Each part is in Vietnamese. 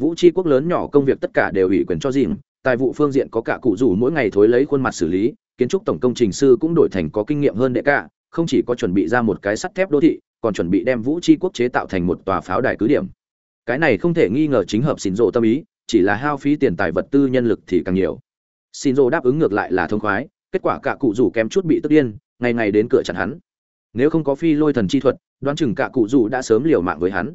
vũ tri quốc lớn nhỏ công việc tất cả đều ủy quyền cho dìm, tài vụ phương diện có cả cụ rủ mỗi ngày thối lấy khuôn mặt xử lý, kiến trúc tổng công trình sư cũng đổi thành có kinh nghiệm hơn đệ cả, không chỉ có chuẩn bị ra một cái sắt thép đô thị, còn chuẩn bị đem vũ tri quốc chế tạo thành một tòa pháo đài cứ điểm. Cái này không thể nghi ngờ chính hợp xin rộ tâm ý, chỉ là hao phí tiền tài vật tư nhân lực thì càng nhiều. Xin rộ đáp ứng ngược lại là thông khoái, kết quả cả cụ rủ kém chút bị tức điên, ngày ngày đến cửa chặn hắn. Nếu không có phi lôi thần chi thuật, đoán chừng cả cụ rủ đã sớm liều mạng với hắn.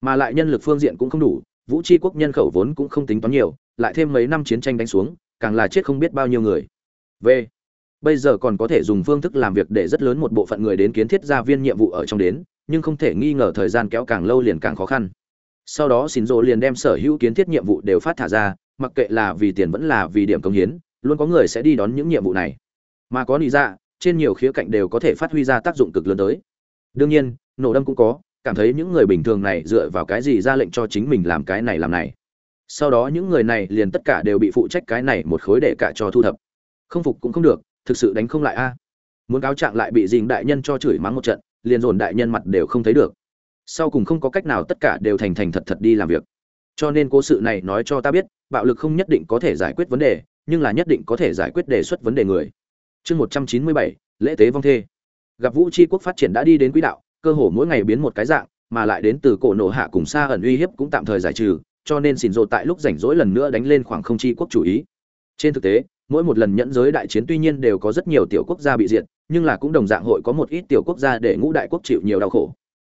Mà lại nhân lực phương diện cũng không đủ vũ tri quốc nhân khẩu vốn cũng không tính toán nhiều, lại thêm mấy năm chiến tranh đánh xuống, càng là chết không biết bao nhiêu người. V bây giờ còn có thể dùng phương thức làm việc để rất lớn một bộ phận người đến kiến thiết gia viên nhiệm vụ ở trong đến, nhưng không thể nghi ngờ thời gian kéo càng lâu liền càng khó khăn. Sau đó xin rộ liền đem sở hữu kiến thiết nhiệm vụ đều phát thả ra, mặc kệ là vì tiền vẫn là vì điểm công hiến, luôn có người sẽ đi đón những nhiệm vụ này. Mà có lý ra dạ, trên nhiều khía cạnh đều có thể phát huy ra tác dụng cực lớn tới. Đương nhiên, nổ đâm cũng có cảm thấy những người bình thường này dựa vào cái gì ra lệnh cho chính mình làm cái này làm này. Sau đó những người này liền tất cả đều bị phụ trách cái này một khối để cả cho thu thập. Không phục cũng không được, thực sự đánh không lại a. Muốn cáo trạng lại bị dình đại nhân cho chửi mắng một trận, liền dồn đại nhân mặt đều không thấy được. Sau cùng không có cách nào tất cả đều thành thành thật thật đi làm việc. Cho nên cố sự này nói cho ta biết, bạo lực không nhất định có thể giải quyết vấn đề, nhưng là nhất định có thể giải quyết đề xuất vấn đề người. Chương một trăm chín mươi bảy, lễ tế vong thê. Gặp vũ tri quốc phát triển đã đi đến quỹ đạo cơ hồ mỗi ngày biến một cái dạng, mà lại đến từ cổ nổ hạ cùng xa ẩn uy hiếp cũng tạm thời giải trừ, cho nên xỉn rộ tại lúc rảnh rỗi lần nữa đánh lên khoảng không chi quốc chủ ý. Trên thực tế, mỗi một lần nhẫn giới đại chiến tuy nhiên đều có rất nhiều tiểu quốc gia bị diệt, nhưng là cũng đồng dạng hội có một ít tiểu quốc gia để ngũ đại quốc chịu nhiều đau khổ.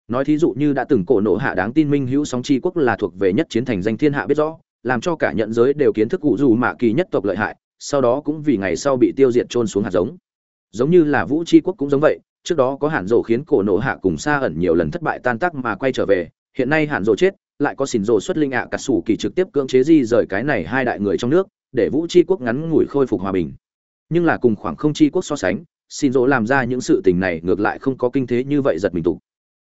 Nói thí dụ như đã từng cổ nổ hạ đáng tin minh hữu sóng chi quốc là thuộc về nhất chiến thành danh thiên hạ biết rõ, làm cho cả nhận giới đều kiến thức cụ dù mạ kỳ nhất tộc lợi hại, sau đó cũng vì ngày sau bị tiêu diệt trôn xuống hạt giống. Giống như là vũ chi quốc cũng giống vậy trước đó có hạn rổ khiến cổ nổ hạ cùng xa ẩn nhiều lần thất bại tan tác mà quay trở về, hiện nay hạn rổ chết, lại có xỉn rổ xuất linh ạ à cà sủ kỳ trực tiếp cưỡng chế di rời cái này hai đại người trong nước, để vũ chi quốc ngắn ngủi khôi phục hòa bình. Nhưng là cùng khoảng không chi quốc so sánh xin rỗ làm ra những sự tình này ngược lại không có kinh thế như vậy giật mình tục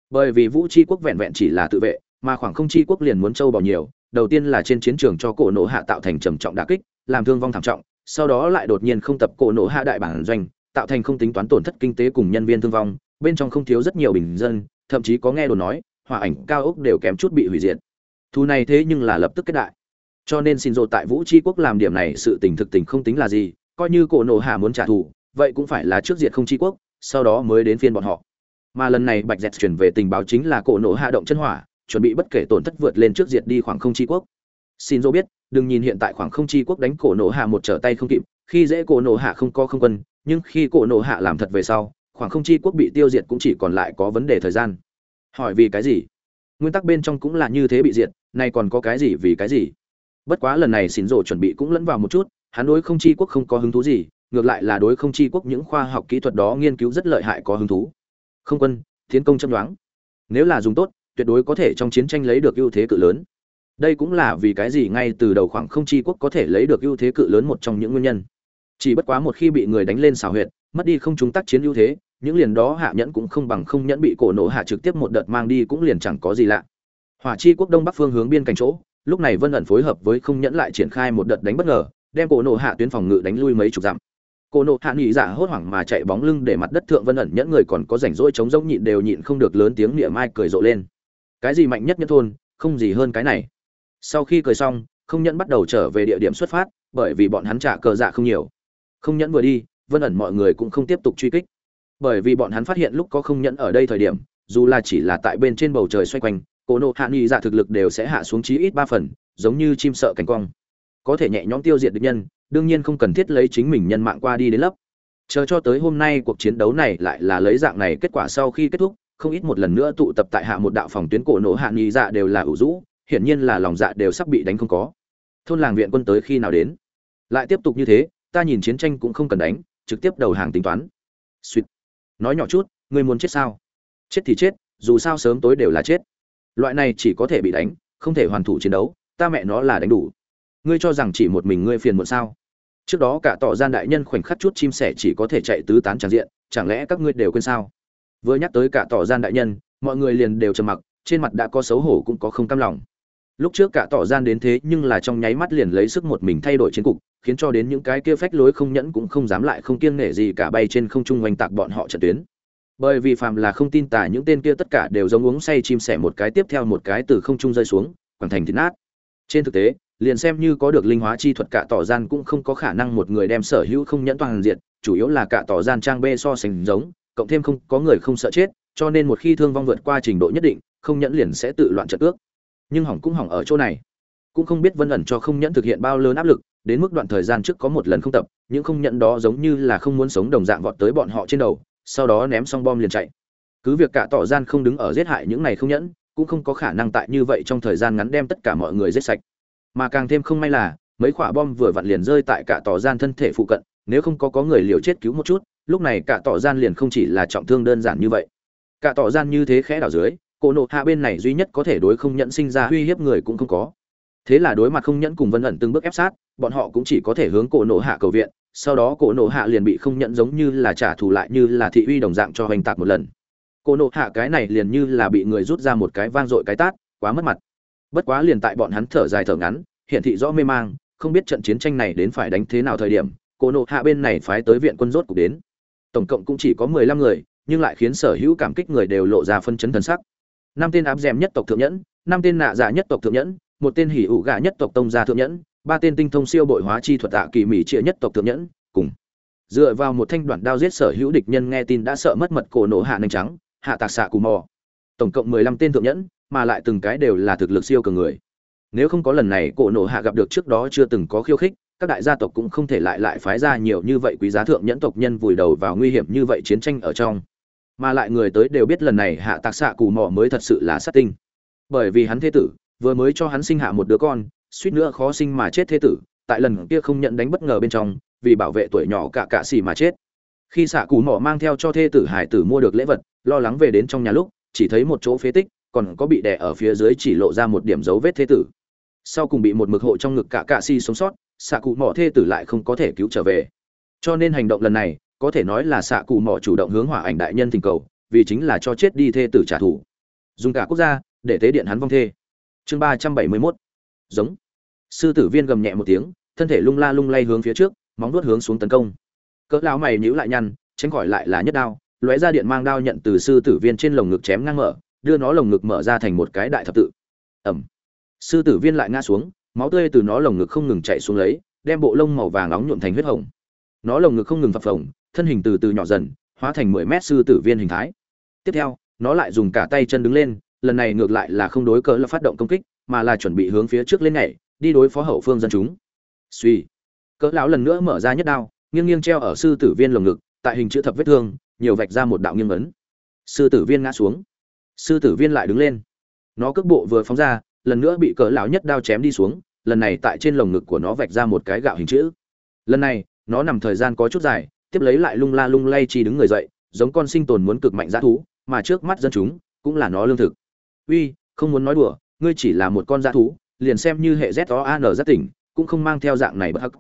bởi vì vũ chi quốc vẹn vẹn chỉ là tự vệ, mà khoảng không chi quốc liền muốn châu bỏ nhiều, đầu tiên là trên chiến trường cho cổ nổ hạ tạo thành trầm trọng đả kích, làm thương vong thảm trọng, sau đó lại đột nhiên không tập cổ nổ hạ đại bản doanh tạo thành không tính toán tổn thất kinh tế cùng nhân viên thương vong, bên trong không thiếu rất nhiều bình dân, thậm chí có nghe đồn nói hòa ảnh cao ốc đều kém chút bị hủy diệt. Thu này thế nhưng là lập tức kết đại. Cho nên xin tại vũ tri quốc làm điểm này sự tình thực tình không tính là gì, coi như cổ nổ hạ muốn trả thù, vậy cũng phải là trước diệt không tri quốc, sau đó mới đến phiên bọn họ. Mà lần này bạch dẹt chuyển về tình báo chính là cổ nổ hạ động chân hỏa, chuẩn bị bất kể tổn thất vượt lên trước diệt đi khoảng không tri quốc. Xin dô biết, đừng nhìn hiện tại khoảng không tri quốc đánh cổ nổ hạ một trở tay không kịp khi dễ cổ nổ hạ không có không quân, nhưng khi cổ nổ hạ làm thật về sau, khoảng không tri quốc bị tiêu diệt cũng chỉ còn lại có vấn đề thời gian. Hỏi vì cái gì? Nguyên tắc bên trong cũng là như thế bị diệt, nay còn có cái gì vì cái gì? Bất quá lần này xin rộ chuẩn bị cũng lẫn vào một chút, hắn đối không chi quốc không có hứng thú gì, ngược lại là đối không chi quốc những khoa học kỹ thuật đó nghiên cứu rất lợi hại có hứng thú. Không quân, tiến công châm đoán. Nếu là dùng tốt, tuyệt đối có thể trong chiến tranh lấy được ưu thế cự lớn. Đây cũng là vì cái gì ngay từ đầu khoảng không chi quốc có thể lấy được ưu thế cự lớn một trong những nguyên nhân chỉ bất quá một khi bị người đánh lên xào huyệt, mất đi không chúng tác chiến ưu thế, những liền đó hạ nhẫn cũng không bằng không nhẫn bị cổ nổ hạ trực tiếp một đợt mang đi cũng liền chẳng có gì lạ. Hỏa chi quốc đông bắc phương hướng biên cảnh chỗ, lúc này vân ẩn phối hợp với không nhẫn lại triển khai một đợt đánh bất ngờ, đem cổ nổ hạ tuyến phòng ngự đánh lui mấy chục dặm. Cổ nổ hạ nghỉ giả hốt hoảng mà chạy bóng lưng để mặt đất thượng vân ẩn nhẫn người còn có rảnh rỗi chống rỗng nhịn đều nhịn không được lớn tiếng niệm mai cười rộ lên. Cái gì mạnh nhất nhất thôn, không gì hơn cái này. Sau khi cười xong, không nhẫn bắt đầu trở về địa điểm xuất phát, bởi vì bọn hắn trả cờ dạ không nhiều không nhẫn vừa đi, vân ẩn mọi người cũng không tiếp tục truy kích. Bởi vì bọn hắn phát hiện lúc có không nhẫn ở đây thời điểm, dù là chỉ là tại bên trên bầu trời xoay quanh cổ nộ hạ nghị dạ thực lực đều sẽ hạ xuống chí ít ba phần, giống như chim sợ cánh quang có thể nhẹ nhõm tiêu diệt được nhân, đương nhiên không cần thiết lấy chính mình nhân mạng qua đi đến lấp chờ cho tới hôm nay cuộc chiến đấu này lại là lấy dạng này, kết quả sau khi kết thúc, không ít một lần nữa tụ tập tại hạ một đạo phòng tuyến cổ nộ hạ nghị dạ đều là ủ rũ, hiển nhiên là lòng dạ đều sắp bị đánh không có. Thôn làng viện quân tới khi nào đến? Lại tiếp tục như thế ta nhìn chiến tranh cũng không cần đánh, trực tiếp đầu hàng tính toán. Suýt. Nói nhỏ chút, ngươi muốn chết sao? Chết thì chết, dù sao sớm tối đều là chết. Loại này chỉ có thể bị đánh, không thể hoàn thủ chiến đấu, ta mẹ nó là đánh đủ. Ngươi cho rằng chỉ một mình ngươi phiền muộn sao? Trước đó cả tỏ gian đại nhân khoảnh khắc chút chim sẻ chỉ có thể chạy tứ tán tràn diện, chẳng lẽ các ngươi đều quên sao? Vừa nhắc tới cả tỏ gian đại nhân, mọi người liền đều trầm mặc, trên mặt đã có xấu hổ cũng có không cam lòng lúc trước cả tỏ gian đến thế nhưng là trong nháy mắt liền lấy sức một mình thay đổi chiến cục, khiến cho đến những cái kia phách lối không nhẫn cũng không dám lại không kiêng nể gì cả bay trên không trung oanh tạc bọn họ trận tuyến. Bởi vì phàm là không tin tả những tên kia tất cả đều giống uống say chim sẻ một cái tiếp theo một cái từ không trung rơi xuống quảng thành thịt nát. Trên thực tế, liền xem như có được linh hóa chi thuật cả tỏ gian cũng không có khả năng một người đem sở hữu không nhẫn toàn diện, chủ yếu là cả tỏ gian trang bê so sánh giống, cộng thêm không có người không sợ chết, cho nên một khi thương vong vượt qua trình độ nhất định, không nhẫn liền sẽ tự loạn trận ước nhưng hỏng cũng hỏng ở chỗ này. Cũng không biết vân ẩn cho không nhẫn thực hiện bao lớn áp lực, đến mức đoạn thời gian trước có một lần không tập, những không nhẫn đó giống như là không muốn sống đồng dạng vọt tới bọn họ trên đầu, sau đó ném xong bom liền chạy. Cứ việc cả tỏ gian không đứng ở giết hại những này không nhẫn, cũng không có khả năng tại như vậy trong thời gian ngắn đem tất cả mọi người giết sạch. Mà càng thêm không may là, mấy quả bom vừa vặn liền rơi tại cả tỏ gian thân thể phụ cận, nếu không có có người liều chết cứu một chút, lúc này cả tỏ gian liền không chỉ là trọng thương đơn giản như vậy. Cả tỏ gian như thế khẽ đảo dưới cổ nộ hạ bên này duy nhất có thể đối không nhận sinh ra uy hiếp người cũng không có. Thế là đối mặt không nhẫn cùng vân ẩn từng bước ép sát, bọn họ cũng chỉ có thể hướng cổ nộ hạ cầu viện, sau đó cổ nộ hạ liền bị không nhận giống như là trả thù lại như là thị uy đồng dạng cho hoành tạc một lần. Cổ nộ hạ cái này liền như là bị người rút ra một cái vang dội cái tát, quá mất mặt. Bất quá liền tại bọn hắn thở dài thở ngắn, hiển thị rõ mê mang, không biết trận chiến tranh này đến phải đánh thế nào thời điểm, cổ nộ hạ bên này phái tới viện quân rốt cục đến. Tổng cộng cũng chỉ có mười lăm người, nhưng lại khiến sở hữu cảm kích người đều lộ ra phân chấn thần sắc năm tên áp dèm nhất tộc thượng nhẫn, năm tên nạ giả nhất tộc thượng nhẫn, một tên hỉ ủ gà nhất tộc tông gia thượng nhẫn, ba tên tinh thông siêu bội hóa chi thuật tạ kỳ mỹ trịa nhất tộc thượng nhẫn, cùng. Dựa vào một thanh đoạn đao giết sở hữu địch nhân nghe tin đã sợ mất mật cổ nổ hạ nành trắng, hạ tạc xạ cù mò. Tổng cộng mười lăm tên thượng nhẫn, mà lại từng cái đều là thực lực siêu cường người. Nếu không có lần này cổ nổ hạ gặp được trước đó chưa từng có khiêu khích, các đại gia tộc cũng không thể lại lại phái ra nhiều như vậy quý giá thượng nhẫn tộc nhân vùi đầu vào nguy hiểm như vậy chiến tranh ở trong mà lại người tới đều biết lần này hạ tạc xạ cù mò mới thật sự là sát tinh. Bởi vì hắn thế tử vừa mới cho hắn sinh hạ một đứa con, suýt nữa khó sinh mà chết thế tử, tại lần kia không nhận đánh bất ngờ bên trong, vì bảo vệ tuổi nhỏ cả cạ xì mà chết. Khi xạ cù mò mang theo cho thê tử hải tử mua được lễ vật, lo lắng về đến trong nhà lúc, chỉ thấy một chỗ phế tích, còn có bị đè ở phía dưới chỉ lộ ra một điểm dấu vết thế tử. Sau cùng bị một mực hộ trong ngực cả cạ xì sống sót xạ cụ mỏ thê tử lại không có thể cứu trở về. Cho nên hành động lần này có thể nói là xạ cụ mỏ chủ động hướng hỏa ảnh đại nhân tình cầu, vì chính là cho chết đi thê tử trả thù. Dùng cả quốc gia, để tế điện hắn vong thê. Chương ba trăm bảy mươi mốt. Giống. Sư tử viên gầm nhẹ một tiếng, thân thể lung la lung lay hướng phía trước, móng nuốt hướng xuống tấn công. Cỡ lão mày nhíu lại nhăn, tránh khỏi lại là nhất đao, lóe ra điện mang đao nhận từ sư tử viên trên lồng ngực chém ngang mở, đưa nó lồng ngực mở ra thành một cái đại thập tự. Ẩm. Sư tử viên lại ngã xuống, máu tươi từ nó lồng ngực không ngừng chảy xuống lấy, đem bộ lông màu vàng nóng nhuộm thành huyết hồng. Nó lồng ngực không ngừng phập phồng thân hình từ từ nhỏ dần, hóa thành mười mét sư tử viên hình thái. Tiếp theo, nó lại dùng cả tay chân đứng lên, lần này ngược lại là không đối cỡ là phát động công kích, mà là chuẩn bị hướng phía trước lên nhảy, đi đối phó hậu phương dân chúng. Suy cỡ lão lần nữa mở ra nhất đao, nghiêng nghiêng treo ở sư tử viên lồng ngực, tại hình chữ thập vết thương, nhiều vạch ra một đạo nghiêng ấn. Sư tử viên ngã xuống. Sư tử viên lại đứng lên. Nó cước bộ vừa phóng ra, lần nữa bị cỡ lão nhất đao chém đi xuống, lần này tại trên lồng ngực của nó vạch ra một cái gạo hình chữ. Lần này, nó nằm thời gian có chút dài tiếp lấy lại lung la lung lay chỉ đứng người dậy, giống con sinh tồn muốn cực mạnh dã thú, mà trước mắt dân chúng cũng là nó lương thực. Uy, không muốn nói đùa, ngươi chỉ là một con dã thú, liền xem như hệ z o rất tỉnh, cũng không mang theo dạng này bất hắc.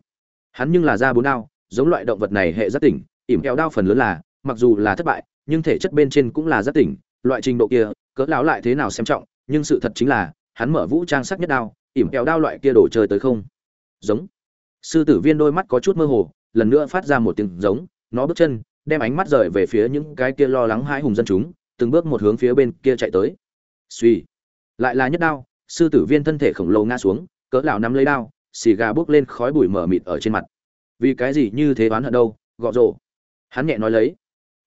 Hắn nhưng là da bốn đao, giống loại động vật này hệ rất tỉnh, ỉm kẹo đao phần lớn là, mặc dù là thất bại, nhưng thể chất bên trên cũng là rất tỉnh, loại trình độ kia, cỡ lão lại thế nào xem trọng, nhưng sự thật chính là, hắn mở vũ trang sắc nhất đao, ỉm kẹo đao loại kia đổ chơi tới không. Giống. Sư tử viên đôi mắt có chút mơ hồ lần nữa phát ra một tiếng giống, nó bước chân, đem ánh mắt rời về phía những cái kia lo lắng hãi hùng dân chúng, từng bước một hướng phía bên kia chạy tới. Suy lại là nhất đao, sư tử viên thân thể khổng lồ ngã xuống, cỡ lão nắm lấy đao, xì gà bước lên khói bụi mở mịt ở trên mặt. Vì cái gì như thế đoán hận đâu, gọ rồ hắn nhẹ nói lấy.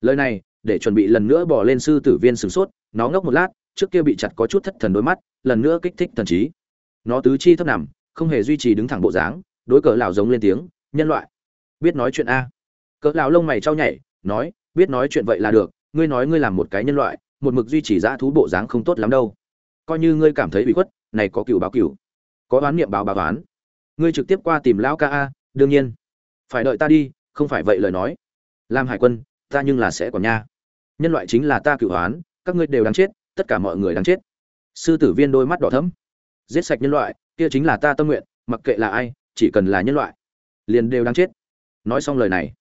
Lời này, để chuẩn bị lần nữa bỏ lên sư tử viên sửng sốt, nó ngốc một lát, trước kia bị chặt có chút thất thần đôi mắt, lần nữa kích thích thần trí. Nó tứ chi thấp nằm, không hề duy trì đứng thẳng bộ dáng, đối cỡ lão giống lên tiếng, nhân loại biết nói chuyện a. Cỡ lão lông mày trao nhảy, nói, biết nói chuyện vậy là được, ngươi nói ngươi làm một cái nhân loại, một mực duy trì dã thú bộ dáng không tốt lắm đâu. Coi như ngươi cảm thấy bị khuất, này có cựu báo cựu. Có đoán niệm báo báo đoán ngươi trực tiếp qua tìm lão ca a, đương nhiên. Phải đợi ta đi, không phải vậy lời nói. Làm hải quân, ta nhưng là sẽ còn nha. Nhân loại chính là ta cựu hoán các ngươi đều đáng chết, tất cả mọi người đáng chết. Sư tử viên đôi mắt đỏ thẫm. Giết sạch nhân loại, kia chính là ta tâm nguyện, mặc kệ là ai, chỉ cần là nhân loại, liền đều đáng chết nói xong lời này,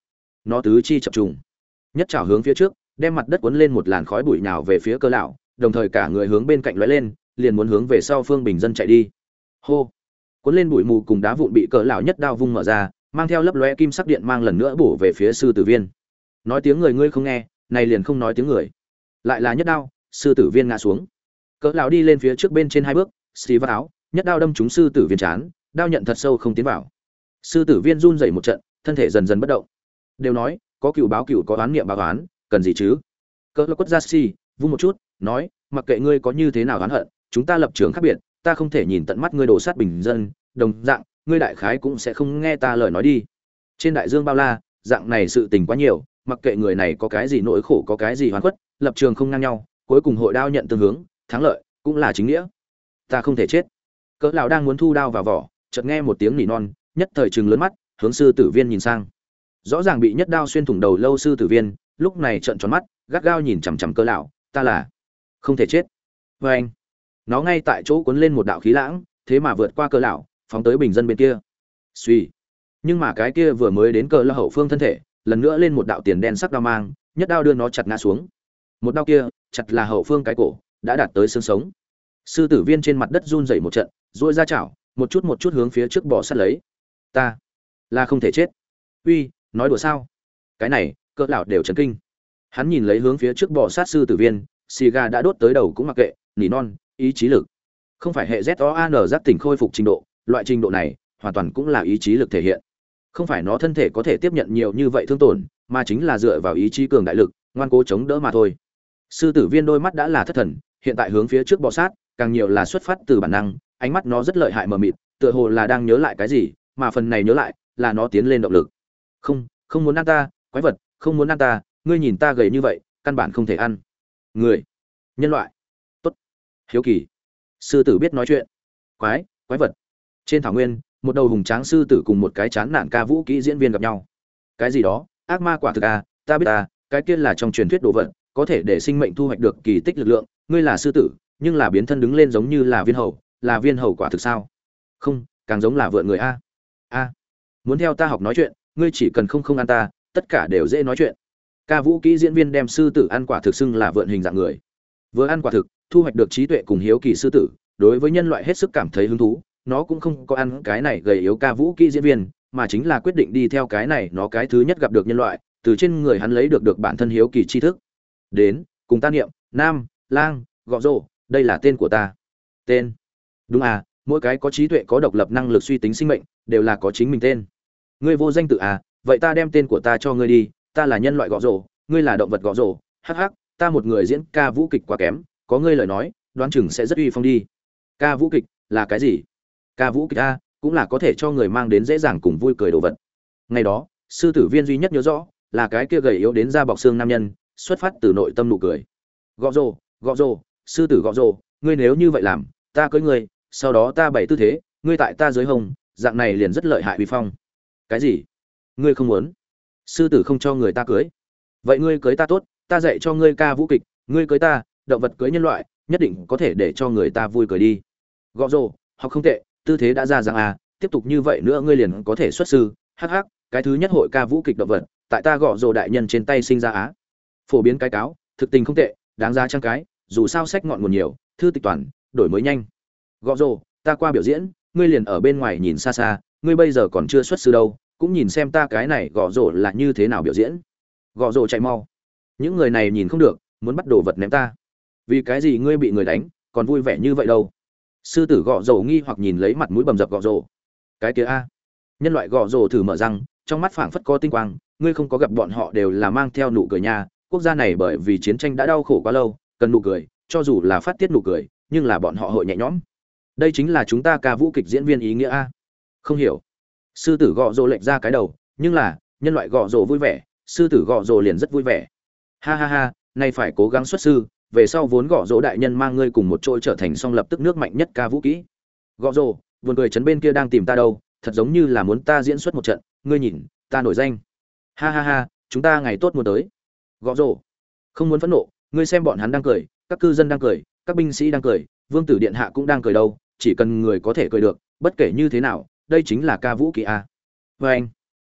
nó tứ chi chập trùng, nhất trảo hướng phía trước, đem mặt đất cuốn lên một làn khói bụi nào về phía cơ lão, đồng thời cả người hướng bên cạnh lóe lên, liền muốn hướng về sau phương bình dân chạy đi. Hô! Cuốn lên bụi mù cùng đá vụn bị cỡ lão nhất đao vung mở ra, mang theo lấp lóe kim sắc điện mang lần nữa bổ về phía sư tử viên. Nói tiếng người ngươi không nghe, này liền không nói tiếng người. Lại là nhất đao, sư tử viên ngã xuống. Cỡ lão đi lên phía trước bên trên hai bước, xì vào áo, nhất đao đâm trúng sư tử viên chán, đao nhận thật sâu không tiến vào. Sư tử viên run rẩy một trận thân thể dần dần bất động. Đều nói, có cựu báo cựu có oán niệm báo oán, cần gì chứ? Cỡ quất gia si, vung một chút, nói, mặc kệ ngươi có như thế nào oán hận, chúng ta lập trường khác biệt, ta không thể nhìn tận mắt ngươi đổ sát bình dân, đồng dạng, ngươi đại khái cũng sẽ không nghe ta lời nói đi. Trên đại dương bao la, dạng này sự tình quá nhiều, mặc kệ người này có cái gì nỗi khổ, có cái gì hoàn khuất, lập trường không ngang nhau, cuối cùng hội đao nhận tương hướng, thắng lợi, cũng là chính nghĩa. Ta không thể chết. Cỡ lão đang muốn thu đao vào vỏ, chợt nghe một tiếng nỉ non, nhất thời trừng lớn mắt hướng sư tử viên nhìn sang. Rõ ràng bị nhất đao xuyên thủng đầu lâu sư tử viên, lúc này trợn tròn mắt, gắt gao nhìn chằm chằm cơ lão, ta là không thể chết. Vê anh, nó ngay tại chỗ cuốn lên một đạo khí lãng, thế mà vượt qua cơ lão, phóng tới bình dân bên kia. Suy nhưng mà cái kia vừa mới đến cơ lão hậu phương thân thể, lần nữa lên một đạo tiền đen sắc đao mang, nhất đao đưa nó chặt ngã xuống. Một đao kia, chặt là hậu phương cái cổ, đã đạt tới xương sống. Sư tử viên trên mặt đất run rẩy một trận, duỗi ra chảo, một chút một chút hướng phía trước bò sát lấy. Ta là không thể chết. Uy, nói đùa sao? Cái này, cỡ lão đều chấn kinh. Hắn nhìn lấy hướng phía trước bò sát sư tử viên, xì gà đã đốt tới đầu cũng mặc kệ, nỉ non, ý chí lực. Không phải hệ z o A N giác tỉnh khôi phục trình độ, loại trình độ này, hoàn toàn cũng là ý chí lực thể hiện. Không phải nó thân thể có thể tiếp nhận nhiều như vậy thương tổn, mà chính là dựa vào ý chí cường đại lực, ngoan cố chống đỡ mà thôi. Sư tử viên đôi mắt đã là thất thần, hiện tại hướng phía trước bọ sát, càng nhiều là xuất phát từ bản năng, ánh mắt nó rất lợi hại mờ mịt, tựa hồ là đang nhớ lại cái gì, mà phần này nhớ lại là nó tiến lên động lực. Không không muốn ăn ta, quái vật, không muốn ăn ta, ngươi nhìn ta gầy như vậy, căn bản không thể ăn. Người, nhân loại. Tốt. Hiếu kỳ. Sư tử biết nói chuyện. Quái quái vật. Trên thảo nguyên, một đầu hùng tráng sư tử cùng một cái chán nản ca vũ kỹ diễn viên gặp nhau. Cái gì đó? Ác ma quả thực à ta biết ta, cái kia là trong truyền thuyết đồ vật, có thể để sinh mệnh thu hoạch được kỳ tích lực lượng. Ngươi là sư tử, nhưng là biến thân đứng lên giống như là viên hầu, là viên hầu quả thực sao? Không, càng giống là vượn người a. A muốn theo ta học nói chuyện, ngươi chỉ cần không không ăn ta, tất cả đều dễ nói chuyện. Ca vũ kỹ diễn viên đem sư tử ăn quả thực xưng là vượn hình dạng người. Vừa ăn quả thực, thu hoạch được trí tuệ cùng hiếu kỳ sư tử, đối với nhân loại hết sức cảm thấy hứng thú, nó cũng không có ăn cái này gầy yếu ca vũ kỹ diễn viên, mà chính là quyết định đi theo cái này nó cái thứ nhất gặp được nhân loại, từ trên người hắn lấy được được bản thân hiếu kỳ tri thức. Đến, cùng ta niệm, nam, lang, gọ rộ đây là tên của ta. Tên. Đúng à mỗi cái có trí tuệ có độc lập năng lực suy tính sinh mệnh đều là có chính mình tên. Ngươi vô danh tự à vậy ta đem tên của ta cho ngươi đi ta là nhân loại gõ rổ, ngươi là động vật gõ rổ. hắc hắc ta một người diễn ca vũ kịch quá kém có ngươi lời nói đoán chừng sẽ rất uy phong đi. Ca vũ kịch là cái gì? Ca vũ kịch a cũng là có thể cho người mang đến dễ dàng cùng vui cười đồ vật. Ngày đó sư tử viên duy nhất nhớ rõ là cái kia gầy yếu đến da bọc xương nam nhân xuất phát từ nội tâm nụ cười. Gõ rồ gõ rồ sư tử gõ rồ ngươi nếu như vậy làm ta cưới ngươi sau đó ta bày tư thế ngươi tại ta dưới hông dạng này liền rất lợi hại uy phong. Cái gì? Ngươi không muốn? Sư tử không cho người ta cưới. Vậy ngươi cưới ta tốt, ta dạy cho ngươi ca vũ kịch, ngươi cưới ta, động vật cưới nhân loại, nhất định có thể để cho người ta vui cười đi. Gõ rồ, học không tệ, tư thế đã ra rằng à tiếp tục như vậy nữa ngươi liền có thể xuất sư. Hắc hắc, cái thứ nhất hội ca vũ kịch động vật, tại ta gõ rồ đại nhân trên tay sinh ra á phổ biến cái cáo, thực tình không tệ, đáng ra trang cái, dù sao sách ngọn nguồn nhiều, thư tịch toàn, đổi mới nhanh. Gõ rồ, ta qua biểu diễn ngươi liền ở bên ngoài nhìn xa xa, ngươi bây giờ còn chưa xuất sư đâu, cũng nhìn xem ta cái này gõ rổ là như thế nào biểu diễn. Gõ rổ chạy mau. Những người này nhìn không được, muốn bắt đồ vật ném ta. Vì cái gì ngươi bị người đánh, còn vui vẻ như vậy đâu? Sư tử gõ rổ nghi hoặc nhìn lấy mặt mũi bầm dập gõ rổ. Cái kia a. Nhân loại gõ rổ thử mở răng, trong mắt phảng phất có tinh quang, ngươi không có gặp bọn họ đều là mang theo nụ cười nha. Quốc gia này bởi vì chiến tranh đã đau khổ quá lâu, cần nụ cười, cho dù là phát tiết nụ cười, nhưng là bọn họ hội nhẹ nhõm đây chính là chúng ta ca vũ kịch diễn viên ý nghĩa a. Không hiểu. Sư tử gọ rồ lệch ra cái đầu, nhưng là, nhân loại gọ rồ vui vẻ, sư tử gọ rồ liền rất vui vẻ. Ha ha ha, nay phải cố gắng xuất sư, về sau vốn gọ rỗ đại nhân mang ngươi cùng một chỗ trở thành song lập tức nước mạnh nhất ca vũ kỹ. Gọ rồ vườn cười chấn bên kia đang tìm ta đâu, thật giống như là muốn ta diễn xuất một trận, ngươi nhìn, ta nổi danh. Ha ha ha, chúng ta ngày tốt muốn tới. Gọ rồ, không muốn phẫn nộ, ngươi xem bọn hắn đang cười, các cư dân đang cười, các binh sĩ đang cười, vương tử điện hạ cũng đang cười đâu chỉ cần người có thể cười được, bất kể như thế nào, đây chính là ca vũ kỳ a. Vê anh,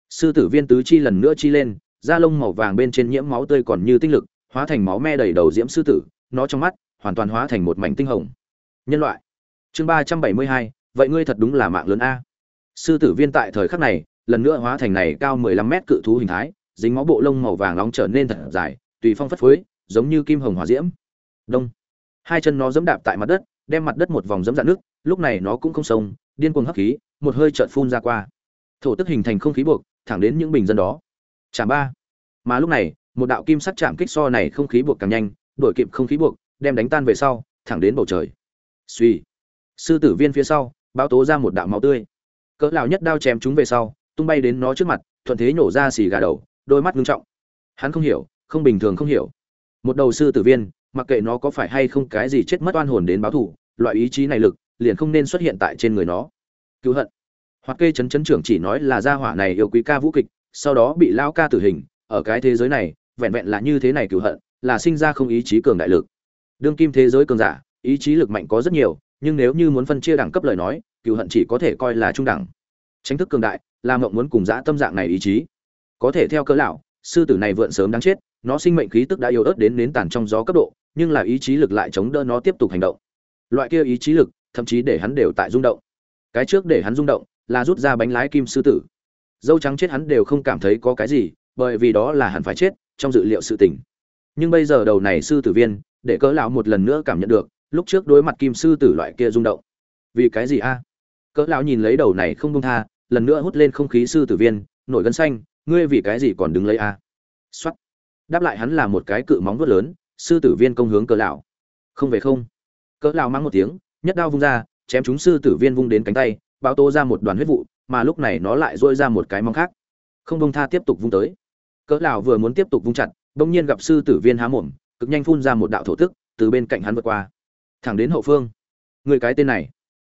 sư tử viên tứ chi lần nữa chi lên, da lông màu vàng bên trên nhiễm máu tươi còn như tinh lực, hóa thành máu me đầy đầu diễm sư tử, nó trong mắt hoàn toàn hóa thành một mảnh tinh hồng. Nhân loại, chương ba trăm bảy mươi hai, vậy ngươi thật đúng là mạng lớn a. Sư tử viên tại thời khắc này, lần nữa hóa thành này cao mười lăm mét cự thú hình thái, dính máu bộ lông màu vàng nóng trở nên thật dài, tùy phong phất phới, giống như kim hồng hỏa diễm. Đông. Hai chân nó dẫm đạp tại mặt đất đem mặt đất một vòng dẫm dạn nước, lúc này nó cũng không sông, điên cuồng hấp khí, một hơi chợt phun ra qua. Thổ tức hình thành không khí buộc, thẳng đến những bình dân đó. Chạm ba. Mà lúc này, một đạo kim sắc chạm kích so này không khí buộc càng nhanh, đổi kịp không khí buộc, đem đánh tan về sau, thẳng đến bầu trời. Suy sư tử viên phía sau báo tố ra một đạo máu tươi. Cỡ lão nhất đao chém chúng về sau, tung bay đến nó trước mặt, thuận thế nổ ra xì gà đầu, đôi mắt ngưng trọng. Hắn không hiểu, không bình thường không hiểu. Một đầu sư tử viên mặc kệ nó có phải hay không cái gì chết mất oan hồn đến báo thù, loại ý chí này lực liền không nên xuất hiện tại trên người nó. Cứu hận. Hoặc kê chấn chấn trưởng chỉ nói là gia hỏa này yêu quý ca vũ kịch, sau đó bị lao ca tử hình, ở cái thế giới này, vẹn vẹn là như thế này cứu hận, là sinh ra không ý chí cường đại lực. Đương kim thế giới cường giả, ý chí lực mạnh có rất nhiều, nhưng nếu như muốn phân chia đẳng cấp lời nói cựu hận chỉ có thể coi là trung đẳng. Tránh thức cường đại, là mộng muốn cùng dã tâm dạng này ý chí. Có thể theo cỡ lão, sư tử này vượn sớm đáng chết, nó sinh mệnh khí tức đã yếu ớt đến nến tàn trong gió cấp độ nhưng là ý chí lực lại chống đỡ nó tiếp tục hành động. Loại kia ý chí lực, thậm chí để hắn đều tại rung động. Cái trước để hắn rung động, là rút ra bánh lái kim sư tử. Dâu trắng chết hắn đều không cảm thấy có cái gì, bởi vì đó là hẳn phải chết, trong dự liệu sự tình. Nhưng bây giờ đầu này sư tử viên, để cỡ lão một lần nữa cảm nhận được, lúc trước đối mặt kim sư tử loại kia rung động. Vì cái gì a? Cỡ lão nhìn lấy đầu này không buông tha, lần nữa hút lên không khí sư tử viên, nổi gân xanh, ngươi vì cái gì còn đứng lấy a? Xoát đáp lại hắn là một cái cự móng vuốt lớn sư tử viên công hướng cỡ lão. Không về không. Cỡ lão mang một tiếng, nhất đao vung ra, chém chúng sư tử viên vung đến cánh tay báo tô ra một đoàn huyết vụ, mà lúc này nó lại dỗi ra một cái móng khác. Không bông tha tiếp tục vung tới. Cỡ lão vừa muốn tiếp tục vung chặt, bỗng nhiên gặp sư tử viên há mồm, cực nhanh phun ra một đạo thổ tức, từ bên cạnh hắn vượt qua. Thẳng đến hậu phương. Người cái tên này.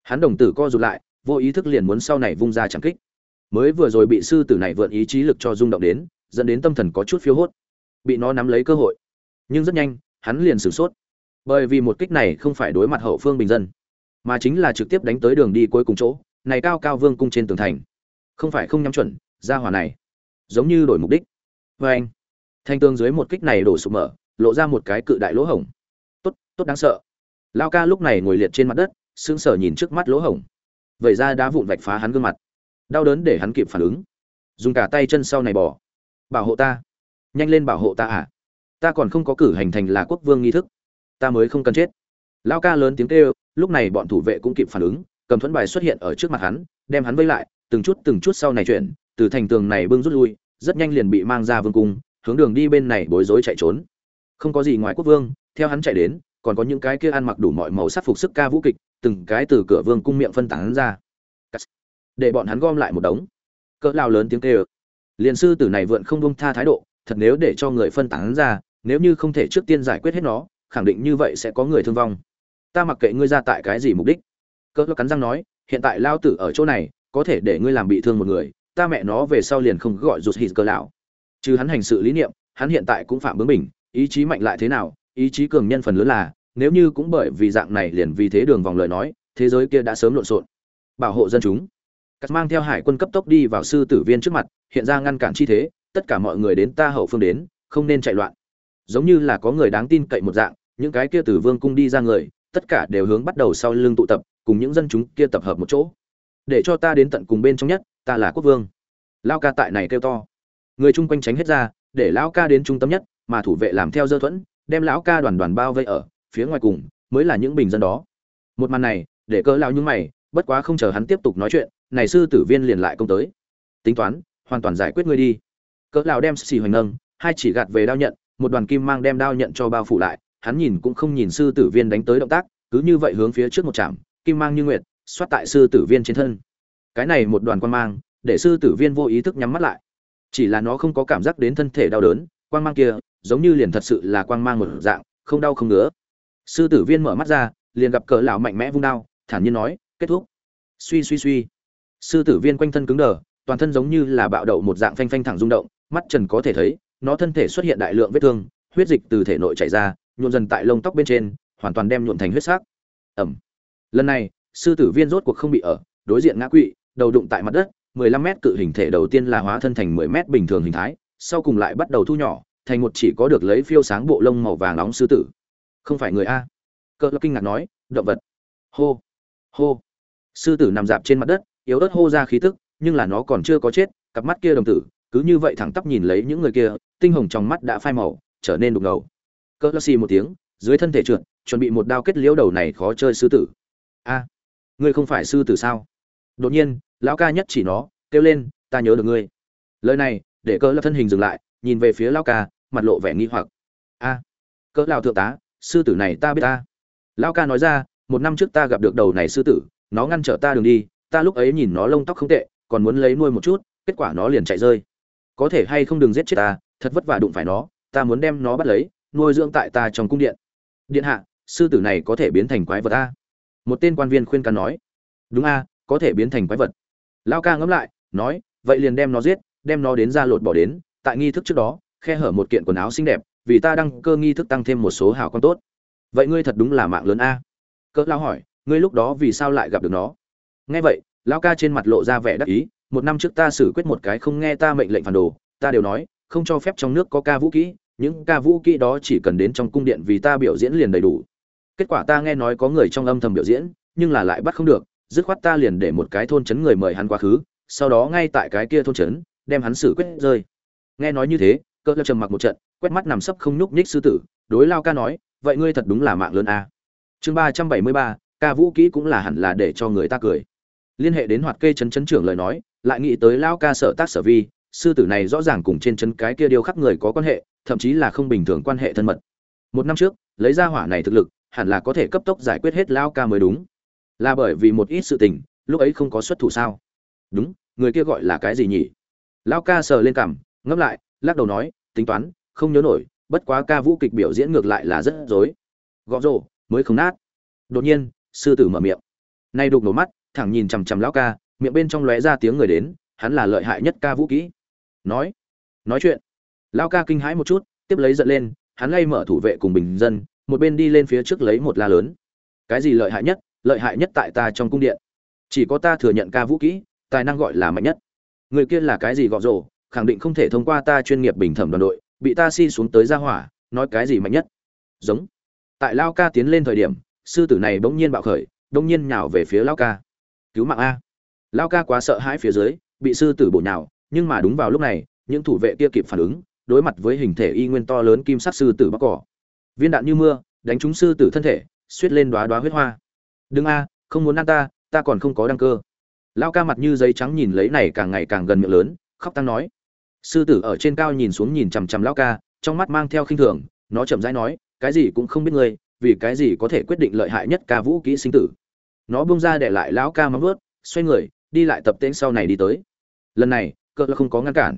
Hắn đồng tử co rụt lại, vô ý thức liền muốn sau này vung ra chẳng kích. Mới vừa rồi bị sư tử này vượn ý chí lực cho rung động đến, dẫn đến tâm thần có chút phiếu hốt. Bị nó nắm lấy cơ hội nhưng rất nhanh, hắn liền sửng sốt. Bởi vì một kích này không phải đối mặt hậu phương bình dân, mà chính là trực tiếp đánh tới đường đi cuối cùng chỗ, này cao cao vương cung trên tường thành. Không phải không nhắm chuẩn, ra hỏa này, giống như đổi mục đích. Vê anh, thanh tường dưới một kích này đổ sụp mở, lộ ra một cái cự đại lỗ hổng. Tốt tốt đáng sợ. Lao ca lúc này ngồi liệt trên mặt đất, sững sờ nhìn trước mắt lỗ hổng. Vậy ra đá vụn vạch phá hắn gương mặt. Đau đớn để hắn kịp phản ứng. Dùng cả tay chân sau này bỏ. Bảo hộ ta. Nhanh lên bảo hộ ta à ta còn không có cử hành thành là quốc vương nghi thức. Ta mới không cần chết. Lao ca lớn tiếng kêu, lúc này bọn thủ vệ cũng kịp phản ứng, cầm thuẫn bài xuất hiện ở trước mặt hắn, đem hắn vây lại, từng chút từng chút sau này chuyển, từ thành tường này bưng rút lui, rất nhanh liền bị mang ra vương cung, hướng đường đi bên này bối rối chạy trốn. Không có gì ngoài quốc vương, theo hắn chạy đến, còn có những cái kia ăn mặc đủ mọi màu sắc phục sức ca vũ kịch, từng cái từ cửa vương cung miệng phân tán ra. Để bọn hắn gom lại một đống. Cỡ lao lớn tiếng kêu. Liền sư tử này vượn không bông tha thái độ thật nếu để cho người phân tán ra, nếu như không thể trước tiên giải quyết hết nó, khẳng định như vậy sẽ có người thương vong. Ta mặc kệ ngươi ra tại cái gì mục đích. Cỡ cắn răng nói, hiện tại lao tử ở chỗ này, có thể để ngươi làm bị thương một người, ta mẹ nó về sau liền không gọi rụt hít cơ lão. Chứ hắn hành sự lý niệm, hắn hiện tại cũng phạm bướng mình ý chí mạnh lại thế nào, ý chí cường nhân phần lớn là, nếu như cũng bởi vì dạng này liền vì thế đường vòng lời nói, thế giới kia đã sớm lộn xộn. Bảo hộ dân chúng. Cắt mang theo hải quân cấp tốc đi vào sư tử viên trước mặt, hiện ra ngăn cản chi thế tất cả mọi người đến ta hậu phương đến, không nên chạy loạn. Giống như là có người đáng tin cậy một dạng, những cái kia từ vương cung đi ra người, tất cả đều hướng bắt đầu sau lưng tụ tập, cùng những dân chúng kia tập hợp một chỗ. Để cho ta đến tận cùng bên trong nhất, ta là quốc vương. Lao ca tại này kêu to. Người chung quanh tránh hết ra, để lão ca đến trung tâm nhất, mà thủ vệ làm theo dơ thuẫn, đem lão ca đoàn đoàn bao vây ở phía ngoài cùng, mới là những bình dân đó. Một màn này, để cỡ lao nhúng mày, bất quá không chờ hắn tiếp tục nói chuyện, này sư tử viên liền lại công tới. Tính toán, hoàn toàn giải quyết ngươi đi cỡ lão đem xì hoành nâng, hai chỉ gạt về đao nhận, một đoàn kim mang đem đao nhận cho bao phủ lại, hắn nhìn cũng không nhìn sư tử viên đánh tới động tác, cứ như vậy hướng phía trước một chạm, kim mang như nguyệt, xoát tại sư tử viên trên thân. Cái này một đoàn quan mang, để sư tử viên vô ý thức nhắm mắt lại. Chỉ là nó không có cảm giác đến thân thể đau đớn, quang mang kia, giống như liền thật sự là quang mang một dạng, không đau không ngứa. Sư tử viên mở mắt ra, liền gặp cỡ lão mạnh mẽ vung đao, thản nhiên nói, kết thúc. Suy suy suy. Sư tử viên quanh thân cứng đờ, toàn thân giống như là bạo đậu một dạng phanh phanh thẳng rung động mắt trần có thể thấy, nó thân thể xuất hiện đại lượng vết thương, huyết dịch từ thể nội chảy ra, nhuộn dần tại lông tóc bên trên, hoàn toàn đem nhuộn thành huyết sắc. Ẩm. Lần này, sư tử viên rốt cuộc không bị ở, đối diện ngã quỵ, đầu đụng tại mặt đất 15 mét cự hình thể đầu tiên là hóa thân thành 10 mét bình thường hình thái, sau cùng lại bắt đầu thu nhỏ, thành một chỉ có được lấy phiêu sáng bộ lông màu vàng nóng sư tử. Không phải người a. Cỡ kinh ngạc nói, động vật. Hô. Hô. Sư tử nằm dạp trên mặt đất, yếu ớt hô ra khí tức, nhưng là nó còn chưa có chết, cặp mắt kia đồng tử cứ như vậy thẳng tắp nhìn lấy những người kia, tinh hồng trong mắt đã phai màu, trở nên đục ngầu. Cỡ xì một tiếng, dưới thân thể trượt, chuẩn bị một đao kết liễu đầu này khó chơi sư tử. A, ngươi không phải sư tử sao? Đột nhiên, lão ca nhất chỉ nó, kêu lên, ta nhớ được ngươi. Lời này, để cỡ lơ thân hình dừng lại, nhìn về phía lão ca, mặt lộ vẻ nghi hoặc. A cỡ lão thượng tá, sư tử này ta biết ta. Lão ca nói ra, một năm trước ta gặp được đầu này sư tử, nó ngăn trở ta đường đi, ta lúc ấy nhìn nó lông tóc không tệ, còn muốn lấy nuôi một chút, kết quả nó liền chạy rơi có thể hay không đừng giết chết ta, thật vất vả đụng phải nó, ta muốn đem nó bắt lấy, nuôi dưỡng tại ta trong cung điện. Điện hạ, sư tử này có thể biến thành quái vật a? Một tên quan viên khuyên can nói. Đúng a, có thể biến thành quái vật. Lao ca ngẫm lại, nói, vậy liền đem nó giết, đem nó đến ra lột bỏ đến, tại nghi thức trước đó, khe hở một kiện quần áo xinh đẹp, vì ta đăng cơ nghi thức tăng thêm một số hào con tốt. Vậy ngươi thật đúng là mạng lớn a? Cỡ lao hỏi, ngươi lúc đó vì sao lại gặp được nó? Nghe vậy lao ca trên mặt lộ ra vẻ đắc ý một năm trước ta xử quyết một cái không nghe ta mệnh lệnh phản đồ, ta đều nói, không cho phép trong nước có ca vũ kỹ, những ca vũ kỹ đó chỉ cần đến trong cung điện vì ta biểu diễn liền đầy đủ. Kết quả ta nghe nói có người trong âm thầm biểu diễn, nhưng là lại bắt không được, dứt khoát ta liền để một cái thôn trấn người mời hắn quá khứ, sau đó ngay tại cái kia thôn trấn đem hắn xử quyết rơi. Nghe nói như thế cỡ lập trầm mặc một trận, quét mắt nằm sấp không nhúc nhích sư tử, đối lao ca nói, vậy ngươi thật đúng là mạng lớn a. À. chương ba trăm bảy mươi ba, ca vũ kỹ cũng là hẳn là để cho người ta cười. Liên hệ đến hoạt kê chấn chấn trưởng lời nói lại nghĩ tới lao ca sở tác sở vi, sư tử này rõ ràng cùng trên chân cái kia điêu khắc người có quan hệ, thậm chí là không bình thường quan hệ thân mật. Một năm trước, lấy ra hỏa này thực lực, hẳn là có thể cấp tốc giải quyết hết lao ca mới đúng. Là bởi vì một ít sự tình, lúc ấy không có xuất thủ sao? Đúng, người kia gọi là cái gì nhỉ? Lao ca sờ lên cằm, ngẫm lại, lắc đầu nói, tính toán, không nhớ nổi, bất quá ca vũ kịch biểu diễn ngược lại là rất dối gõ rổ, mới không nát. Đột nhiên, sư tử mở miệng. Nay đục nổ mắt, thẳng nhìn chằm chằm lão ca miệng bên trong lóe ra tiếng người đến, hắn là lợi hại nhất ca vũ kỹ. Nói nói chuyện. Lão ca kinh hãi một chút, tiếp lấy giận lên, hắn lay mở thủ vệ cùng bình dân, một bên đi lên phía trước lấy một la lớn. Cái gì lợi hại nhất? Lợi hại nhất tại ta trong cung điện. Chỉ có ta thừa nhận ca vũ kỹ, tài năng gọi là mạnh nhất. Người kia là cái gì gọ rổ? Khẳng định không thể thông qua ta chuyên nghiệp bình thẩm đoàn đội, bị ta si xuống tới ra hỏa, nói cái gì mạnh nhất? Giống. Tại lao ca tiến lên thời điểm, sư tử này bỗng nhiên bạo khởi, bỗng nhiên nhào về phía lao ca. Cứu mạng a lao ca quá sợ hãi phía dưới, bị sư tử bổ nhào, nhưng mà đúng vào lúc này, những thủ vệ kia kịp phản ứng, đối mặt với hình thể y nguyên to lớn kim sắc sư tử bắc cỏ. Viên đạn như mưa, đánh trúng sư tử thân thể, suýt lên đoá đoá huyết hoa. Đừng a, không muốn ăn ta ta còn không có đăng cơ. Lao ca mặt như giấy trắng nhìn lấy này càng ngày càng gần miệng lớn, khóc tăng nói. Sư tử ở trên cao nhìn xuống nhìn chằm chằm lao ca, trong mắt mang theo khinh thường, nó chậm rãi nói, cái gì cũng không biết ngươi, vì cái gì có thể quyết định lợi hại nhất ca vũ kỹ sinh tử? Nó bung ra để lại lão ca mắm vớt xoay người đi lại tập tễnh sau này đi tới. Lần này, cỡ là không có ngăn cản.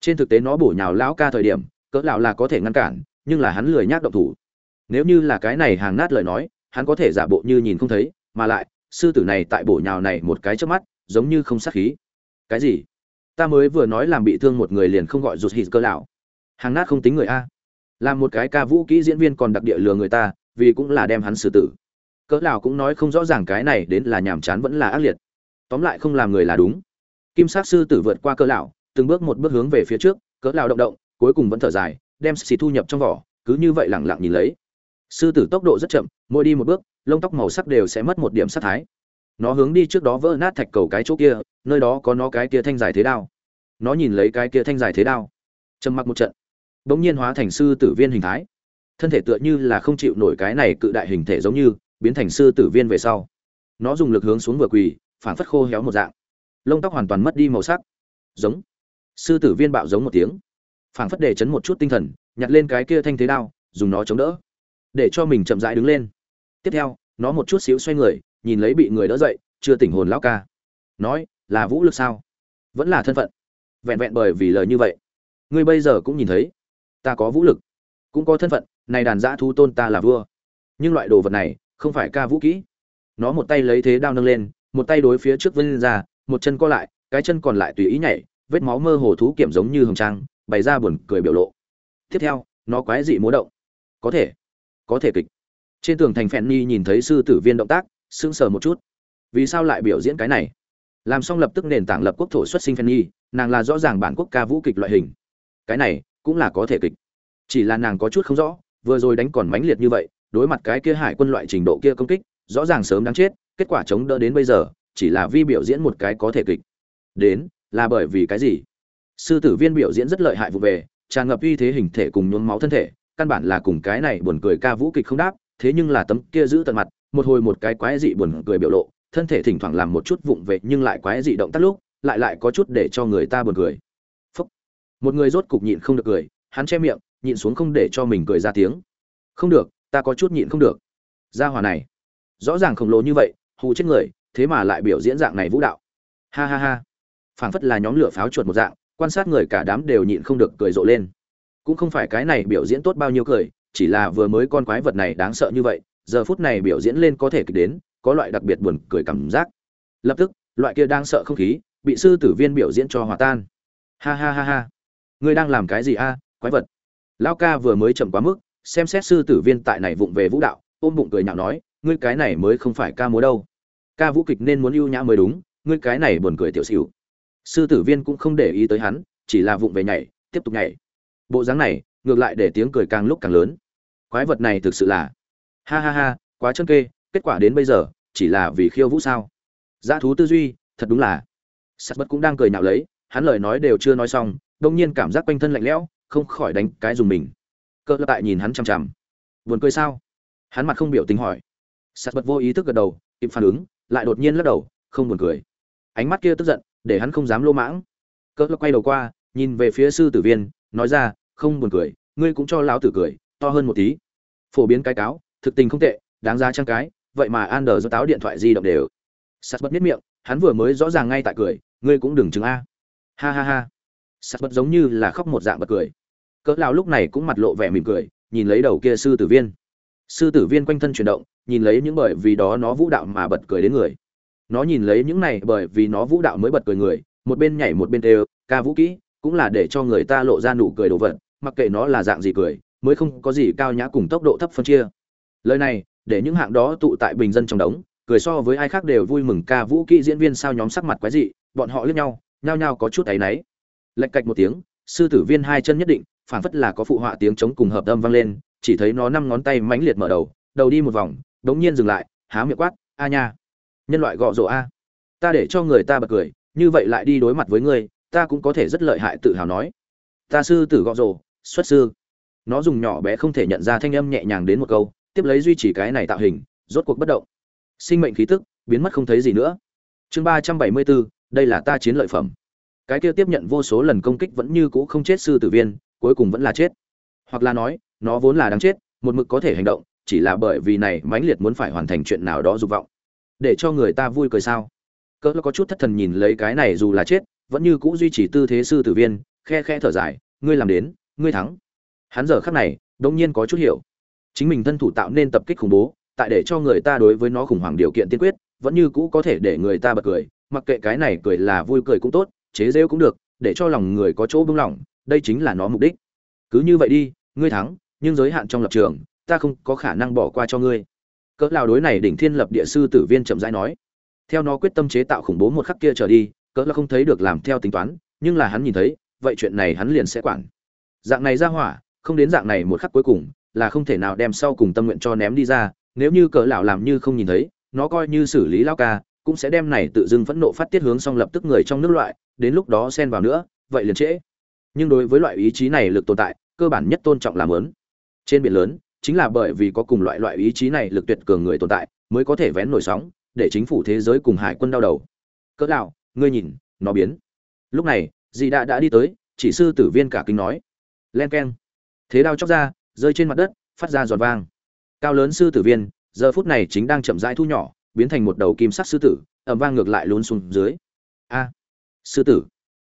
Trên thực tế nó bổ nhào lão ca thời điểm, cỡ lão là có thể ngăn cản, nhưng là hắn lười nhác động thủ. Nếu như là cái này hàng nát lời nói, hắn có thể giả bộ như nhìn không thấy, mà lại, sư tử này tại bổ nhào này một cái trước mắt, giống như không sát khí. Cái gì? Ta mới vừa nói làm bị thương một người liền không gọi rụt hít cỡ lão. Hàng nát không tính người a. Làm một cái ca vũ kỹ diễn viên còn đặc địa lừa người ta, vì cũng là đem hắn xử tử. Cỡ lão cũng nói không rõ ràng cái này đến là nhàm chán vẫn là ác liệt tóm lại không làm người là đúng. Kim sát sư tử vượt qua cỡ lão, từng bước một bước hướng về phía trước, cỡ lão động động, cuối cùng vẫn thở dài, đem xì thu nhập trong vỏ, cứ như vậy lẳng lặng nhìn lấy. Sư tử tốc độ rất chậm, mỗi đi một bước, lông tóc màu sắc đều sẽ mất một điểm sắc thái. Nó hướng đi trước đó vỡ nát thạch cầu cái chỗ kia, nơi đó có nó cái kia thanh dài thế đao. Nó nhìn lấy cái kia thanh dài thế đao, trầm mặc một trận, bỗng nhiên hóa thành sư tử viên hình thái. Thân thể tựa như là không chịu nổi cái này cự đại hình thể giống như, biến thành sư tử viên về sau. Nó dùng lực hướng xuống vừa quỳ phản phất khô héo một dạng. Lông tóc hoàn toàn mất đi màu sắc. Giống. Sư tử viên bạo giống một tiếng. Phản phất để chấn một chút tinh thần, nhặt lên cái kia thanh thế đao, dùng nó chống đỡ. Để cho mình chậm rãi đứng lên. Tiếp theo, nó một chút xíu xoay người, nhìn lấy bị người đỡ dậy, chưa tỉnh hồn lão ca. Nói, là vũ lực sao? Vẫn là thân phận. Vẹn vẹn bởi vì lời như vậy. Ngươi bây giờ cũng nhìn thấy, ta có vũ lực, cũng có thân phận, này đàn dã thu tôn ta là vua. Nhưng loại đồ vật này, không phải ca vũ kỹ. Nó một tay lấy thế đao nâng lên một tay đối phía trước vươn ra, một chân co lại, cái chân còn lại tùy ý nhảy, vết máu mơ hồ thú kiểm giống như hồng trang, bày ra buồn cười biểu lộ. Tiếp theo, nó quái dị múa động. Có thể có thể kịch. Trên tường thành phèn ni nhìn thấy sư tử viên động tác, sững sờ một chút. Vì sao lại biểu diễn cái này? Làm xong lập tức nền tảng lập quốc thổ xuất sinh phèn ni, nàng là rõ ràng bản quốc ca vũ kịch loại hình. Cái này cũng là có thể kịch. Chỉ là nàng có chút không rõ, vừa rồi đánh còn mãnh liệt như vậy, đối mặt cái kia hải quân loại trình độ kia công kích, rõ ràng sớm đáng chết kết quả chống đỡ đến bây giờ, chỉ là vi biểu diễn một cái có thể kịch. Đến, là bởi vì cái gì? Sư tử viên biểu diễn rất lợi hại vụ về, tràn ngập uy thế hình thể cùng nhuốm máu thân thể, căn bản là cùng cái này buồn cười ca vũ kịch không đáp, thế nhưng là tấm kia giữ tận mặt, một hồi một cái quái dị buồn cười biểu lộ, thân thể thỉnh thoảng làm một chút vụng về nhưng lại quái dị động tác lúc, lại lại có chút để cho người ta buồn cười. Phúc. một người rốt cục nhịn không được cười, hắn che miệng, nhịn xuống không để cho mình cười ra tiếng. Không được, ta có chút nhịn không được. Gia hỏa này. Rõ ràng khổng lồ như vậy hù chết người, thế mà lại biểu diễn dạng này vũ đạo. Ha ha ha. Phảng phất là nhóm lửa pháo chuột một dạng, quan sát người cả đám đều nhịn không được cười rộ lên. Cũng không phải cái này biểu diễn tốt bao nhiêu cười, chỉ là vừa mới con quái vật này đáng sợ như vậy, giờ phút này biểu diễn lên có thể kịch đến, có loại đặc biệt buồn cười cảm giác. Lập tức, loại kia đang sợ không khí, bị sư tử viên biểu diễn cho hòa tan. Ha ha ha ha. Ngươi đang làm cái gì a, quái vật? Lao ca vừa mới chậm quá mức, xem xét sư tử viên tại này vụng về vũ đạo, ôm bụng cười nhạo nói, ngươi cái này mới không phải ca múa đâu ca vũ kịch nên muốn ưu nhã mới đúng, ngươi cái này buồn cười tiểu xỉu. Sư tử viên cũng không để ý tới hắn, chỉ là vụng về nhảy, tiếp tục nhảy. Bộ dáng này, ngược lại để tiếng cười càng lúc càng lớn. Quái vật này thực sự là, ha ha ha, quá chân kê, kết quả đến bây giờ, chỉ là vì khiêu vũ sao? Dã thú tư duy, thật đúng là. Sắt bất cũng đang cười nhạo lấy, hắn lời nói đều chưa nói xong, đông nhiên cảm giác quanh thân lạnh lẽo, không khỏi đánh cái dùng mình. Cơ tại nhìn hắn chằm chằm. Buồn cười sao? Hắn mặt không biểu tình hỏi. Sắt bất vô ý thức gật đầu, kịp phản ứng lại đột nhiên lắc đầu, không buồn cười. Ánh mắt kia tức giận, để hắn không dám lô mãng. Lắc quay đầu qua, nhìn về phía sư tử viên, nói ra, không buồn cười, ngươi cũng cho lão tử cười, to hơn một tí. Phổ biến cái cáo, thực tình không tệ, đáng ra trang cái, vậy mà an đờ do táo điện thoại di động đều. Sắt bất biết miệng, hắn vừa mới rõ ràng ngay tại cười, ngươi cũng đừng chứng a. Ha ha ha. Sắt bất giống như là khóc một dạng bật cười. Cỡ lão lúc này cũng mặt lộ vẻ mỉm cười, nhìn lấy đầu kia sư tử viên. Sư tử viên quanh thân chuyển động nhìn lấy những bởi vì đó nó vũ đạo mà bật cười đến người. Nó nhìn lấy những này bởi vì nó vũ đạo mới bật cười người, một bên nhảy một bên đều ca vũ kỹ, cũng là để cho người ta lộ ra nụ cười đồ vật, mặc kệ nó là dạng gì cười, mới không có gì cao nhã cùng tốc độ thấp phân chia. Lời này, để những hạng đó tụ tại bình dân trong đống, cười so với ai khác đều vui mừng ca vũ kỹ diễn viên sao nhóm sắc mặt quái dị, bọn họ liếc nhau, nhao nhao có chút áy náy. Lệch cạch một tiếng, sư tử viên hai chân nhất định phản phất là có phụ họa tiếng chống cùng hợp âm vang lên, chỉ thấy nó năm ngón tay mãnh liệt mở đầu đầu đi một vòng đống nhiên dừng lại, há miệng quát, a nha, nhân loại gọ rổ a. Ta để cho người ta bật cười, như vậy lại đi đối mặt với ngươi, ta cũng có thể rất lợi hại tự hào nói. Ta sư tử gọ rổ, xuất sư. Nó dùng nhỏ bé không thể nhận ra thanh âm nhẹ nhàng đến một câu, tiếp lấy duy trì cái này tạo hình, rốt cuộc bất động. Sinh mệnh khí tức, biến mất không thấy gì nữa. Chương ba trăm bảy mươi bốn, đây là ta chiến lợi phẩm. Cái kia tiếp nhận vô số lần công kích vẫn như cũ không chết sư tử viên, cuối cùng vẫn là chết. Hoặc là nói, nó vốn là đáng chết, một mực có thể hành động chỉ là bởi vì này mãnh liệt muốn phải hoàn thành chuyện nào đó dục vọng. Để cho người ta vui cười sao? Cỡ có chút thất thần nhìn lấy cái này dù là chết, vẫn như cũ duy trì tư thế sư tử viên, khe khe thở dài, ngươi làm đến, ngươi thắng. Hắn giờ khắc này đông nhiên có chút hiểu. Chính mình thân thủ tạo nên tập kích khủng bố, tại để cho người ta đối với nó khủng hoảng điều kiện tiên quyết, vẫn như cũ có thể để người ta bật cười, mặc kệ cái này cười là vui cười cũng tốt, chế rêu cũng được, để cho lòng người có chỗ bưng lỏng đây chính là nó mục đích. Cứ như vậy đi, ngươi thắng, nhưng giới hạn trong lập trường ta không có khả năng bỏ qua cho ngươi. Cỡ lao đối này đỉnh thiên lập địa sư tử viên chậm rãi nói. Theo nó quyết tâm chế tạo khủng bố một khắc kia trở đi, cỡ là không thấy được làm theo tính toán, nhưng là hắn nhìn thấy, vậy chuyện này hắn liền sẽ quản. Dạng này ra hỏa, không đến dạng này một khắc cuối cùng, là không thể nào đem sau cùng tâm nguyện cho ném đi ra, nếu như cỡ lão làm như không nhìn thấy, nó coi như xử lý lao ca, cũng sẽ đem này tự dưng phẫn nộ phát tiết hướng xong lập tức người trong nước loại, đến lúc đó xen vào nữa, vậy liền trễ. Nhưng đối với loại ý chí này lực tồn tại, cơ bản nhất tôn trọng làm lớn trên biển lớn chính là bởi vì có cùng loại loại ý chí này lực tuyệt cường người tồn tại, mới có thể vén nổi sóng, để chính phủ thế giới cùng hải quân đau đầu. Cỡ nào ngươi nhìn, nó biến. Lúc này dì đã đã đi tới, chỉ sư tử viên cả kinh nói. Len keng. Thế đao chóc ra, rơi trên mặt đất, phát ra giòn vang. Cao lớn sư tử viên, giờ phút này chính đang chậm rãi thu nhỏ, biến thành một đầu kim sắc sư tử ẩm vang ngược lại lún xuống dưới. A. Sư tử.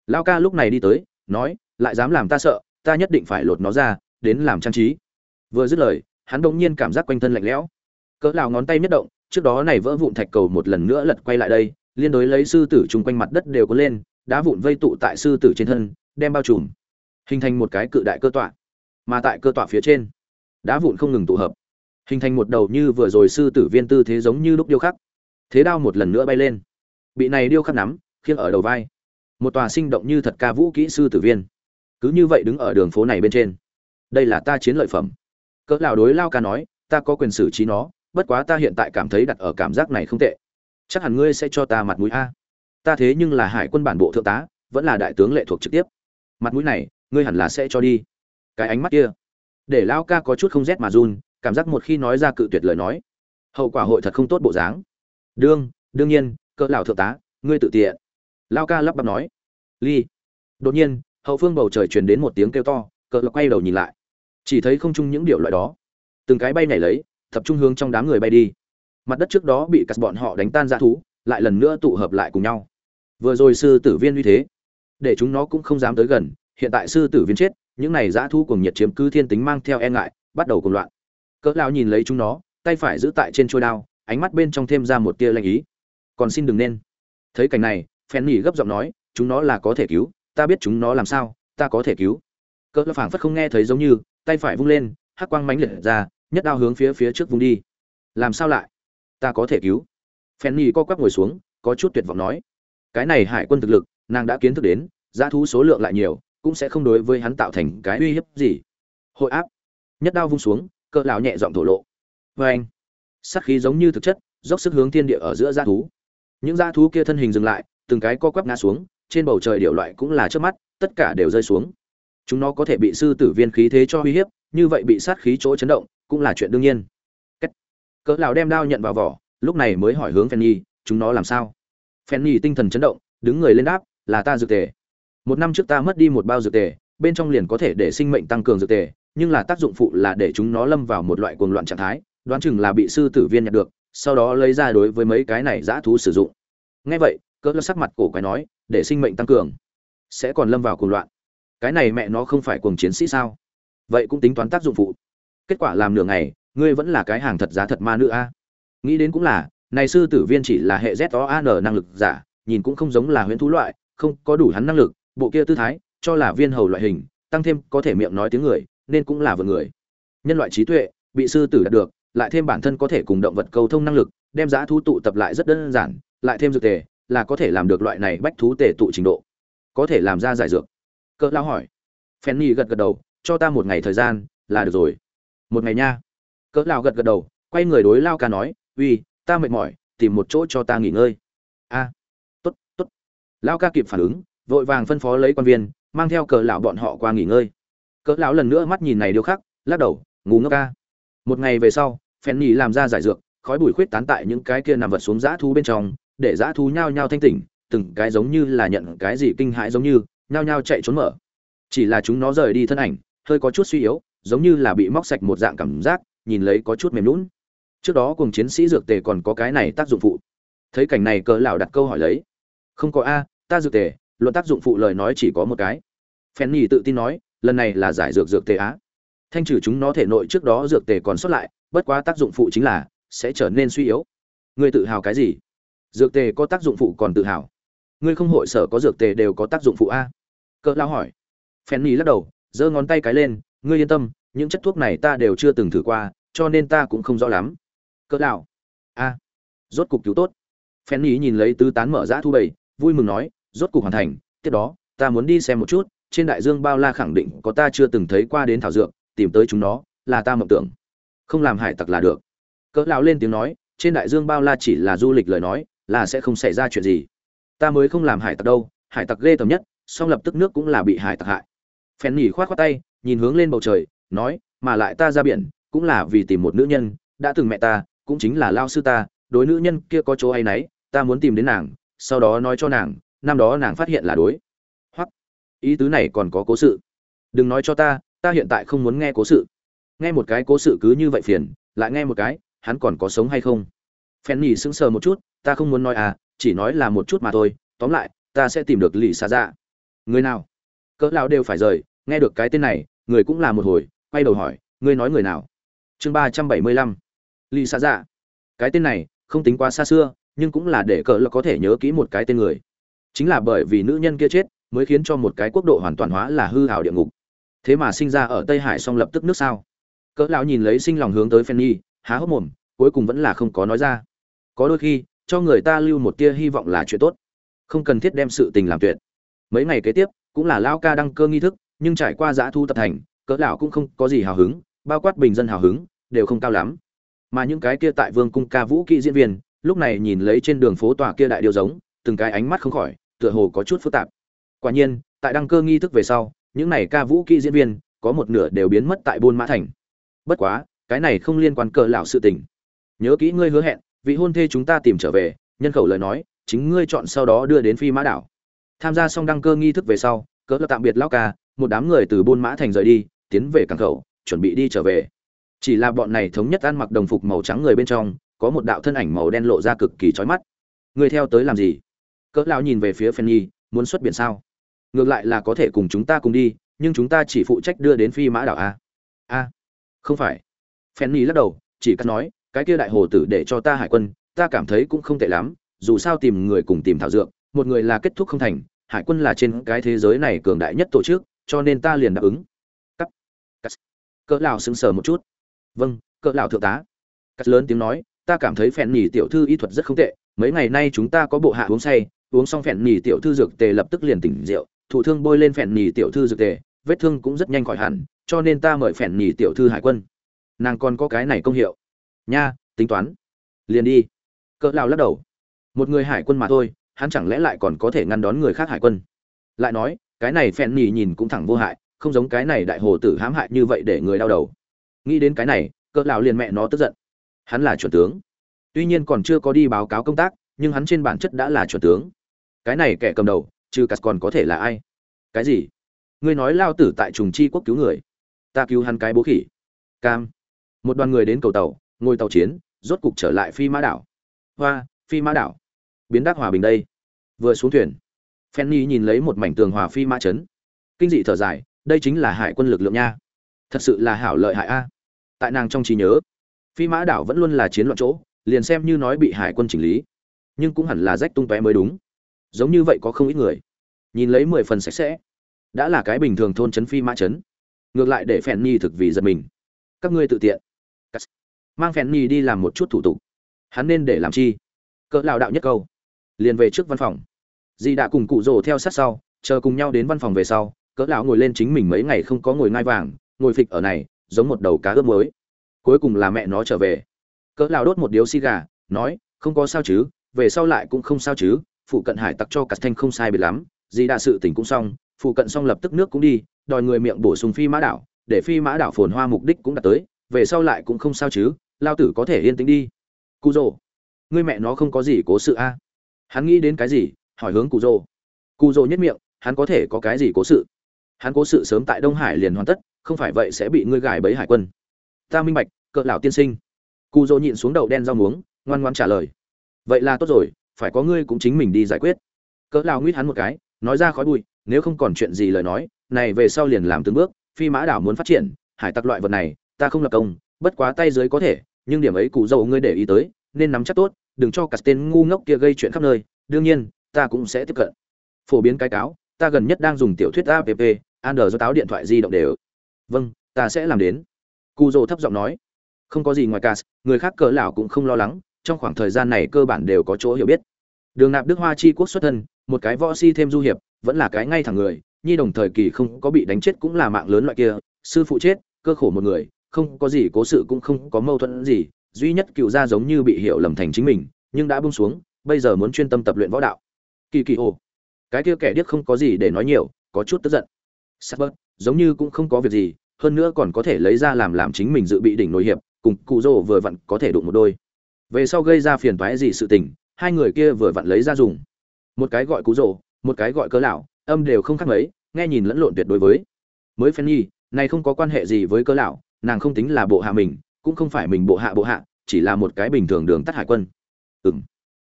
Lao ca lúc này đi tới, nói, lại dám làm ta sợ, ta nhất định phải lột nó ra, đến làm trang trí vừa dứt lời, hắn bỗng nhiên cảm giác quanh thân lạnh lẽo. Cỡ lào ngón tay nhất động, trước đó này vỡ vụn thạch cầu một lần nữa lật quay lại đây, liên đối lấy sư tử chung quanh mặt đất đều có lên, đá vụn vây tụ tại sư tử trên thân, đem bao trùm, hình thành một cái cự đại cơ tọa, mà tại cơ tọa phía trên, đá vụn không ngừng tụ hợp, hình thành một đầu như vừa rồi sư tử viên tư thế giống như lúc điêu khắc. Thế đao một lần nữa bay lên. Bị này điêu khắc nắm, khiêng ở đầu vai. Một tòa sinh động như thật ca vũ kỹ sư tử viên. Cứ như vậy đứng ở đường phố này bên trên. Đây là ta chiến lợi phẩm cỡ lão đối lao ca nói, ta có quyền xử trí nó, bất quá ta hiện tại cảm thấy đặt ở cảm giác này không tệ. Chắc hẳn ngươi sẽ cho ta mặt mũi a. Ta thế nhưng là hải quân bản bộ thượng tá, vẫn là đại tướng lệ thuộc trực tiếp. Mặt mũi này, ngươi hẳn là sẽ cho đi. Cái ánh mắt kia, để lao ca có chút không rét mà run, cảm giác một khi nói ra cự tuyệt lời nói, hậu quả hội thật không tốt bộ dáng. Đương đương nhiên, cỡ lão thượng tá, ngươi tự tiện. Lao ca lắp bắp nói. Ly. Đột nhiên, hậu phương bầu trời truyền đến một tiếng kêu to, cỡ lão quay đầu nhìn lại chỉ thấy không chung những điệu loại đó. Từng cái bay nhảy lấy, tập trung hướng trong đám người bay đi. Mặt đất trước đó bị cắt bọn họ đánh tan ra thú, lại lần nữa tụ hợp lại cùng nhau. Vừa rồi sư tử viên uy thế, để chúng nó cũng không dám tới gần, hiện tại sư tử viên chết, những này dã thu cùng nhiệt chiếm cứ thiên tính mang theo e ngại, bắt đầu cùng loạn. Cỡ lão nhìn lấy chúng nó, tay phải giữ tại trên trôi đao, ánh mắt bên trong thêm ra một tia lanh ý. Còn xin đừng nên. Thấy cảnh này, phen nhỉ gấp giọng nói, chúng nó là có thể cứu, ta biết chúng nó làm sao, ta có thể cứu. Cỡ lão phảng phất không nghe thấy giống như tay phải vung lên, hắc quang mánh liệt ra, nhất đao hướng phía phía trước vung đi. Làm sao lại? Ta có thể cứu. Phen nhi co quắp ngồi xuống, có chút tuyệt vọng nói. Cái này hải quân thực lực, nàng đã kiến thức đến, giá thú số lượng lại nhiều, cũng sẽ không đối với hắn tạo thành cái uy hiếp gì. Hội áp. Nhất đao vung xuống, cỡ lão nhẹ giọng thổ lộ. Với anh sát khí giống như thực chất, dốc sức hướng thiên địa ở giữa giá thú. Những giá thú kia thân hình dừng lại, từng cái co quắp ngã xuống, trên bầu trời điều loại cũng là trước mắt, tất cả đều rơi xuống chúng nó có thể bị sư tử viên khí thế cho uy hiếp như vậy bị sát khí chỗ chấn động cũng là chuyện đương nhiên. Cách. cỡ lão đem đao nhận vào vỏ lúc này mới hỏi hướng Fanny, chúng nó làm sao? Fanny tinh thần chấn động đứng người lên đáp là ta dược tề. Một năm trước ta mất đi một bao dược tề bên trong liền có thể để sinh mệnh tăng cường dược tề nhưng là tác dụng phụ là để chúng nó lâm vào một loại cuồng loạn trạng thái đoán chừng là bị sư tử viên nhặt được sau đó lấy ra đối với mấy cái này dã thú sử dụng. Ngay vậy cỡ lão sắc mặt cổ quái nói để sinh mệnh tăng cường sẽ còn lâm vào cuồng loạn cái này mẹ nó không phải cuồng chiến sĩ sao? Vậy cũng tính toán tác dụng phụ. Kết quả làm nửa ngày, ngươi vẫn là cái hàng thật giá thật ma nữ a. Nghĩ đến cũng là, này sư tử viên chỉ là hệ z o an năng lực giả, nhìn cũng không giống là huyễn thú loại, không có đủ hắn năng lực, bộ kia tư thái, cho là viên hầu loại hình, tăng thêm có thể miệng nói tiếng người, nên cũng là vượt người. Nhân loại trí tuệ, bị sư tử đạt được, lại thêm bản thân có thể cùng động vật cầu thông năng lực, đem giá thú tụ tập lại rất đơn giản, lại thêm dược tề, là có thể làm được loại này bách thú tề tụ trình độ. Có thể làm ra giải dược cỡ lao hỏi. Fanny gật gật đầu cho ta một ngày thời gian là được rồi. Một ngày nha. Cỡ lao gật gật đầu quay người đối lao ca nói uy ta mệt mỏi tìm một chỗ cho ta nghỉ ngơi. A à, tốt tốt. Lao ca kịp phản ứng vội vàng phân phó lấy quan viên mang theo cỡ lão bọn họ qua nghỉ ngơi. Cỡ lão lần nữa mắt nhìn này điêu khắc lắc đầu ngủ ngốc ca. Một ngày về sau phen nhi làm ra giải dược khói bụi khuyết tán tại những cái kia nằm vật xuống dã thú bên trong để dã thú nhao nhao thanh tỉnh từng cái giống như là nhận cái gì kinh hãi giống như nhao nhao chạy trốn mở. Chỉ là chúng nó rời đi thân ảnh, hơi có chút suy yếu, giống như là bị móc sạch một dạng cảm giác, nhìn lấy có chút mềm lún trước đó cùng chiến sĩ dược tề còn có cái này tác dụng phụ. Thấy cảnh này cỡ lão đặt câu hỏi lấy. Không có a, ta dược tề, luận tác dụng phụ lời nói chỉ có một cái. Phen nhì tự tin nói, lần này là giải dược dược tề á thanh trừ chúng nó thể nội trước đó dược tề còn sót lại, bất quá tác dụng phụ chính là sẽ trở nên suy yếu. Ngươi tự hào cái gì? Dược tề có tác dụng phụ còn tự hào ngươi không hội sở có dược tề đều có tác dụng phụ a? Cỡ lao hỏi. Phen ni lắc đầu, giơ ngón tay cái lên, ngươi yên tâm, những chất thuốc này ta đều chưa từng thử qua, cho nên ta cũng không rõ lắm. Cỡ lao a, rốt cục cứu tốt. Phen ni nhìn lấy tứ tán mở ra thu bầy, vui mừng nói, rốt cục hoàn thành, tiếp đó, ta muốn đi xem một chút, trên đại dương bao la khẳng định có ta chưa từng thấy qua đến thảo dược, tìm tới chúng nó, là ta mộng tưởng. Không làm hải tặc là được. Cỡ lão lên tiếng nói, trên đại dương bao la chỉ là du lịch lời nói, là sẽ không xảy ra chuyện gì ta mới không làm hải tặc đâu, hải tặc ghê tởm nhất, song lập tức nước cũng là bị hải tặc hại. Phèn nhỉ khoát khoát tay, nhìn hướng lên bầu trời, nói, mà lại ta ra biển, cũng là vì tìm một nữ nhân, đã từng mẹ ta, cũng chính là lao sư ta, đối nữ nhân kia có chỗ hay nấy, ta muốn tìm đến nàng, sau đó nói cho nàng, năm đó nàng phát hiện là đối. Hoặc ý tứ này còn có cố sự. Đừng nói cho ta ta hiện tại không muốn nghe cố sự. Nghe một cái cố sự cứ như vậy phiền, lại nghe một cái, hắn còn có sống hay không? Phen nhỉ sững sờ một chút, ta không muốn nói à chỉ nói là một chút mà thôi tóm lại ta sẽ tìm được lì xa dạ. Người nào? Cỡ lão đều phải rời nghe được cái tên này người cũng là một hồi quay đầu hỏi ngươi nói người nào? Chương ba trăm bảy mươi lăm. Lì xa dạ. Cái tên này không tính quá xa xưa nhưng cũng là để cỡ lão có thể nhớ kỹ một cái tên người. Chính là bởi vì nữ nhân kia chết mới khiến cho một cái quốc độ hoàn toàn hóa là hư hào địa ngục. Thế mà sinh ra ở tây hải xong lập tức nước sao? Cỡ lão nhìn lấy sinh lòng hướng tới Fanny, há hốc mồm cuối cùng vẫn là không có nói ra. Có đôi khi cho người ta lưu một tia hy vọng là chuyện tốt. Không cần thiết đem sự tình làm tuyệt. Mấy ngày kế tiếp, cũng là lao ca đăng cơ nghi thức, nhưng trải qua giã thu tập thành, cỡ lão cũng không có gì hào hứng, bao quát bình dân hào hứng, đều không cao lắm. Mà những cái kia tại vương cung ca vũ kỹ diễn viên, lúc này nhìn lấy trên đường phố tòa kia đại điều giống, từng cái ánh mắt không khỏi, tựa hồ có chút phức tạp. Quả nhiên, tại đăng cơ nghi thức về sau, những này ca vũ kỹ diễn viên, có một nửa đều biến mất tại buôn mã thành. Bất quá, cái này không liên quan cờ lão sự tình. Nhớ kỹ ngươi hứa hẹn vị hôn thê chúng ta tìm trở về, nhân khẩu lời nói, chính ngươi chọn sau đó đưa đến phi mã đảo. Tham gia xong đăng cơ nghi thức về sau cỡ tạm biệt lão ca, một đám người từ buôn mã thành rời đi, tiến về cảng khẩu, chuẩn bị đi trở về. Chỉ là bọn này thống nhất ăn mặc đồng phục màu trắng người bên trong, có một đạo thân ảnh màu đen lộ ra cực kỳ chói mắt. Người theo tới làm gì? Cỡ lão nhìn về phía phen nhi, muốn xuất biển sao? Ngược lại là có thể cùng chúng ta cùng đi, nhưng chúng ta chỉ phụ trách đưa đến phi mã đảo a a không phải. Phen nhi lắc đầu, chỉ cắt nói cái kia đại hồ tử để cho ta hải quân, ta cảm thấy cũng không tệ lắm, dù sao tìm người cùng tìm thảo dược, một người là kết thúc không thành, hải quân là trên cái thế giới này cường đại nhất tổ chức, cho nên ta liền đáp ứng. Cắt. Cắt. Cỡ lão sững sờ một chút. Vâng cỡ lão thượng tá. Cắt lớn tiếng nói, ta cảm thấy phèn nhì tiểu thư y thuật rất không tệ, mấy ngày nay chúng ta có bộ hạ uống say, uống xong phèn nhì tiểu thư dược tề lập tức liền tỉnh rượu thủ thương bôi lên phèn nhì tiểu thư dược tề, vết thương cũng rất nhanh khỏi hẳn, cho nên ta mời phèn nhì tiểu thư hải quân. Nàng còn có cái này công hiệu nha, tính toán. Liền đi. Cỡ lao lắc đầu. Một người hải quân mà thôi, hắn chẳng lẽ lại còn có thể ngăn đón người khác hải quân? Lại nói, cái này phen nhì nhìn cũng thẳng vô hại, không giống cái này đại hồ tử hãm hại như vậy để người đau đầu. Nghĩ đến cái này, cỡ lão liền mẹ nó tức giận. Hắn là chuẩn tướng. Tuy nhiên còn chưa có đi báo cáo công tác, nhưng hắn trên bản chất đã là chuẩn tướng. Cái này kẻ cầm đầu, trừ cắt còn có thể là ai? Cái gì? Ngươi nói lao tử tại trùng chi quốc cứu người. Ta cứu hắn cái bố khỉ. Cam. Một đoàn người đến cầu tàu ngồi tàu chiến, rốt cục trở lại phi mã đảo. Hoa, phi mã đảo. Biến đắc hòa bình đây. Vừa xuống thuyền, Fanny nhìn lấy một mảnh tường hòa phi mã trấn. Kinh dị thở dài, đây chính là hải quân lực lượng nha. Thật sự là hảo lợi hại a. Tại nàng trong trí nhớ, phi mã đảo vẫn luôn là chiến loạn chỗ, liền xem như nói bị hải quân chỉnh lý, nhưng cũng hẳn là rách tung tóe mới đúng. Giống như vậy có không ít người. Nhìn lấy mười phần sạch sẽ, đã là cái bình thường thôn trấn phi mã trấn. Ngược lại để phèn nhi thực vì giật mình. Các ngươi tự tiện mang phèn nhì đi làm một chút thủ tục. Hắn nên để làm chi? Cỡ lao đạo nhất câu. Liền về trước văn phòng. Dì đã cùng cụ rồ theo sát sau, chờ cùng nhau đến văn phòng về sau, cỡ lão ngồi lên chính mình mấy ngày không có ngồi ngai vàng, ngồi phịch ở này, giống một đầu cá ướp mới cuối cùng là mẹ nó trở về. Cỡ lão đốt một điếu xì gà, nói, không có sao chứ, về sau lại cũng không sao chứ, phụ cận hải tặc cho cắt thanh không sai biệt lắm, dì đã sự tình cũng xong, phụ cận xong lập tức nước cũng đi, đòi người miệng bổ sung phi mã đảo, để phi mã đảo phồn hoa mục đích cũng đạt tới, về sau lại cũng không sao chứ lao tử có thể yên tĩnh đi. Cụ rồ ngươi mẹ nó không có gì cố sự a. À? Hắn nghĩ đến cái gì, hỏi hướng cụ rồ cụ rồ nhất miệng, hắn có thể có cái gì cố sự? Hắn cố sự sớm tại đông hải liền hoàn tất, không phải vậy sẽ bị ngươi gài bẫy hải quân. Ta minh bạch, cỡ lão tiên sinh. Cụ rồ nhịn xuống đầu đen rau muống, ngoan ngoan trả lời. Vậy là tốt rồi, phải có ngươi cũng chính mình đi giải quyết. Cỡ lão nguyết hắn một cái, nói ra khói bụi, nếu không còn chuyện gì lời nói, này về sau liền làm từng bước, phi mã đảo muốn phát triển, hải tặc loại vật này, ta không lập công bất quá tay dưới có thể, nhưng điểm ấy cụ dầu ngươi để ý tới, nên nắm chắc tốt, đừng cho cả tên ngu ngốc kia gây chuyện khắp nơi, đương nhiên, ta cũng sẽ tiếp cận. Phổ biến cái cáo, ta gần nhất đang dùng tiểu thuyết app an do táo điện thoại di động đều. Vâng ta sẽ làm đến. Cụ dầu thấp giọng nói. Không có gì ngoài cas người khác cỡ lão cũng không lo lắng, trong khoảng thời gian này cơ bản đều có chỗ hiểu biết. Đường nạp đức hoa chi quốc xuất thân, một cái võ si thêm du hiệp, vẫn là cái ngay thẳng người, nhi đồng thời kỳ không có bị đánh chết cũng là mạng lớn loại kia, sư phụ chết, cơ khổ một người không có gì cố sự cũng không có mâu thuẫn gì, duy nhất cựu gia giống như bị hiểu lầm thành chính mình, nhưng đã buông xuống, bây giờ muốn chuyên tâm tập luyện võ đạo. Kỳ kỳ ồ. Cái kia kẻ điếc không có gì để nói nhiều, có chút tức giận. Sát bớt, giống như cũng không có việc gì, hơn nữa còn có thể lấy ra làm làm chính mình dự bị đỉnh nội hiệp, cùng cụ rồ vừa vặn có thể đụng một đôi. Về sau gây ra phiền toái gì sự tình, hai người kia vừa vặn lấy ra dùng. Một cái gọi cụ rồ, một cái gọi cớ lão, âm đều không khác mấy, nghe nhìn lẫn lộn tuyệt đối với. Mới phen nhi, này không có quan hệ gì với cớ lão nàng không tính là bộ hạ mình, cũng không phải mình bộ hạ bộ hạ, chỉ là một cái bình thường đường tắt hải quân. Ừng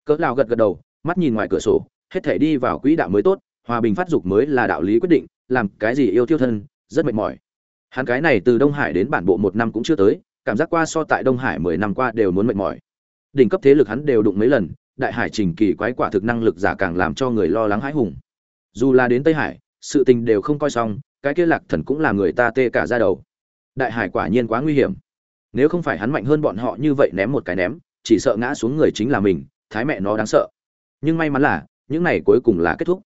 cỡ lao gật gật đầu, mắt nhìn ngoài cửa sổ, hết thể đi vào quỹ đạo mới tốt, hòa bình phát dục mới là đạo lý quyết định, làm cái gì yêu tiêu thân, rất mệt mỏi. Hắn cái này từ đông hải đến bản bộ một năm cũng chưa tới, cảm giác qua so tại đông hải mười năm qua đều muốn mệt mỏi. Đỉnh cấp thế lực hắn đều đụng mấy lần, đại hải trình kỳ quái quả thực năng lực giả càng làm cho người lo lắng hãi hùng. Dù là đến tây hải, sự tình đều không coi xong, cái kia lạc thần cũng là người ta tê cả ra đầu đại hải quả nhiên quá nguy hiểm. Nếu không phải hắn mạnh hơn bọn họ như vậy ném một cái ném, chỉ sợ ngã xuống người chính là mình, thái mẹ nó đáng sợ. Nhưng may mắn là, những này cuối cùng là kết thúc.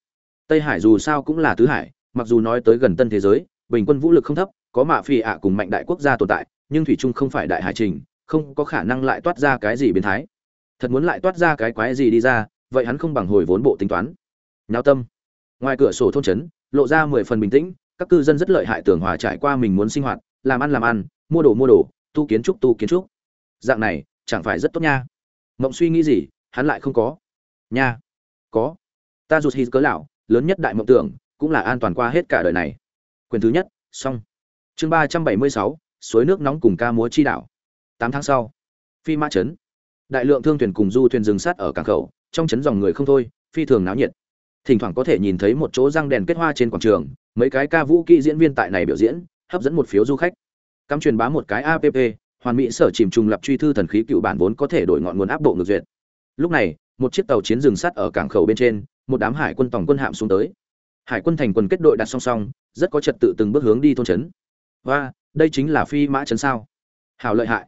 Tây hải dù sao cũng là tứ hải, mặc dù nói tới gần tân thế giới, bình quân vũ lực không thấp, có mạ phi ạ cùng mạnh đại quốc gia tồn tại, nhưng thủy trung không phải đại hải trình, không có khả năng lại toát ra cái gì biến thái. Thật muốn lại toát ra cái quái gì đi ra, vậy hắn không bằng hồi vốn bộ tính toán. Nhao tâm. Ngoài cửa sổ thôn trấn, lộ ra mười phần bình tĩnh, các cư dân rất lợi hại tưởng hòa trải qua mình muốn sinh hoạt làm ăn làm ăn, mua đồ mua đồ, tu kiến trúc tu kiến trúc. Dạng này, chẳng phải rất tốt nha. Mộng suy nghĩ gì, hắn lại không có. Nha. Có. Ta rụt hít cớ lão, lớn nhất đại mộng tưởng, cũng là an toàn qua hết cả đời này. Quyền thứ nhất, xong. Chương ba trăm bảy mươi sáu, suối nước nóng cùng ca múa chi đảo tám tháng sau. Phi mã trấn đại lượng thương thuyền cùng du thuyền dừng sát ở cảng khẩu, trong trấn dòng người không thôi, phi thường náo nhiệt. Thỉnh thoảng có thể nhìn thấy một chỗ răng đèn kết hoa trên quảng trường, mấy cái ca vũ kỹ diễn viên tại này biểu diễn hấp dẫn một phiếu du khách. Cắm truyền bá một cái app hoàn mỹ sở chìm trùng lập truy thư thần khí cựu bản vốn có thể đổi ngọn nguồn áp độ ngược duyệt. Lúc này, một chiếc tàu chiến dừng sắt ở cảng khẩu bên trên, một đám hải quân tổng quân hạm xuống tới. Hải quân thành quân kết đội đặt song song, rất có trật tự từng bước hướng đi thôn trấn. Và, đây chính là phi mã trấn sao? Hào lợi hại.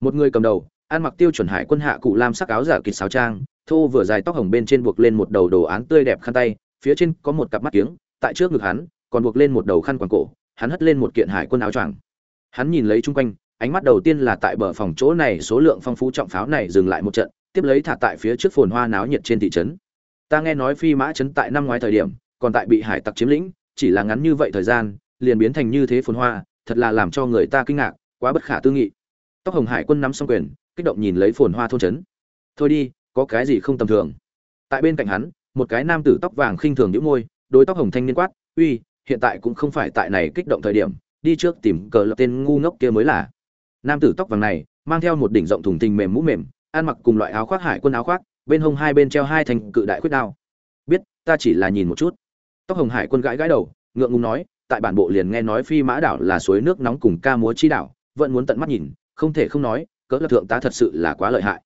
Một người cầm đầu, ăn mặc tiêu chuẩn hải quân hạ cụ lam sắc áo giả kịch sáo trang, thô vừa dài tóc hồng bên trên buộc lên một đầu đồ án tươi đẹp khăn tay, phía trên có một cặp mắt kiếng, tại trước ngực hắn, còn buộc lên một đầu khăn quàng cổ hắn hất lên một kiện hải quân áo choàng. Hắn nhìn lấy chung quanh, ánh mắt đầu tiên là tại bờ phòng chỗ này, số lượng phong phú trọng pháo này dừng lại một trận, tiếp lấy thả tại phía trước phồn hoa náo nhiệt trên thị trấn. Ta nghe nói phi mã trấn tại năm ngoái thời điểm, còn tại bị hải tặc chiếm lĩnh, chỉ là ngắn như vậy thời gian, liền biến thành như thế phồn hoa, thật là làm cho người ta kinh ngạc, quá bất khả tư nghị. Tóc hồng hải quân nắm xong quyền, kích động nhìn lấy phồn hoa thôn trấn. Thôi đi, có cái gì không tầm thường. Tại bên cạnh hắn, một cái nam tử tóc vàng khinh thường nhíu môi, đôi tóc hồng thanh niên quát, uy hiện tại cũng không phải tại này kích động thời điểm, đi trước tìm cờ lập tên ngu ngốc kia mới là. Nam tử tóc vàng này, mang theo một đỉnh rộng thùng thình mềm mũ mềm, ăn mặc cùng loại áo khoác hải quân áo khoác, bên hông hai bên treo hai thành cự đại khuyết đao. Biết, ta chỉ là nhìn một chút. Tóc hồng hải quân gãi gãi đầu, ngượng ngùng nói, tại bản bộ liền nghe nói phi mã đảo là suối nước nóng cùng ca múa chi đảo, vẫn muốn tận mắt nhìn, không thể không nói, cỡ là thượng tá thật sự là quá lợi hại.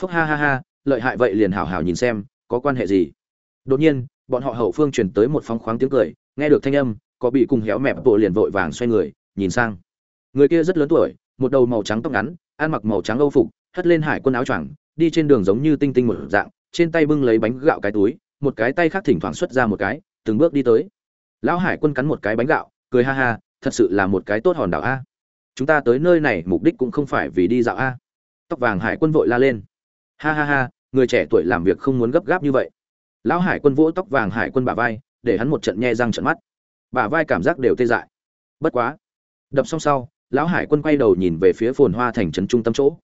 Phúc ha ha ha, lợi hại vậy liền hảo hảo nhìn xem, có quan hệ gì? Đột nhiên, bọn họ hậu phương truyền tới một phóng khoáng tiếng cười nghe được thanh âm, có bị cùng héo mẹp bộ liền vội vàng xoay người, nhìn sang. Người kia rất lớn tuổi, một đầu màu trắng tóc ngắn, ăn mặc màu trắng âu phục, hất lên hải quân áo choàng, đi trên đường giống như tinh tinh một dạng, trên tay bưng lấy bánh gạo cái túi, một cái tay khác thỉnh thoảng xuất ra một cái, từng bước đi tới. Lão hải quân cắn một cái bánh gạo, cười ha ha, thật sự là một cái tốt hòn đảo a. Chúng ta tới nơi này mục đích cũng không phải vì đi dạo a. Tóc vàng hải quân vội la lên. Ha ha ha, người trẻ tuổi làm việc không muốn gấp gáp như vậy. Lão hải quân vỗ tóc vàng hải quân bả vai để hắn một trận nhe răng trận mắt. Bả vai cảm giác đều tê dại. Bất quá, đập xong sau, lão hải quân quay đầu nhìn về phía phồn hoa thành trấn trung tâm chỗ.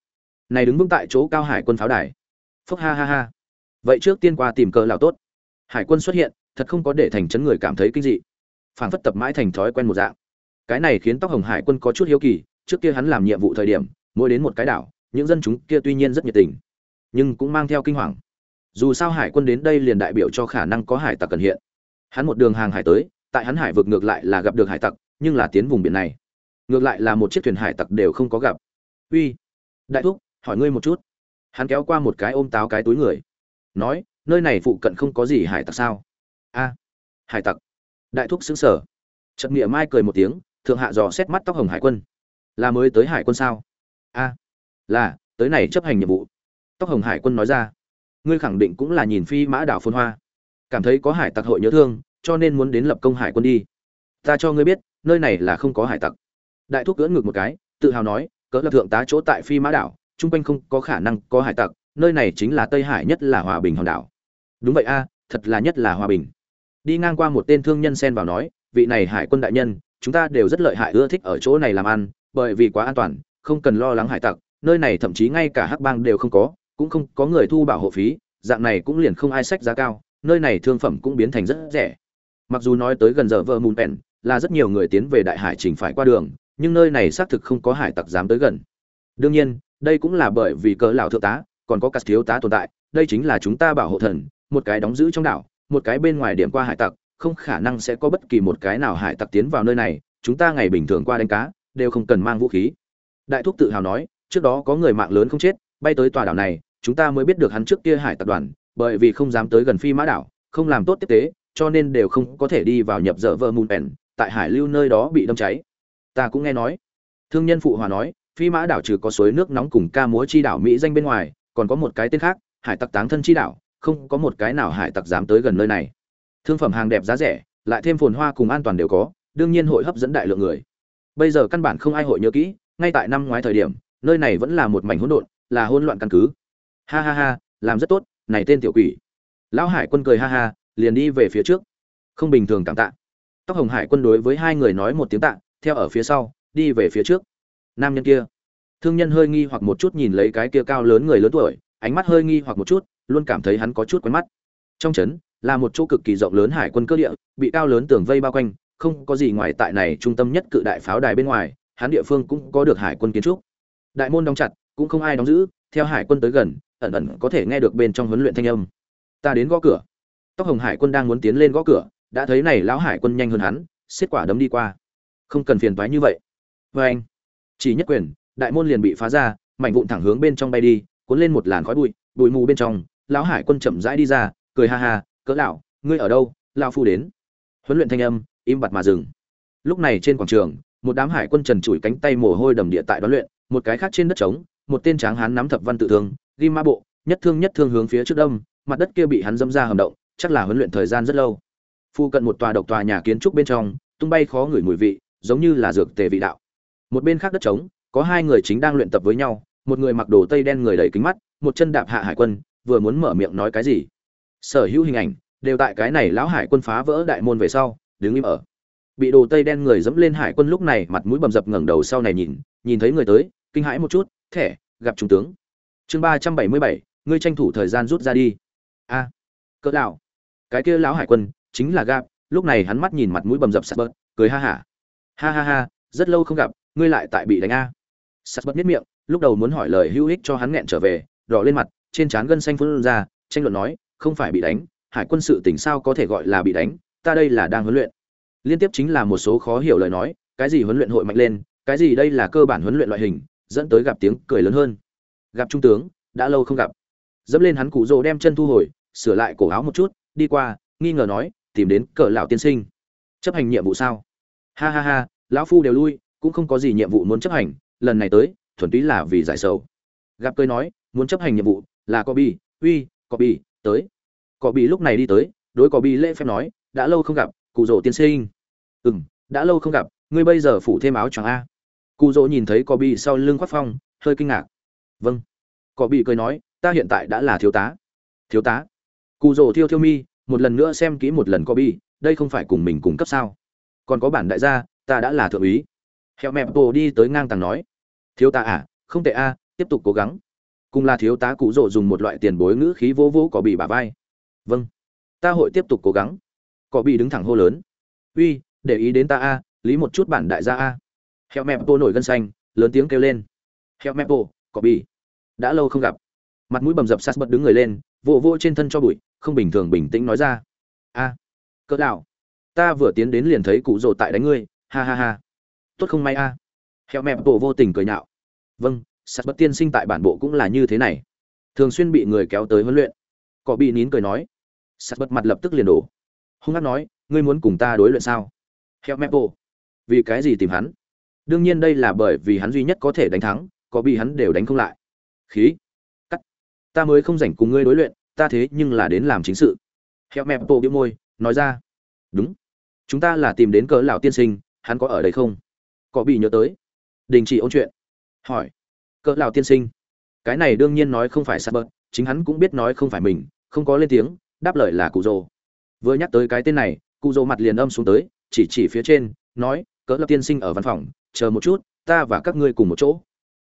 Này đứng vững tại chỗ cao hải quân pháo đài. Phúc ha ha ha. Vậy trước tiên qua tìm cờ lão tốt. Hải quân xuất hiện, thật không có để thành trấn người cảm thấy kinh dị. Phảng phất tập mãi thành thói quen một dạng. Cái này khiến tóc hồng hải quân có chút hiếu kỳ, trước kia hắn làm nhiệm vụ thời điểm, mỗi đến một cái đảo, những dân chúng kia tuy nhiên rất nhiệt tình, nhưng cũng mang theo kinh hoàng. Dù sao hải quân đến đây liền đại biểu cho khả năng có hải tặc cần hiện hắn một đường hàng hải tới, tại hắn hải vực ngược lại là gặp được hải tặc, nhưng là tiến vùng biển này. Ngược lại là một chiếc thuyền hải tặc đều không có gặp. Uy, đại thúc, hỏi ngươi một chút. Hắn kéo qua một cái ôm táo cái túi người. Nói, nơi này phụ cận không có gì hải tặc sao? A, hải tặc. Đại thúc xứng sở trận nghĩa mai cười một tiếng, thượng hạ dò xét mắt tóc hồng hải quân. Là mới tới hải quân sao? A, là, tới này chấp hành nhiệm vụ. Tóc hồng hải quân nói ra. Ngươi khẳng định cũng là nhìn phi mã đảo phôn hoa cảm thấy có hải tặc hội nhớ thương, cho nên muốn đến lập công hải quân đi. Ta cho ngươi biết, nơi này là không có hải tặc. Đại thúc cưỡn ngược một cái, tự hào nói, cỡ lập thượng tá chỗ tại phi mã đảo, chung quanh không có khả năng có hải tặc, nơi này chính là tây hải nhất là hòa bình hòn đảo. Đúng vậy a, thật là nhất là hòa bình. Đi ngang qua một tên thương nhân xen vào nói, vị này hải quân đại nhân, chúng ta đều rất lợi hại ưa thích ở chỗ này làm ăn, bởi vì quá an toàn, không cần lo lắng hải tặc, nơi này thậm chí ngay cả hắc bang đều không có, cũng không có người thu bảo hộ phí, dạng này cũng liền không ai sách giá cao nơi này thương phẩm cũng biến thành rất rẻ. Mặc dù nói tới gần giờ vợ mùn pèn là rất nhiều người tiến về đại hải trình phải qua đường, nhưng nơi này xác thực không có hải tặc dám tới gần. Đương nhiên, đây cũng là bởi vì cỡ lão thượng tá, còn có các thiếu tá tồn tại, đây chính là chúng ta bảo hộ thần, một cái đóng giữ trong đảo, một cái bên ngoài điểm qua hải tặc, không khả năng sẽ có bất kỳ một cái nào hải tặc tiến vào nơi này, chúng ta ngày bình thường qua đánh cá, đều không cần mang vũ khí. Đại thúc tự hào nói, trước đó có người mạng lớn không chết, bay tới tòa đảo này, chúng ta mới biết được hắn trước kia hải tặc đoàn bởi vì không dám tới gần phi mã đảo, không làm tốt tiếp tế, cho nên đều không có thể đi vào nhập dở vợ mùn ẻn, tại hải lưu nơi đó bị đâm cháy. Ta cũng nghe nói. Thương nhân phụ hòa nói, phi mã đảo trừ có suối nước nóng cùng ca múa chi đảo mỹ danh bên ngoài, còn có một cái tên khác, hải tặc táng thân chi đảo, không có một cái nào hải tặc dám tới gần nơi này. Thương phẩm hàng đẹp giá rẻ, lại thêm phồn hoa cùng an toàn đều có, đương nhiên hội hấp dẫn đại lượng người. Bây giờ căn bản không ai hội nhớ kỹ, ngay tại năm ngoái thời điểm, nơi này vẫn là một mảnh hỗn độn, là hỗn loạn căn cứ. Ha ha ha, làm rất tốt này tên tiểu quỷ. Lão hải quân cười ha ha, liền đi về phía trước. Không bình thường cảm tạ. Tóc hồng hải quân đối với hai người nói một tiếng tạ, theo ở phía sau, đi về phía trước. Nam nhân kia. Thương nhân hơi nghi hoặc một chút nhìn lấy cái kia cao lớn người lớn tuổi, ánh mắt hơi nghi hoặc một chút, luôn cảm thấy hắn có chút quen mắt. Trong trấn, là một chỗ cực kỳ rộng lớn hải quân cơ địa, bị cao lớn tường vây bao quanh, không có gì ngoài tại này trung tâm nhất cự đại pháo đài bên ngoài, hắn địa phương cũng có được hải quân kiến trúc. Đại môn đóng chặt, cũng không ai đóng giữ, theo hải quân tới gần ẩn ẩn có thể nghe được bên trong huấn luyện thanh âm. Ta đến gõ cửa. Tóc hồng hải quân đang muốn tiến lên gõ cửa, đã thấy này lão hải quân nhanh hơn hắn, xiết quả đấm đi qua. Không cần phiền toái như vậy. Vê anh, chỉ nhất quyền, đại môn liền bị phá ra, mảnh vụn thẳng hướng bên trong bay đi, cuốn lên một làn khói bụi bụi mù bên trong, lão hải quân chậm rãi đi ra, cười ha ha, cỡ lão, ngươi ở đâu? Lão phu đến. Huấn luyện thanh âm, im bặt mà dừng. Lúc này trên quảng trường, một đám hải quân trần trụi cánh tay mồ hôi đầm địa tại đoán luyện, một cái khác trên đất trống, một tên tráng hán nắm thập văn tự thương ghi ma bộ, nhất thương nhất thương hướng phía trước đông, mặt đất kia bị hắn dâm ra hầm động, chắc là huấn luyện thời gian rất lâu. Phu cận một tòa độc tòa nhà kiến trúc bên trong, tung bay khó ngửi mùi vị, giống như là dược tề vị đạo. Một bên khác đất trống, có hai người chính đang luyện tập với nhau, một người mặc đồ tây đen người đầy kính mắt, một chân đạp hạ hải quân, vừa muốn mở miệng nói cái gì. Sở hữu hình ảnh, đều tại cái này lão hải quân phá vỡ đại môn về sau, đứng im ở. Bị đồ tây đen người dẫm lên hải quân lúc này mặt mũi bầm dập ngẩng đầu sau này nhìn nhìn thấy người tới, kinh hãi một chút, thẻ, gặp trung tướng chương ba trăm bảy mươi bảy, ngươi tranh thủ thời gian rút ra đi. A, cỡ lão. Cái kia lão hải quân, chính là gạp lúc này hắn mắt nhìn mặt mũi bầm dập sạt bớt, cười ha hả. Ha. ha ha ha rất lâu không gặp, ngươi lại tại bị đánh a. Sạt bớt nhất miệng, lúc đầu muốn hỏi lời hữu ích cho hắn nghẹn trở về, đỏ lên mặt, trên trán gân xanh phun ra, tranh luận nói, không phải bị đánh, hải quân sự tỉnh sao có thể gọi là bị đánh, ta đây là đang huấn luyện. Liên tiếp chính là một số khó hiểu lời nói, cái gì huấn luyện hội mạnh lên, cái gì đây là cơ bản huấn luyện loại hình, dẫn tới gặp tiếng cười lớn hơn gặp trung tướng, đã lâu không gặp. Dẫm lên hắn cụ rồ đem chân thu hồi, sửa lại cổ áo một chút, đi qua, nghi ngờ nói, tìm đến cỡ lão tiên sinh. Chấp hành nhiệm vụ sao? Ha ha ha, lão phu đều lui, cũng không có gì nhiệm vụ muốn chấp hành, lần này tới, thuần túy là vì giải sầu. Gặp cười nói, muốn chấp hành nhiệm vụ là có bi uy, có bi tới. Có bi lúc này đi tới, đối có bi lễ phép nói, đã lâu không gặp, cụ rồ tiên sinh. Ừm, đã lâu không gặp, ngươi bây giờ phủ thêm áo choàng a. Cụ rồ nhìn thấy có bi sau lưng khoác phong, hơi kinh ngạc vâng. Cọ bị cười nói, ta hiện tại đã là thiếu tá. Thiếu tá? Cụ rồ thiêu thiêu mi, một lần nữa xem kỹ một lần cọ bị đây không phải cùng mình cùng cấp sao? Còn có bản đại gia, ta đã là thượng úy. Hẹo mẹp bồ đi tới ngang tàng nói, thiếu tá à không tệ a, tiếp tục cố gắng. Cùng là thiếu tá, cụ rồ dùng một loại tiền bối ngữ khí vô vô cọ bị bả vai. Vâng ta hội tiếp tục cố gắng. Cọ bị đứng thẳng hô lớn, uy, để ý đến ta a, lý một chút bản đại gia a. Hẹo mẹp bồ nổi gân xanh, lớn tiếng kêu lên, hẹo mẹp bồ có bi. Đã lâu không gặp. Mặt mũi bầm dập sát bật đứng người lên, vỗ vỗ trên thân cho bụi, không bình thường bình tĩnh nói ra. A, cỡ đạo ta vừa tiến đến liền thấy cụ rồ tại đánh ngươi, ha ha ha. Tốt không may a. À. hẹo mẹp bộ vô tình cười nhạo. Vâng sas bật tiên sinh tại bản bộ cũng là như thế này. Thường xuyên bị người kéo tới huấn luyện. Cọ bị nín cười nói. Sas bật mặt lập tức liền đổ. Hung hát nói, ngươi muốn cùng ta đối luyện sao? Hẹo mẹp bộ vì cái gì tìm hắn? Đương nhiên đây là bởi vì hắn duy nhất có thể đánh thắng có bị hắn đều đánh không lại. Khí. Cắt. Ta mới không rảnh cùng ngươi đối luyện, ta thế nhưng là đến làm chính sự. Hẹo mẹp bộ biếu môi, nói ra. Đúng. Chúng ta là tìm đến cỡ lão tiên sinh, hắn có ở đây không? Có bị nhớ tới? Đình chỉ ôn chuyện. Hỏi. Cỡ lão tiên sinh. Cái này đương nhiên nói không phải sát bớt, chính hắn cũng biết nói không phải mình, không có lên tiếng, đáp lời là cụ rồ. Vừa nhắc tới cái tên này, cụ rồ mặt liền âm xuống tới, chỉ chỉ phía trên, nói cỡ lão tiên sinh ở văn phòng, chờ một chút, ta và các ngươi cùng một chỗ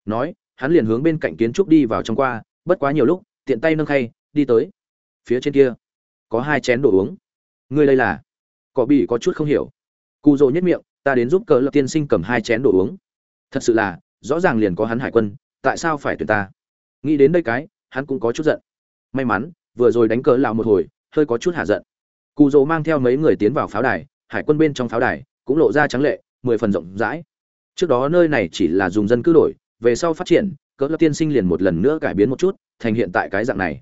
nói, hắn liền hướng bên cạnh kiến trúc đi vào trong qua, bất quá nhiều lúc, tiện tay nâng khay, đi tới. Phía trên kia, có hai chén đồ uống. Ngươi đây là? Cỏ bị có chút không hiểu. Cụ rồ nhất miệng, ta đến giúp cỡ lập tiên sinh cầm hai chén đồ uống. Thật sự là, rõ ràng liền có hắn hải quân, tại sao phải tuyển ta? Nghĩ đến đây cái, hắn cũng có chút giận. May mắn, vừa rồi đánh cỡ lão một hồi, hơi có chút hạ giận. Cụ rồ mang theo mấy người tiến vào pháo đài, hải quân bên trong pháo đài cũng lộ ra trắng lệ, mười phần rộng rãi. Trước đó nơi này chỉ là dùng dân cư đổi về sau phát triển, cỡ lọ tiên sinh liền một lần nữa cải biến một chút, thành hiện tại cái dạng này.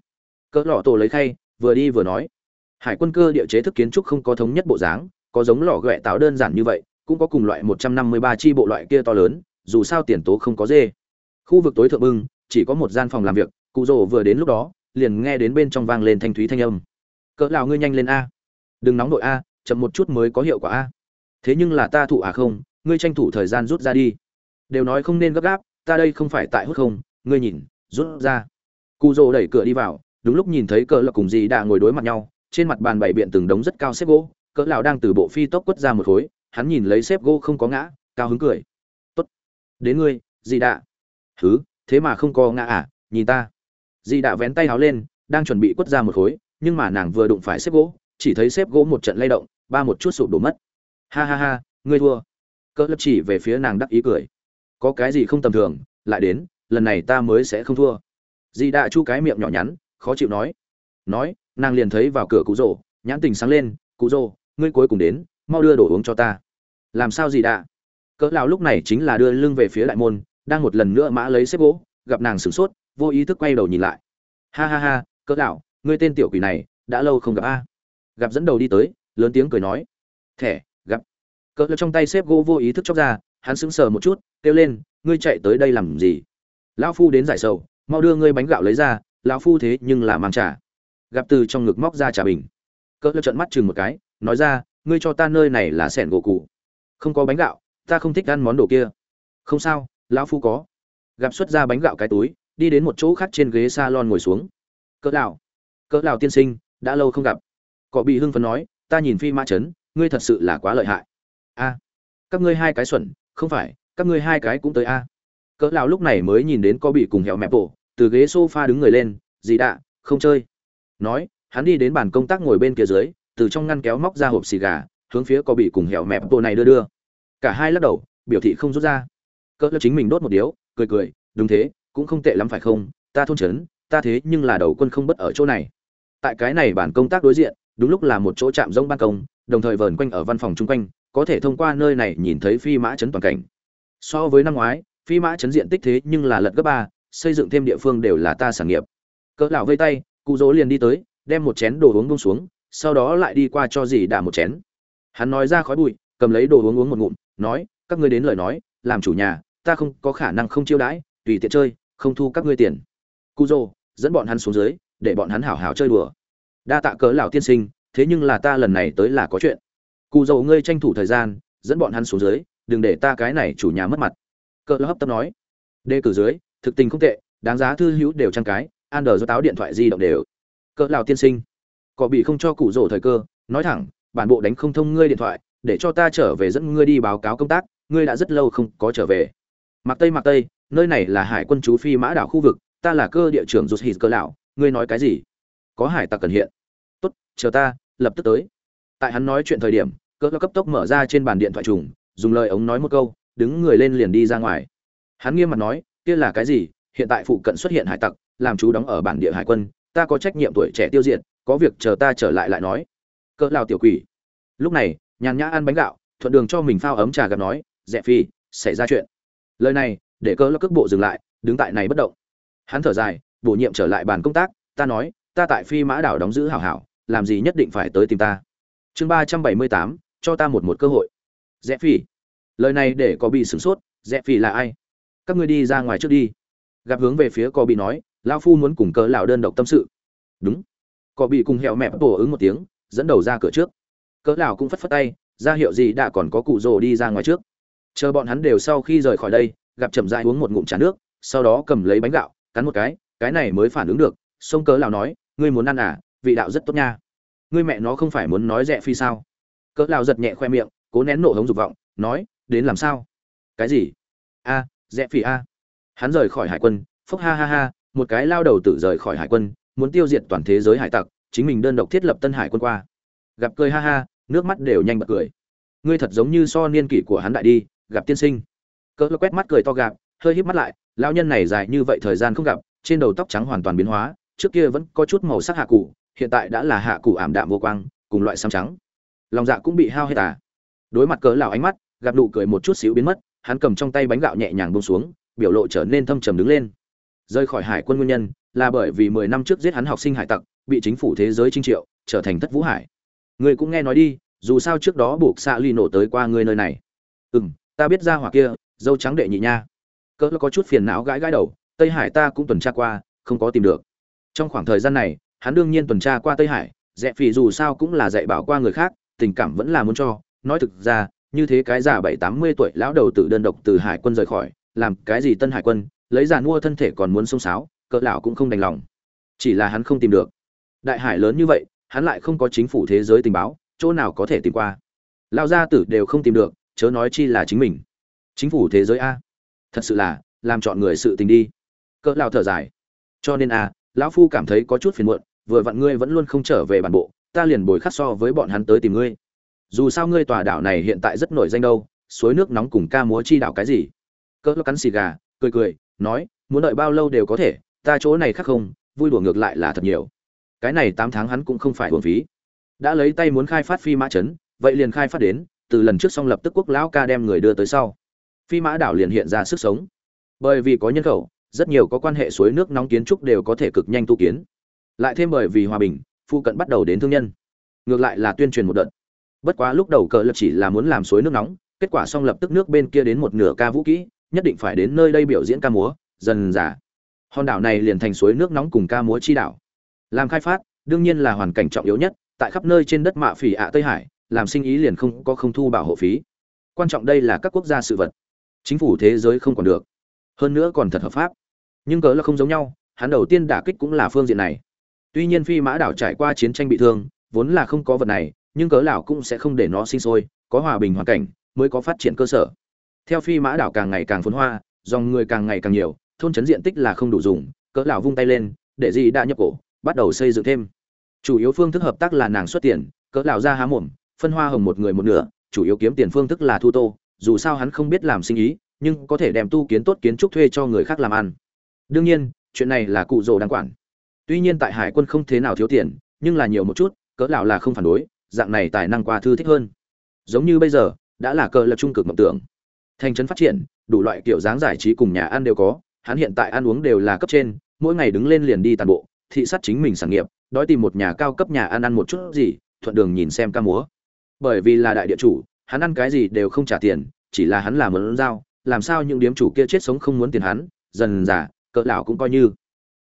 Cỡ lọ tổ lấy khay, vừa đi vừa nói. Hải quân cơ địa chế thức kiến trúc không có thống nhất bộ dáng, có giống lò ghẹ tạo đơn giản như vậy, cũng có cùng loại một trăm năm mươi ba chi bộ loại kia to lớn, dù sao tiền tố không có dê. Khu vực tối thượng bưng, chỉ có một gian phòng làm việc, cụ rồ vừa đến lúc đó, liền nghe đến bên trong vang lên thanh thúy thanh âm. Cỡ lào ngươi nhanh lên a. Đừng nóng đội a, chậm một chút mới có hiệu quả a. Thế nhưng là ta thụ à không, ngươi tranh thủ thời gian rút ra đi. Đều nói không nên gấp gáp ta đây không phải tại hút không, ngươi nhìn, rút ra. Cụ rồ đẩy cửa đi vào, đúng lúc nhìn thấy cỡ là cùng dì đã ngồi đối mặt nhau, trên mặt bàn bày biện từng đống rất cao xếp gỗ, cỡ lão đang từ bộ phi tốc quất ra một khối, hắn nhìn lấy xếp gỗ không có ngã, cao hứng cười. Tốt. Đến ngươi, dì đã hứ, thế mà không có ngã à nhìn ta. Dì đã vén tay áo lên, đang chuẩn bị quất ra một khối, nhưng mà nàng vừa đụng phải xếp gỗ, chỉ thấy xếp gỗ một trận lay động, ba một chút sụp đổ mất. Ha ha ha, ngươi thua. Cỡ lập chỉ về phía nàng đắc ý cười có cái gì không tầm thường, lại đến, lần này ta mới sẽ không thua. Dì đạ chu cái miệng nhỏ nhắn, khó chịu nói. Nói, nàng liền thấy vào cửa cụ rỗ nhãn tình sáng lên, cụ rỗ ngươi cuối cùng đến, mau đưa đồ uống cho ta. Làm sao dì đạ? Cỡ lão lúc này chính là đưa lưng về phía đại môn, đang một lần nữa mã lấy xếp gỗ, gặp nàng sửng sốt, vô ý thức quay đầu nhìn lại. Ha ha ha, cỡ lão, ngươi tên tiểu quỷ này, đã lâu không gặp a. Gặp dẫn đầu đi tới, lớn tiếng cười nói. Thẻ, gặp. Cỡ lão trong tay xếp gỗ vô ý thức chóc ra hắn sững sờ một chút, kêu lên, ngươi chạy tới đây làm gì? Lão phu đến giải sầu, mau đưa ngươi bánh gạo lấy ra, lão phu thế nhưng là mang trà. Gặp từ trong ngực móc ra trà bình. Cỡ lão trợn mắt chừng một cái, nói ra, ngươi cho ta nơi này là sẻn gỗ cụ không có bánh gạo, ta không thích ăn món đồ kia. Không sao, lão phu có. Gặp xuất ra bánh gạo cái túi, đi đến một chỗ khác trên ghế salon ngồi xuống. Cỡ lão cỡ lão tiên sinh, đã lâu không gặp. Cọ bị hưng phấn nói, ta nhìn phi mã chấn ngươi thật sự là quá lợi hại. A, các ngươi hai cái xuẩn không phải, các ngươi hai cái cũng tới a. Cỡ lão lúc này mới nhìn đến có bị cùng hẹo mẹ bộ, từ ghế sofa đứng người lên gì đã không chơi. Nói, hắn đi đến bàn công tác ngồi bên kia dưới, từ trong ngăn kéo móc ra hộp xì gà, hướng phía có bị cùng hẹo mẹ bộ này đưa đưa. Cả hai lắc đầu, biểu thị không rút ra. Cỡ lão chính mình đốt một điếu, cười cười, đúng thế, cũng không tệ lắm phải không? Ta thôn chấn ta thế nhưng là đầu quân không bất ở chỗ này. Tại cái này bản công tác đối diện, đúng lúc là một chỗ chạm rông ban công, đồng thời vờn quanh ở văn phòng chung quanh có thể thông qua nơi này nhìn thấy phi mã chấn toàn cảnh. So với năm ngoái, phi mã chấn diện tích thế nhưng là lật gấp ba, xây dựng thêm địa phương đều là ta sản nghiệp. Cỡ lão vây tay, cụ dỗ liền đi tới, đem một chén đồ uống buông xuống, sau đó lại đi qua cho dì đả một chén. Hắn nói ra khói bụi, cầm lấy đồ uống uống một ngụm, nói, các ngươi đến lời nói, làm chủ nhà, ta không có khả năng không chiêu đãi, tùy tiện chơi, không thu các ngươi tiền. Cu dỗ dẫn bọn hắn xuống dưới, để bọn hắn hảo hảo chơi đùa. Đa tạ cớ lão tiên sinh, thế nhưng là ta lần này tới là có chuyện cụ dầu ngươi tranh thủ thời gian, dẫn bọn hắn xuống dưới, đừng để ta cái này chủ nhà mất mặt. Cỡ hấp tấp nói. Đề cử dưới, thực tình không tệ, đáng giá thư hữu đều trang cái an đờ do táo điện thoại di động đều. Cỡ lào tiên sinh. Có bị không cho cụ rổ thời cơ, nói thẳng, bản bộ đánh không thông ngươi điện thoại, để cho ta trở về dẫn ngươi đi báo cáo công tác, ngươi đã rất lâu không có trở về. Mặc tây mặc tây, nơi này là hải quân chú phi mã đảo khu vực, ta là cơ địa trưởng rút hít cỡ lão ngươi nói cái gì? Có hải tặc cần hiện. Tốt, chờ ta, lập tức tới. Tại hắn nói chuyện thời điểm cỡ cấp tốc mở ra trên bàn điện thoại trùng, dùng lời ống nói một câu, đứng người lên liền đi ra ngoài. Hắn nghiêm mặt nói, kia là cái gì? Hiện tại phụ cận xuất hiện hải tặc, làm chú đóng ở bản địa hải quân, ta có trách nhiệm tuổi trẻ tiêu diệt, có việc chờ ta trở lại lại nói. Cỡ lao tiểu quỷ. Lúc này, nhàn nhã ăn bánh gạo, thuận đường cho mình phao ấm trà gặp nói dẹp phi, xảy ra chuyện. Lời này, để cỡ lao cước bộ dừng lại, đứng tại này bất động. Hắn thở dài, bổ nhiệm trở lại bàn công tác, ta nói, ta tại phi mã đảo đóng giữ hảo hảo, làm gì nhất định phải tới tìm ta. Chương ba trăm bảy mươi tám cho ta một một cơ hội. Rẽ phi lời này để có bị sửng sốt, rẽ phi là ai? Các ngươi đi ra ngoài trước đi. Gặp hướng về phía có bị nói lao phu muốn cùng cỡ lão đơn độc tâm sự. Đúng. Có bị cùng hẹo mẹ bổ ứng một tiếng, dẫn đầu ra cửa trước. Cỡ lão cũng phất phất tay, ra hiệu gì đã còn có cụ rồ đi ra ngoài trước. Chờ bọn hắn đều sau khi rời khỏi đây, gặp chậm rãi uống một ngụm trà nước, sau đó cầm lấy bánh gạo, cắn một cái cái này mới phản ứng được. Sông cỡ lão nói, ngươi muốn ăn à? Vị đạo rất tốt nha. Ngươi mẹ nó không phải muốn nói rẻ phi sao? Cỡ lão giật nhẹ khoe miệng cố nén nổ hống dục vọng nói đến làm sao? Cái gì? A à, rẽ phi a. Hắn rời khỏi hải quân phúc ha ha ha một cái lao đầu tử rời khỏi hải quân muốn tiêu diệt toàn thế giới hải tặc chính mình đơn độc thiết lập tân hải quân qua. Gặp cười ha ha nước mắt đều nhanh bật cười. Ngươi thật giống như so niên kỷ của hắn đại đi gặp tiên sinh. Cỡ quét mắt cười to gạp hơi híp mắt lại lão nhân này dài như vậy thời gian không gặp trên đầu tóc trắng hoàn toàn biến hóa trước kia vẫn có chút màu sắc hạ cụ hiện tại đã là hạ cụ ảm đạm vô quang cùng loại xám trắng lòng dạ cũng bị hao hết à. Đối mặt cỡ lão ánh mắt, gặp nụ cười một chút xíu biến mất, hắn cầm trong tay bánh gạo nhẹ nhàng buông xuống, biểu lộ trở nên thâm trầm đứng lên. Rơi khỏi hải quân nguyên nhân, là bởi vì mười năm trước giết hắn học sinh hải tặc, bị chính phủ thế giới trinh triệu, trở thành thất vũ hải. Người cũng nghe nói đi, dù sao trước đó buộc xạ ly nổ tới qua người nơi này. Ừ m ta biết ra hỏa kia, dâu trắng đệ nhị nha. Cỡ có chút phiền não gãi gãi đầu, tây hải ta cũng tuần tra qua, không có tìm được. Trong khoảng thời gian này, hắn đương nhiên tuần tra qua tây hải dẹp phỉ dù sao cũng là dạy bảo qua người khác tình cảm vẫn là muốn cho. Nói thực ra như thế cái già bảy tám mươi tuổi lão đầu tự đơn độc từ hải quân rời khỏi làm cái gì tân hải quân lấy giàn mua thân thể còn muốn xông xáo cỡ lão cũng không đành lòng. Chỉ là hắn không tìm được. Đại hải lớn như vậy hắn lại không có chính phủ thế giới tình báo chỗ nào có thể tìm qua. Lao gia tử đều không tìm được chớ nói chi là chính mình. Chính phủ thế giới a. Thật sự là làm chọn người sự tình đi. Cỡ lao thở dài. Cho nên a, lão phu cảm thấy có chút phiền muộn vừa vặn ngươi vẫn luôn không trở về bản bộ ta liền bồi khắc so với bọn hắn tới tìm ngươi. Dù sao ngươi tòa đảo này hiện tại rất nổi danh đâu, suối nước nóng cùng ca múa chi đảo cái gì? Cỡ cắn xì gà, cười cười, nói, muốn đợi bao lâu đều có thể, ta chỗ này khác không, vui đùa ngược lại là thật nhiều. Cái này tám tháng hắn cũng không phải hưởng phí. Đã lấy tay muốn khai phát phi mã chấn vậy liền khai phát đến, từ lần trước xong lập tức quốc lão ca đem người đưa tới sau. Phi mã đảo liền hiện ra sức sống. Bởi vì có nhân khẩu, rất nhiều có quan hệ suối nước nóng kiến trúc đều có thể cực nhanh tu kiến. Lại thêm bởi vì hòa bình phụ cận bắt đầu đến thương nhân. Ngược lại là tuyên truyền một đợt. Bất quá lúc đầu cờ lập chỉ là muốn làm suối nước nóng, kết quả xong lập tức nước bên kia đến một nửa ca vũ kỹ, nhất định phải đến nơi đây biểu diễn ca múa, dần giả hòn đảo này liền thành suối nước nóng cùng ca múa chi đảo. Làm khai phát, đương nhiên là hoàn cảnh trọng yếu nhất, tại khắp nơi trên đất mạ phỉ ạ tây hải, làm sinh ý liền không có không thu bảo hộ phí. Quan trọng đây là các quốc gia sự vật. Chính phủ thế giới không còn được. Hơn nữa còn thật hợp pháp. Nhưng cớ là không giống nhau, hắn đầu tiên đả kích cũng là phương diện này tuy nhiên phi mã đảo trải qua chiến tranh bị thương, vốn là không có vật này, nhưng cớ lão cũng sẽ không để nó sinh sôi, có hòa bình hoàn cảnh, mới có phát triển cơ sở. Theo phi mã đảo càng ngày càng phồn hoa, dòng người càng ngày càng nhiều, thôn trấn diện tích là không đủ dùng, cớ lão vung tay lên, để gì đã nhập cổ, bắt đầu xây dựng thêm. Chủ yếu phương thức hợp tác là nàng xuất tiền, cớ lão ra há mồm, phân hoa hồng một người một nửa, chủ yếu kiếm tiền phương thức là thu tô, dù sao hắn không biết làm sinh ý, nhưng có thể đem tu kiến tốt kiến trúc thuê cho người khác làm ăn. Đương nhiên, chuyện này là cụ rồ đang quản tuy nhiên tại hải quân không thế nào thiếu tiền, nhưng là nhiều một chút, cỡ lão là không phản đối, dạng này tài năng qua thư thích hơn. Giống như bây giờ, đã là cờ lập trung cực mộng tưởng. Thành trấn phát triển, đủ loại kiểu dáng giải trí cùng nhà ăn đều có, hắn hiện tại ăn uống đều là cấp trên, mỗi ngày đứng lên liền đi tàn bộ, thị sát chính mình sản nghiệp, đói tìm một nhà cao cấp nhà ăn ăn một chút gì, thuận đường nhìn xem ca múa. Bởi vì là đại địa chủ, hắn ăn cái gì đều không trả tiền, chỉ là hắn làm món giao, làm sao những điếm chủ kia chết sống không muốn tiền hắn, dần dà, cỡ lão cũng coi như.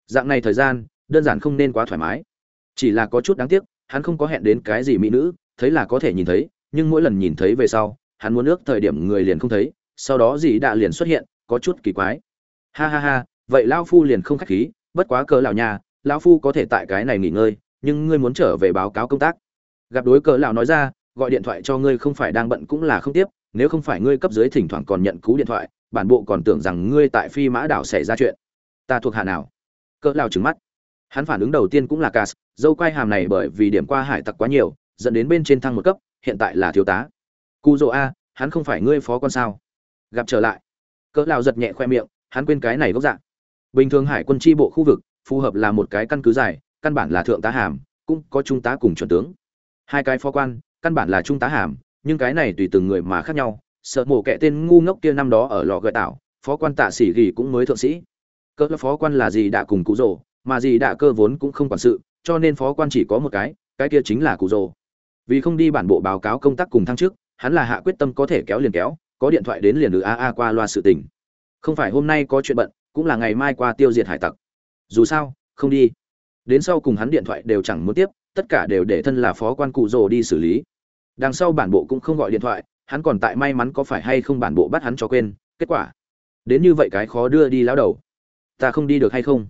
Dạng này thời gian đơn giản không nên quá thoải mái. Chỉ là có chút đáng tiếc, hắn không có hẹn đến cái gì mỹ nữ, thấy là có thể nhìn thấy, nhưng mỗi lần nhìn thấy về sau, hắn muốn ước thời điểm người liền không thấy, sau đó dì đã liền xuất hiện, có chút kỳ quái. Ha ha ha, vậy lao phu liền không khách khí, bất quá cỡ lão nhà, lão phu có thể tại cái này nghỉ ngơi, nhưng ngươi muốn trở về báo cáo công tác. Gặp đối cỡ lão nói ra, gọi điện thoại cho ngươi không phải đang bận cũng là không tiếp, nếu không phải ngươi cấp dưới thỉnh thoảng còn nhận cú điện thoại, bản bộ còn tưởng rằng ngươi tại phi mã đảo xảy ra chuyện. Ta thuộc hạ nào? Cỡ lão trừng mắt hắn phản ứng đầu tiên cũng là cas dâu quai hàm này bởi vì điểm qua hải tặc quá nhiều, dẫn đến bên trên thăng một cấp, hiện tại là thiếu tá. Cụ dỗ a, hắn không phải ngươi phó con sao? Gặp trở lại. Cỡ lão giật nhẹ khoe miệng, hắn quên cái này gốc dạng. Bình thường hải quân tri bộ khu vực, phù hợp là một cái căn cứ dài, căn bản là thượng tá hàm, cũng có trung tá cùng chuẩn tướng. Hai cái phó quan, căn bản là trung tá hàm, nhưng cái này tùy từng người mà khác nhau. Sợ mổ kệ tên ngu ngốc kia năm đó ở lò gợi tảo phó quan tạ sĩ gỉ cũng mới thượng sĩ. Cỡ phó quan là gì đã cùng cụ rồ? Mà gì đã cơ vốn cũng không quản sự, cho nên phó quan chỉ có một cái cái kia chính là cụ rồ. Vì không đi bản bộ báo cáo công tác cùng thăng trước hắn là hạ quyết tâm có thể kéo liền kéo, có điện thoại đến liền được a a qua loa sự tình. Không phải hôm nay có chuyện bận, cũng là ngày mai qua tiêu diệt hải tặc. Dù sao, không đi. Đến sau cùng hắn điện thoại đều chẳng muốn tiếp, tất cả đều để thân là phó quan cụ rồ đi xử lý. Đằng sau bản bộ cũng không gọi điện thoại, hắn còn tại may mắn có phải hay không bản bộ bắt hắn cho quên, kết quả. Đến như vậy cái khó đưa đi lão đầu. Ta không đi được hay không?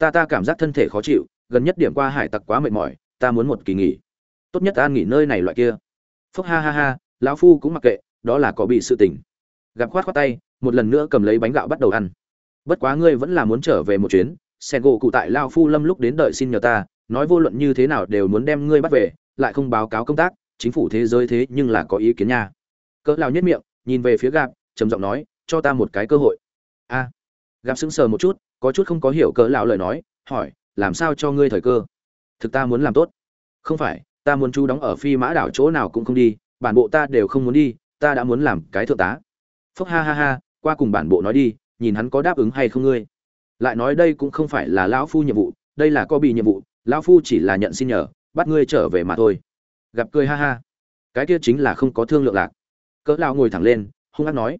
Ta ta cảm giác thân thể khó chịu gần nhất điểm qua hải tặc quá mệt mỏi ta muốn một kỳ nghỉ. Tốt nhất ta nghỉ nơi này loại kia. Phúc ha ha ha lão phu cũng mặc kệ đó là có bị sự tình. Gặp khoát khoát tay một lần nữa cầm lấy bánh gạo bắt đầu ăn. Bất quá ngươi vẫn là muốn trở về một chuyến sen gỗ cụ tại lao phu lâm lúc đến đợi xin nhờ ta nói vô luận như thế nào đều muốn đem ngươi bắt về lại không báo cáo công tác chính phủ thế giới thế nhưng là có ý kiến nha. Cỡ lao nhất miệng nhìn về phía gạp trầm giọng nói cho ta một cái cơ hội. A. À, gạp sững sờ một chút có chút không có hiểu cỡ lão lời nói, hỏi, làm sao cho ngươi thời cơ? Thực ta muốn làm tốt. Không phải, ta muốn chú đóng ở phi mã đảo chỗ nào cũng không đi, bản bộ ta đều không muốn đi, ta đã muốn làm cái thượng tá. Phúc ha ha ha, qua cùng bản bộ nói đi, nhìn hắn có đáp ứng hay không ngươi. Lại nói đây cũng không phải là lão phu nhiệm vụ, đây là có bị nhiệm vụ, lão phu chỉ là nhận xin nhờ, bắt ngươi trở về mà thôi. Gặp cười ha ha. Cái kia chính là không có thương lượng lạc. Cỡ lão ngồi thẳng lên, hung ác nói,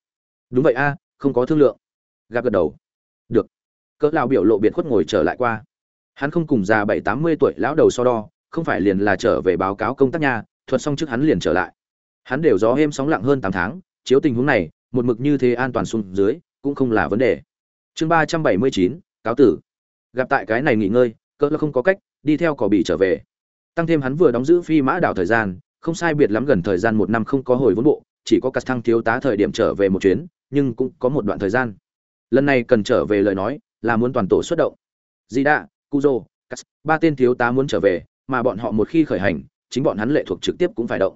đúng vậy a, không có thương lượng. Gặp gật đầu cỡ lão biểu lộ biệt khuất ngồi trở lại qua. Hắn không cùng già bảy tám mươi tuổi lão đầu so đo, không phải liền là trở về báo cáo công tác nha, thuật xong trước hắn liền trở lại. Hắn đều gió êm sóng lặng hơn tám tháng, chiếu tình huống này, một mực như thế an toàn xuống dưới, cũng không là vấn đề. Chương ba trăm bảy mươi chín, cáo tử. Gặp tại cái này nghỉ ngơi, cỡ là không có cách, đi theo cỏ bị trở về. Tăng thêm hắn vừa đóng giữ phi mã đảo thời gian, không sai biệt lắm gần thời gian một năm không có hồi vốn bộ, chỉ có cắt thăng thiếu tá thời điểm trở về một chuyến, nhưng cũng có một đoạn thời gian. Lần này cần trở về lời nói là muốn toàn tổ xuất động. Di đạ cuzo ba tên thiếu tá muốn trở về, mà bọn họ một khi khởi hành, chính bọn hắn lệ thuộc trực tiếp cũng phải động.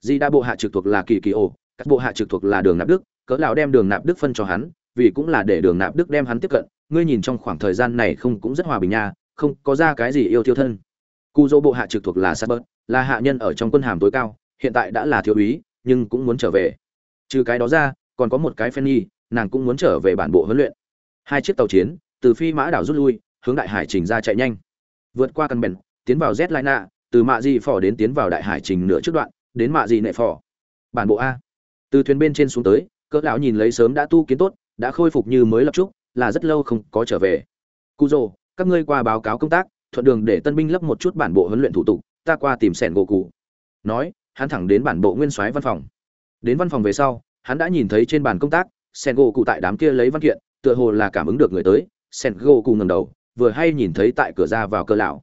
Di đa bộ hạ trực thuộc là kỳ kỳ ổ các bộ hạ trực thuộc là đường nạp đức, cỡ lão đem đường nạp đức phân cho hắn, vì cũng là để đường nạp đức đem hắn tiếp cận. Ngươi nhìn trong khoảng thời gian này không cũng rất hòa bình nha, không có ra cái gì yêu thiêu thân. Cu dỗ bộ hạ trực thuộc là sát bớt là hạ nhân ở trong quân hàm tối cao, hiện tại đã là thiếu úy, nhưng cũng muốn trở về. Trừ cái đó ra, còn có một cái phen nhi nàng cũng muốn trở về bản bộ huấn luyện hai chiếc tàu chiến, từ phi mã đảo rút lui, hướng đại hải trình ra chạy nhanh. Vượt qua căn bèn tiến vào z lai nạ từ mạ di phò đến tiến vào đại hải trình nửa trước đoạn, đến mạ di nệ phò. Bản bộ a. Từ thuyền bên trên xuống tới, cỡ lão nhìn lấy sớm đã tu kiến tốt, đã khôi phục như mới lập trúc, là rất lâu không có trở về. Cu rồ các ngươi qua báo cáo công tác, thuận đường để tân binh lấp một chút bản bộ huấn luyện thủ tục, ta qua tìm sẻn gỗ cụ. Nói, hắn thẳng đến bản bộ nguyên soái văn phòng. Đến văn phòng về sau, hắn đã nhìn thấy trên bàn công tác, sẻn gỗ cụ tại đám kia lấy văn kiện tựa hồ là cảm ứng được người tới, sen gỗ cụ ngầm đầu, vừa hay nhìn thấy tại cửa ra vào cỡ lão.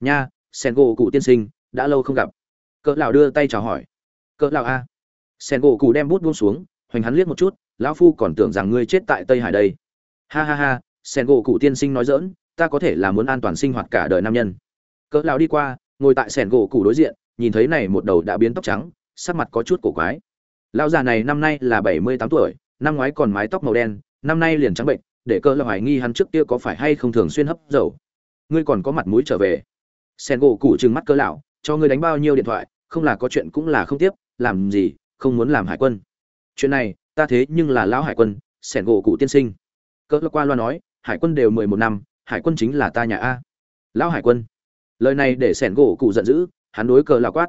Nha, sen gỗ cụ tiên sinh, đã lâu không gặp. Cỡ lão đưa tay chào hỏi. Cỡ lão a. Sen gỗ cụ đem bút buông xuống, hoành hắn liếc một chút, lão phu còn tưởng rằng ngươi chết tại tây hải đây. Ha ha ha, sen gỗ cụ tiên sinh nói dỡn ta có thể là muốn an toàn sinh hoạt cả đời nam nhân. Cỡ lão đi qua, ngồi tại sen gỗ cụ đối diện, nhìn thấy này một đầu đã biến tóc trắng, sắc mặt có chút cổ quái. Lão già này năm nay là bảy mươi tám tuổi, năm ngoái còn mái tóc màu đen năm nay liền trắng bệnh, để cơ là hoài nghi hắn trước kia có phải hay không thường xuyên hấp dầu. Ngươi còn có mặt mũi trở về. Sen gỗ cụ trừng mắt cơ lão, cho ngươi đánh bao nhiêu điện thoại, không là có chuyện cũng là không tiếp, làm gì, không muốn làm hải quân. Chuyện này, ta thế nhưng là lão hải quân, sen gỗ cụ tiên sinh. Cỡ qua loa nói, hải quân đều mười một năm, hải quân chính là ta nhà a. Lão hải quân. Lời này để sẻn gỗ cụ giận dữ, hắn đối cờ là quát.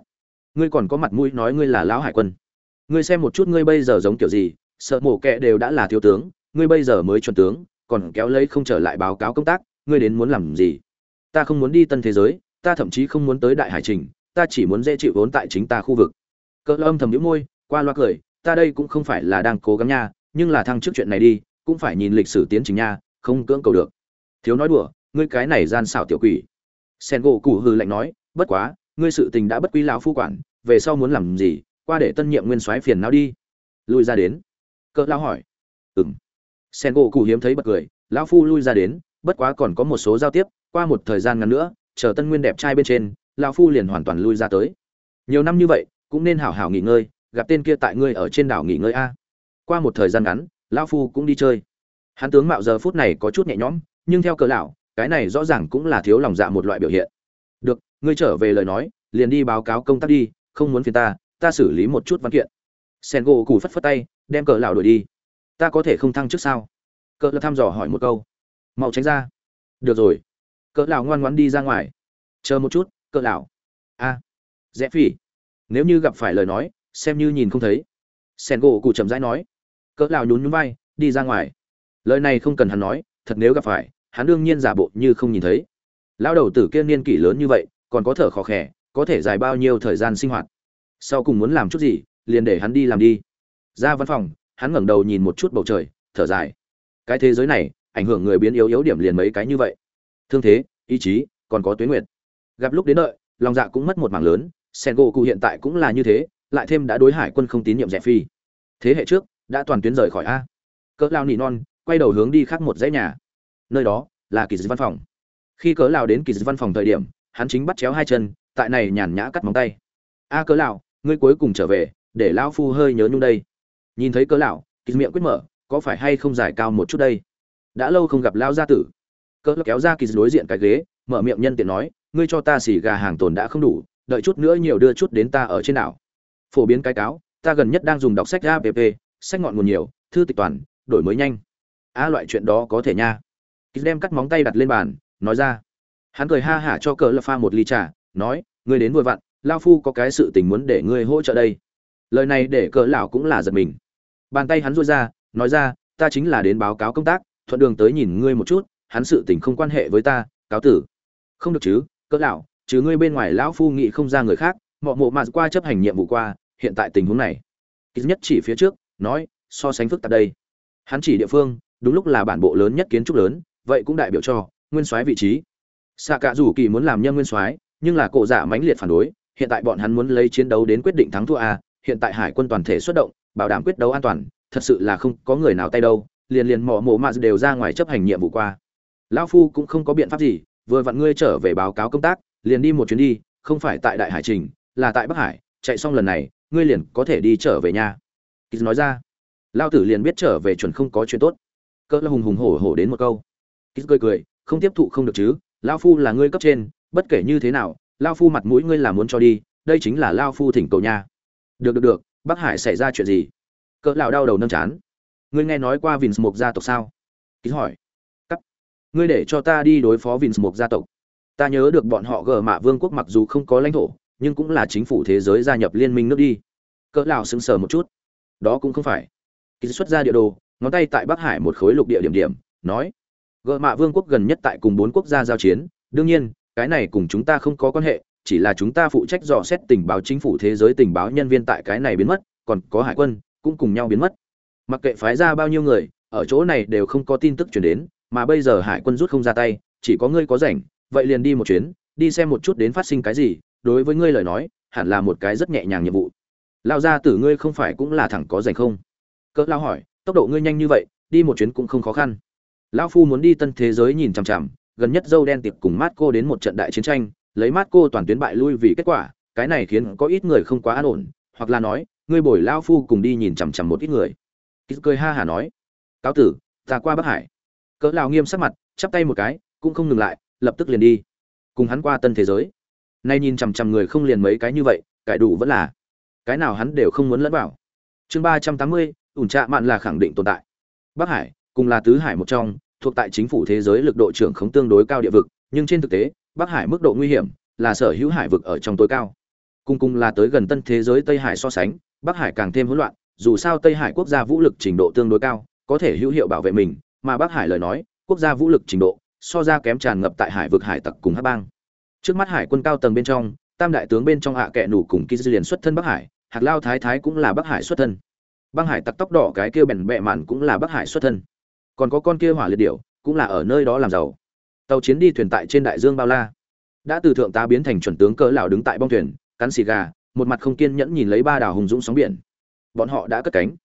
Ngươi còn có mặt mũi nói ngươi là lão hải quân. Ngươi xem một chút ngươi bây giờ giống kiểu gì, sợ mổ kẹ đều đã là thiếu tướng ngươi bây giờ mới chuẩn tướng, còn kéo lấy không trở lại báo cáo công tác, ngươi đến muốn làm gì? Ta không muốn đi tân thế giới, ta thậm chí không muốn tới đại hải trình, ta chỉ muốn dễ chịu vốn tại chính ta khu vực. Cỡ âm thầm nhíu môi, qua loa cười, ta đây cũng không phải là đang cố gắng nha, nhưng là thăng trước chuyện này đi, cũng phải nhìn lịch sử tiến trình nha, không cưỡng cầu được. Thiếu nói đùa, ngươi cái này gian xảo tiểu quỷ. Sen gỗ cụ hư lạnh nói, bất quá, ngươi sự tình đã bất quý lão phu quản, về sau muốn làm gì, qua để tân nhiệm nguyên soái phiền não đi. Lui ra đến. Cỡ lão hỏi. Ừm sen gỗ cụ hiếm thấy bật cười, lão phu lui ra đến, bất quá còn có một số giao tiếp, qua một thời gian ngắn nữa, chờ tân nguyên đẹp trai bên trên, lão phu liền hoàn toàn lui ra tới. Nhiều năm như vậy, cũng nên hảo hảo nghỉ ngơi, gặp tên kia tại ngươi ở trên đảo nghỉ ngơi a. Qua một thời gian ngắn, lão phu cũng đi chơi. Hắn tướng mạo giờ phút này có chút nhẹ nhõm, nhưng theo cờ lão, cái này rõ ràng cũng là thiếu lòng dạ một loại biểu hiện. Được, ngươi trở về lời nói, liền đi báo cáo công tác đi, không muốn phiền ta ta xử lý một chút văn kiện. Sen gỗ cù phất phất tay, đem cờ lão đuổi đi ta có thể không thăng trước sao? Cỡ lão thăm dò hỏi một câu. Mau tránh ra. Được rồi. Cỡ lão ngoan ngoãn đi ra ngoài. Chờ một chút, cỡ lão. A. Rẽ phỉ. Nếu như gặp phải lời nói, xem như nhìn không thấy. Sen gỗ cụ chậm rãi nói. Cỡ lão nhún nhún vai, đi ra ngoài. Lời này không cần hắn nói, thật nếu gặp phải, hắn đương nhiên giả bộ như không nhìn thấy. Lão đầu tử kia niên kỷ lớn như vậy, còn có thở khó khè, có thể dài bao nhiêu thời gian sinh hoạt? Sau cùng muốn làm chút gì, liền để hắn đi làm đi. Ra văn phòng hắn ngẩng đầu nhìn một chút bầu trời, thở dài. Cái thế giới này, ảnh hưởng người biến yếu yếu điểm liền mấy cái như vậy. Thương thế, ý chí, còn có tuyến nguyệt. Gặp lúc đến đợi, lòng dạ cũng mất một mảng lớn sen gỗ cụ hiện tại cũng là như thế, lại thêm đã đối hải quân không tín nhiệm rẻ phi. Thế hệ trước, đã toàn tuyến rời khỏi a. Cỡ lao nỉ non, quay đầu hướng đi khác một dãy nhà. Nơi đó, là kỳ văn phòng. Khi cỡ lao đến kỳ văn phòng thời điểm, hắn chính bắt chéo hai chân, tại này nhàn nhã cắt móng tay. A cỡ lão, ngươi cuối cùng trở về, để lão phu hơi nhớ nhung đây nhìn thấy cỡ lão kỳ miệng quyết mở, có phải hay không giải cao một chút đây? Đã lâu không gặp lão gia tử. Cỡ kéo ra kỳ đối diện cái ghế, mở miệng nhân tiện nói, ngươi cho ta xỉ gà hàng tồn đã không đủ, đợi chút nữa nhiều đưa chút đến ta ở trên đảo. Phổ biến cái cáo, ta gần nhất đang dùng đọc sách app sách ngọn nguồn nhiều, thư tịch toàn, đổi mới nhanh. A loại chuyện đó có thể nha. Kýt đem cắt móng tay đặt lên bàn, nói ra. Hắn cười ha hả cho cờ lập pha một ly trà, nói, ngươi đến vui vặn lao phu có cái sự tình muốn để ngươi hỗ trợ đây. Lời này để cờ lão cũng là giật mình bàn tay hắn rôi ra nói ra ta chính là đến báo cáo công tác thuận đường tới nhìn ngươi một chút hắn sự tình không quan hệ với ta cáo tử. Không được chứ cỡ lão chứ ngươi bên ngoài lão phu nghị không ra người khác mọ mộ mà qua chấp hành nhiệm vụ qua hiện tại tình huống này. Ít nhất chỉ phía trước nói so sánh phức tạp đây. Hắn chỉ địa phương đúng lúc là bản bộ lớn nhất kiến trúc lớn vậy cũng đại biểu cho nguyên soái vị trí. Xạ cả rủ kỳ muốn làm nhân nguyên soái nhưng là cổ giả mãnh liệt phản đối hiện tại bọn hắn muốn lấy chiến đấu đến quyết định thắng thua à, hiện tại hải quân toàn thể xuất động bảo đảm quyết đấu an toàn, thật sự là không có người nào tay đâu, liền liền mỏ mộ mà đều ra ngoài chấp hành nhiệm vụ qua. Lão phu cũng không có biện pháp gì, vừa vặn ngươi trở về báo cáo công tác, liền đi một chuyến đi, không phải tại đại hải trình, là tại bắc hải, chạy xong lần này, ngươi liền có thể đi trở về nhà. Kýt nói ra. Lao tử liền biết trở về chuẩn không có chuyện tốt. Cỡ là hùng hùng hổ hổ đến một câu. Kýt cười cười, không tiếp thụ không được chứ lao phu là ngươi cấp trên, bất kể như thế nào lao phu mặt mũi ngươi là muốn cho đi, đây chính là lao phu thỉnh cầu nha. Được được được bắc hải xảy ra chuyện gì? Cỡ lão đau đầu nâng chán. Ngươi nghe nói qua vins mục gia tộc sao? Kýt hỏi. Cắt. Ngươi để cho ta đi đối phó vins mục gia tộc. Ta nhớ được bọn họ gờ mạ vương quốc mặc dù không có lãnh thổ, nhưng cũng là chính phủ thế giới gia nhập liên minh nước đi. Cỡ lão sững sờ một chút. Đó cũng không phải. Ký xuất ra địa đồ, ngón tay tại bắc hải một khối lục địa điểm điểm, nói. Gợ mạ vương quốc gần nhất tại cùng bốn quốc gia giao chiến. Đương nhiên, cái này cùng chúng ta không có quan hệ chỉ là chúng ta phụ trách dò xét tình báo chính phủ thế giới tình báo nhân viên tại cái này biến mất, còn có hải quân, cũng cùng nhau biến mất. Mặc kệ phái ra bao nhiêu người, ở chỗ này đều không có tin tức chuyển đến, mà bây giờ hải quân rút không ra tay, chỉ có ngươi có rảnh, vậy liền đi một chuyến, đi xem một chút đến phát sinh cái gì, đối với ngươi lời nói, hẳn là một cái rất nhẹ nhàng nhiệm vụ. Lao ra tử ngươi không phải cũng là thẳng có rảnh không? Cỡ lao hỏi, tốc độ ngươi nhanh như vậy, đi một chuyến cũng không khó khăn. Lão phu muốn đi tân thế giới nhìn chằm chằm, gần nhất dâu đen tiệp cùng mát cô đến một trận đại chiến tranh lấy mát cô toàn tuyến bại lui vì kết quả, cái này khiến có ít người không quá an ổn, hoặc là nói, ngươi bồi lao phu cùng đi nhìn chằm chằm một ít người. Kýt cười ha hả nói, cáo tử, ta qua bắc hải. Cỡ lao nghiêm sắc mặt, chắp tay một cái, cũng không ngừng lại, lập tức liền đi. Cùng hắn qua tân thế giới. Nay nhìn chằm chằm người không liền mấy cái như vậy, cải đủ vẫn là cái nào hắn đều không muốn lẫn vào. Chương ba trăm tám mươi, ủn trạ mạn là khẳng định tồn tại. Bắc hải, cùng là tứ hải một trong, thuộc tại chính phủ thế giới lực độ trưởng không tương đối cao địa vực, nhưng trên thực tế bắc hải mức độ nguy hiểm là sở hữu hải vực ở trong tối cao. Cùng cùng là tới gần tân thế giới tây hải so sánh, bắc hải càng thêm hỗn loạn, dù sao tây hải quốc gia vũ lực trình độ tương đối cao, có thể hữu hiệu bảo vệ mình, mà bắc hải lời nói, quốc gia vũ lực trình độ so ra kém tràn ngập tại hải vực hải tặc cùng hát bang. Trước mắt hải quân cao tầng bên trong, tam đại tướng bên trong hạ kệ nủ cùng ký liền xuất thân bắc hải hạt lao thái thái cũng là bắc hải xuất thân. Băng hải tặc tóc đỏ cái kia bèn bẹ mạn cũng là bắc hải xuất thân. Còn có con kia hỏa liệt điệu cũng là ở nơi đó làm giàu tàu chiến đi thuyền tại trên đại dương bao la. Đã từ thượng tá biến thành chuẩn tướng cỡ lão đứng tại bong thuyền, cắn xì gà, một mặt không kiên nhẫn nhìn lấy ba đảo hùng dũng sóng biển. Bọn họ đã cất cánh.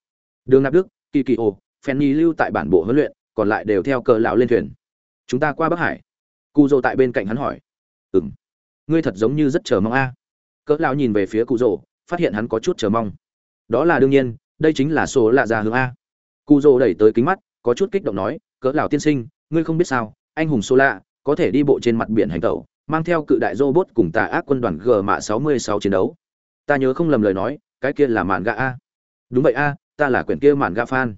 Đường nạp đức, kỳ kỳ ồ phenny lưu tại bản bộ huấn luyện, còn lại đều theo cỡ lão lên thuyền. Chúng ta qua bắc hải. Cù dô tại bên cạnh hắn hỏi. Ừm. Ngươi thật giống như rất chờ mong a. Cỡ lão nhìn về phía Cù dô phát hiện hắn có chút chờ mong. Đó là đương nhiên, đây chính là số lạ già hướng a. Cù dô đẩy tới kính mắt, có chút kích động nói, cỡ lão tiên sinh, ngươi không biết sao anh hùng số lạ có thể đi bộ trên mặt biển hành tẩu, mang theo cự đại robot cùng tà ác quân đoàn g mạ 66 chiến đấu. Ta nhớ không lầm lời nói, cái kia là màn gạ a. Đúng vậy a, ta là quyển kia màn gạ fan.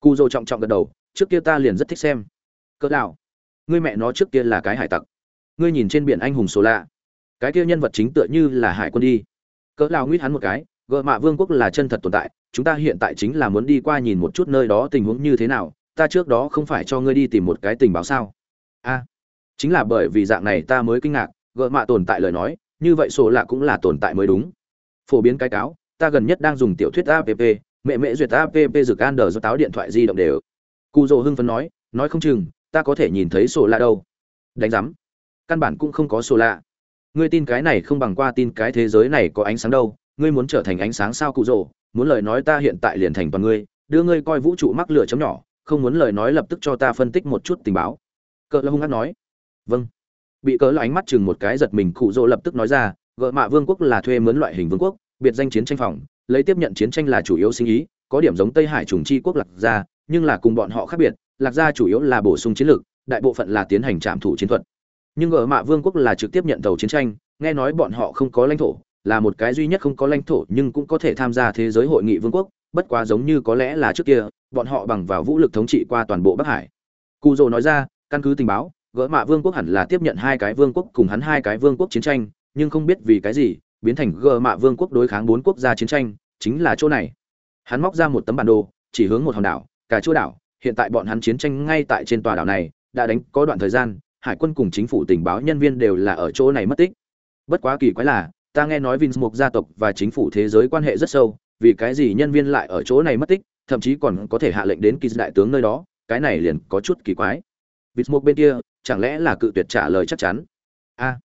Cụ dô trọng trọng gật đầu, trước kia ta liền rất thích xem. Cỡ lão ngươi mẹ nó trước kia là cái hải tặc. Ngươi nhìn trên biển anh hùng số lạ cái kia nhân vật chính tựa như là hải quân đi. Cỡ lao nguyết hắn một cái gợ mạ vương quốc là chân thật tồn tại, chúng ta hiện tại chính là muốn đi qua nhìn một chút nơi đó tình huống như thế nào, ta trước đó không phải cho ngươi đi tìm một cái tình báo sao? A, chính là bởi vì dạng này ta mới kinh ngạc, gợ mạ tồn tại lời nói, như vậy sổ lạ cũng là tồn tại mới đúng. Phổ biến cái cáo, ta gần nhất đang dùng tiểu thuyết app, mẹ mẹ duyệt app dược an đờ do táo điện thoại di động đều. Cụ dỗ hưng phấn nói nói không chừng, ta có thể nhìn thấy sổ lạ đâu. Đánh giám, căn bản cũng không có sổ lạ. Ngươi tin cái này không bằng qua tin cái thế giới này có ánh sáng đâu, ngươi muốn trở thành ánh sáng sao cụ rồ muốn lời nói ta hiện tại liền thành toàn ngươi, đưa ngươi coi vũ trụ mắc lửa chấm nhỏ, không muốn lời nói lập tức cho ta phân tích một chút tình báo cỡ là hung hát nói. Vâng. Bị cỡ là ánh mắt chừng một cái giật mình, cụ rồ lập tức nói ra, gợ mạ vương quốc là thuê mướn loại hình vương quốc, biệt danh chiến tranh phòng, lấy tiếp nhận chiến tranh là chủ yếu sinh ý, có điểm giống tây hải trùng chi quốc lạc gia, nhưng là cùng bọn họ khác biệt, lạc gia chủ yếu là bổ sung chiến lược đại bộ phận là tiến hành trạm thủ chiến thuật. Nhưng gợ mạ vương quốc là trực tiếp nhận tàu chiến tranh, nghe nói bọn họ không có lãnh thổ, là một cái duy nhất không có lãnh thổ nhưng cũng có thể tham gia thế giới hội nghị vương quốc, bất quá giống như có lẽ là trước kia, bọn họ bằng vào vũ lực thống trị qua toàn bộ bắc hải. Cụ dồ nói ra căn cứ tình báo, gỡ mạ vương quốc hẳn là tiếp nhận hai cái vương quốc cùng hắn hai cái vương quốc chiến tranh, nhưng không biết vì cái gì, biến thành gỡ mạ vương quốc đối kháng bốn quốc gia chiến tranh, chính là chỗ này. Hắn móc ra một tấm bản đồ, chỉ hướng một hòn đảo, cả chỗ đảo, hiện tại bọn hắn chiến tranh ngay tại trên tòa đảo này, đã đánh có đoạn thời gian, hải quân cùng chính phủ tình báo nhân viên đều là ở chỗ này mất tích. Bất quá kỳ quái là, ta nghe nói Vinsmoke gia tộc và chính phủ thế giới quan hệ rất sâu, vì cái gì nhân viên lại ở chỗ này mất tích, thậm chí còn có thể hạ lệnh đến kỳ đại tướng nơi đó, cái này liền có chút kỳ quái. Vinsmoke bên kia chẳng lẽ là cự tuyệt trả lời chắc chắn? A.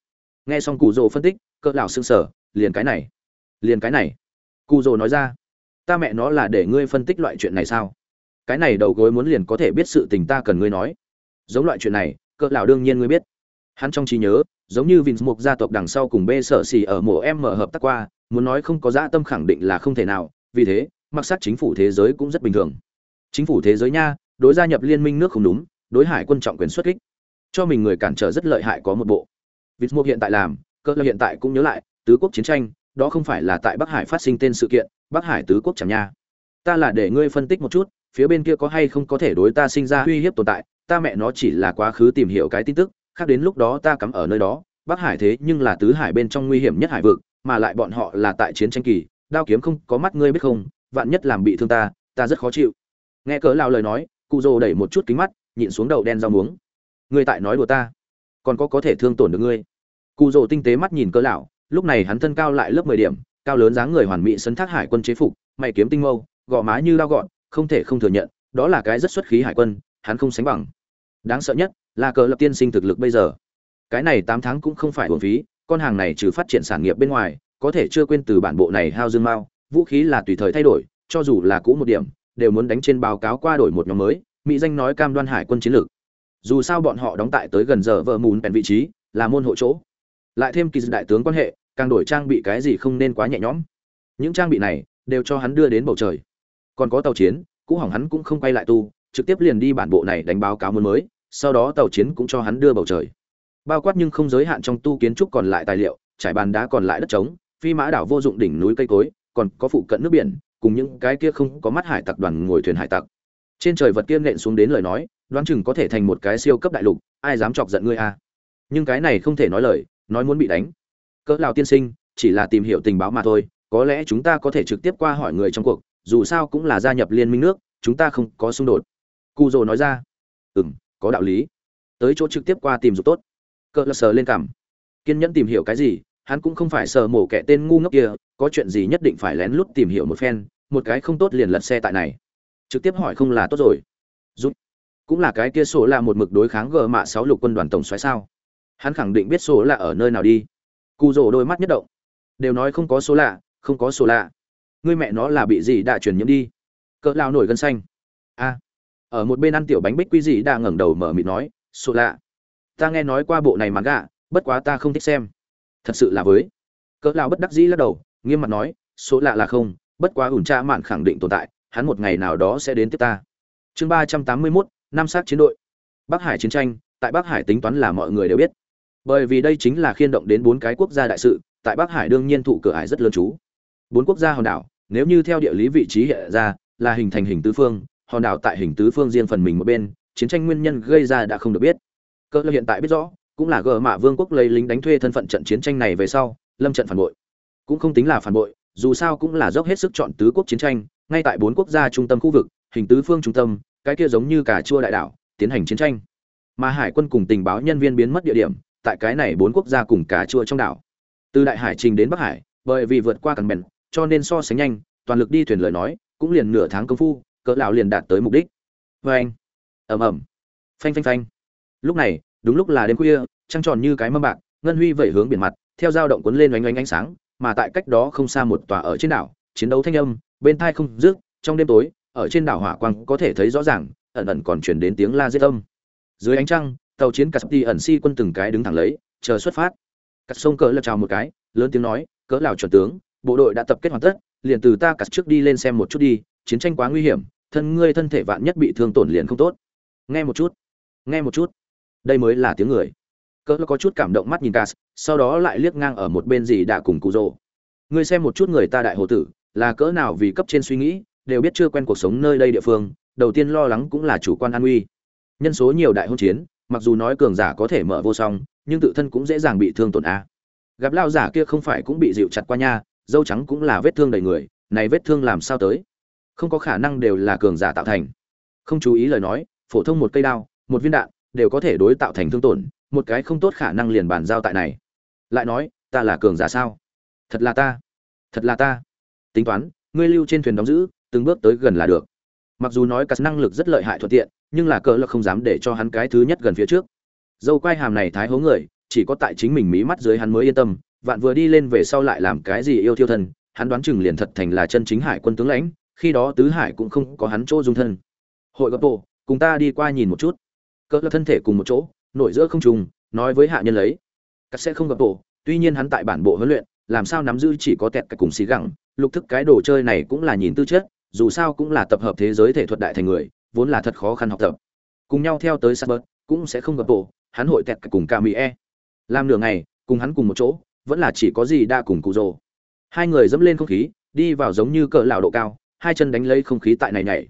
Nghe xong cụ rồ phân tích cỡ lão sưng sở liền cái này liền cái này. Cụ rồ nói ra ta mẹ nó là để ngươi phân tích loại chuyện này sao? Cái này đầu gối muốn liền có thể biết sự tình ta cần ngươi nói. Giống loại chuyện này cỡ lão đương nhiên ngươi biết. Hắn trong trí nhớ giống như vịt một gia tộc đằng sau cùng bê sở xì ở mộ em mở hợp tác qua, muốn nói không có dạ tâm khẳng định là không thể nào, vì thế, mặc sát chính phủ thế giới cũng rất bình thường. Chính phủ thế giới nha, đối gia nhập liên minh nước không đúng, đối hải quân trọng quyền xuất kích. Cho mình người cản trở rất lợi hại có một bộ. vịt một hiện tại làm, cơ hiện tại cũng nhớ lại, tứ quốc chiến tranh, đó không phải là tại Bắc Hải phát sinh tên sự kiện, Bắc Hải tứ quốc chẳng nha. Ta là để ngươi phân tích một chút, phía bên kia có hay không có thể đối ta sinh ra uy hiếp tồn tại, ta mẹ nó chỉ là quá khứ tìm hiểu cái tin tức, khác đến lúc đó ta cắm ở nơi đó bắc hải thế nhưng là tứ hải bên trong nguy hiểm nhất hải vực mà lại bọn họ là tại chiến tranh kỳ đao kiếm không có mắt ngươi biết không vạn nhất làm bị thương ta ta rất khó chịu nghe cỡ lao lời nói cụ rồ đẩy một chút kính mắt nhịn xuống đầu đen rau muống. Ngươi tại nói đùa ta, còn có có thể thương tổn được ngươi. Cụ rồ tinh tế mắt nhìn cỡ lão, lúc này hắn thân cao lại lớp mười điểm, cao lớn dáng người hoàn mỹ sấn thác hải quân chế phục, mày kiếm tinh mâu, gò má như lao gọn, không thể không thừa nhận, đó là cái rất xuất khí hải quân, hắn không sánh bằng. Đáng sợ nhất là cờ lập tiên sinh thực lực bây giờ. Cái này tám tháng cũng không phải hồn phí, con hàng này trừ phát triển sản nghiệp bên ngoài, có thể chưa quên từ bản bộ này hao dương mao vũ khí là tùy thời thay đổi, cho dù là cũ một điểm, đều muốn đánh trên báo cáo qua đổi một nhóm mới mỹ danh nói cam đoan hải quân chiến lược. Dù sao bọn họ đóng tại tới gần giờ vợ mùn bèn vị trí, là môn hộ chỗ. Lại thêm kỳ đại tướng quan hệ, càng đổi trang bị cái gì không nên quá nhẹ nhõm. Những trang bị này, đều cho hắn đưa đến bầu trời. Còn có tàu chiến, cũ hỏng hắn cũng không quay lại tu, trực tiếp liền đi bản bộ này đánh báo cáo muốn mới, sau đó tàu chiến cũng cho hắn đưa bầu trời. Bao quát nhưng không giới hạn trong tu kiến trúc còn lại tài liệu, trải bàn đá còn lại đất trống, phi mã đảo vô dụng đỉnh núi cây cối, còn có phụ cận nước biển, cùng những cái kia không có mắt hải tặc đoàn ngồi thuyền hải tặc trên trời vật tiên nện xuống đến lời nói, đoán chừng có thể thành một cái siêu cấp đại lục, ai dám chọc giận ngươi a? À? nhưng cái này không thể nói lời, nói muốn bị đánh. Cỡ lào tiên sinh, chỉ là tìm hiểu tình báo mà thôi, có lẽ chúng ta có thể trực tiếp qua hỏi người trong cuộc, dù sao cũng là gia nhập liên minh nước, chúng ta không có xung đột. Cu dồ nói ra. Ừ m có đạo lý. Tới chỗ trực tiếp qua tìm dục tốt. Cỡ là sờ lên cảm kiên nhẫn tìm hiểu cái gì, hắn cũng không phải sờ mổ kẻ tên ngu ngốc kia, có chuyện gì nhất định phải lén lút tìm hiểu một phen, một cái không tốt liền lật xe tại này trực tiếp hỏi không là tốt rồi. Giúp. Cũng là cái kia số là một mực đối kháng gờ mạ sáu lục quân đoàn tổng xoáy sao? Hắn khẳng định biết số là ở nơi nào đi. Cụ rồ đôi mắt nhất động. Đều nói không có số lạ, không có số lạ. Ngươi mẹ nó là bị gì đã truyền nhiễm đi? Cỡ lao nổi gân xanh. A. Ở một bên ăn tiểu bánh bích quy dị đã ngẩng đầu mở mịt nói số lạ, ta nghe nói qua bộ này mà gạ, bất quá ta không thích xem. Thật sự là với. Cỡ lao bất đắc dĩ lắc đầu, nghiêm mặt nói số lạ là không, bất quá ủn tra mạn khẳng định tồn tại hắn một ngày nào đó sẽ đến tiếp ta. Chương ba trăm tám mươi mốt, năm sát chiến đội. Bắc hải chiến tranh, tại bắc hải tính toán là mọi người đều biết. Bởi vì đây chính là khiên động đến bốn cái quốc gia đại sự, tại bắc hải đương nhiên thụ cửa hải rất lớn chú. Bốn quốc gia hòn đảo, nếu như theo địa lý vị trí hiện ra, là hình thành hình tứ phương, hòn đảo tại hình tứ phương riêng phần mình một bên, chiến tranh nguyên nhân gây ra đã không được biết. Cơ hiện tại biết rõ, cũng là gờ mạ vương quốc lấy lính đánh thuê thân phận trận chiến tranh này về sau, lâm trận phản bội. Cũng không tính là phản bội, dù sao cũng là dốc hết sức chọn tứ quốc chiến tranh ngay tại bốn quốc gia trung tâm khu vực, hình tứ phương trung tâm, cái kia giống như cả chua đại đảo, tiến hành chiến tranh. Mà hải quân cùng tình báo nhân viên biến mất địa điểm, tại cái này bốn quốc gia cùng cả chua trong đảo. Từ đại hải trình đến bắc hải, bởi vì vượt qua cằn bèn, cho nên so sánh nhanh, toàn lực đi thuyền lời nói, cũng liền nửa tháng công phu, cỡ lão liền đạt tới mục đích. Vê anh, ầm ầm, phanh phanh phanh. Lúc này, đúng lúc là đêm khuya, trăng tròn như cái mâm bạc, ngân huy vẩy hướng biển mặt, theo dao động cuốn lên oanh oanh ánh sáng, mà tại cách đó không xa một tòa ở trên đảo, chiến đấu thanh âm bên thai không rước trong đêm tối, ở trên đảo hỏa quang có thể thấy rõ ràng, ẩn ẩn còn truyền đến tiếng la giết âm. Dưới ánh trăng, tàu chiến cắt đi ẩn si quân từng cái đứng thẳng lấy, chờ xuất phát. Cắt sông cỡ lật chào một cái, lớn tiếng nói, cỡ lào chuẩn tướng, bộ đội đã tập kết hoàn tất, liền từ ta cắt trước đi lên xem một chút đi, chiến tranh quá nguy hiểm, thân ngươi thân thể vạn nhất bị thương tổn liền không tốt. Nghe một chút, nghe một chút. Đây mới là tiếng người. Cỡ có chút cảm động mắt nhìn cas sau đó lại liếc ngang ở một bên gì đã cùng cụ rồ. Ngươi xem một chút người ta đại hồ tử là cỡ nào vì cấp trên suy nghĩ, đều biết chưa quen cuộc sống nơi đây địa phương, đầu tiên lo lắng cũng là chủ quan an nguy nhân số nhiều đại hôn chiến, mặc dù nói cường giả có thể mở vô song, nhưng tự thân cũng dễ dàng bị thương tổn a. Gặp lao giả kia không phải cũng bị dịu chặt qua nha, dâu trắng cũng là vết thương đầy người, này vết thương làm sao tới? Không có khả năng đều là cường giả tạo thành. Không chú ý lời nói, phổ thông một cây đao, một viên đạn, đều có thể đối tạo thành thương tổn, một cái không tốt khả năng liền bàn giao tại này. Lại nói, ta là cường giả sao? Thật là ta. Thật là ta tính toán, ngươi lưu trên thuyền đóng giữ, từng bước tới gần là được. Mặc dù nói cắt năng lực rất lợi hại thuận tiện, nhưng là cỡ là không dám để cho hắn cái thứ nhất gần phía trước. Dâu quai hàm này thái hố người, chỉ có tại chính mình mí mắt dưới hắn mới yên tâm, vạn vừa đi lên về sau lại làm cái gì yêu thiêu thân, hắn đoán chừng liền thật thành là chân chính hải quân tướng lãnh, khi đó tứ hải cũng không có hắn chỗ dung thân. Hội gấp bộ, cùng ta đi qua nhìn một chút. Cỡ là thân thể cùng một chỗ nổi giữa không trùng, nói với hạ nhân lấy. Cắt sẽ không gặp bộ, tuy nhiên hắn tại bản bộ huấn luyện, làm sao nắm giữ chỉ có tẹt cả cùng xí gẳng lục thức cái đồ chơi này cũng là nhìn tư chất dù sao cũng là tập hợp thế giới thể thuật đại thành người vốn là thật khó khăn học tập. Cùng nhau theo tới Sabert, cũng sẽ không gặp bộ hắn hội tẹt cả mỹ e làm nửa ngày cùng hắn cùng một chỗ vẫn là chỉ có gì đa cùng cụ rồ. Hai người dẫm lên không khí đi vào giống như cỡ lão độ cao hai chân đánh lấy không khí tại này nhảy.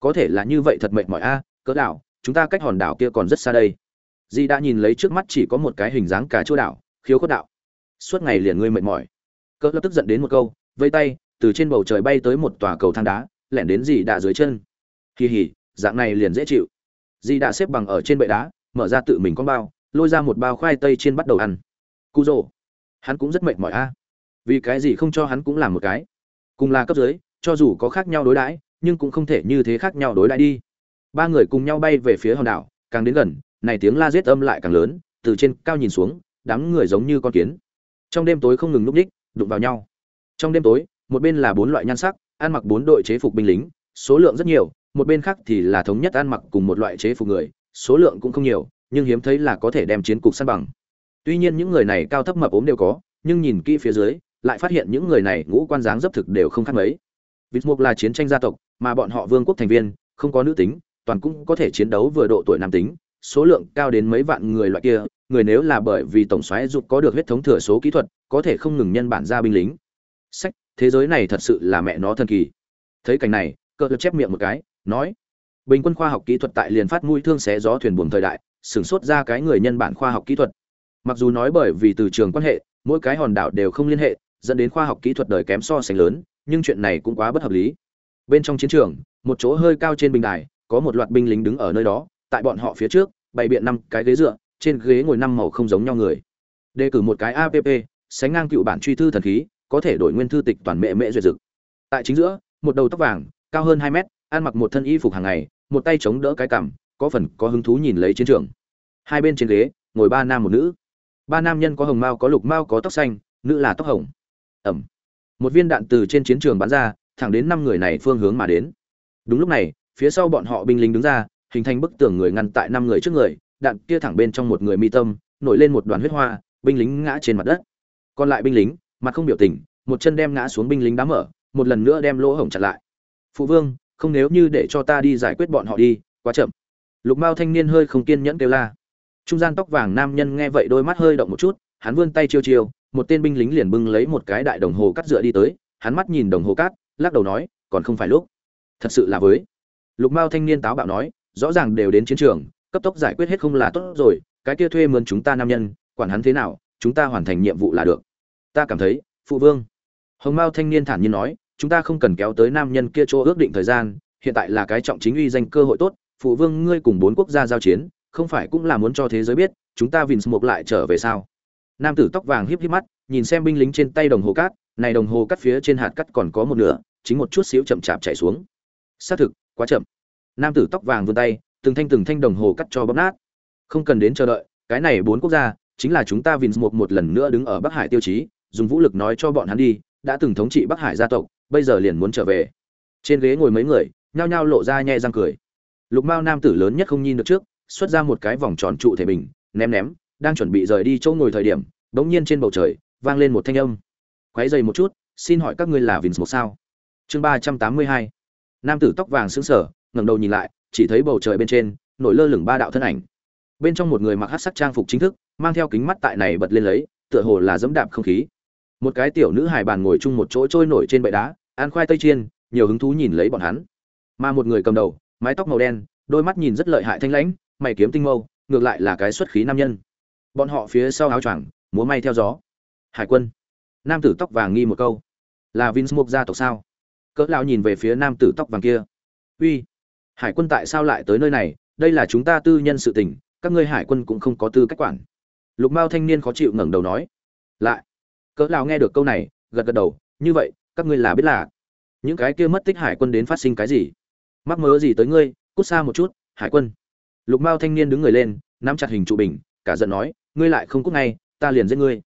Có thể là như vậy thật mệt mỏi a cỡ đảo chúng ta cách hòn đảo kia còn rất xa đây. Di đã nhìn lấy trước mắt chỉ có một cái hình dáng cả chỗ đảo khiếu cốt đạo. Suốt ngày liền ngươi mệt mỏi. Cỡ lập tức giận đến một câu vây tay, từ trên bầu trời bay tới một tòa cầu thang đá, lẻn đến dì đạ dưới chân. Kỳ hỉ dạng này liền dễ chịu. Dì đạ xếp bằng ở trên bệ đá, mở ra tự mình con bao, lôi ra một bao khoai tây trên bắt đầu ăn. Cu rồ hắn cũng rất mệt mỏi a. Vì cái gì không cho hắn cũng làm một cái. Cùng là cấp dưới, cho dù có khác nhau đối đãi, nhưng cũng không thể như thế khác nhau đối đãi đi. Ba người cùng nhau bay về phía hòn đảo, càng đến gần, này tiếng la giết âm lại càng lớn, từ trên cao nhìn xuống, đám người giống như con kiến. Trong đêm tối không ngừng núp ních, đụng vào nhau trong đêm tối, một bên là bốn loại nhan sắc, ăn mặc bốn đội chế phục binh lính, số lượng rất nhiều, một bên khác thì là thống nhất ăn mặc cùng một loại chế phục người, số lượng cũng không nhiều, nhưng hiếm thấy là có thể đem chiến cục săn bằng. Tuy nhiên những người này cao thấp mập ốm đều có, nhưng nhìn kỹ phía dưới, lại phát hiện những người này ngũ quan dáng dấp thực đều không khác mấy. Vịt mục là chiến tranh gia tộc, mà bọn họ vương quốc thành viên, không có nữ tính, toàn cũng có thể chiến đấu vừa độ tuổi nam tính, số lượng cao đến mấy vạn người loại kia, người nếu là bởi vì tổng xoáy dục có được huyết thống thừa số kỹ thuật, có thể không ngừng nhân bản ra binh lính sách, thế giới này thật sự là mẹ nó thần kỳ. Thấy cảnh này cỡ chép miệng một cái, nói, bình quân khoa học kỹ thuật tại liền phát mũi thương xé gió thuyền buồm thời đại, sửng sốt ra cái người nhân bản khoa học kỹ thuật. Mặc dù nói bởi vì từ trường quan hệ, mỗi cái hòn đảo đều không liên hệ, dẫn đến khoa học kỹ thuật đời kém so sánh lớn, nhưng chuyện này cũng quá bất hợp lý. Bên trong chiến trường, một chỗ hơi cao trên bình đài, có một loạt binh lính đứng ở nơi đó, tại bọn họ phía trước, bày biện năm cái ghế dựa, trên ghế ngồi năm màu không giống nhau người. Đề cử một cái app sánh ngang cựu bản truy thư thần khí có thể đổi nguyên thư tịch toàn mẹ mẹ duyệt dực. Tại chính giữa, một đầu tóc vàng, cao hơn hai mét, ăn mặc một thân y phục hàng ngày, một tay chống đỡ cái cằm, có phần có hứng thú nhìn lấy chiến trường. Hai bên trên ghế, ngồi ba nam một nữ. Ba nam nhân có hồng mao có lục mao có tóc xanh, nữ là tóc hồng. Ẩm. Một viên đạn từ trên chiến trường bắn ra, thẳng đến năm người này phương hướng mà đến. Đúng lúc này, phía sau bọn họ binh lính đứng ra, hình thành bức tường người ngăn tại năm người trước người, đạn kia thẳng bên trong một người mi tâm, nổi lên một đoàn huyết hoa, binh lính ngã trên mặt đất. Còn lại binh lính mặt không biểu tình, một chân đem ngã xuống binh lính đá mở, một lần nữa đem lỗ hổng chặn lại. Phụ vương, không nếu như để cho ta đi giải quyết bọn họ đi, quá chậm. Lục mao thanh niên hơi không kiên nhẫn kêu la. Trung gian tóc vàng nam nhân nghe vậy đôi mắt hơi động một chút, hắn vươn tay chiêu chiêu, một tên binh lính liền bưng lấy một cái đại đồng hồ cắt dựa đi tới, hắn mắt nhìn đồng hồ cát lắc đầu nói, còn không phải lúc. Thật sự là với. Lục mao thanh niên táo bạo nói, rõ ràng đều đến chiến trường, cấp tốc giải quyết hết không là tốt rồi, cái kia thuê mướn chúng ta nam nhân, quản hắn thế nào, chúng ta hoàn thành nhiệm vụ là được ta cảm thấy, phụ vương. Hồng mao thanh niên thản nhiên nói, chúng ta không cần kéo tới nam nhân kia chỗ ước định thời gian, hiện tại là cái trọng chính uy danh cơ hội tốt, phụ vương ngươi cùng bốn quốc gia giao chiến, không phải cũng là muốn cho thế giới biết, chúng ta vinh mục lại trở về sao? Nam tử tóc vàng híp híp mắt, nhìn xem binh lính trên tay đồng hồ cát, này đồng hồ cắt phía trên hạt cắt còn có một nửa, chính một chút xíu chậm chạp chảy xuống. Xác thực, quá chậm. Nam tử tóc vàng vươn tay, từng thanh từng thanh đồng hồ cắt cho bóp nát. Không cần đến chờ đợi, cái này bốn quốc gia, chính là chúng ta vins một một lần nữa đứng ở bắc hải tiêu chí dùng vũ lực nói cho bọn hắn đi, đã từng thống trị bắc hải gia tộc, bây giờ liền muốn trở về. Trên ghế ngồi mấy người, nhao nhao lộ ra nhe răng cười. Lục mao nam tử lớn nhất không nhìn được trước, xuất ra một cái vòng tròn trụ thể bình, ném ném, đang chuẩn bị rời đi chỗ ngồi thời điểm, bỗng nhiên trên bầu trời, vang lên một thanh âm. Quấy dày một chút, xin hỏi các ngươi là vins một sao? Chương ba trăm tám mươi hai. Nam tử tóc vàng xứng sở ngẩng đầu nhìn lại, chỉ thấy bầu trời bên trên, nổi lơ lửng ba đạo thân ảnh. Bên trong một người mặc hát sắc trang phục chính thức, mang theo kính mắt tại này bật lên lấy, tựa hồ là dẫm đạp không khí một cái tiểu nữ hài bàn ngồi chung một chỗ trôi nổi trên bệ đá, ăn khoai tây chiên, nhiều hứng thú nhìn lấy bọn hắn. Mà một người cầm đầu, mái tóc màu đen, đôi mắt nhìn rất lợi hại thanh lãnh, mày kiếm tinh mâu, ngược lại là cái xuất khí nam nhân. Bọn họ phía sau áo choàng, múa may theo gió. Hải quân. Nam tử tóc vàng nghi một câu. Là vinsmok gia tộc sao? Cỡ lão nhìn về phía nam tử tóc vàng kia. Uy, hải quân tại sao lại tới nơi này? Đây là chúng ta tư nhân sự tình, các ngươi hải quân cũng không có tư cách quản. Lục mao thanh niên khó chịu ngẩng đầu nói. Lại cỡ lão nghe được câu này, gật gật đầu, như vậy, các ngươi là biết là những cái kia mất tích hải quân đến phát sinh cái gì? Mắc mớ gì tới ngươi, cút xa một chút, hải quân. Lục mao thanh niên đứng người lên, nắm chặt hình trụ bình, cả giận nói, ngươi lại không cút ngay, ta liền giết ngươi.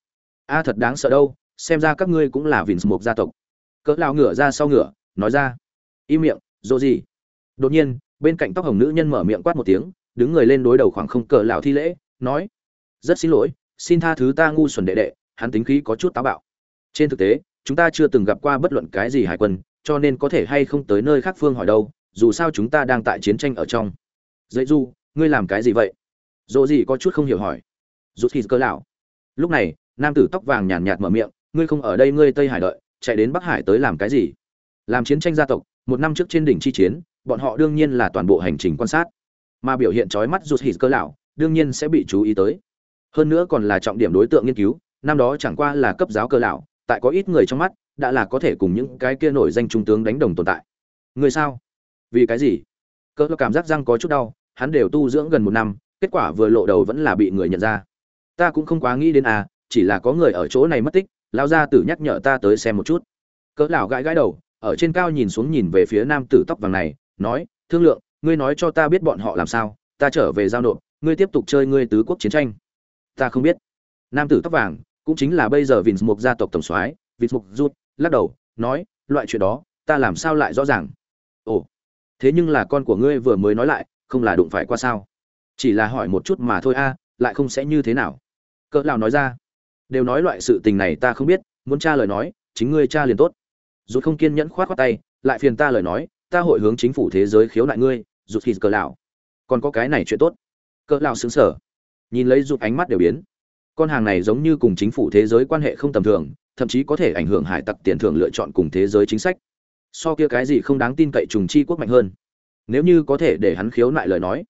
A, thật đáng sợ đâu, xem ra các ngươi cũng là vỉn một gia tộc. Cỡ lão ngửa ra sau ngửa, nói ra, im miệng, dỗ gì? Đột nhiên, bên cạnh tóc hồng nữ nhân mở miệng quát một tiếng, đứng người lên đối đầu khoảng không cờ lão thi lễ, nói, rất xin lỗi, xin tha thứ ta ngu xuẩn đệ đệ hắn tính khí có chút táo bạo. Trên thực tế, chúng ta chưa từng gặp qua bất luận cái gì hải quân, cho nên có thể hay không tới nơi khác phương hỏi đâu, dù sao chúng ta đang tại chiến tranh ở trong. Dạy du, ngươi làm cái gì vậy? Dỗ gì có chút không hiểu hỏi. Rút hít cơ lão. Lúc này, nam tử tóc vàng nhàn nhạt mở miệng, ngươi không ở đây ngươi tây hải đợi, chạy đến bắc hải tới làm cái gì? Làm chiến tranh gia tộc, một năm trước trên đỉnh chi chiến, bọn họ đương nhiên là toàn bộ hành trình quan sát. Mà biểu hiện trói mắt rút hít cơ lão, đương nhiên sẽ bị chú ý tới. Hơn nữa còn là trọng điểm đối tượng nghiên cứu năm đó chẳng qua là cấp giáo cơ lão, tại có ít người trong mắt, đã là có thể cùng những cái kia nổi danh trung tướng đánh đồng tồn tại. Người sao? Vì cái gì? Cỡ cảm giác răng có chút đau, hắn đều tu dưỡng gần một năm, kết quả vừa lộ đầu vẫn là bị người nhận ra. Ta cũng không quá nghĩ đến à chỉ là có người ở chỗ này mất tích, lão gia tử nhắc nhở ta tới xem một chút. Cỡ lão gãi gãi đầu, ở trên cao nhìn xuống nhìn về phía nam tử tóc vàng này, nói, thương lượng, ngươi nói cho ta biết bọn họ làm sao, ta trở về giao nộp, ngươi tiếp tục chơi ngươi tứ quốc chiến tranh. Ta không biết. Nam tử tóc vàng cũng chính là bây giờ vinh mục gia tộc tổng soái vinh mục rút lắc đầu, nói, loại chuyện đó, ta làm sao lại rõ ràng? Ồ, thế nhưng là con của ngươi vừa mới nói lại, không là đụng phải qua sao? Chỉ là hỏi một chút mà thôi a, lại không sẽ như thế nào? Cỡ lão nói ra? Đều nói loại sự tình này ta không biết, muốn tra lời nói, chính ngươi tra liền tốt. Rút không kiên nhẫn khoát khoát tay, lại phiền ta lời nói, ta hội hướng chính phủ thế giới khiếu nại ngươi rút khi cỡ lão còn có cái này chuyện tốt. Cỡ lão sướng sở? Nhìn lấy rút ánh mắt đều biến con hàng này giống như cùng chính phủ thế giới quan hệ không tầm thường, thậm chí có thể ảnh hưởng hải tặc tiền thưởng lựa chọn cùng thế giới chính sách. So kia cái gì không đáng tin cậy trùng chi quốc mạnh hơn. Nếu như có thể để hắn khiếu nại lời nói,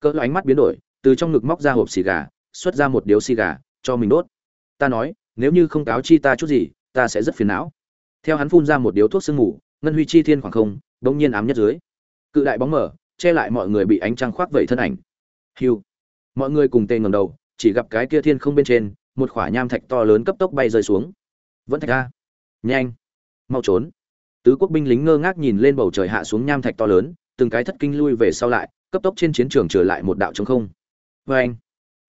cỡ ánh mắt biến đổi, từ trong ngực móc ra hộp xì gà, xuất ra một điếu xì gà, cho mình đốt. Ta nói, nếu như không cáo chi ta chút gì, ta sẽ rất phiền não. Theo hắn phun ra một điếu thuốc sương mù, ngân huy chi thiên khoảng không, bỗng nhiên ám nhất dưới. Cự đại bóng mở, che lại mọi người bị ánh trăng khoác vẩy thân ảnh. Hiu mọi người cùng tê ngầm đầu chỉ gặp cái kia thiên không bên trên, một khỏa nham thạch to lớn cấp tốc bay rơi xuống. Vẫn thạch ra nhanh. Mau trốn. Tứ quốc binh lính ngơ ngác nhìn lên bầu trời hạ xuống nham thạch to lớn, từng cái thất kinh lui về sau lại, cấp tốc trên chiến trường trở lại một đạo trống không. Vê anh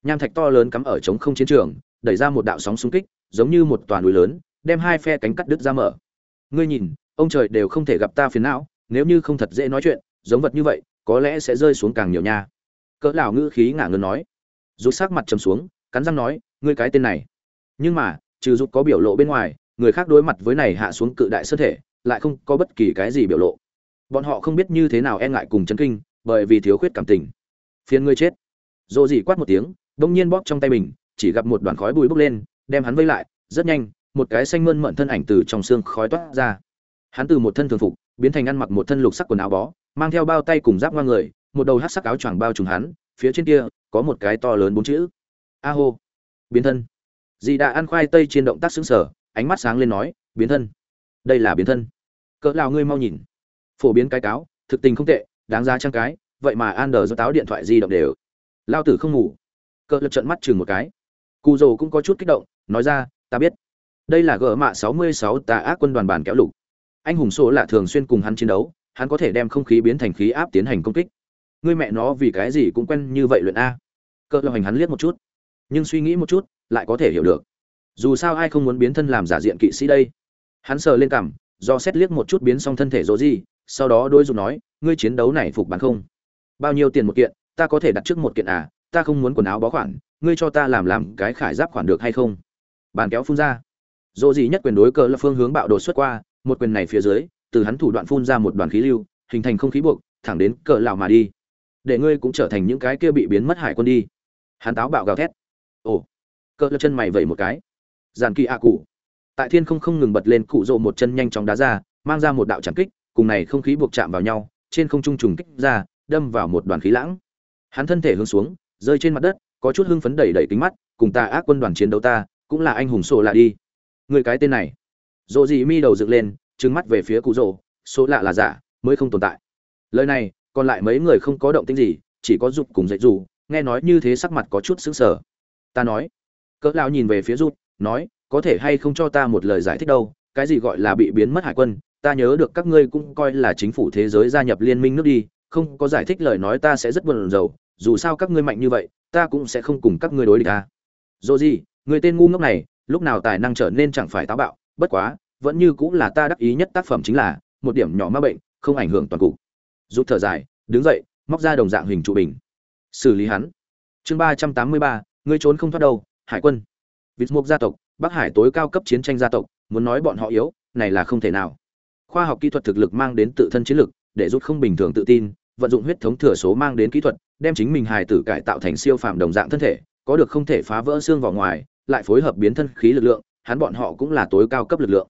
nham thạch to lớn cắm ở trống không chiến trường, đẩy ra một đạo sóng xung kích, giống như một toàn núi lớn, đem hai phe cánh cắt đứt ra mở. Ngươi nhìn, ông trời đều không thể gặp ta phiền não, nếu như không thật dễ nói chuyện, giống vật như vậy, có lẽ sẽ rơi xuống càng nhiều nha. Cỡ lão ngữ khí ngả ngớn nói rút sắc mặt trầm xuống, cắn răng nói, ngươi cái tên này. Nhưng mà, trừ rút có biểu lộ bên ngoài, người khác đối mặt với này hạ xuống cự đại sơ thể, lại không có bất kỳ cái gì biểu lộ. Bọn họ không biết như thế nào e ngại cùng chấn kinh, bởi vì thiếu khuyết cảm tình. Phiền ngươi chết. Dỗ gì quát một tiếng, đông nhiên bóp trong tay mình, chỉ gặp một đoàn khói bụi bốc lên, đem hắn vây lại, rất nhanh, một cái xanh mơn mận thân ảnh từ trong xương khói toát ra. Hắn từ một thân thường phục, biến thành ăn mặc một thân lục sắc quần áo bó, mang theo bao tay cùng giáp ngoa người, một đầu hát sắc áo choàng bao trùm hắn phía trên kia, có một cái to lớn bốn chữ. A hô. Biến thân. Dì đã ăn khoai tây trên động tác xứng sở ánh mắt sáng lên nói, biến thân. Đây là biến thân. Cỡ nào ngươi mau nhìn. Phổ biến cái cáo, thực tình không tệ, đáng giá trang cái, vậy mà an đờ do táo điện thoại di động đều. Lao tử không ngủ. Cỡ lật trận mắt chừng một cái. Cù dồ cũng có chút kích động, nói ra, ta biết. Đây là gỡ mạ 66 tà ác quân đoàn bản kéo lục. Anh hùng số là thường xuyên cùng hắn chiến đấu, hắn có thể đem không khí biến thành khí áp tiến hành công kích ngươi mẹ nó vì cái gì cũng quen như vậy luyện a. Cỡ lo hành hắn liếc một chút, nhưng suy nghĩ một chút, lại có thể hiểu được. Dù sao ai không muốn biến thân làm giả diện kỵ sĩ đây? Hắn sờ lên cằm, do xét liếc một chút biến xong thân thể rỗ gì sau đó đôi dù nói, ngươi chiến đấu này phục bán không? Bao nhiêu tiền một kiện, ta có thể đặt trước một kiện à? Ta không muốn quần áo bó khoản, ngươi cho ta làm làm cái khải giáp khoản được hay không? Bàn kéo phun ra. Dỗ gì nhất quyền đối cờ là phương hướng bạo đột xuất qua, một quyền này phía dưới, từ hắn thủ đoạn phun ra một đoàn khí lưu, hình thành không khí buộc, thẳng đến cờ lào mà đi để ngươi cũng trở thành những cái kia bị biến mất hải quân đi. Hắn táo bạo gào thét. Ồ cỡ chân mày vẩy một cái. Giàn kỳ a cụ. Tại thiên không không ngừng bật lên cụ rộ một chân nhanh chóng đá ra, mang ra một đạo trảm kích, cùng này không khí buộc chạm vào nhau, trên không trung trùng kích ra, đâm vào một đoàn khí lãng. Hắn thân thể hướng xuống, rơi trên mặt đất, có chút hưng phấn đẩy đẩy kính mắt, cùng ta ác quân đoàn chiến đấu ta, cũng là anh hùng sổ lạ đi. Người cái tên này. Rộ dị mi đầu dựng lên, trừng mắt về phía cụ rộ số lạ là giả, mới không tồn tại. Lời này còn lại mấy người không có động tĩnh gì, chỉ có dục cùng dạy dù nghe nói như thế sắc mặt có chút sững sờ. Ta nói. Cỡ lão nhìn về phía dục, nói, có thể hay không cho ta một lời giải thích đâu? Cái gì gọi là bị biến mất hải quân? Ta nhớ được các ngươi cũng coi là chính phủ thế giới gia nhập liên minh nước đi, không có giải thích lời nói ta sẽ rất buồn rầu, dù sao các ngươi mạnh như vậy, ta cũng sẽ không cùng các ngươi đối địch ta dô gì, người tên ngu ngốc này, lúc nào tài năng trở nên chẳng phải táo bạo, bất quá, vẫn như cũng là ta đắc ý nhất tác phẩm chính là, một điểm nhỏ ma bệnh, không ảnh hưởng toàn cục rút thở dài, đứng dậy, móc ra đồng dạng hình trụ bình. Xử lý hắn. Chương ba trăm tám mươi ba, ngươi trốn không thoát đâu, hải quân. Vịt mục gia tộc, bắc hải tối cao cấp chiến tranh gia tộc, muốn nói bọn họ yếu, này là không thể nào. Khoa học kỹ thuật thực lực mang đến tự thân chiến lực, để rút không bình thường tự tin, vận dụng huyết thống thừa số mang đến kỹ thuật, đem chính mình hài tử cải tạo thành siêu phàm đồng dạng thân thể, có được không thể phá vỡ xương vào ngoài, lại phối hợp biến thân khí lực lượng, hắn bọn họ cũng là tối cao cấp lực lượng.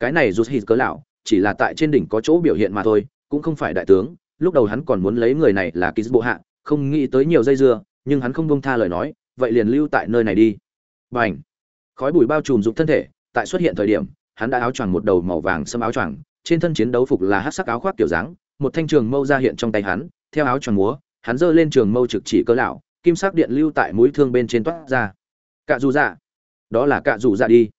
Cái này rút hít cớ lão, chỉ là tại trên đỉnh có chỗ biểu hiện mà thôi cũng không phải đại tướng, lúc đầu hắn còn muốn lấy người này là ký bộ hạ, không nghĩ tới nhiều dây dưa, nhưng hắn không bông tha lời nói, vậy liền lưu tại nơi này đi. B à n h khói bụi bao trùm dục thân thể, tại xuất hiện thời điểm, hắn đã áo choàng một đầu màu vàng xâm áo choàng, trên thân chiến đấu phục là hát sắc áo khoác kiểu dáng, một thanh trường mâu ra hiện trong tay hắn, theo áo choàng múa, hắn giơ lên trường mâu trực chỉ cơ lão, kim sắc điện lưu tại mũi thương bên trên toát ra. Cạ dù dạ! Đó là cạ dù dạ đi.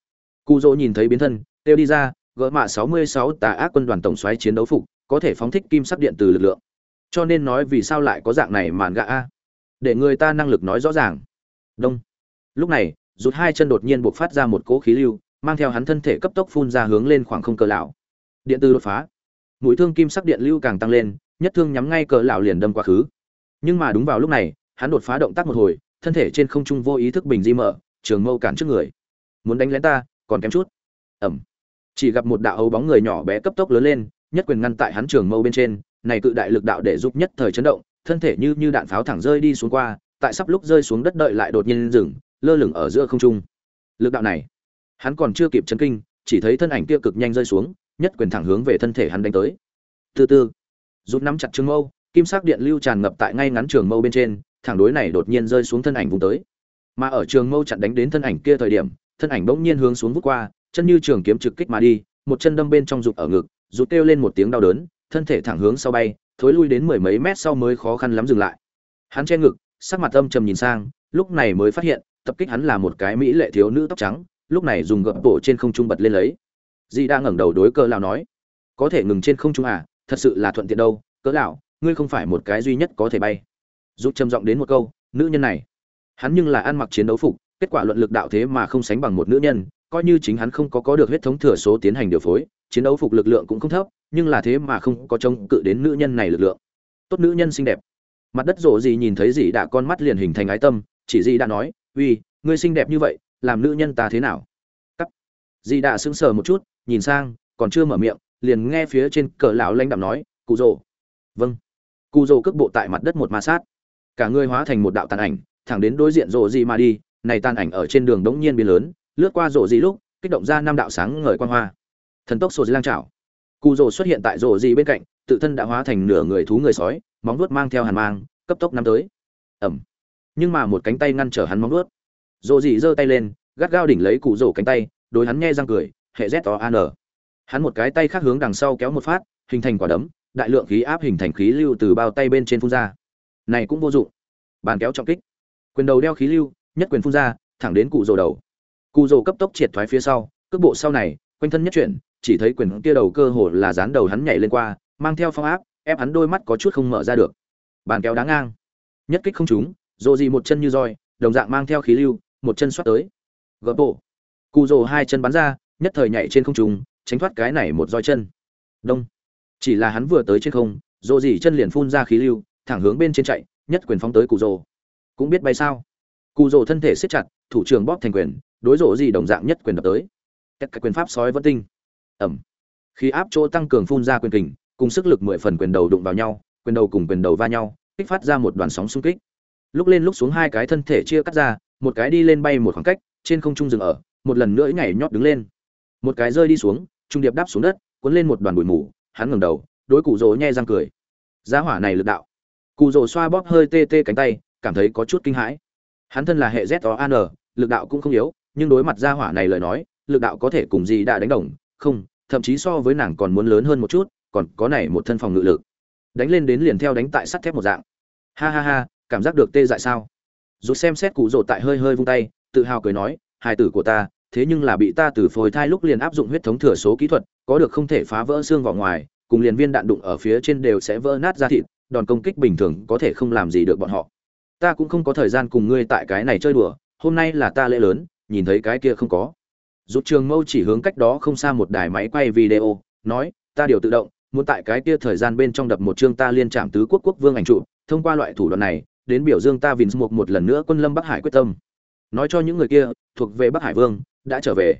Cụ dỗ nhìn thấy biến thân têu đi ra, gỡ mạ 66 tà ác quân đoàn tổng xoáy chiến đấu phục có thể phóng thích kim sắc điện từ lực lượng. Cho nên nói vì sao lại có dạng này màn gạ a? Để người ta năng lực nói rõ ràng. Đông. Lúc này, rụt hai chân đột nhiên buộc phát ra một cỗ khí lưu, mang theo hắn thân thể cấp tốc phun ra hướng lên khoảng không cờ lão. Điện từ đột phá. Mũi thương kim sắc điện lưu càng tăng lên, nhất thương nhắm ngay cờ lão liền đâm quá khứ. Nhưng mà đúng vào lúc này, hắn đột phá động tác một hồi, thân thể trên không trung vô ý thức bình di mở, trường mâu cản trước người. Muốn đánh lén ta, còn kém chút. Ẩm. Chỉ gặp một đạo ấu bóng người nhỏ bé cấp tốc lớn lên nhất quyền ngăn tại hắn trường mâu bên trên, này cự đại lực đạo để giúp nhất thời chấn động, thân thể như như đạn pháo thẳng rơi đi xuống qua, tại sắp lúc rơi xuống đất đợi lại đột nhiên dừng, lơ lửng ở giữa không trung. Lực đạo này, hắn còn chưa kịp chấn kinh, chỉ thấy thân ảnh kia cực nhanh rơi xuống, nhất quyền thẳng hướng về thân thể hắn đánh tới. Từ từ, rút nắm chặt trường mâu, kim sắc điện lưu tràn ngập tại ngay ngắn trường mâu bên trên, thẳng đối này đột nhiên rơi xuống thân ảnh vùng tới. Mà ở trường mâu chặn đánh đến thân ảnh kia thời điểm, thân ảnh bỗng nhiên hướng xuống vút qua, chân như trường kiếm trực kích mà đi, một chân đâm bên trong dục ở ngực rụt kêu lên một tiếng đau đớn, thân thể thẳng hướng sau bay, thối lui đến mười mấy mét sau mới khó khăn lắm dừng lại. Hắn che ngực, sắc mặt âm trầm nhìn sang, lúc này mới phát hiện, tập kích hắn là một cái mỹ lệ thiếu nữ tóc trắng, lúc này dùng gập bộ trên không trung bật lên lấy. Dì đang ngẩng đầu đối cơ lão nói, có thể ngừng trên không trung à thật sự là thuận tiện đâu, cỡ lão, ngươi không phải một cái duy nhất có thể bay. Giúp trầm giọng đến một câu, nữ nhân này. Hắn nhưng là ăn mặc chiến đấu phục, kết quả luận lực đạo thế mà không sánh bằng một nữ nhân, coi như chính hắn không có có được huyết thống thừa số tiến hành điều phối chiến đấu phục lực lượng cũng không thấp, nhưng là thế mà không có chống cự đến nữ nhân này lực lượng. Tốt nữ nhân xinh đẹp. Mặt đất rộ gì nhìn thấy gì đã con mắt liền hình thành ái tâm, chỉ gì đã nói, uy, ngươi xinh đẹp như vậy, làm nữ nhân ta thế nào? Cắt. Dì đã sững sờ một chút, nhìn sang, còn chưa mở miệng, liền nghe phía trên cờ lão lãnh đạm nói, cụ rồ. Vâng. Cụ rồ cước bộ tại mặt đất một ma sát. Cả người hóa thành một đạo tàn ảnh, thẳng đến đối diện rộ gì mà đi, này tàn ảnh ở trên đường đống nhiên biến lớn, lướt qua rộ gì lúc, kích động ra năm đạo sáng ngời quang hoa thần tốc sổ di lang chảo, cụ rồ xuất hiện tại rồ gì bên cạnh tự thân đã hóa thành nửa người thú người sói móng vuốt mang theo hàn mang cấp tốc nắm tới. Ẩm nhưng mà một cánh tay ngăn trở hắn móng vuốt. Rồ gì giơ tay lên gắt gao đỉnh lấy cụ rồ cánh tay đối hắn nghe răng cười hệ z o an hắn một cái tay khác hướng đằng sau kéo một phát hình thành quả đấm đại lượng khí áp hình thành khí lưu từ bao tay bên trên phun ra. Này cũng vô dụng. Bàn kéo trọng kích. Quyền đầu đeo khí lưu nhất quyền phun ra thẳng đến cụ rồ đầu. Cụ rồ cấp tốc triệt thoái phía sau cước bộ sau này quanh thân nhất chuyển chỉ thấy quyền kia đầu cơ hồ là dán đầu hắn nhảy lên qua, mang theo phong áp, ép hắn đôi mắt có chút không mở ra được. Bàn kéo đáng ngang. Nhất kích không trúng, rồ gì một chân như roi, đồng dạng mang theo khí lưu, một chân xoát tới. Gỡ bộ Cù rồ hai chân bắn ra, nhất thời nhảy trên không trung tránh thoát cái này một roi chân. Đông. Chỉ là hắn vừa tới trên không, rồ gì chân liền phun ra khí lưu, thẳng hướng bên trên chạy, nhất quyền phóng tới Cù rồ. Cũng biết bay sao. Cù rồ thân thể siết chặt, thủ trưởng bóp thành quyền, đối rồ gì đồng dạng nhất quyền đập tới. Các cái quyền pháp sói vẫn tinh ẩm. Khi áp chỗ tăng cường phun ra quyền kình, cùng sức lực mười phần quyền đầu đụng vào nhau, quyền đầu cùng quyền đầu va nhau, kích phát ra một đoàn sóng xung kích. Lúc lên lúc xuống hai cái thân thể chia cắt ra, một cái đi lên bay một khoảng cách, trên không trung dừng ở, một lần nữa nhảy nhót đứng lên. Một cái rơi đi xuống, trung điệp đáp xuống đất, cuốn lên một đoàn bụi mù, hắn ngẩng đầu, đối cụ rỗ nhe răng cười. Giá hỏa này lực đạo. Cụ rỗ xoa bóp hơi tê tê cánh tay, cảm thấy có chút kinh hãi. Hắn thân là hệ z o an lực đạo cũng không yếu, nhưng đối mặt gia hỏa này lời nói, lực đạo có thể cùng gì đã đánh đồng không, thậm chí so với nàng còn muốn lớn hơn một chút, còn có này một thân phòng ngự lực. Đánh lên đến liền theo đánh tại sắt thép một dạng. Ha ha ha, cảm giác được tê dại sao? Rút xem xét cụ rồ tại hơi hơi vung tay, tự hào cười nói, hài tử của ta, thế nhưng là bị ta từ phôi thai lúc liền áp dụng huyết thống thừa số kỹ thuật, có được không thể phá vỡ xương vào ngoài, cùng liền viên đạn đụng ở phía trên đều sẽ vỡ nát ra thịt, đòn công kích bình thường có thể không làm gì được bọn họ. Ta cũng không có thời gian cùng ngươi tại cái này chơi đùa, hôm nay là ta lễ lớn, nhìn thấy cái kia không có rút trường mâu chỉ hướng cách đó không xa một đài máy quay video, nói, ta điều tự động, muốn tại cái kia thời gian bên trong đập một chương ta liên trạm tứ quốc quốc vương ảnh trụ thông qua loại thủ đoạn này, đến biểu dương ta vinh mục một lần nữa quân lâm bắc hải quyết tâm. Nói cho những người kia, thuộc về bắc hải vương, đã trở về.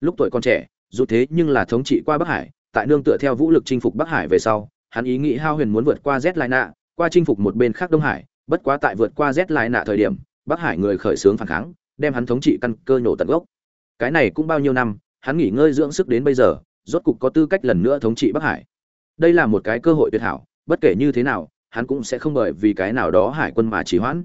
Lúc tuổi còn trẻ, dù thế nhưng là thống trị qua bắc hải, tại nương tựa theo vũ lực chinh phục bắc hải về sau, hắn ý nghĩ hao huyền muốn vượt qua z lai nạ qua chinh phục một bên khác đông hải, bất quá tại vượt qua z lai nạ thời điểm, bắc hải người khởi xướng phản kháng, đem hắn thống trị căn cơ nhổ tận gốc cái này cũng bao nhiêu năm, hắn nghỉ ngơi dưỡng sức đến bây giờ, rốt cục có tư cách lần nữa thống trị bắc hải. Đây là một cái cơ hội tuyệt hảo, bất kể như thế nào, hắn cũng sẽ không bởi vì cái nào đó hải quân mà trì hoãn.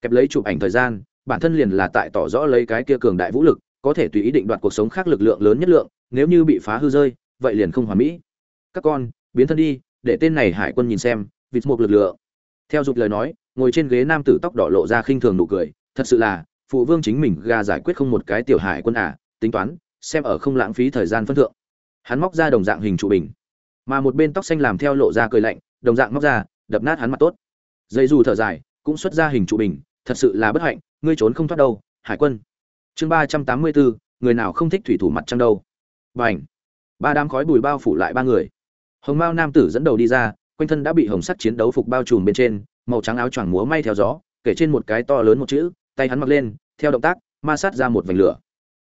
Kẹp lấy chụp ảnh thời gian, bản thân liền là tại tỏ rõ lấy cái kia cường đại vũ lực, có thể tùy ý định đoạt cuộc sống khác lực lượng lớn nhất lượng, nếu như bị phá hư rơi, vậy liền không hoàn mỹ. Các con, biến thân đi, để tên này hải quân nhìn xem, vịt một lực lượng. Theo dục lời nói, ngồi trên ghế nam tử tóc đỏ lộ ra khinh thường nụ cười, thật sự là phụ vương chính mình gà giải quyết không một cái tiểu hải quân à tính toán, xem ở không lãng phí thời gian phân thượng. Hắn móc ra đồng dạng hình trụ bình, mà một bên tóc xanh làm theo lộ ra cười lạnh, đồng dạng móc ra, đập nát hắn mặt tốt. Dây dù thở dài, cũng xuất ra hình trụ bình, thật sự là bất hạnh, ngươi trốn không thoát đâu, hải quân. Chương ba trăm tám mươi bốn, người nào không thích thủy thủ mặt trăng đâu. Bành. ba đám khói bùi bao phủ lại ba người. Hồng mao nam tử dẫn đầu đi ra, quanh thân đã bị hồng sắc chiến đấu phục bao trùm bên trên, màu trắng áo choàng múa may theo gió, kể trên một cái to lớn một chữ tay hắn mặc lên, theo động tác, ma sát ra một vành lửa.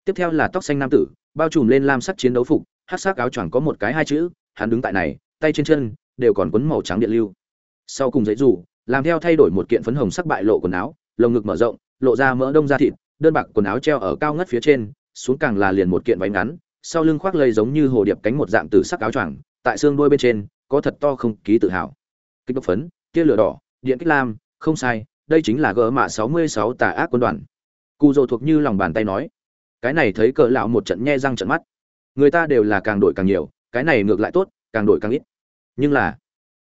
Tiếp theo là tóc xanh nam tử, bao trùm lên lam sắc chiến đấu phục hát sắc áo choàng có một cái hai chữ, hắn đứng tại này, tay trên chân, đều còn quấn màu trắng điện lưu. Sau cùng giấy rủ làm theo thay đổi một kiện phấn hồng sắc bại lộ quần áo, lồng ngực mở rộng, lộ ra mỡ đông da thịt, đơn bạc quần áo treo ở cao ngất phía trên, xuống càng là liền một kiện váy ngắn, sau lưng khoác lây giống như hồ điệp cánh một dạng từ sắc áo choàng, tại xương đuôi bên trên, có thật to không ký tự hào. Kích độc phấn, tia lửa đỏ, điện kích lam, không sai đây chính là gỡ mạ sáu mươi sáu tà ác quân đoàn. Cụ dồ thuộc như lòng bàn tay nói, cái này thấy cỡ lão một trận nhe răng trận mắt. Người ta đều là càng đổi càng nhiều, cái này ngược lại tốt, càng đổi càng ít. Nhưng là,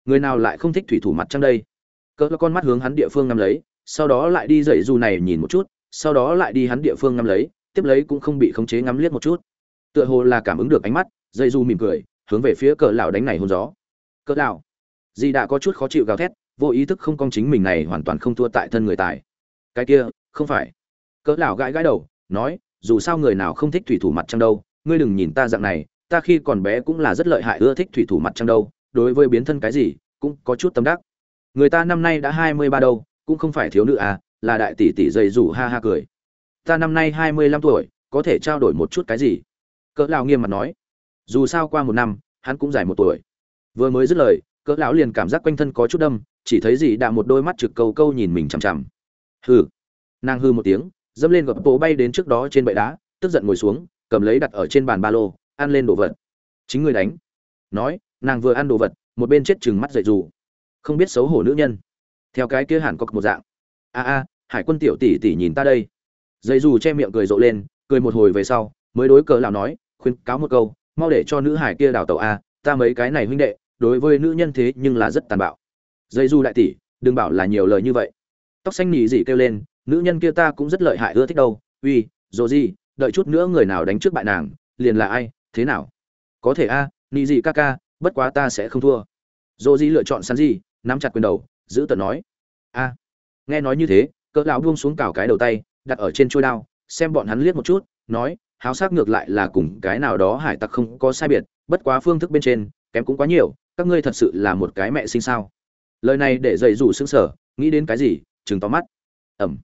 người nào lại không thích thủy thủ mặt trăng đây? Cỡ con mắt hướng hắn địa phương nắm lấy, sau đó lại đi dậy dù này nhìn một chút, sau đó lại đi hắn địa phương ngắm lấy, tiếp lấy cũng không bị khống chế ngắm liếc một chút. Tựa hồ là cảm ứng được ánh mắt dây du mỉm cười, hướng về phía cỡ lão đánh này hôn gió. Cỡ lão gì đã có chút khó chịu gào thét vô ý thức không công chính mình này hoàn toàn không thua tại thân người tài. Cái kia, không phải. Cỡ lão gãi gãi đầu, nói, dù sao người nào không thích thủy thủ mặt trăng đâu, ngươi đừng nhìn ta dạng này, ta khi còn bé cũng là rất lợi hại ưa thích thủy thủ mặt trăng đâu, đối với biến thân cái gì, cũng có chút tâm đắc. Người ta năm nay đã hai mươi ba đâu, cũng không phải thiếu nữ à là đại tỷ tỷ dày rủ ha ha cười. Ta năm nay hai mươi lăm tuổi, có thể trao đổi một chút cái gì? Cỡ lão nghiêm mặt nói. Dù sao qua một năm, hắn cũng dài một tuổi. Vừa mới dứt lời, cỡ lão liền cảm giác quanh thân có chút đâm chỉ thấy gì đạ một đôi mắt trực câu câu nhìn mình chằm chằm. Hừ. Nàng hư một tiếng, dẫm lên gập bộ bay đến trước đó trên bệ đá, tức giận ngồi xuống, cầm lấy đặt ở trên bàn ba lô, ăn lên đồ vật. Chính người đánh. Nói, nàng vừa ăn đồ vật, một bên chết chừng mắt dậy dù. Không biết xấu hổ nữ nhân. Theo cái kia hẳn có một dạng. A a, hải quân tiểu tỷ tỷ nhìn ta đây. Dây dù che miệng cười rộ lên, cười một hồi về sau, mới đối cờ lão nói, khuyên cáo một câu, mau để cho nữ hải kia đào tàu a, ta mấy cái này huynh đệ, đối với nữ nhân thế nhưng là rất tàn bạo dây du đại tỷ, đừng bảo là nhiều lời như vậy. Tóc xanh nhì dị kêu lên, nữ nhân kia ta cũng rất lợi hại, ưa thích đâu. Uy, dồ gì đợi chút nữa người nào đánh trước bại nàng, liền là ai, thế nào? Có thể a, nhì dị ca ca, bất quá ta sẽ không thua. Dồ gì lựa chọn sắn gì nắm chặt quyền đầu, giữ tận nói. A, nghe nói như thế, cỡ lão buông xuống cào cái đầu tay, đặt ở trên chuôi đao, xem bọn hắn liếc một chút, nói, háo sắc ngược lại là cùng cái nào đó hải tặc không có sai biệt, bất quá phương thức bên trên, kém cũng quá nhiều, các ngươi thật sự là một cái mẹ sinh sao? Lời này để dậy rủ sững sở nghĩ đến cái gì chừng to mắt. Ẩm.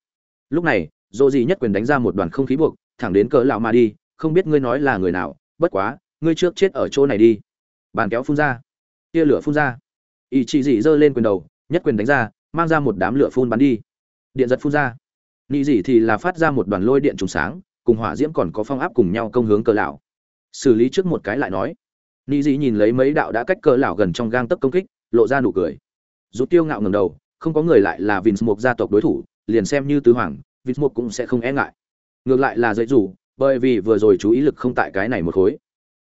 Lúc này, dỗ gì nhất quyền đánh ra một đoàn không khí buộc, thẳng đến cỡ lão mà đi, không biết ngươi nói là người nào, bất quá, ngươi trước chết ở chỗ này đi. Bàn kéo phun ra. Tia lửa phun ra. Ý chỉ dị giơ lên quyền đầu, nhất quyền đánh ra, mang ra một đám lửa phun bắn đi. Điện giật phun ra. Nị dị thì là phát ra một đoàn lôi điện trùng sáng, cùng hỏa diễm còn có phong áp cùng nhau công hướng cờ lão. Xử lý trước một cái lại nói. Nị dị nhìn lấy mấy đạo đã cách cờ lão gần trong gang tấc công kích, lộ ra nụ cười rút tiêu ngạo ngầm đầu, không có người lại là vinh mục gia tộc đối thủ, liền xem như tứ hoàng vinh mục cũng sẽ không e ngại. Ngược lại là dạy dù, bởi vì vừa rồi chú ý lực không tại cái này một khối.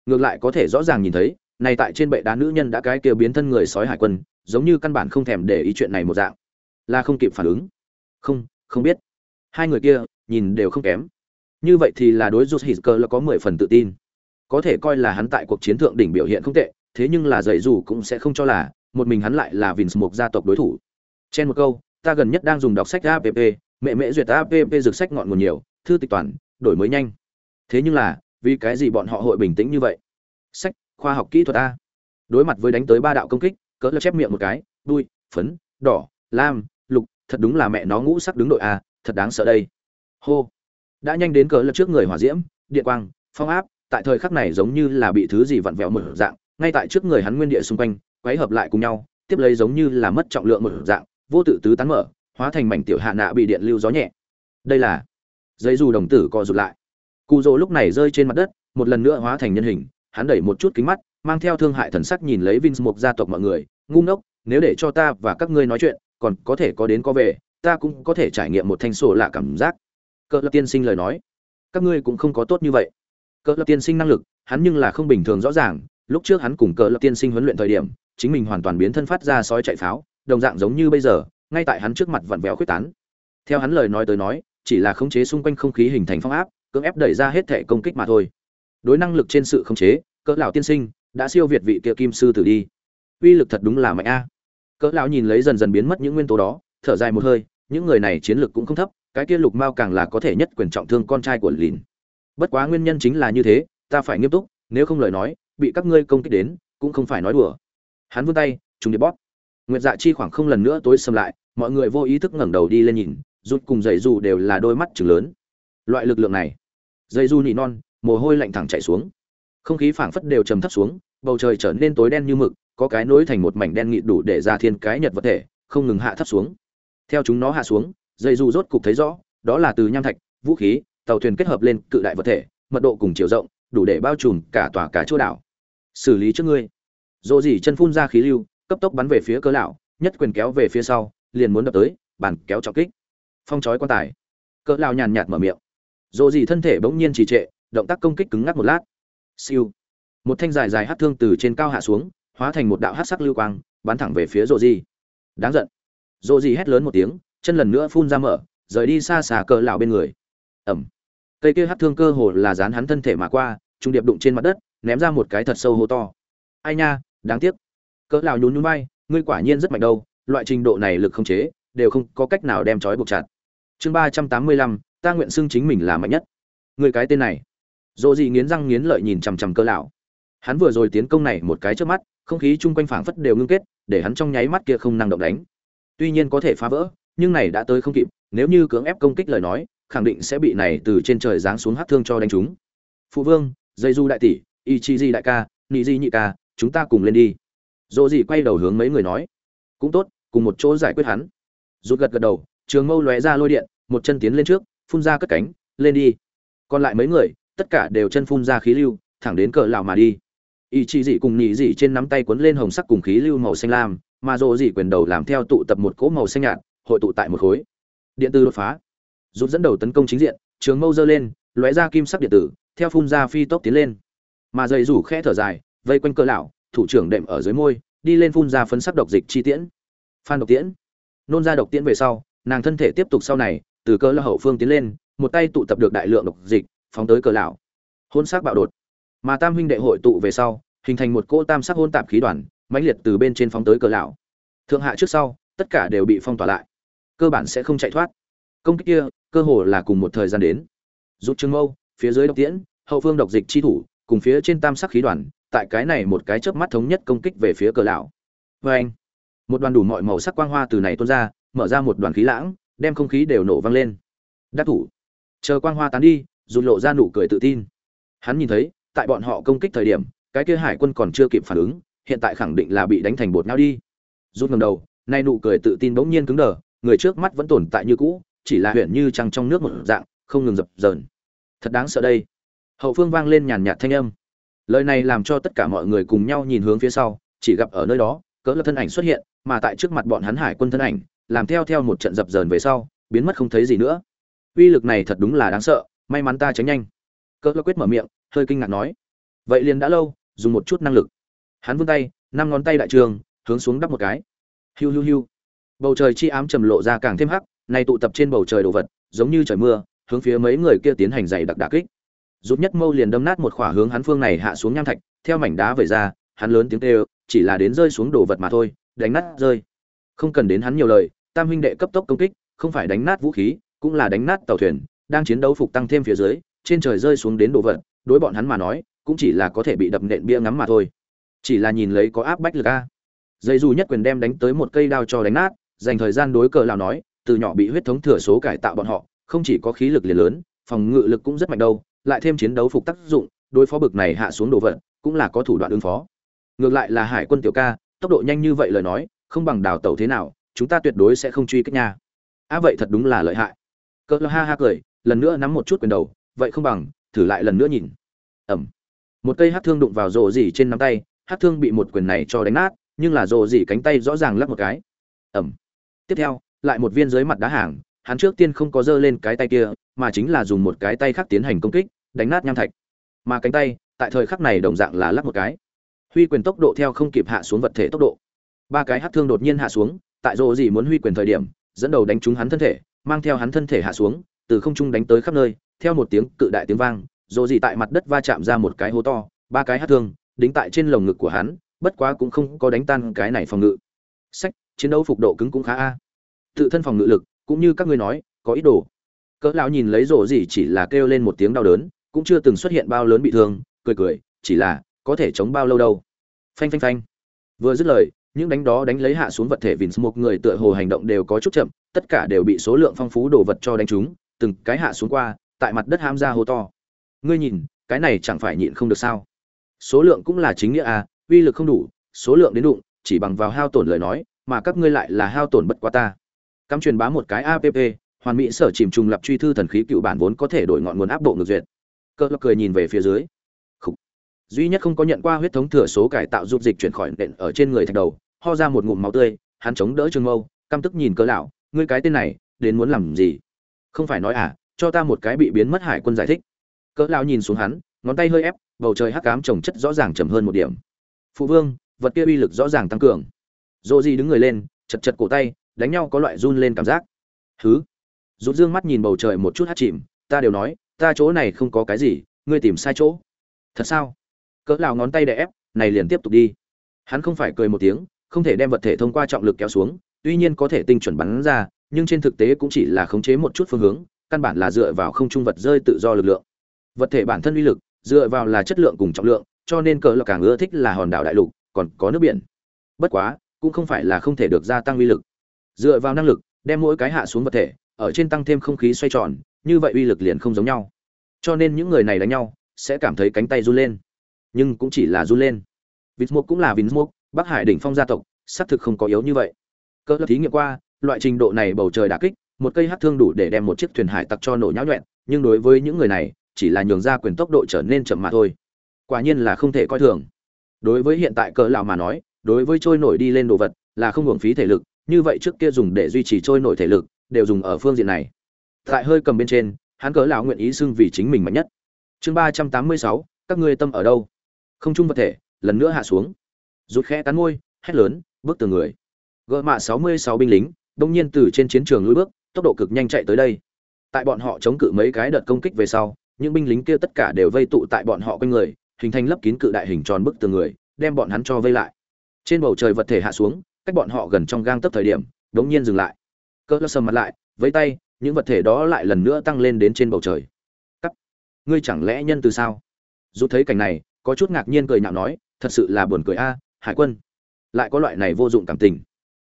Ngược lại có thể rõ ràng nhìn thấy, này tại trên bệ đá nữ nhân đã cái kia biến thân người sói hải quân, giống như căn bản không thèm để ý chuyện này một dạng. Là không kịp phản ứng. Không không biết. Hai người kia, nhìn đều không kém. Như vậy thì là đối rút hít cơ là có mười phần tự tin. Có thể coi là hắn tại cuộc chiến thượng đỉnh biểu hiện không tệ, thế nhưng là dạy dù cũng sẽ không cho là một mình hắn lại là Vince Mục gia tộc đối thủ. Trên một câu, ta gần nhất đang dùng đọc sách app, mẹ mẹ duyệt app dược sách ngọn nguồn nhiều, thư tịch toàn, đổi mới nhanh. Thế nhưng là, vì cái gì bọn họ hội bình tĩnh như vậy? Sách, khoa học kỹ thuật a. Đối mặt với đánh tới ba đạo công kích, cỡ chép miệng một cái, đuôi, phấn, đỏ, lam lục thật đúng là mẹ nó ngũ sắc đứng đội a thật đáng sợ đây hô đã nhanh đến cỡ lật trước người hỏa diễm điện quang phong áp tại thời khắc này giống như là bị thứ gì vặn vẹo mở dạng ngay tại trước người hắn nguyên địa xung quanh quấy hợp lại cùng nhau tiếp lấy giống như là mất trọng lượng một dạng vô tự tứ tán mở hóa thành mảnh tiểu hạ nạ bị điện lưu gió nhẹ đây là dây dù đồng tử co rụt lại cụ rỗ lúc này rơi trên mặt đất một lần nữa hóa thành nhân hình hắn đẩy một chút kính mắt mang theo thương hại thần sắc nhìn lấy Vince một gia tộc mọi người, ngu ngốc, nếu để cho ta và các ngươi nói chuyện, còn có thể có đến có về, ta cũng có thể trải nghiệm một thanh sổ lạ cảm giác. Cơ Lập Tiên Sinh lời nói, các ngươi cũng không có tốt như vậy. Cơ Lập Tiên Sinh năng lực, hắn nhưng là không bình thường rõ ràng, lúc trước hắn cùng Cơ Lập Tiên Sinh huấn luyện thời điểm, chính mình hoàn toàn biến thân phát ra sói chạy pháo, đồng dạng giống như bây giờ, ngay tại hắn trước mặt vặn vẹo khuyết tán. Theo hắn lời nói tới nói, chỉ là khống chế xung quanh không khí hình thành phong áp, cưỡng ép đẩy ra hết thể công kích mà thôi. Đối năng lực trên sự khống chế, cỡ lão tiên sinh, đã siêu việt vị kia kim sư tử đi uy lực thật đúng là mạnh a cỡ lão nhìn lấy dần dần biến mất những nguyên tố đó thở dài một hơi những người này chiến lược cũng không thấp cái kia lục mao càng là có thể nhất quyền trọng thương con trai của lìn bất quá nguyên nhân chính là như thế ta phải nghiêm túc nếu không lời nói bị các ngươi công kích đến cũng không phải nói đùa hắn vươn tay, trùng điệp bóp. Nguyệt dạ chi khoảng không lần nữa tối sầm lại, mọi người vô ý thức ngẩng đầu đi lên nhìn rút cùng dậy dù đều là đôi mắt trừng lớn. Loại lực lượng này dây du nị non, mồ hôi lạnh thẳng chảy xuống. Không khí phảng phất đều trầm thấp xuống, bầu trời trở nên tối đen như mực, có cái nối thành một mảnh đen nghị đủ để ra thiên cái nhật vật thể, không ngừng hạ thấp xuống. Theo chúng nó hạ xuống dây du rốt cục thấy rõ, đó là từ nham thạch, vũ khí, tàu thuyền kết hợp lên cự đại vật thể, mật độ cùng chiều rộng, đủ để bao trùm cả tòa cả chỗ đảo. Xử lý trước ngươi dỗ dỉ chân phun ra khí lưu, cấp tốc bắn về phía cơ lão, nhất quyền kéo về phía sau, liền muốn đập tới, bàn kéo trọng kích. Phong chói quan tài. Cỡ lão nhàn nhạt mở miệng. Dỗ dỉ thân thể bỗng nhiên trì trệ, động tác công kích cứng ngắc một lát. Siêu. Một thanh dài dài hát thương từ trên cao hạ xuống, hóa thành một đạo hắc sắc lưu quang, bắn thẳng về phía rộ dỉ. Đáng giận. Rộ dỉ hét lớn một tiếng, chân lần nữa phun ra mở, rời đi xa xa cỡ lão bên người. Ẩm. Cây kia hát thương cơ hồ là dán hắn thân thể mà qua, trung điệp đụng trên mặt đất, ném ra một cái thật sâu hô to. Ai nha đáng tiếc. Cỡ lão nhún nhún vai, ngươi quả nhiên rất mạnh đâu, loại trình độ này lực không chế, đều không có cách nào đem trói buộc chặt. Chương ba trăm tám mươi lăm, ta nguyện xưng chính mình là mạnh nhất. Người cái tên này. Dỗ gì nghiến răng nghiến lợi nhìn chằm chằm cỡ lão. Hắn vừa rồi tiến công này một cái trước mắt, không khí chung quanh phảng phất đều ngưng kết, để hắn trong nháy mắt kia không năng động đánh. Tuy nhiên có thể phá vỡ, nhưng này đã tới không kịp, nếu như cưỡng ép công kích lời nói, khẳng định sẽ bị này từ trên trời giáng xuống hát thương cho đánh chúng phụ vương, dây du đại tỷ y chi di đại ca nị di nhị ca chúng ta cùng lên đi. Dỗ dị quay đầu hướng mấy người nói, cũng tốt, cùng một chỗ giải quyết hắn. Rút gật gật đầu, trường mâu lóe ra lôi điện, một chân tiến lên trước, phun ra cất cánh, lên đi. Còn lại mấy người, tất cả đều chân phun ra khí lưu, thẳng đến cờ lão mà đi. Ý chí dị cùng nhị dị trên nắm tay cuốn lên hồng sắc cùng khí lưu màu xanh lam, mà rộ dị quyền đầu làm theo tụ tập một cỗ màu xanh nhạt, hội tụ tại một khối. Điện tử đột phá. Rút dẫn đầu tấn công chính diện, trường mâu dơ lên, lóe ra kim sắc điện tử, theo phun ra phi tốc tiến lên. Mà dày rủ khẽ thở dài vây quanh cỡ lão, thủ trưởng đệm ở dưới môi, đi lên phun ra phấn sắc độc dịch chi tiễn. Phan độc tiễn. Nôn ra độc tiễn về sau, nàng thân thể tiếp tục sau này, từ cơ lão hậu phương tiến lên, một tay tụ tập được đại lượng độc dịch, phóng tới cỡ lão. Hôn sắc bạo đột. Mà tam huynh đệ hội tụ về sau, hình thành một cỗ tam sắc hôn tạp khí đoàn, mãnh liệt từ bên trên phóng tới cỡ lão. Thượng hạ trước sau, tất cả đều bị phong tỏa lại. Cơ bản sẽ không chạy thoát. Công kích kia, cơ hồ là cùng một thời gian đến. Rút trương mâu, phía dưới độc tiễn, hậu phương độc dịch chi thủ, cùng phía trên tam sắc khí đoàn tại cái này một cái chớp mắt thống nhất công kích về phía cờ lão. Vê anh, một đoàn đủ mọi màu sắc quang hoa từ này tuôn ra, mở ra một đoàn khí lãng, đem không khí đều nổ vang lên. Đắc thủ. Chờ quang hoa tán đi, rụt lộ ra nụ cười tự tin. Hắn nhìn thấy, tại bọn họ công kích thời điểm, cái kia hải quân còn chưa kịp phản ứng, hiện tại khẳng định là bị đánh thành bột nhau đi. Rút ngầm đầu, nay nụ cười tự tin bỗng nhiên cứng đờ, người trước mắt vẫn tồn tại như cũ, chỉ là huyện như trăng trong nước một dạng, không ngừng dập dờn. Thật đáng sợ đây. Hậu phương vang lên nhàn nhạt thanh âm lời này làm cho tất cả mọi người cùng nhau nhìn hướng phía sau, chỉ gặp ở nơi đó, cỡ lập thân ảnh xuất hiện, mà tại trước mặt bọn hắn hải quân thân ảnh, làm theo theo một trận dập dờn về sau, biến mất không thấy gì nữa. Uy lực này thật đúng là đáng sợ, may mắn ta tránh nhanh. Cỡ lập quyết mở miệng, hơi kinh ngạc nói. Vậy liền đã lâu, dùng một chút năng lực. Hắn vươn tay, năm ngón tay đại trường, hướng xuống đắp một cái. Hiu hiu hiu. Bầu trời chi ám trầm lộ ra càng thêm hắc này tụ tập trên bầu trời đồ vật, giống như trời mưa, hướng phía mấy người kia tiến hành dày đặc đả kích rút nhất mâu liền đâm nát một khỏa hướng hắn phương này hạ xuống nham thạch, theo mảnh đá về ra, hắn lớn tiếng kêu, chỉ là đến rơi xuống đồ vật mà thôi, đánh nát rơi. Không cần đến hắn nhiều lời, tam huynh đệ cấp tốc công kích, không phải đánh nát vũ khí, cũng là đánh nát tàu thuyền, đang chiến đấu phục tăng thêm phía dưới, trên trời rơi xuống đến đồ vật, đối bọn hắn mà nói, cũng chỉ là có thể bị đập nện bia ngắm mà thôi. Chỉ là nhìn lấy có áp bách lực a. Dây dù nhất quyền đem đánh tới một cây đao cho đánh nát, dành thời gian đối cờ lão nói, từ nhỏ bị huyết thống thừa số cải tạo bọn họ, không chỉ có khí lực liền lớn, phòng ngự lực cũng rất mạnh đâu lại thêm chiến đấu phục tác dụng, đối phó bực này hạ xuống đồ vật, cũng là có thủ đoạn ứng phó. Ngược lại là hải quân tiểu ca, tốc độ nhanh như vậy lời nói, không bằng đào tẩu thế nào, chúng ta tuyệt đối sẽ không truy kích nha. Á vậy thật đúng là lợi hại. Cỡ ha ha cười, lần nữa nắm một chút quyền đầu, vậy không bằng, thử lại lần nữa nhìn. Ẩm. Một cây hát thương đụng vào rồ dỉ trên nắm tay hát thương bị một quyền này cho đánh nát, nhưng là rồ dỉ cánh tay rõ ràng lắc một cái. Ẩm. Tiếp theo, lại một viên dưới mặt đá hàng hắn trước tiên không có giơ lên cái tay kia, mà chính là dùng một cái tay khác tiến hành công kích, đánh nát nham thạch. Mà cánh tay, tại thời khắc này đồng dạng là lắc một cái. Huy quyền tốc độ theo không kịp hạ xuống vật thể tốc độ. Ba cái hắc thương đột nhiên hạ xuống, tại rồ gì muốn huy quyền thời điểm, dẫn đầu đánh trúng hắn thân thể, mang theo hắn thân thể hạ xuống, từ không trung đánh tới khắp nơi, theo một tiếng cự đại tiếng vang rồi gì tại mặt đất va chạm ra một cái hố to, ba cái hắc thương đính tại trên lồng ngực của hắn, bất quá cũng không có đánh tan cái này phòng ngự. Sách, chiến đấu phục độ cứng cũng khá a. Tự thân phòng ngự lực cũng như các ngươi nói, có ít đồ. Cỡ lão nhìn lấy rổ gì chỉ là kêu lên một tiếng đau đớn, cũng chưa từng xuất hiện bao lớn bị thương, cười cười, chỉ là, có thể chống bao lâu đâu. Phanh phanh phanh. Vừa dứt lời, những đánh đó đánh lấy hạ xuống vật thể vins một người tựa hồ hành động đều có chút chậm, tất cả đều bị số lượng phong phú đồ vật cho đánh trúng, từng cái hạ xuống qua, tại mặt đất ham ra hô to. Ngươi nhìn, cái này chẳng phải nhịn không được sao? Số lượng cũng là chính nghĩa à uy lực không đủ, số lượng đến đụng, chỉ bằng vào hao tổn lời nói, mà các ngươi lại là hao tổn bất quá ta cắm truyền bá một cái app hoàn mỹ sở chìm trùng lập truy thư thần khí cựu bản vốn có thể đổi ngọn nguồn áp độ ngược duyệt. Cơ cười nhìn về phía dưới. Khủ. duy nhất không có nhận qua huyết thống thừa số cải tạo giúp dịch chuyển khỏi nện ở trên người thạch đầu, ho ra một ngụm máu tươi, hắn chống đỡ trường mâu, căm tức nhìn cỡ lão, ngươi cái tên này, đến muốn làm gì? Không phải nói à cho ta một cái bị biến mất hải quân giải thích. Cỡ lão nhìn xuống hắn, ngón tay hơi ép, bầu trời hắc ám trồng chất rõ ràng chậm hơn một điểm. Phụ vương, vật kia uy lực rõ ràng tăng cường. Dỗ gì đứng người lên, chật chật cổ tay đánh nhau có loại run lên cảm giác. Hứ? Rút dương mắt nhìn bầu trời một chút hát chìm, ta đều nói, ta chỗ này không có cái gì, ngươi tìm sai chỗ. Thật sao? Cỡ lão ngón tay đè ép, này liền tiếp tục đi. Hắn không phải cười một tiếng, không thể đem vật thể thông qua trọng lực kéo xuống, tuy nhiên có thể tinh chuẩn bắn ra, nhưng trên thực tế cũng chỉ là khống chế một chút phương hướng, căn bản là dựa vào không trung vật rơi tự do lực lượng. Vật thể bản thân uy lực, dựa vào là chất lượng cùng trọng lượng, cho nên cỡ là càng ưa thích là hòn đảo đại lục, còn có nước biển. Bất quá, cũng không phải là không thể được gia tăng uy lực dựa vào năng lực, đem mỗi cái hạ xuống vật thể, ở trên tăng thêm không khí xoay tròn, như vậy uy lực liền không giống nhau. Cho nên những người này đánh nhau, sẽ cảm thấy cánh tay run lên. Nhưng cũng chỉ là run lên. Vịt mục cũng là vịt mục bắc hải đỉnh phong gia tộc, xác thực không có yếu như vậy. Cỡ thí nghiệm qua, loại trình độ này bầu trời đả kích, một cây hát thương đủ để đem một chiếc thuyền hải tặc cho nổ nhão nhuẹn, nhưng đối với những người này, chỉ là nhường ra quyền tốc độ trở nên chậm mà thôi. Quả nhiên là không thể coi thường. Đối với hiện tại cỡ lão mà nói, đối với trôi nổi đi lên đồ vật, là không hưởng phí thể lực như vậy trước kia dùng để duy trì trôi nổi thể lực, đều dùng ở phương diện này. Tại hơi cầm bên trên, hắn cỡ lão nguyện ý xưng vì chính mình mạnh nhất. Chương ba trăm tám mươi sáu, các ngươi tâm ở đâu? Không chung vật thể, lần nữa hạ xuống. Rút khẽ cắn môi, hét lớn, bước từ người. Gỡ mạ sáu mươi sáu binh lính, đông nhiên từ trên chiến trường lùi bước, tốc độ cực nhanh chạy tới đây. Tại bọn họ chống cự mấy cái đợt công kích về sau, những binh lính kia tất cả đều vây tụ tại bọn họ quanh người, hình thành lấp kín cự đại hình tròn bức tường người, đem bọn hắn cho vây lại. Trên bầu trời vật thể hạ xuống cách bọn họ gần trong gang tấp thời điểm, đống nhiên dừng lại. Cỡ sầm mặt lại với tay, những vật thể đó lại lần nữa tăng lên đến trên bầu trời. Cắt. Ngươi chẳng lẽ nhân từ sao? Rút thấy cảnh này, có chút ngạc nhiên cười nhạo nói, thật sự là buồn cười a, hải quân. Lại có loại này vô dụng cảm tình.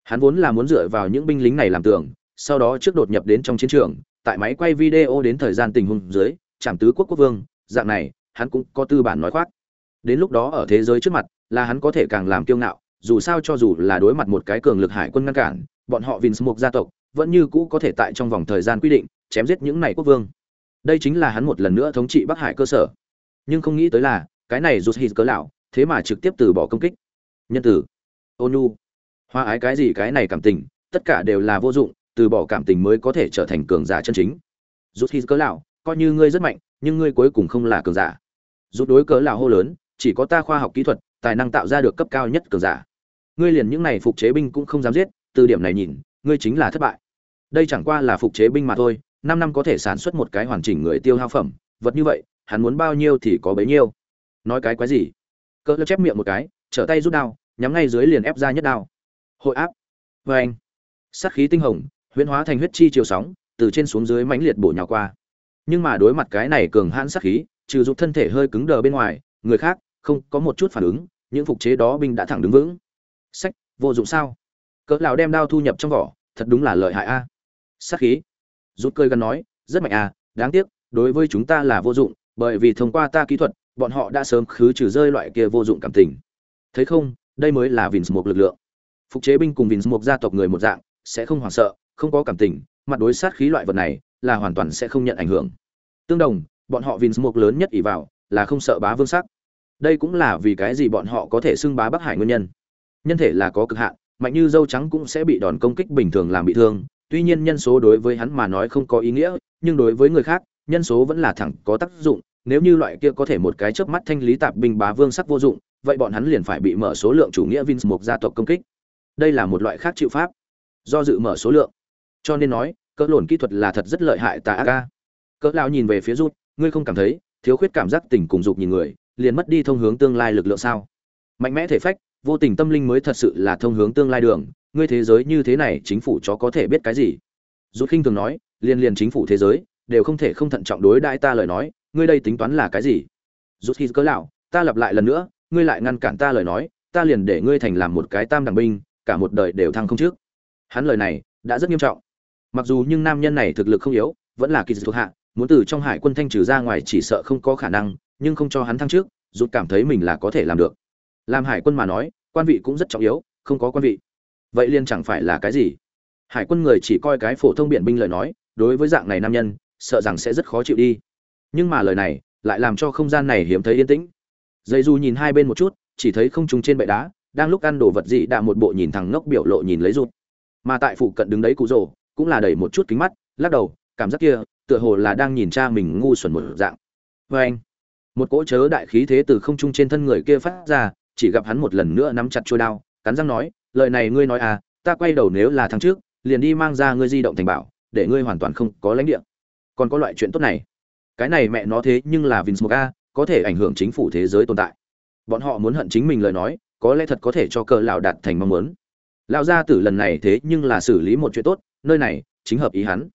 Hắn vốn là muốn dựa vào những binh lính này làm tường, sau đó trước đột nhập đến trong chiến trường, tại máy quay video đến thời gian tình huống dưới chạm tứ quốc quốc vương, dạng này, hắn cũng có tư bản nói khoác. Đến lúc đó ở thế giới trước mặt, là hắn có thể càng làm kiêu ngạo dù sao cho dù là đối mặt một cái cường lực hải quân ngăn cản bọn họ vinh gia tộc vẫn như cũ có thể tại trong vòng thời gian quy định chém giết những này quốc vương. Đây chính là hắn một lần nữa thống trị bắc hải cơ sở. Nhưng không nghĩ tới là cái này rút hít cớ lão thế mà trực tiếp từ bỏ công kích. Nhân tử. Onu, hoa ái cái gì cái này cảm tình tất cả đều là vô dụng từ bỏ cảm tình mới có thể trở thành cường giả chân chính. Rút hít cớ lão coi như ngươi rất mạnh nhưng ngươi cuối cùng không là cường giả. Rút đối cớ lão hô lớn chỉ có ta khoa học kỹ thuật tài năng tạo ra được cấp cao nhất cường giả. Ngươi liền những này phục chế binh cũng không dám giết, từ điểm này nhìn, ngươi chính là thất bại. Đây chẳng qua là phục chế binh mà thôi, năm năm có thể sản xuất một cái hoàn chỉnh người tiêu hao phẩm, vật như vậy, hắn muốn bao nhiêu thì có bấy nhiêu. Nói cái quái gì? Cỡ chép miệng một cái, trở tay rút đao, nhắm ngay dưới liền ép ra nhất đao. Hội áp. Vê anh. Sát khí tinh hồng, huyễn hóa thành huyết chi chiều sóng, từ trên xuống dưới mãnh liệt bổ nhào qua. Nhưng mà đối mặt cái này cường hãn sát khí, trừ dục thân thể hơi cứng đờ bên ngoài, người khác không có một chút phản ứng, những phục chế đó binh đã thẳng đứng vững. Sách, vô dụng sao? Cỡ lão đem đao thu nhập trong vỏ, thật đúng là lợi hại a. Sát khí. Rút cơi gần nói, rất mạnh a đáng tiếc, đối với chúng ta là vô dụng, bởi vì thông qua ta kỹ thuật, bọn họ đã sớm khứ trừ rơi loại kia vô dụng cảm tình. Thấy không, đây mới là vins một lực lượng. Phục chế binh cùng vins một gia tộc người một dạng, sẽ không hoảng sợ, không có cảm tình, mặt đối sát khí loại vật này, là hoàn toàn sẽ không nhận ảnh hưởng. Tương đồng, bọn họ vins một lớn nhất ỷ vào, là không sợ bá vương sắc đây cũng là vì cái gì bọn họ có thể xưng bá bắc hải nguyên nhân nhân thể là có cực hạn mạnh như dâu trắng cũng sẽ bị đòn công kích bình thường làm bị thương tuy nhiên nhân số đối với hắn mà nói không có ý nghĩa nhưng đối với người khác nhân số vẫn là thẳng có tác dụng nếu như loại kia có thể một cái chớp mắt thanh lý tạp binh bá vương sắc vô dụng vậy bọn hắn liền phải bị mở số lượng chủ nghĩa Vince một gia tộc công kích. Đây là một loại khác chịu pháp. Do dự mở số lượng. Cho nên nói, cỡ lồn kỹ thuật là thật rất lợi hại tà ác. Cỡ lão nhìn về phía rút, ngươi không cảm thấy thiếu khuyết cảm giác tình cùng dục nhìn người, liền mất đi thông hướng tương lai lực lượng sao? Mạnh mẽ thể phách, vô tình tâm linh mới thật sự là thông hướng tương lai đường, ngươi thế giới như thế này, chính phủ chó có thể biết cái gì? Rút khinh thường nói, liên liên chính phủ thế giới đều không thể không thận trọng đối đãi ta lời nói, ngươi đây tính toán là cái gì? Rút khi cỡ lão, ta lặp lại lần nữa, ngươi lại ngăn cản ta lời nói ta liền để ngươi thành làm một cái tam đẳng binh cả một đời đều thăng không trước hắn lời này đã rất nghiêm trọng mặc dù nhưng nam nhân này thực lực không yếu vẫn là kỳ dị thuộc hạ muốn từ trong hải quân thanh trừ ra ngoài chỉ sợ không có khả năng nhưng không cho hắn thăng trước rút cảm thấy mình là có thể làm được. Làm hải quân mà nói, quan vị cũng rất trọng yếu, không có quan vị. Vậy liền chẳng phải là cái gì? Hải quân người chỉ coi cái phổ thông biện binh lời nói, đối với dạng này nam nhân, sợ rằng sẽ rất khó chịu đi. Nhưng mà lời này, lại làm cho không gian này hiếm thấy yên tĩnh. Dây du nhìn hai bên một chút, chỉ thấy không trùng trên bệ đá, đang lúc ăn đồ vật gì đã một bộ nhìn thằng ngốc biểu lộ nhìn lấy rụt. Mà tại phụ cận đứng đấy cụ rồ, cũng là đẩy một chút kính mắt, lắc đầu, cảm giác kia, tựa hồ là đang nhìn cha mình ngu xuẩn một dạng. Vê anh một cỗ chớ đại khí thế từ không trung trên thân người kia phát ra, chỉ gặp hắn một lần nữa nắm chặt trôi đao, cắn răng nói, lời này ngươi nói à ta quay đầu nếu là tháng trước, liền đi mang ra ngươi di động thành bảo, để ngươi hoàn toàn không có lãnh địa. Còn có loại chuyện tốt này. Cái này mẹ nó thế nhưng là Vince a có thể ảnh hưởng chính phủ thế giới tồn tại. Bọn họ muốn hận chính mình lời nói, có lẽ thật có thể cho cờ lão đạt thành mong muốn. Lão gia tử lần này thế nhưng là xử lý một chuyện tốt, nơi này chính hợp ý hắn.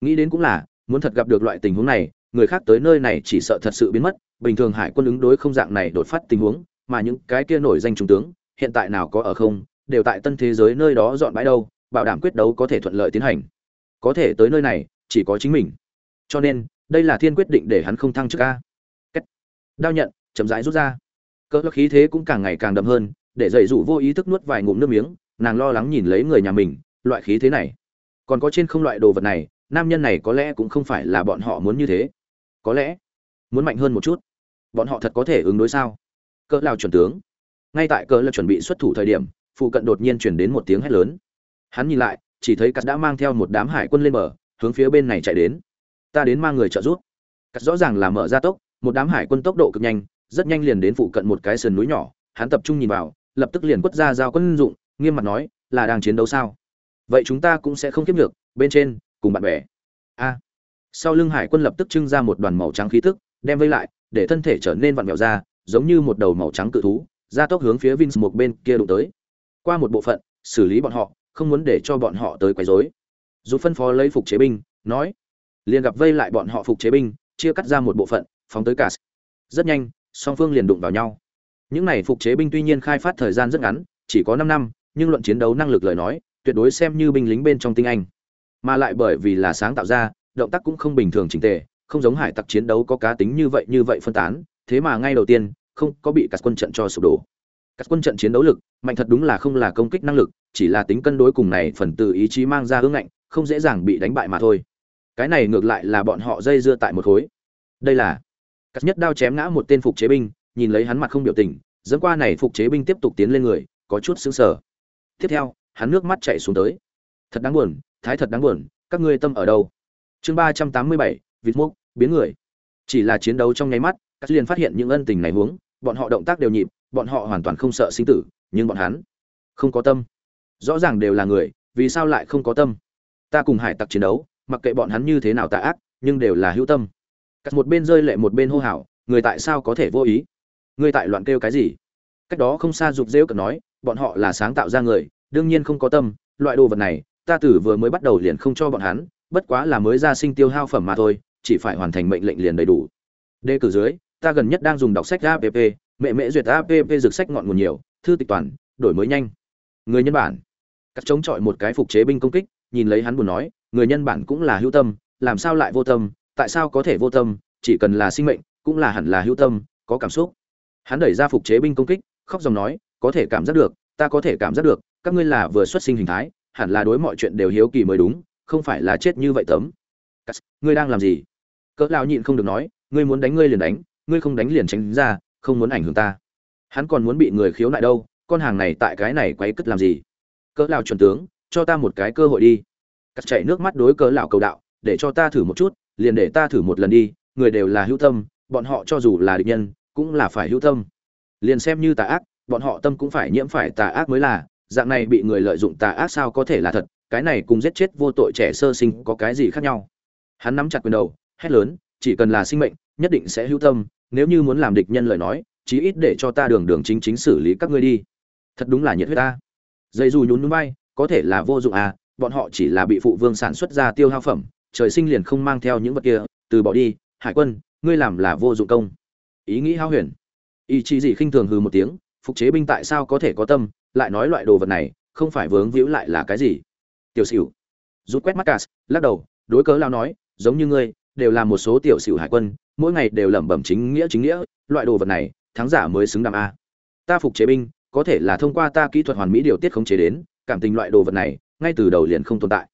Nghĩ đến cũng là, muốn thật gặp được loại tình huống này người khác tới nơi này chỉ sợ thật sự biến mất, bình thường hải quân ứng đối không dạng này đột phát tình huống, mà những cái kia nổi danh trung tướng, hiện tại nào có ở không, đều tại tân thế giới nơi đó dọn bãi đâu, bảo đảm quyết đấu có thể thuận lợi tiến hành. Có thể tới nơi này, chỉ có chính mình. Cho nên, đây là thiên quyết định để hắn không thăng chức ca đao nhận, chậm rãi rút ra. Cỡ khí thế cũng càng ngày càng đậm hơn, để dậy dụ vô ý thức nuốt vài ngụm nước miếng, nàng lo lắng nhìn lấy người nhà mình, loại khí thế này. Còn có trên không loại đồ vật này, nam nhân này có lẽ cũng không phải là bọn họ muốn như thế có lẽ muốn mạnh hơn một chút. Bọn họ thật có thể ứng đối sao? Cỡ lao chuẩn tướng? Ngay tại cỡ là chuẩn bị xuất thủ thời điểm, phụ cận đột nhiên chuyển đến một tiếng hét lớn. Hắn nhìn lại, chỉ thấy cắt đã mang theo một đám hải quân lên bờ, hướng phía bên này chạy đến. Ta đến mang người trợ giúp. Cắt rõ ràng là mở ra tốc, một đám hải quân tốc độ cực nhanh, rất nhanh liền đến phụ cận một cái sườn núi nhỏ. Hắn tập trung nhìn vào, lập tức liền quất ra giao quân dụng, nghiêm mặt nói, là đang chiến đấu sao? Vậy chúng ta cũng sẽ không kiếp được bên trên, cùng bạn bè. A sau lưng hải quân lập tức trưng ra một đoàn màu trắng khí tức, đem vây lại, để thân thể trở nên vặn vẹo ra, giống như một đầu màu trắng cự thú, ra tốc hướng phía vins một bên kia đụng tới. Qua một bộ phận, xử lý bọn họ, không muốn để cho bọn họ tới quấy rối. Dù phân phó lấy phục chế binh, nói, liền gặp vây lại bọn họ phục chế binh, chia cắt ra một bộ phận, phóng tới cả rất nhanh, song phương liền đụng vào nhau. Những này phục chế binh tuy nhiên khai phát thời gian rất ngắn, chỉ có năm năm, nhưng luận chiến đấu năng lực lời nói, tuyệt đối xem như binh lính bên trong tinh anh. Mà lại bởi vì là sáng tạo ra động tác cũng không bình thường chỉnh tề, không giống hải tặc chiến đấu có cá tính như vậy như vậy phân tán, thế mà ngay đầu tiên, không có bị các quân trận cho sụp đổ. Các quân trận chiến đấu lực, mạnh thật đúng là không là công kích năng lực, chỉ là tính cân đối cùng này phần từ ý chí mang ra hướng ngạnh, không dễ dàng bị đánh bại mà thôi. Cái này ngược lại là bọn họ dây dưa tại một khối. Đây là cắt nhất đao chém ngã một tên phục chế binh, nhìn lấy hắn mặt không biểu tình, dẫn qua này phục chế binh tiếp tục tiến lên người, có chút sững sờ. Tiếp theo, hắn nước mắt chảy xuống tới. Thật đáng buồn, thái thật đáng buồn, các ngươi tâm ở đâu? Chương ba trăm tám mươi bảy, vịt mốc, biến người. Chỉ là chiến đấu trong nháy mắt các liền phát hiện những ân tình này huống, bọn họ động tác đều nhịp, bọn họ hoàn toàn không sợ sinh tử, nhưng bọn hắn không có tâm. Rõ ràng đều là người, vì sao lại không có tâm? Ta cùng hải tặc chiến đấu, mặc kệ bọn hắn như thế nào tà ác, nhưng đều là hữu tâm. Cắt một bên rơi lệ một bên hô hào, người tại sao có thể vô ý? Người tại loạn kêu cái gì? Cách đó không xa dục rêu cần nói, bọn họ là sáng tạo ra người, đương nhiên không có tâm, loại đồ vật này, ta tử vừa mới bắt đầu liền không cho bọn hắn bất quá là mới ra sinh tiêu hao phẩm mà thôi, chỉ phải hoàn thành mệnh lệnh liền đầy đủ. Đề cử dưới, ta gần nhất đang dùng đọc sách app mẹ mẹ duyệt app dược sách ngọn nguồn nhiều, thư tịch toàn, đổi mới nhanh. Người nhân bản. Cắt chống chọi một cái phục chế binh công kích, nhìn lấy hắn buồn nói, người nhân bản cũng là hữu tâm, làm sao lại vô tâm, tại sao có thể vô tâm, chỉ cần là sinh mệnh, cũng là hẳn là hữu tâm, có cảm xúc. Hắn đẩy ra phục chế binh công kích, khóc dòng nói, có thể cảm giác được, ta có thể cảm giác được, các ngươi là vừa xuất sinh hình thái, hẳn là đối mọi chuyện đều hiếu kỳ mới đúng không phải là chết như vậy tấm. Ngươi đang làm gì? Cỡ lão nhịn không được nói, ngươi muốn đánh ngươi liền đánh, ngươi không đánh liền tránh ra, không muốn ảnh hưởng ta. Hắn còn muốn bị người khiếu nại đâu, con hàng này tại cái này quấy cất làm gì? Cỡ lão chuẩn tướng, cho ta một cái cơ hội đi. Cắt chạy nước mắt đối cỡ lão cầu đạo, để cho ta thử một chút, liền để ta thử một lần đi, người đều là hữu tâm, bọn họ cho dù là địch nhân, cũng là phải hữu tâm. Liền xem như tà ác, bọn họ tâm cũng phải nhiễm phải tà ác mới là, dạng này bị người lợi dụng tà ác sao có thể là thật cái này cùng giết chết vô tội trẻ sơ sinh có cái gì khác nhau? Hắn nắm chặt quyền đầu, hét lớn, chỉ cần là sinh mệnh, nhất định sẽ hữu tâm, nếu như muốn làm địch nhân lời nói, chí ít để cho ta đường đường chính chính xử lý các ngươi đi. Thật đúng là nhiệt huyết ta. Dây dù nhún núi bay có thể là vô dụng à bọn họ chỉ là bị phụ vương sản xuất ra tiêu hao phẩm, trời sinh liền không mang theo những vật kia, từ bỏ đi, hải quân, ngươi làm là vô dụng công. Ý nghĩ hao huyền. Ý chí gì khinh thường hừ một tiếng, phục chế binh tại sao có thể có tâm, lại nói loại đồ vật này, không phải vướng víu lại là cái gì? Tiểu xỉu. Rút quét mắt cả, lắc đầu, đối cớ lao nói, giống như ngươi, đều là một số tiểu xỉu hải quân, mỗi ngày đều lẩm bẩm chính nghĩa chính nghĩa, loại đồ vật này, thắng giả mới xứng đam a. Ta phục chế binh, có thể là thông qua ta kỹ thuật hoàn mỹ điều tiết khống chế đến, cảm tình loại đồ vật này, ngay từ đầu liền không tồn tại.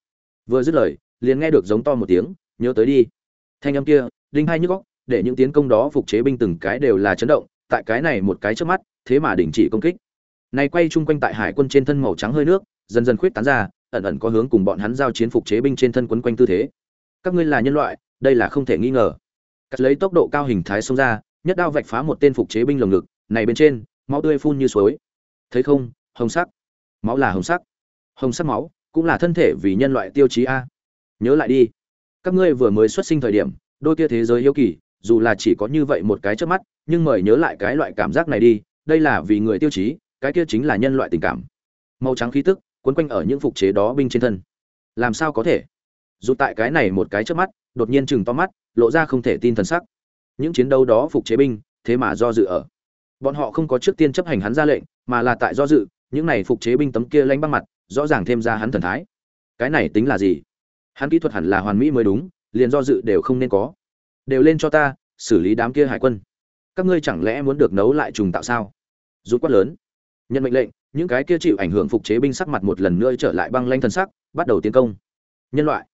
Vừa dứt lời, liền nghe được giống to một tiếng, nhớ tới đi. Thanh âm kia, đinh hai nhức góc để những tiến công đó phục chế binh từng cái đều là chấn động, tại cái này một cái trước mắt, thế mà đình chỉ công kích. Này quay chung quanh tại hải quân trên thân màu trắng hơi nước, dần dần khuyết tán ra ẩn ẩn có hướng cùng bọn hắn giao chiến phục chế binh trên thân quấn quanh tư thế. Các ngươi là nhân loại, đây là không thể nghi ngờ. Cắt lấy tốc độ cao hình thái xông ra, nhất đao vạch phá một tên phục chế binh lồng ngực, này bên trên, máu tươi phun như suối. Thấy không, hồng sắc. Máu là hồng sắc. Hồng sắc máu cũng là thân thể vì nhân loại tiêu chí a. Nhớ lại đi, các ngươi vừa mới xuất sinh thời điểm, đôi kia thế giới yêu kỳ, dù là chỉ có như vậy một cái trước mắt, nhưng mời nhớ lại cái loại cảm giác này đi, đây là vì người tiêu chí, cái kia chính là nhân loại tình cảm. Màu trắng khí tức quấn quanh ở những phục chế đó binh trên thân. Làm sao có thể? Dù tại cái này một cái trước mắt, đột nhiên chừng to mắt, lộ ra không thể tin thần sắc. Những chiến đấu đó phục chế binh, thế mà do dự ở. Bọn họ không có trước tiên chấp hành hắn ra lệnh, mà là tại do dự, những này phục chế binh tấm kia lánh băng mặt, rõ ràng thêm ra hắn thần thái. Cái này tính là gì? Hắn kỹ thuật hẳn là hoàn mỹ mới đúng, liền do dự đều không nên có. Đều lên cho ta, xử lý đám kia hải quân. Các ngươi chẳng lẽ muốn được nấu lại trùng tạo sao? Rút quát lớn. Nhận mệnh lệnh những cái kia chịu ảnh hưởng phục chế binh sắc mặt một lần nữa trở lại băng lanh thần sắc, bắt đầu tiến công. Nhân loại.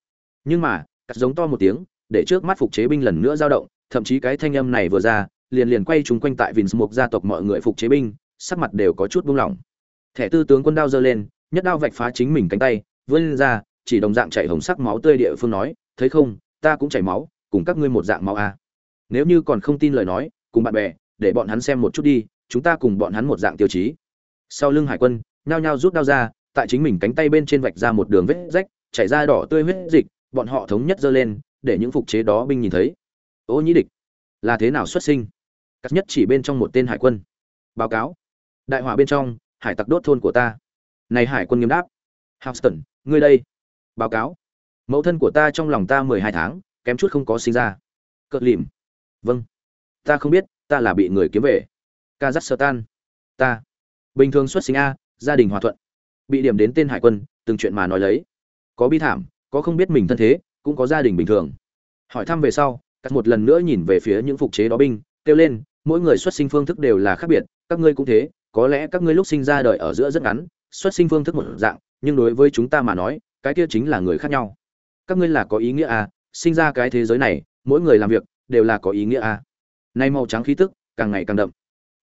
Nhưng mà, cắt giống to một tiếng, để trước mắt phục chế binh lần nữa dao động, thậm chí cái thanh âm này vừa ra, liền liền quay chúng quanh tại vins mục gia tộc mọi người phục chế binh, sắc mặt đều có chút buông lỏng. Thẻ tư tướng quân đao giơ lên, nhất đao vạch phá chính mình cánh tay, vươn ra, chỉ đồng dạng chảy hồng sắc máu tươi địa phương nói, thấy không, ta cũng chảy máu, cùng các ngươi một dạng máu à. nếu như còn không tin lời nói, cùng bạn bè, để bọn hắn xem một chút đi, chúng ta cùng bọn hắn một dạng tiêu chí sau lưng hải quân, nhao nhao rút đao ra, tại chính mình cánh tay bên trên vạch ra một đường vết rách, chảy ra đỏ tươi huyết dịch, bọn họ thống nhất giơ lên, để những phục chế đó binh nhìn thấy. Ô nhĩ địch, là thế nào xuất sinh? Cắt nhất chỉ bên trong một tên hải quân. Báo cáo. Đại hỏa bên trong, hải tặc đốt thôn của ta. Này hải quân nghiêm đáp. Houston ngươi đây. Báo cáo. Mẫu thân của ta trong lòng ta mười hai tháng, kém chút không có sinh ra. Cợt lìm vâng. Ta không biết, ta là bị người kiếm về. Kazakhstan. Ta bình thường xuất sinh a, gia đình hòa thuận. Bị điểm đến tên hải quân, từng chuyện mà nói lấy. Có bi thảm, có không biết mình thân thế, cũng có gia đình bình thường. Hỏi thăm về sau, cắt một lần nữa nhìn về phía những phục chế đó binh, kêu lên, mỗi người xuất sinh phương thức đều là khác biệt, các ngươi cũng thế, có lẽ các ngươi lúc sinh ra đời ở giữa rất ngắn, xuất sinh phương thức một dạng, nhưng đối với chúng ta mà nói, cái kia chính là người khác nhau. Các ngươi là có ý nghĩa à? Sinh ra cái thế giới này, mỗi người làm việc, đều là có ý nghĩa à? Nay màu trắng khí tức càng ngày càng đậm.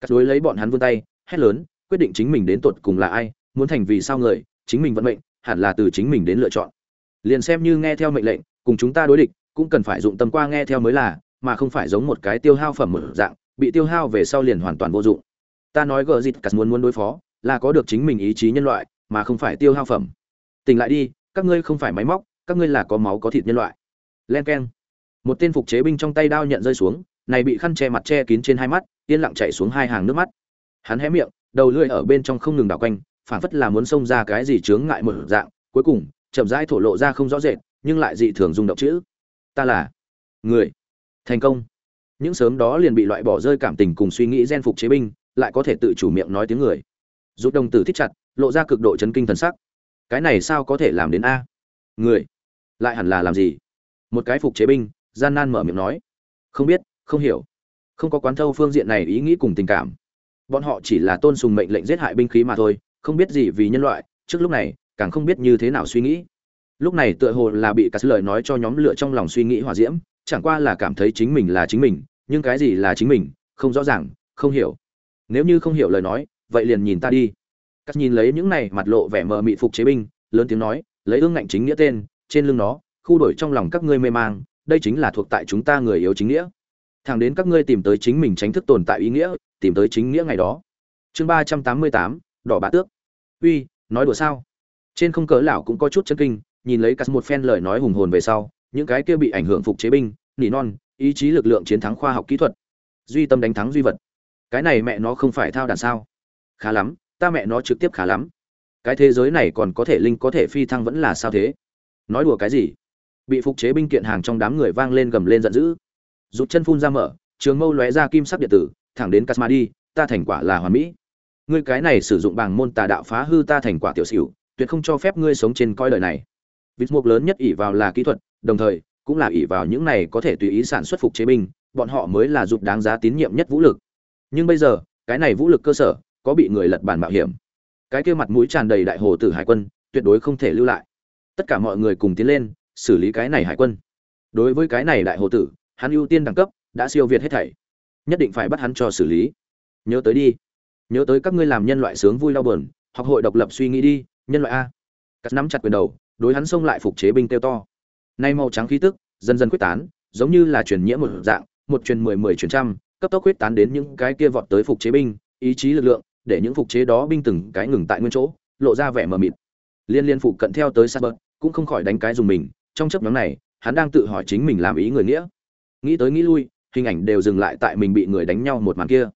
Cắt đối lấy bọn hắn vươn tay, hét lớn quyết định chính mình đến tột cùng là ai, muốn thành vì sao người, chính mình vận mệnh, hẳn là từ chính mình đến lựa chọn. Liền xem như nghe theo mệnh lệnh, cùng chúng ta đối địch, cũng cần phải dụng tâm qua nghe theo mới là, mà không phải giống một cái tiêu hao phẩm một dạng, bị tiêu hao về sau liền hoàn toàn vô dụng. Ta nói gờ dịt cắt muốn muốn đối phó, là có được chính mình ý chí nhân loại, mà không phải tiêu hao phẩm. Tỉnh lại đi, các ngươi không phải máy móc, các ngươi là có máu có thịt nhân loại. Len k một tên phục chế binh trong tay đao nhận rơi xuống, này bị khăn che mặt che kín trên hai mắt, yên lặng chạy xuống hai hàng nước mắt. Hắn hé miệng đầu lưỡi ở bên trong không ngừng đảo quanh phản phất là muốn xông ra cái gì chướng ngại một dạng, cuối cùng, chậm rãi thổ lộ ra không rõ rệt, nhưng lại dị thường rung động chữ. Ta là người. Thành công. Những sớm đó liền bị loại bỏ rơi cảm tình cùng suy nghĩ gen phục chế binh, lại có thể tự chủ miệng nói tiếng người. Giúp đồng tử thích chặt, lộ ra cực độ chấn kinh thần sắc. Cái này sao có thể làm đến a? Người. Lại hẳn là làm gì? Một cái phục chế binh, gian nan mở miệng nói. Không biết, không hiểu. Không có quán thâu phương diện này ý nghĩ cùng tình cảm bọn họ chỉ là tôn sùng mệnh lệnh giết hại binh khí mà thôi, không biết gì vì nhân loại, trước lúc này, càng không biết như thế nào suy nghĩ. Lúc này tựa hồ là bị cả lời nói cho nhóm lửa trong lòng suy nghĩ hòa diễm, chẳng qua là cảm thấy chính mình là chính mình, nhưng cái gì là chính mình, không rõ ràng, không hiểu. Nếu như không hiểu lời nói, vậy liền nhìn ta đi. Cắt nhìn lấy những này mặt lộ vẻ mờ mị phục chế binh, lớn tiếng nói, lấy ương ngạnh chính nghĩa tên, trên lưng nó, khu đổi trong lòng các ngươi mê mang, đây chính là thuộc tại chúng ta người yếu chính nghĩa thẳng đến các ngươi tìm tới chính mình tránh thức tồn tại ý nghĩa, tìm tới chính nghĩa ngày đó. Chương ba trăm tám mươi tám, đỏ bá tước. Uy, nói đùa sao? Trên không cớ lão cũng có chút chân kinh, nhìn lấy cắt một phen lời nói hùng hồn về sau, những cái kia bị ảnh hưởng phục chế binh, nỉ non, ý chí lực lượng chiến thắng khoa học kỹ thuật, duy tâm đánh thắng duy vật. Cái này mẹ nó không phải thao đàn sao? Khá lắm, ta mẹ nó trực tiếp khá lắm. Cái thế giới này còn có thể linh có thể phi thăng vẫn là sao thế? Nói đùa cái gì? Bị phục chế binh kiện hàng trong đám người vang lên gầm lên giận dữ rút chân phun ra mở, trường mâu lóe ra kim sắc điện tử, thẳng đến casma đi, ta thành quả là hoàn mỹ. Ngươi cái này sử dụng bằng môn tà đạo phá hư ta thành quả tiểu xỉu, tuyệt không cho phép ngươi sống trên coi lời này. Vịt mục lớn nhất ỷ vào là kỹ thuật, đồng thời, cũng là ỷ vào những này có thể tùy ý sản xuất phục chế binh, bọn họ mới là giúp đáng giá tín nhiệm nhất vũ lực. Nhưng bây giờ, cái này vũ lực cơ sở, có bị người lật bản mạo hiểm. Cái kia mặt mũi tràn đầy đại hồ tử hải quân, tuyệt đối không thể lưu lại. Tất cả mọi người cùng tiến lên, xử lý cái này hải quân. Đối với cái này đại hồ tử hắn ưu tiên đẳng cấp, đã siêu việt hết thảy. Nhất định phải bắt hắn cho xử lý. Nhớ tới đi. Nhớ tới các ngươi làm nhân loại sướng vui đau bờn học hội độc lập suy nghĩ đi, nhân loại a. Cắt nắm chặt quyền đầu, đối hắn xông lại phục chế binh tiêu to. Nay màu trắng khí tức, dần dần quyết tán, giống như là truyền nhiễm một dạng, một truyền mười mười truyền trăm, cấp tốc quyết tán đến những cái kia vọt tới phục chế binh, ý chí lực lượng, để những phục chế đó binh từng cái ngừng tại nguyên chỗ, lộ ra vẻ mờ mịt. Liên liên phụ cận theo tới sát bớt, cũng không khỏi đánh cái dùng mình, trong chấp nhóm này, hắn đang tự hỏi chính mình làm ý người nghĩa nghĩ tới nghĩ lui, hình ảnh đều dừng lại tại mình bị người đánh nhau một màn kia.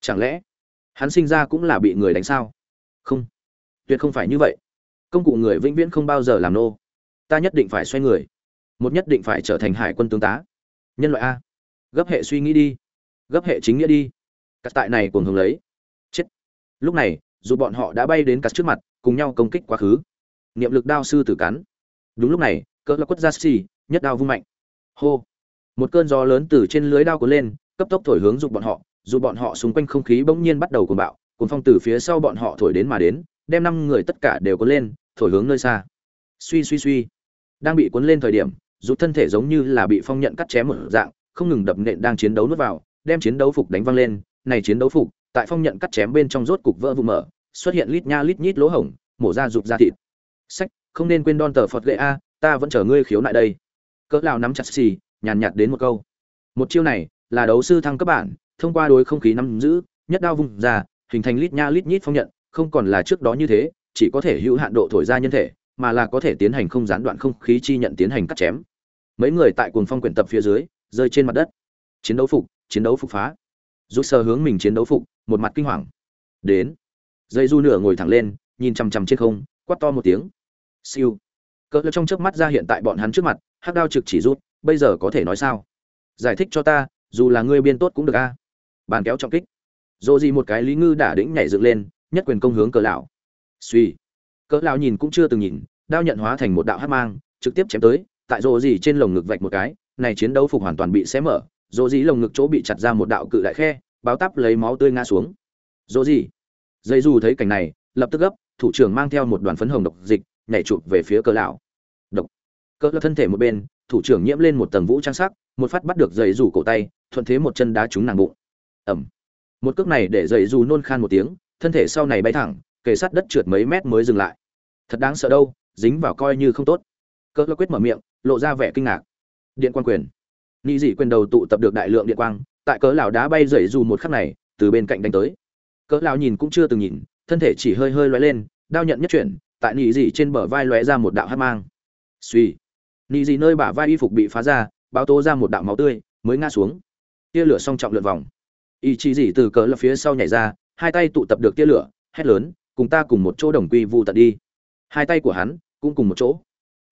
Chẳng lẽ hắn sinh ra cũng là bị người đánh sao? Không. Tuyệt không phải như vậy. Công cụ người vĩnh viễn không bao giờ làm nô. Ta nhất định phải xoay người. Một nhất định phải trở thành hải quân tướng tá. Nhân loại a. Gấp hệ suy nghĩ đi. Gấp hệ chính nghĩa đi. Cắt tại này cuồng hướng lấy. Chết. Lúc này, dù bọn họ đã bay đến cắt trước mặt, cùng nhau công kích quá khứ. Niệm lực đao sư tử cắn. Đúng lúc này, cỡ là quất ra xì, nhất đao vung mạnh. Hô một cơn gió lớn từ trên lưới đao cuốn lên, cấp tốc thổi hướng giục bọn họ dù bọn họ xung quanh không khí bỗng nhiên bắt đầu cuồng bạo, cuồng phong từ phía sau bọn họ thổi đến mà đến, đem năm người tất cả đều cuốn lên, thổi hướng nơi xa. Suy suy suy. Đang bị cuốn lên thời điểm dù thân thể giống như là bị phong nhận cắt chém một dạng, không ngừng đập nện đang chiến đấu nuốt vào, đem chiến đấu phục đánh văng lên. Này chiến đấu phục, tại phong nhận cắt chém bên trong rốt cục vỡ vụ mở, xuất hiện lít nha lít nhít lỗ hổng, mổ ra rụt ra thịt. Sách, không nên quên đon tờ phật lệ a, ta vẫn chờ ngươi khiếu nại đây. Cỡ lao nắm chặt xì nhàn nhạt đến một câu. Một chiêu này là đấu sư thăng cấp bản, thông qua đối không khí nắm giữ, nhất đao vùng ra, hình thành lít nha lít nhít phong nhận, không còn là trước đó như thế, chỉ có thể hữu hạn độ thổi ra nhân thể, mà là có thể tiến hành không gián đoạn không khí chi nhận tiến hành cắt chém. Mấy người tại cuồng phong quyển tập phía dưới, rơi trên mặt đất. Chiến đấu phục, chiến đấu phục phá. Rút sơ hướng mình chiến đấu phục, một mặt kinh hoàng. Đến. Dây du nửa ngồi thẳng lên, nhìn chằm chằm trên không, quát to một tiếng. Siêu. Cỡ trong trước mắt ra hiện tại bọn hắn trước mặt, hắc đao trực chỉ rút bây giờ có thể nói sao? Giải thích cho ta, dù là ngươi biên tốt cũng được a. Bàn kéo trọng kích. Dỗ gì một cái lý ngư đả đĩnh nhảy dựng lên, nhất quyền công hướng cỡ lão. Suy cỡ lão nhìn cũng chưa từng nhìn, đao nhận hóa thành một đạo hắc mang, trực tiếp chém tới, tại rồ gì trên lồng ngực vạch một cái, này chiến đấu phục hoàn toàn bị xé mở. Rồ gì lồng ngực chỗ bị chặt ra một đạo cự đại khe, báo táp lấy máu tươi ngã xuống. Rồ gì dây dù thấy cảnh này, lập tức gấp, thủ trưởng mang theo một đoàn phấn hồng độc dịch, nhảy chụp về phía cỡ lão. Độc. Cỡ lão thân thể một bên thủ trưởng nhiễm lên một tầng vũ trang sắc, một phát bắt được dậy dù cổ tay, thuận thế một chân đá trúng nàng bụng. Ẩm một cước này để dậy dù nôn khan một tiếng, thân thể sau này bay thẳng, kề sát đất trượt mấy mét mới dừng lại. Thật đáng sợ đâu, dính vào coi như không tốt. Cơ lão quyết mở miệng, lộ ra vẻ kinh ngạc. Điện quang quyền. Ni dị quyền đầu tụ tập được đại lượng điện quang, tại cỡ lão đá bay dậy dù một khắc này, từ bên cạnh đánh tới. Cỡ lão nhìn cũng chưa từng nhìn, thân thể chỉ hơi hơi lóe lên, đao nhận nhất chuyển, tại nị dị trên bờ vai lóe ra một đạo hắc mang. Suy nị dị nơi bả vai y phục bị phá ra, báo tố ra một đạo máu tươi, mới ngã xuống. Tia lửa song trọng lượn vòng. Ý chí dị từ cỡ lập phía sau nhảy ra, hai tay tụ tập được tia lửa, hét lớn, cùng ta cùng một chỗ đồng quy vu tận đi. Hai tay của hắn cũng cùng một chỗ.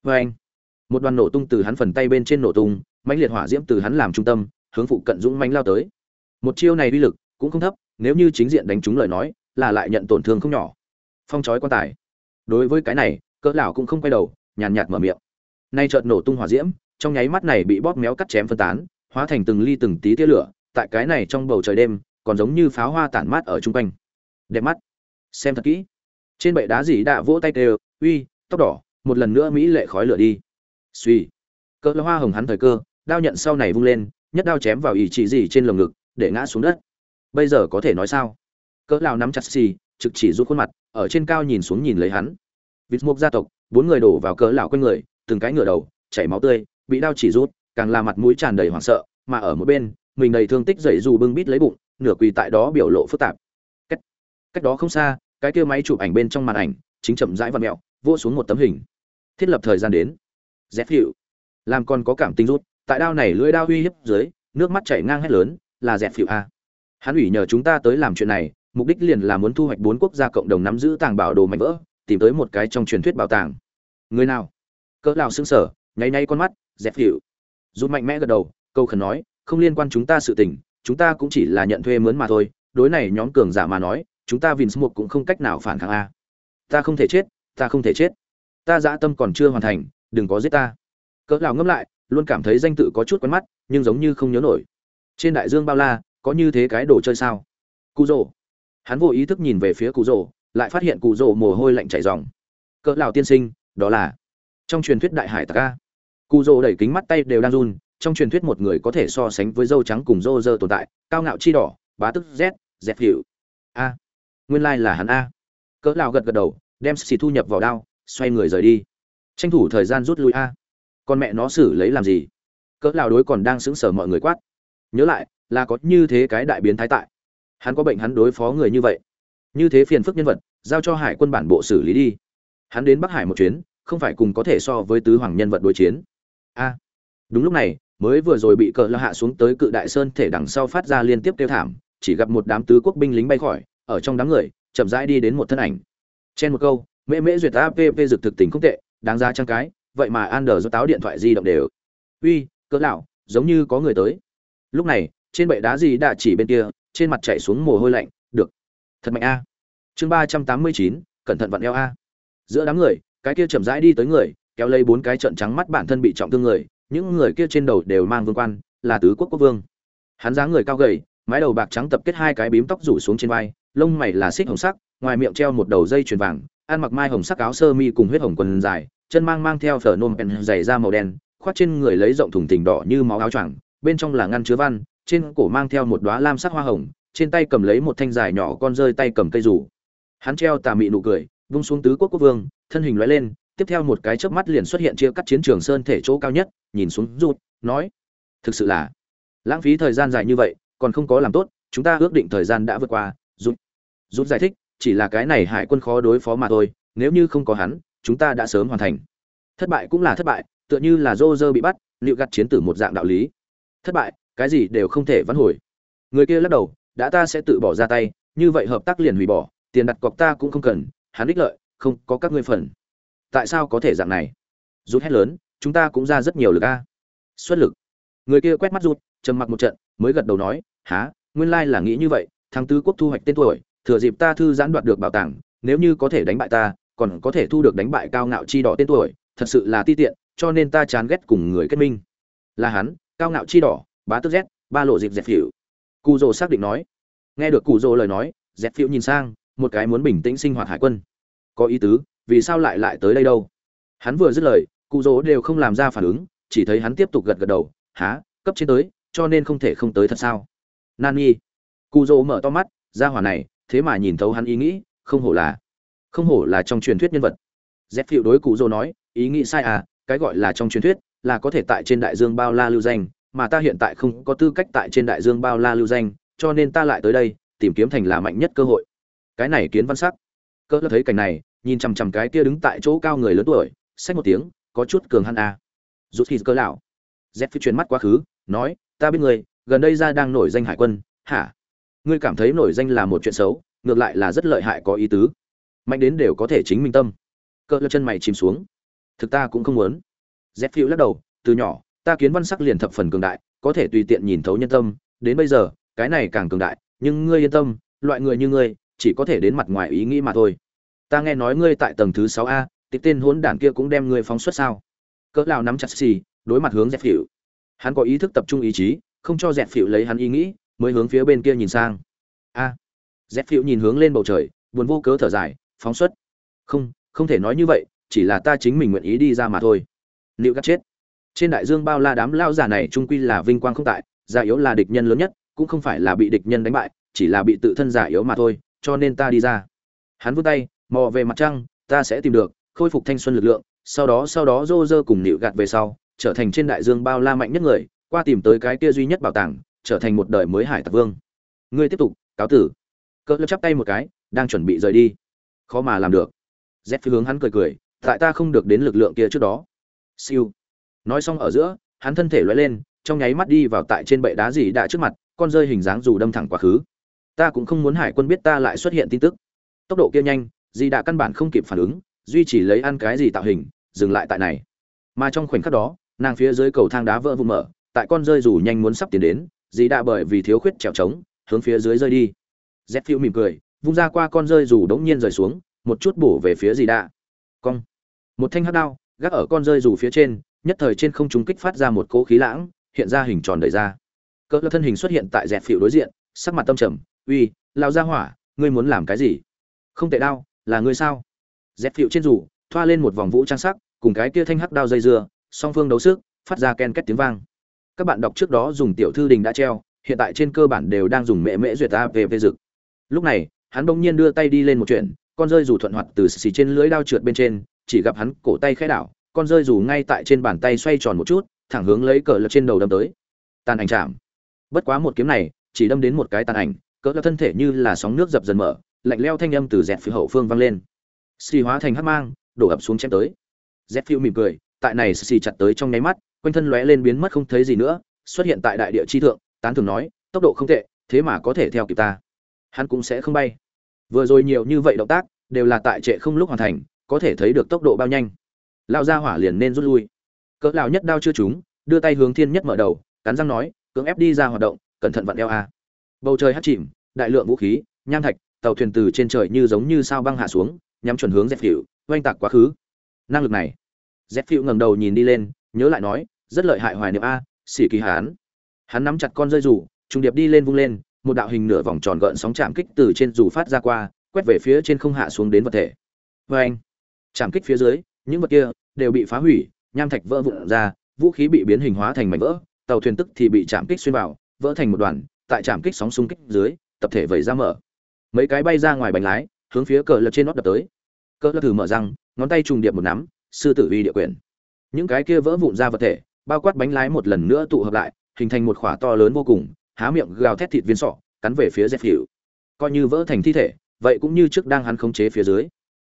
Vê anh, một đoàn nổ tung từ hắn phần tay bên trên nổ tung, mãnh liệt hỏa diễm từ hắn làm trung tâm, hướng phụ cận dũng mãnh lao tới. Một chiêu này uy lực cũng không thấp, nếu như chính diện đánh trúng lời nói, là lại nhận tổn thương không nhỏ. Phong chói quan tài. Đối với cái này, cỡ lão cũng không quay đầu, nhàn nhạt mở miệng nay chợt nổ tung hỏa diễm, trong nháy mắt này bị bóp méo cắt chém phân tán, hóa thành từng ly từng tí tia lửa, tại cái này trong bầu trời đêm, còn giống như pháo hoa tản mát ở chung quanh. Đẹp mắt. Xem thật kỹ. Trên bệ đá dì đã vỗ tay tê uy, tóc đỏ, một lần nữa mỹ lệ khói lửa đi. Suy cỡ hoa hồng hắn thời cơ, đao nhận sau này vung lên, nhất đao chém vào ý chỉ gì trên lồng ngực, để ngã xuống đất. Bây giờ có thể nói sao? Cỡ lao nắm chặt xì, trực chỉ rút khuôn mặt, ở trên cao nhìn xuống nhìn lấy hắn. Vịt mục gia tộc, bốn người đổ vào cỡ lão quanh người từng cái ngửa đầu, chảy máu tươi, bị đao chỉ rút, càng là mặt mũi tràn đầy hoảng sợ, mà ở một bên, mình đầy thương tích dậy dù bưng bít lấy bụng, nửa quỳ tại đó biểu lộ phức tạp. Cách cách đó không xa, cái kia máy chụp ảnh bên trong màn ảnh, chính chậm rãi vặn mẹo vô xuống một tấm hình. Thiết lập thời gian đến. Dép hiệu. Làm còn có cảm tình rút, tại đao này lưỡi đao uy hiếp dưới, nước mắt chảy ngang hết lớn, là dẹp phiệu a. Hắn ủy nhờ chúng ta tới làm chuyện này, mục đích liền là muốn thu hoạch bốn quốc gia cộng đồng nắm giữ tàng bảo đồ mạnh vỡ, tìm tới một cái trong truyền thuyết bảo tàng. Người nào? Cỡ lào xương sở nháy nháy con mắt dẹp dịu, rút mạnh mẽ gật đầu câu khẩn nói không liên quan chúng ta sự tình chúng ta cũng chỉ là nhận thuê mướn mà thôi đối này nhóm cường giả mà nói chúng ta vins một cũng không cách nào phản kháng a. Ta không thể chết ta không thể chết. Ta dã tâm còn chưa hoàn thành đừng có giết ta. Cỡ lão ngâm lại luôn cảm thấy danh tự có chút quen mắt nhưng giống như không nhớ nổi. Trên đại dương bao la có như thế cái đồ chơi sao? Cụ rồ hắn vô ý thức nhìn về phía cụ rồ lại phát hiện cụ rồ mồ hôi lạnh chảy ròng. Cỡ lão tiên sinh đó là trong truyền thuyết đại hải tặc a. Cụ rồ đẩy kính mắt tay đều đang run, trong truyền thuyết một người có thể so sánh với dâu trắng cùng rô rơ tồn tại, cao ngạo chi đỏ, bá tức z dẹp hiệu. A. Nguyên lai là hắn a. Cỡ lao gật gật đầu, đem xì thu nhập vào đao, xoay người rời đi. Tranh thủ thời gian rút lui a. Con mẹ nó xử lấy làm gì? Cỡ lao đối còn đang sững sờ mọi người quát. Nhớ lại, là có như thế cái đại biến thái tại. Hắn có bệnh hắn đối phó người như vậy. Như thế phiền phức nhân vật, giao cho hải quân bản bộ xử lý đi. Hắn đến bắc hải một chuyến không phải cùng có thể so với tứ hoàng nhân vật đối chiến. A, đúng lúc này, mới vừa rồi bị cỡ la hạ xuống tới cự đại sơn thể đằng sau phát ra liên tiếp tiêu thảm, chỉ gặp một đám tứ quốc binh lính bay khỏi, ở trong đám người, chậm rãi đi đến một thân ảnh. Trên một câu, mễ mễ duyệt app dược thực tình không tệ, đáng ra trang cái, vậy mà an đờ do táo điện thoại di động đều. Uy, cỡ lão, giống như có người tới. Lúc này, trên bệ đá gì đã chỉ bên kia, trên mặt chảy xuống mồ hôi lạnh, được. Thật mạnh a. Chương ba trăm tám mươi chín, cẩn thận vặn eo a. Giữa đám người cái kia chậm rãi đi tới người, kéo lấy bốn cái trận trắng mắt bản thân bị trọng thương người, những người kia trên đầu đều mang vương quan, là tứ quốc quốc vương. Hắn dáng người cao gầy, mái đầu bạc trắng tập kết hai cái bím tóc rủ xuống trên vai, lông mày là xích hồng sắc, ngoài miệng treo một đầu dây chuyền vàng, ăn mặc mai hồng sắc áo sơ mi cùng huyết hồng quần dài, chân mang mang theo phở nôm pen dày da màu đen, khoác trên người lấy rộng thùng thình đỏ như máu áo choàng, bên trong là ngăn chứa văn, trên cổ mang theo một đóa lam sắc hoa hồng, trên tay cầm lấy một thanh dài nhỏ con rơi tay cầm cây rủ hắn treo tà mị nụ cười, vung xuống tứ quốc quốc vương thân hình lóe lên tiếp theo một cái chớp mắt liền xuất hiện chia cắt chiến trường sơn thể chỗ cao nhất nhìn xuống rụt, nói thực sự là lãng phí thời gian dài như vậy còn không có làm tốt chúng ta ước định thời gian đã vượt qua Rụt. Rụt giải thích chỉ là cái này hải quân khó đối phó mà thôi nếu như không có hắn chúng ta đã sớm hoàn thành. Thất bại cũng là thất bại tựa như là Roger bị bắt liệu gặt chiến tử một dạng đạo lý. Thất bại cái gì đều không thể vãn hồi. Người kia lắc đầu đã ta sẽ tự bỏ ra tay như vậy hợp tác liền hủy bỏ tiền đặt cọc ta cũng không cần hắn ích lợi không có các ngươi phần. Tại sao có thể dạng này? Rút hết lớn, chúng ta cũng ra rất nhiều lực a. Xuất lực. Người kia quét mắt rút trầm mặc một trận, mới gật đầu nói há nguyên lai là nghĩ như vậy, thằng tứ quốc thu hoạch tên tuổi, thừa dịp ta thư giãn đoạt được bảo tàng, nếu như có thể đánh bại ta, còn có thể thu được đánh bại cao ngạo chi đỏ tên tuổi, thật sự là ti tiện, cho nên ta chán ghét cùng người kết minh. Là hắn, cao ngạo chi đỏ, bá tức z, ba lộ dịp dẹp phịu cụ rồ xác định nói. Nghe được cụ rồ lời nói dẹp phịu nhìn sang, một cái muốn bình tĩnh sinh hoạt hải quân có ý tứ, vì sao lại lại tới đây đâu? Hắn vừa dứt lời, cụ Dỗ đều không làm ra phản ứng, chỉ thấy hắn tiếp tục gật gật đầu, há, cấp trên tới, cho nên không thể không tới thật sao? Nani. Cụ Dỗ mở to mắt ra hỏa này, thế mà nhìn thấu hắn ý nghĩ, không hổ là, không hổ là trong truyền thuyết nhân vật. Dép phiệu đối cụ Dỗ nói, ý nghĩ sai à cái gọi là trong truyền thuyết, là có thể tại trên đại dương bao la lưu danh, mà ta hiện tại không có tư cách tại trên đại dương bao la lưu danh, cho nên ta lại tới đây, tìm kiếm thành là mạnh nhất cơ hội. Cái này kiến văn sắc cỡ thấy cảnh này, nhìn chằm chằm cái kia đứng tại chỗ cao người lớn tuổi, xách một tiếng, có chút cường hắn à. rút khi cơ lão. Dép phi chuyển mắt quá khứ, nói, ta biết người gần đây ra đang nổi danh hải quân, hả? Ngươi cảm thấy nổi danh là một chuyện xấu, ngược lại là rất lợi hại có ý tứ. Mạnh đến đều có thể chính minh tâm. Cỡ lơ chân mày chìm xuống. Thực ta cũng không muốn. Dép phiêu lắc đầu, từ nhỏ, ta kiến văn sắc liền thập phần cường đại, có thể tùy tiện nhìn thấu nhân tâm, đến bây giờ, cái này càng cường đại, nhưng ngươi yên tâm, loại người như ngươi chỉ có thể đến mặt ngoài ý nghĩ mà thôi. Ta nghe nói ngươi tại tầng thứ sáu a tịch tên hỗn đản kia cũng đem ngươi phóng xuất sao? Cỡ lao nắm chặt xì đối mặt hướng dẹp phịu hắn có ý thức tập trung ý chí không cho dẹp phịu lấy hắn ý nghĩ mới hướng phía bên kia nhìn sang. A. À, dẹp phịu nhìn hướng lên bầu trời buồn vô cớ thở dài phóng xuất. Không không thể nói như vậy chỉ là ta chính mình nguyện ý đi ra mà thôi. Liệu gắt chết. Trên đại dương bao la đám lao giả này trung quy là vinh quang không tại giả yếu là địch nhân lớn nhất cũng không phải là bị địch nhân đánh bại chỉ là bị tự thân giả yếu mà thôi cho nên ta đi ra. Hắn vươn tay, mò về mặt trăng, ta sẽ tìm được, khôi phục thanh xuân lực lượng, sau đó sau đó rô rơ cùng nịu gạt về sau, trở thành trên đại dương bao la mạnh nhất người, qua tìm tới cái kia duy nhất bảo tàng, trở thành một đời mới hải tặc vương. Ngươi tiếp tục, cáo tử. Cỡ lớp chắp tay một cái, đang chuẩn bị rời đi. Khó mà làm được. Z phía hướng hắn cười cười, tại ta không được đến lực lượng kia trước đó. Siêu. Nói xong ở giữa, hắn thân thể loay lên, trong nháy mắt đi vào tại trên bệ đá gì đã trước mặt, con rơi hình dáng dù đâm thẳng quá khứ ta cũng không muốn hải quân biết ta lại xuất hiện tin tức. Tốc độ kia nhanh dì đã căn bản không kịp phản ứng, duy chỉ lấy ăn cái gì tạo hình, dừng lại tại này. Mà trong khoảnh khắc đó, nàng phía dưới cầu thang đá vỡ vụn mở, tại con rơi dù nhanh muốn sắp tiến đến dì đã bởi vì thiếu khuyết trèo trống, hướng phía dưới rơi đi. Z phiêu mỉm cười, vung ra qua con rơi dù đống nhiên rời xuống, một chút bổ về phía dì đã cong. Một thanh hắc đao, gác ở con rơi dù phía trên, nhất thời trên không trung kích phát ra một cỗ khí lãng, hiện ra hình tròn đầy ra. Cỡ thân hình xuất hiện tại dẹp phiêu đối diện, sắc mặt tâm trầm uy lao ra hỏa, ngươi muốn làm cái gì? Không tệ đao, là ngươi sao? Dẹp phịu trên rủ thoa lên một vòng vũ trang sắc, cùng cái kia thanh hắc đao dây dưa, song phương đấu sức, phát ra ken két tiếng vang. Các bạn đọc trước đó dùng tiểu thư đình đã treo, hiện tại trên cơ bản đều đang dùng mẹ mễ duyệt a về dực. Lúc này, hắn bỗng nhiên đưa tay đi lên một chuyện, con rơi rủ thuận hoạt từ xì trên lưới đao trượt bên trên, chỉ gặp hắn cổ tay khẽ đảo, con rơi rủ ngay tại trên bàn tay xoay tròn một chút, thẳng hướng lấy cờ lật trên đầu đâm tới. Tàn ảnh chạm. Bất quá một kiếm này, chỉ đâm đến một cái tàn ảnh cỡ là thân thể như là sóng nước dập dần mở, lạnh leo thanh âm từ dẹt phía hậu phương vang lên. Xì hóa thành hắc mang, đổ ập xuống chém tới. Dẹt phiêu mỉm cười, tại này xì chặt tới trong nháy mắt, quanh thân lóe lên biến mất không thấy gì nữa, xuất hiện tại đại địa chi thượng, tán thường nói, tốc độ không tệ, thế mà có thể theo kịp ta. Hắn cũng sẽ không bay. Vừa rồi nhiều như vậy động tác, đều là tại trệ không lúc hoàn thành, có thể thấy được tốc độ bao nhanh. Lao ra hỏa liền nên rút lui. Cỡ lao nhất đao chưa trúng, đưa tay hướng thiên nhất mở đầu, cắn răng nói, cưỡng ép đi ra hoạt động, cẩn thận vặn eo a bầu trời hắt chìm, đại lượng vũ khí, nham thạch, tàu thuyền từ trên trời như giống như sao băng hạ xuống, nhắm chuẩn hướng dẹp phỉu oanh tạc quá khứ. Năng lực này. Dẹp phỉu ngẩng đầu nhìn đi lên, nhớ lại nói, rất lợi hại hoài niệm a, xỉ kỳ hán. Hắn nắm chặt con rơi rủ, trùng điệp đi lên vung lên, một đạo hình nửa vòng tròn gợn sóng chạm kích từ trên rủ phát ra qua, quét về phía trên không hạ xuống đến vật thể. Vê anh chạm kích phía dưới, những vật kia đều bị phá hủy, nham thạch vỡ vụn ra, vũ khí bị biến hình hóa thành mảnh vỡ, tàu thuyền tức thì bị chạm kích xuyên vào, vỡ thành một đoàn tại chạm kích sóng xung kích dưới, tập thể vẩy ra mở. Mấy cái bay ra ngoài bánh lái, hướng phía cờ lật trên nót đập tới. Cờ lật thử mở răng, ngón tay trùng điệp một nắm, sư tử vi địa quyền. Những cái kia vỡ vụn ra vật thể, bao quát bánh lái một lần nữa tụ hợp lại, hình thành một khỏa to lớn vô cùng, há miệng gào thét thịt viên sọ, cắn về phía dẹp hiệu coi như vỡ thành thi thể, vậy cũng như trước đang hắn khống chế phía dưới.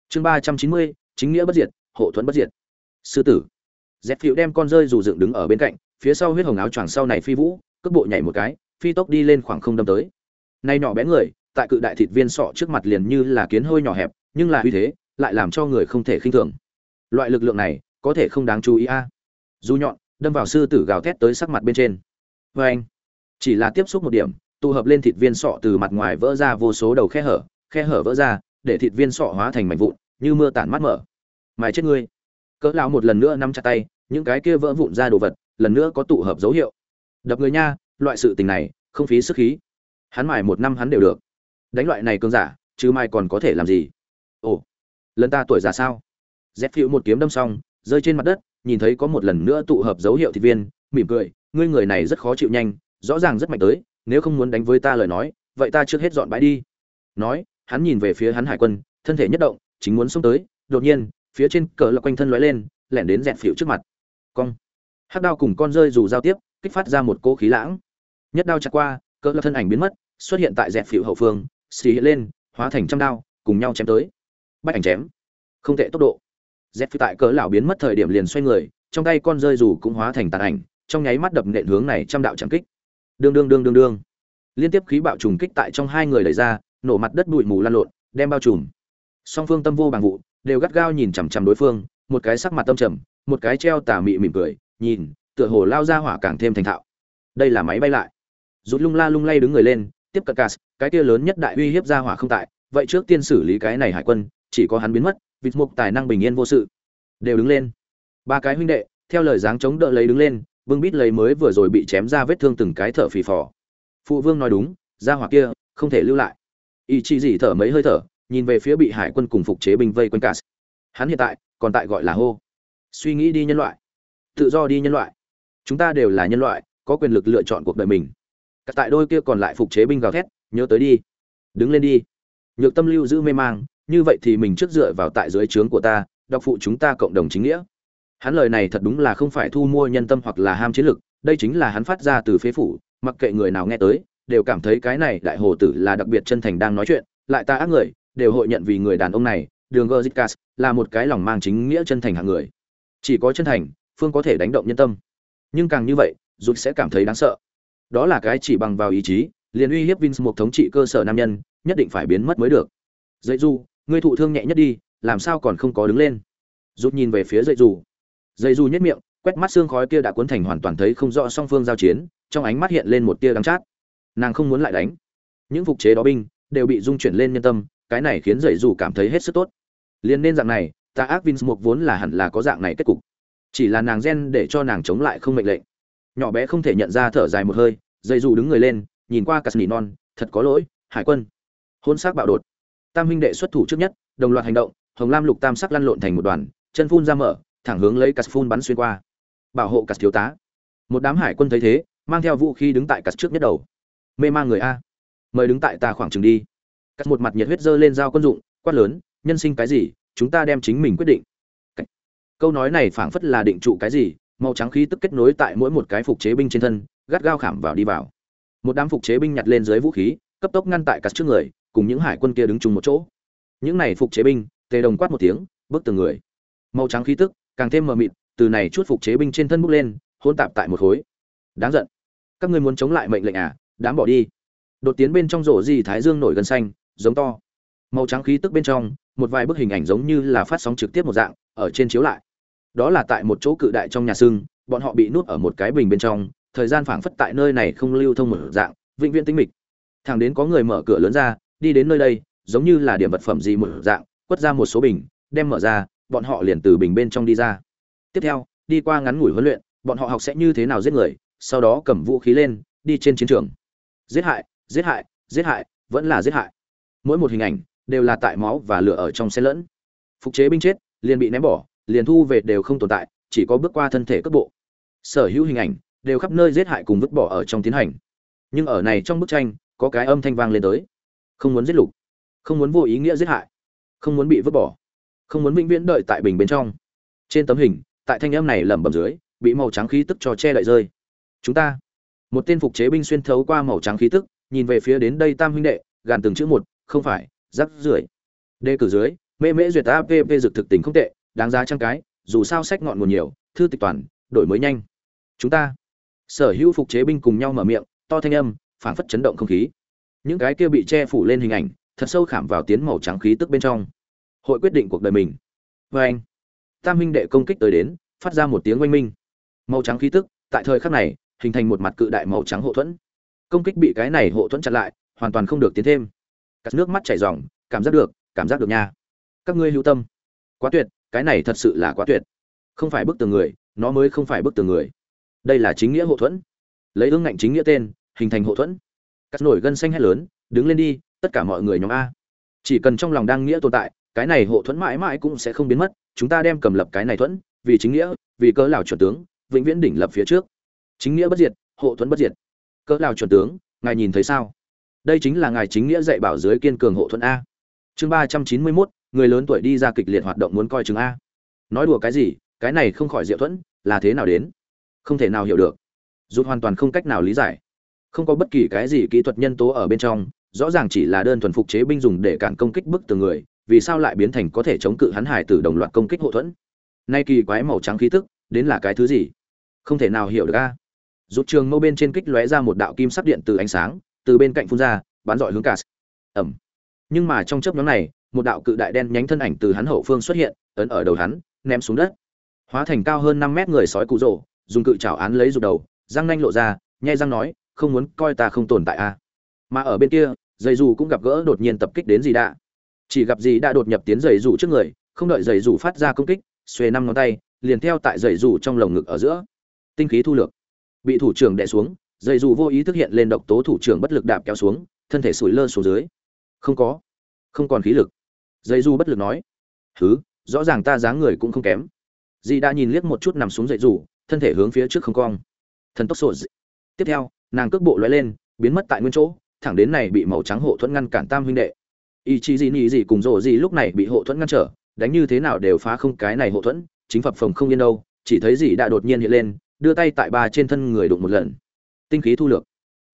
Chương ba trăm chín mươi, chính nghĩa bất diệt hộ thuẫn bất diệt. Sư tử. Dẹp hiệu đem con rơi dù dựng đứng ở bên cạnh, phía sau huyết hồng áo choàng sau này phi vũ, cước bộ nhảy một cái phi tốc đi lên khoảng không đâm tới. Nay nhỏ bé người, tại cự đại thịt viên sọ trước mặt liền như là kiến hơi nhỏ hẹp, nhưng là uy thế, lại làm cho người không thể khinh thường. Loại lực lượng này, có thể không đáng chú ý a. Dù nhọn, đâm vào sư tử gào thét tới sắc mặt bên trên. Vê anh chỉ là tiếp xúc một điểm, tụ hợp lên thịt viên sọ từ mặt ngoài vỡ ra vô số đầu khe hở khe hở vỡ ra, để thịt viên sọ hóa thành mảnh vụn, như mưa tản mắt mở. Mày chết ngươi. Cỡ lão một lần nữa nắm chặt tay, những cái kia vỡ vụn ra đồ vật, lần nữa có tụ hợp dấu hiệu. Đập người nha loại sự tình này, không phí sức khí. Hắn mài một năm hắn đều được. Đánh loại này cơn giả, chứ mai còn có thể làm gì? Ồ, lần ta tuổi già sao? Dép phiêu một kiếm đâm xong, rơi trên mặt đất, nhìn thấy có một lần nữa tụ hợp dấu hiệu thị viên, mỉm cười, ngươi người này rất khó chịu nhanh, rõ ràng rất mạnh tới, nếu không muốn đánh với ta lời nói, vậy ta trước hết dọn bãi đi. Nói, hắn nhìn về phía hắn hải quân, thân thể nhất động, chính muốn xông tới, đột nhiên, phía trên cờ lọc quanh thân lóe lên, lẻn đến dẹp phịu trước mặt. Cong. Hắc đao cùng con rơi dù giao tiếp, kích phát ra một cỗ khí lãng nhất đao chặt qua, cỡ lập thân ảnh biến mất, xuất hiện tại dẹp phịu hậu phương, xì hiện lên, hóa thành trăm đao, cùng nhau chém tới. Bách ảnh chém. Không tệ tốc độ. Dép tại cỡ lão biến mất thời điểm liền xoay người, trong tay con rơi dù cũng hóa thành tàn ảnh, trong nháy mắt đập nện hướng này trăm đạo chẳng kích. Đương đương đương đương đương. Liên tiếp khí bạo trùng kích tại trong hai người đẩy ra, nổ mặt đất bụi mù lan lộn, đem bao trùm. Song phương tâm vô bằng vụ, đều gắt gao nhìn chằm chằm đối phương, một cái sắc mặt tâm trầm, một cái treo tà mị mỉm cười, nhìn, tựa hồ lao ra hỏa càng thêm thành thạo. Đây là máy bay lại rút lung la lung lay đứng người lên, tiếp cận cas cái kia lớn nhất đại uy hiếp ra hỏa không tại. Vậy trước tiên xử lý cái này hải quân, chỉ có hắn biến mất, vịt mục tài năng bình yên vô sự. Đều đứng lên. Ba cái huynh đệ, theo lời dáng chống đỡ lấy đứng lên bưng bít lấy mới vừa rồi bị chém ra vết thương từng cái thở phì phò. Phụ vương nói đúng, ra hỏa kia, không thể lưu lại. Ý chí gì thở mấy hơi thở, nhìn về phía bị hải quân cùng phục chế binh vây quanh cả hắn hiện tại, còn tại gọi là hô. Suy nghĩ đi nhân loại. Tự do đi nhân loại. Chúng ta đều là nhân loại, có quyền lực lựa chọn cuộc đời mình. Cả tại đôi kia còn lại phục chế binh gào thét, nhớ tới đi. Đứng lên đi. Nhược tâm lưu giữ mê mang, như vậy thì mình trước dựa vào tại dưới trướng của ta, đọc phụ chúng ta cộng đồng chính nghĩa. Hắn lời này thật đúng là không phải thu mua nhân tâm hoặc là ham chiến lực đây chính là hắn phát ra từ phế phủ, mặc kệ người nào nghe tới, đều cảm thấy cái này đại hồ tử là đặc biệt chân thành đang nói chuyện, lại ta ác người, đều hội nhận vì người đàn ông này, đường gờ là một cái lòng mang chính nghĩa chân thành hạng người. Chỉ có chân thành, phương có thể đánh động nhân tâm. Nhưng càng như vậy rút sẽ cảm thấy đáng sợ đó là cái chỉ bằng vào ý chí liền uy hiếp vins một thống trị cơ sở nam nhân, nhất định phải biến mất mới được. dạy du ngươi thụ thương nhẹ nhất đi, làm sao còn không có đứng lên? Rút nhìn về phía dạy dù. dạy dù nhất miệng, quét mắt xương khói kia đã cuốn thành hoàn toàn thấy không rõ song phương giao chiến, trong ánh mắt hiện lên một tia đắng chát. Nàng không muốn lại đánh. Những phục chế đó binh đều bị dung chuyển lên nhân tâm, cái này khiến dạy dù cảm thấy hết sức tốt. liền nên dạng này, ta ác vins một vốn là hẳn là có dạng này kết cục. Chỉ là nàng gen để cho nàng chống lại không mệnh lệnh. Nhỏ bé không thể nhận ra thở dài một hơi, dây dù đứng người lên, nhìn qua cà nỉ non thật có lỗi hải quân. Hôn xác bạo đột. Tam huynh đệ xuất thủ trước nhất đồng loạt hành động hồng lam lục tam sắc lăn lộn thành một đoàn chân phun ra mở thẳng hướng lấy cà phun bắn xuyên qua. Bảo hộ cà thiếu tá. Một đám hải quân thấy thế mang theo vũ khí đứng tại cà trước nhất đầu. Mê man người a. Mời đứng tại ta khoảng chừng đi. Cà một mặt nhiệt huyết dơ lên dao quân dụng quát lớn nhân sinh cái gì? Chúng ta đem chính mình quyết định. Câu nói này phảng phất là định trụ cái gì màu trắng khí tức kết nối tại mỗi một cái phục chế binh trên thân, gắt gao khảm vào đi vào. Một đám phục chế binh nhặt lên dưới vũ khí, cấp tốc ngăn tại cắt trước người, cùng những hải quân kia đứng chung một chỗ. Những này phục chế binh, tề đồng quát một tiếng, bước từng người. Màu trắng khí tức, càng thêm mờ mịt, từ này chút phục chế binh trên thân bước lên hôn tạp tại một khối. Đáng giận. Các ngươi muốn chống lại mệnh lệnh à? Đám bỏ đi. Đột tiến bên trong rổ gì thái dương nổi gần xanh, giống to. Màu trắng khí tức bên trong, một vài bức hình ảnh giống như là phát sóng trực tiếp một dạng, ở trên chiếu lại đó là tại một chỗ cự đại trong nhà xương bọn họ bị nuốt ở một cái bình bên trong, thời gian phảng phất tại nơi này không lưu thông một dạng, vĩnh viễn tĩnh mịch. Thẳng đến có người mở cửa lớn ra, đi đến nơi đây, giống như là điểm vật phẩm gì một dạng, quất ra một số bình, đem mở ra, bọn họ liền từ bình bên trong đi ra. Tiếp theo, đi qua ngắn ngủi huấn luyện, bọn họ học sẽ như thế nào giết người, sau đó cầm vũ khí lên, đi trên chiến trường. Giết hại giết hại giết hại, vẫn là giết hại. Mỗi một hình ảnh đều là tại máu và lửa ở trong xe lẫn. Phục chế binh chết, liền bị ném bỏ liền thu về đều không tồn tại, chỉ có bước qua thân thể cấp bộ. Sở hữu hình ảnh đều khắp nơi giết hại cùng vứt bỏ ở trong tiến hành. Nhưng ở này trong bức tranh, có cái âm thanh vang lên tới. Không muốn giết lục, không muốn vô ý nghĩa giết hại, không muốn bị vứt bỏ, không muốn vĩnh viễn đợi tại bình bên trong. Trên tấm hình, tại thanh âm này lẩm bẩm dưới, bị màu trắng khí tức cho che đậy rơi. Chúng ta, một tên phục chế binh xuyên thấu qua màu trắng khí tức, nhìn về phía đến đây tam huynh đệ, gàn từng chữ một, không phải, rắc rưởi. Đề cử dưới, mê mễ duyệt app dược thực tình không tệ đáng giá trang cái, dù sao sách ngọn nguồn nhiều, thư tịch toàn, đổi mới nhanh. Chúng ta, sở hữu phục chế binh cùng nhau mở miệng, to thanh âm, phảng phất chấn động không khí. Những cái kia bị che phủ lên hình ảnh, thật sâu khảm vào tiến màu trắng khí tức bên trong. Hội quyết định cuộc đời mình. Vê anh, tam minh đệ công kích tới đến, phát ra một tiếng oanh minh. Màu trắng khí tức, tại thời khắc này, hình thành một mặt cự đại màu trắng hộ thuẫn. Công kích bị cái này hộ thuẫn chặn lại, hoàn toàn không được tiến thêm. Cắt nước mắt chảy ròng, cảm giác được, cảm giác được nha. Các ngươi hữu tâm. Quá tuyệt cái này thật sự là quá tuyệt. Không phải bức tường người, nó mới không phải bức tường người. Đây là chính nghĩa hộ thuẫn. Lấy ương ngạnh chính nghĩa tên, hình thành hộ thuẫn. Cắt nổi gân xanh hét lớn, đứng lên đi, tất cả mọi người nhóm a. Chỉ cần trong lòng đang nghĩa tồn tại, cái này hộ thuẫn mãi mãi cũng sẽ không biến mất, chúng ta đem cầm lập cái này thuẫn, vì chính nghĩa, vì cớ lào chuẩn tướng, vĩnh viễn đỉnh lập phía trước. Chính nghĩa bất diệt hộ thuẫn bất diệt. Cớ lào chuẩn tướng, ngài nhìn thấy sao? Đây chính là ngài chính nghĩa dạy bảo dưới kiên cường hộ thuẫn a. Chương ba trăm chín mươi mốt người lớn tuổi đi ra kịch liệt hoạt động muốn coi chừng a. Nói đùa cái gì, cái này không khỏi diệu thuẫn, là thế nào đến? Không thể nào hiểu được. Dù hoàn toàn không cách nào lý giải. Không có bất kỳ cái gì kỹ thuật nhân tố ở bên trong, rõ ràng chỉ là đơn thuần phục chế binh dùng để cản công kích bức từ người, vì sao lại biến thành có thể chống cự hắn hải từ đồng loạt công kích hậu thuẫn? Nay kỳ quái màu trắng khí tức, đến là cái thứ gì? Không thể nào hiểu được a. Rút trường mâu bên trên kích lóe ra một đạo kim sắc điện từ ánh sáng, từ bên cạnh phun ra, bắn dọi hướng cả ẩm. Nhưng mà trong chớp nhóm này một đạo cự đại đen nhánh thân ảnh từ hắn hậu phương xuất hiện, ấn ở đầu hắn, ném xuống đất. Hóa thành cao hơn năm mét người sói cụ rồ, dùng cự chảo án lấy rụt đầu, răng nanh lộ ra nhai răng nói, không muốn coi ta không tồn tại a à. mà ở bên kia dây dù cũng gặp gỡ đột nhiên tập kích đến gì đã. Chỉ gặp gì đã đột nhập tiến dây dù trước người, không đợi dây dù phát ra công kích, xuề năm ngón tay, liền theo tại dây dù trong lồng ngực ở giữa. Tinh khí thu lược. Bị thủ trưởng đè xuống dây dù vô ý thức hiện lên độc tố thủ trưởng bất lực đạp kéo xuống, thân thể sủi lơ xuống dưới. Không có. Không còn khí lực dây du bất lực nói thứ rõ ràng ta dáng người cũng không kém. Dì đã nhìn liếc một chút nằm xuống dậy dù thân thể hướng phía trước không cong. Thần tốc sổ tiếp theo, nàng cước bộ lóe lên, biến mất tại nguyên chỗ, thẳng đến này bị màu trắng hộ thuẫn ngăn cản tam huynh đệ. Ý chí gì nhị gì cùng rổ gì lúc này bị hộ thuẫn ngăn trở, đánh như thế nào đều phá không cái này hộ thuẫn, chính phập phồng không yên đâu, chỉ thấy dì đã đột nhiên hiện lên, đưa tay tại ba trên thân người đụng một lần. Tinh khí thu lược.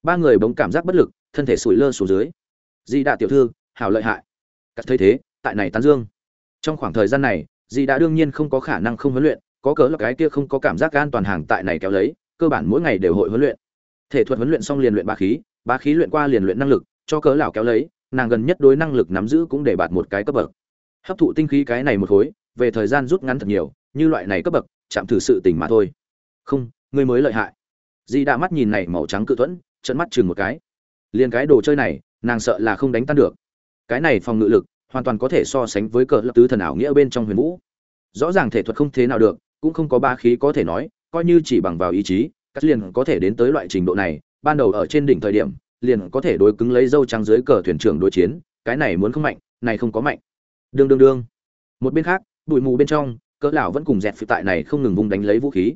Ba người bỗng cảm giác bất lực, thân thể sủi lơ xuống dưới. Dì đã tiểu thư, hảo lợi hại. Cắt thấy thế tại này tán dương. Trong khoảng thời gian này, dì đã đương nhiên không có khả năng không huấn luyện, có cớ là cái kia không có cảm giác an toàn hàng tại này kéo lấy, cơ bản mỗi ngày đều hội huấn luyện. Thể thuật huấn luyện xong liền luyện ba khí ba khí luyện qua liền luyện năng lực, cho cớ lão kéo lấy, nàng gần nhất đối năng lực nắm giữ cũng để bạt một cái cấp bậc. Hấp thụ tinh khí cái này một khối, về thời gian rút ngắn thật nhiều, như loại này cấp bậc, chạm thử sự tình mà thôi. Không, ngươi mới lợi hại. Di đã mắt nhìn này màu trắng cự thuẫn trận mắt chừng một cái. Liền cái đồ chơi này, nàng sợ là không đánh tan được. Cái này phòng ngự lực hoàn toàn có thể so sánh với cờ lập tứ thần ảo nghĩa bên trong huyền vũ. Rõ ràng thể thuật không thế nào được, cũng không có ba khí có thể nói, coi như chỉ bằng vào ý chí cắt liền có thể đến tới loại trình độ này, ban đầu ở trên đỉnh thời điểm, liền có thể đối cứng lấy dâu trắng dưới cờ thuyền trưởng đối chiến, cái này muốn không mạnh, này không có mạnh. Đương đương đương. Một bên khác, bụi mù bên trong, cỡ lão vẫn cùng dẹt phi tại này không ngừng vung đánh lấy vũ khí.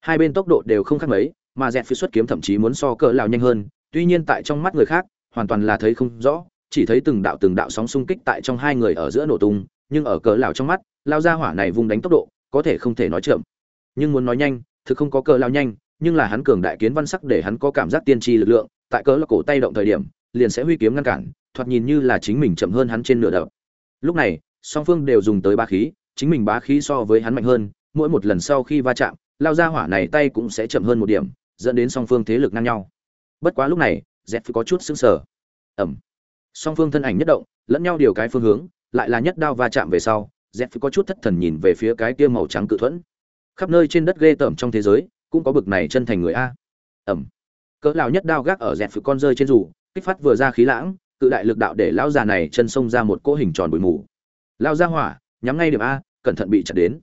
Hai bên tốc độ đều không khác mấy, mà dẹt phi xuất kiếm thậm chí muốn so cỡ lão nhanh hơn, tuy nhiên tại trong mắt người khác, hoàn toàn là thấy không rõ chỉ thấy từng đạo từng đạo sóng xung kích tại trong hai người ở giữa nổ tung, nhưng ở cỡ lão trong mắt lao ra hỏa này vung đánh tốc độ, có thể không thể nói chậm. Nhưng muốn nói nhanh, thực không có cỡ lão nhanh, nhưng là hắn cường đại kiến văn sắc để hắn có cảm giác tiên tri lực lượng, tại cỡ là cổ tay động thời điểm, liền sẽ huy kiếm ngăn cản, thoạt nhìn như là chính mình chậm hơn hắn trên nửa đập lúc này, song phương đều dùng tới bá khí, chính mình bá khí so với hắn mạnh hơn, mỗi một lần sau khi va chạm lao ra hỏa này tay cũng sẽ chậm hơn một điểm, dẫn đến song phương thế lực ngang nhau. Bất quá lúc này dẹp có chút sững sờ. Ẩm song phương thân ảnh nhất động, lẫn nhau điều cái phương hướng, lại là nhất đao va chạm về sau dẹp có chút thất thần nhìn về phía cái kia màu trắng cự thuẫn. Khắp nơi trên đất ghê tởm trong thế giới, cũng có bực này chân thành người a. Ẩm. Cỡ lão nhất đao gác ở dẹp phụ con rơi trên rủ kích phát vừa ra khí lãng, cự đại lực đạo để lão già này chân xông ra một cỗ hình tròn bụi mù. Lao ra hỏa, nhắm ngay điểm a, cẩn thận bị chặt đến.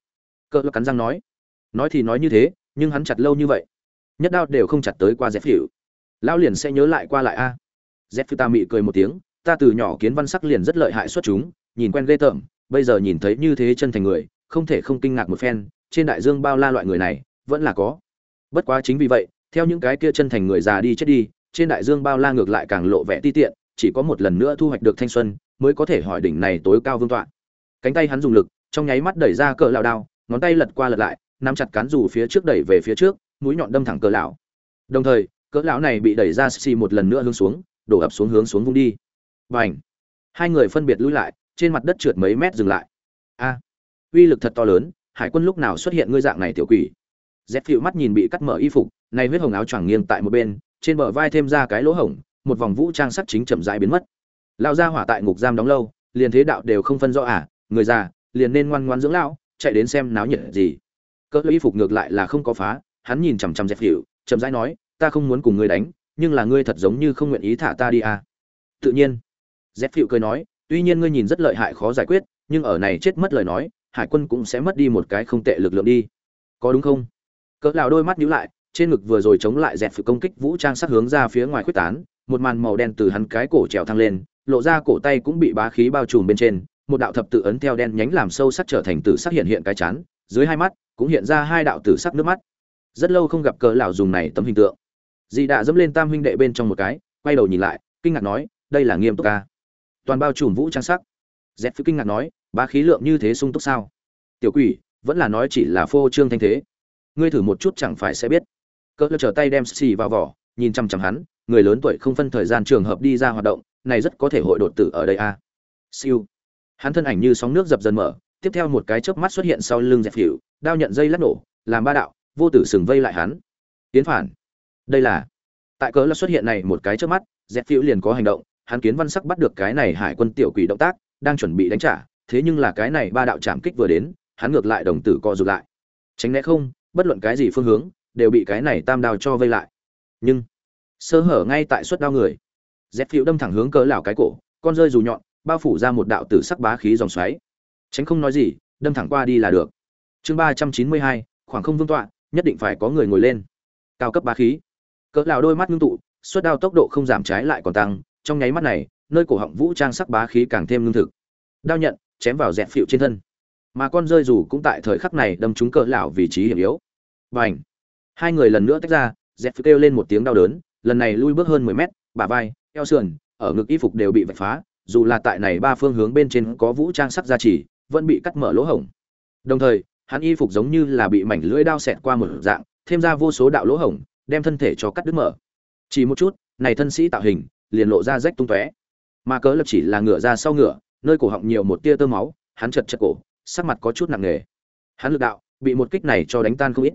Cỡ lão cắn răng nói. Nói thì nói như thế, nhưng hắn chặt lâu như vậy, nhất đao đều không chặt tới qua dẹp phiểu lão liền sẽ nhớ lại qua lại a. Dẹp phiểu ta mị cười một tiếng ta từ nhỏ kiến văn sắc liền rất lợi hại xuất chúng, nhìn quen ghê tởm, bây giờ nhìn thấy như thế chân thành người, không thể không kinh ngạc một phen, trên đại dương bao la loại người này, vẫn là có. Bất quá chính vì vậy, theo những cái kia chân thành người già đi chết đi, trên đại dương bao la ngược lại càng lộ vẻ ti tiện, chỉ có một lần nữa thu hoạch được thanh xuân, mới có thể hỏi đỉnh này tối cao vương tọa. Cánh tay hắn dùng lực, trong nháy mắt đẩy ra cỡ lão đao, ngón tay lật qua lật lại, nắm chặt cán dù phía trước đẩy về phía trước, mũi nhọn đâm thẳng cỡ lão. Đồng thời cỡ lão này bị đẩy ra xì một lần nữa hướng xuống, đổ ập xuống hướng xuống vung đi bành hai người phân biệt lùi lại, trên mặt đất trượt mấy mét dừng lại. A, uy lực thật to lớn, hải quân lúc nào xuất hiện ngươi dạng này tiểu quỷ? Dép phịu mắt nhìn bị cắt mở y phục, này huyết hồng áo choàng nghiêng tại một bên, trên bờ vai thêm ra cái lỗ hổng, một vòng vũ trang sắc chính chậm rãi biến mất. Lão gia hỏa tại ngục giam đóng lâu, liền thế đạo đều không phân rõ à người già, liền nên ngoan ngoan dưỡng lão, chạy đến xem náo nhiệt gì. Cỡ y phục ngược lại là không có phá, hắn nhìn chằm chằm dép phịu, chậm rãi nói, ta không muốn cùng ngươi đánh, nhưng là ngươi thật giống như không nguyện ý thả ta đi à. Tự nhiên dép phịu cười nói, tuy nhiên ngươi nhìn rất lợi hại khó giải quyết, nhưng ở này chết mất lời nói, hải quân cũng sẽ mất đi một cái không tệ lực lượng đi. Có đúng không? Cỡ lão đôi mắt nhíu lại, trên ngực vừa rồi chống lại dẹp phụ công kích vũ trang sát hướng ra phía ngoài khuyết tán, một màn màu đen từ hắn cái cổ trèo thăng lên, lộ ra cổ tay cũng bị bá khí bao trùm bên trên, một đạo thập tự ấn theo đen nhánh làm sâu sắc trở thành tử sắc hiện hiện cái chán, dưới hai mắt cũng hiện ra hai đạo tử sắc nước mắt. Rất lâu không gặp cỡ lão dùng này tấm hình tượng. Di đã dẫm lên tam huynh đệ bên trong một cái, quay đầu nhìn lại, kinh ngạc nói, đây là nghiêm túc ca toàn bao trùm vũ trang sắc. Z phi kinh ngạc nói ba khí lượng như thế sung túc sao? Tiểu quỷ, vẫn là nói chỉ là phô trương thanh thế. Ngươi thử một chút chẳng phải sẽ biết. Cỡ trở tay đem xì vào vỏ, nhìn chăm chăm hắn, người lớn tuổi không phân thời gian trường hợp đi ra hoạt động, này rất có thể hội đột tử ở đây a. À. siêu. Hắn thân ảnh như sóng nước dập dần mở, tiếp theo một cái chớp mắt xuất hiện sau lưng dẹp phỉu đao nhận dây lắc nổ, làm ba đạo, vô tử sừng vây lại hắn. Tiến phản. Đây là, tại cỡ là xuất hiện này một cái chớp mắt dẹp phỉu liền có hành động hắn kiến văn sắc bắt được cái này hải quân tiểu quỷ động tác, đang chuẩn bị đánh trả, thế nhưng là cái này ba đạo chạm kích vừa đến, hắn ngược lại đồng tử co rụt lại. Tránh né không, bất luận cái gì phương hướng, đều bị cái này tam đao cho vây lại. Nhưng, sơ hở ngay tại suất đao người. Dép phiêu đâm thẳng hướng cỡ lào cái cổ, con rơi dù nhọn, bao phủ ra một đạo tử sắc bá khí dòng xoáy. Tránh không nói gì, đâm thẳng qua đi là được. Chương ba trăm chín mươi hai, khoảng không vương tọa, nhất định phải có người ngồi lên. Cao cấp bá khí. Cỡ lào đôi mắt ngưng tụ, suất đao tốc độ không giảm trái lại còn tăng trong nháy mắt này, nơi cổ họng vũ trang sắc bá khí càng thêm lương thực. Đao nhận, chém vào dẹp phịu trên thân. Mà con rơi dù cũng tại thời khắc này đâm trúng cỡ lão vị trí hiểm yếu. Bành! Hai người lần nữa tách ra dẹp phịu kêu lên một tiếng đau đớn, lần này lui bước hơn mười mét, bả vai, eo sườn, ở ngực y phục đều bị vạch phá, dù là tại này ba phương hướng bên trên có vũ trang sắc gia trì, vẫn bị cắt mở lỗ hổng. Đồng thời, hắn y phục giống như là bị mảnh lưỡi đao xẹt qua một dạng, thêm ra vô số đạo lỗ hổng, đem thân thể cho cắt đứt mở. Chỉ một chút, này thân sĩ tạo hình liền lộ ra rách tung tóe. Mà cớ lập chỉ là ngửa ra sau ngửa, nơi cổ họng nhiều một tia tơ máu, hắn chật chật cổ, sắc mặt có chút nặng nề. Hắn lực đạo bị một kích này cho đánh tan không ít.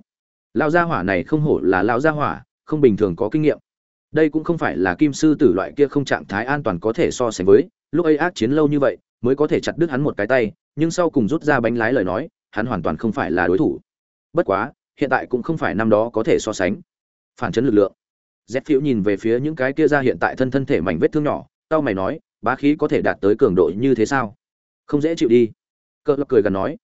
Lao gia hỏa này không hổ là lao gia hỏa, không bình thường có kinh nghiệm. Đây cũng không phải là kim sư tử loại kia không trạng thái an toàn có thể so sánh với, lúc ấy ác chiến lâu như vậy, mới có thể chặt đứt hắn một cái tay, nhưng sau cùng rút ra bánh lái lời nói, hắn hoàn toàn không phải là đối thủ. Bất quá, hiện tại cũng không phải năm đó có thể so sánh. Phản chấn lực lượng z phiếu nhìn về phía những cái kia ra hiện tại thân thân thể mảnh vết thương nhỏ, tao mày nói, bá khí có thể đạt tới cường độ như thế sao? Không dễ chịu đi. Cỡ lập cười gần nói,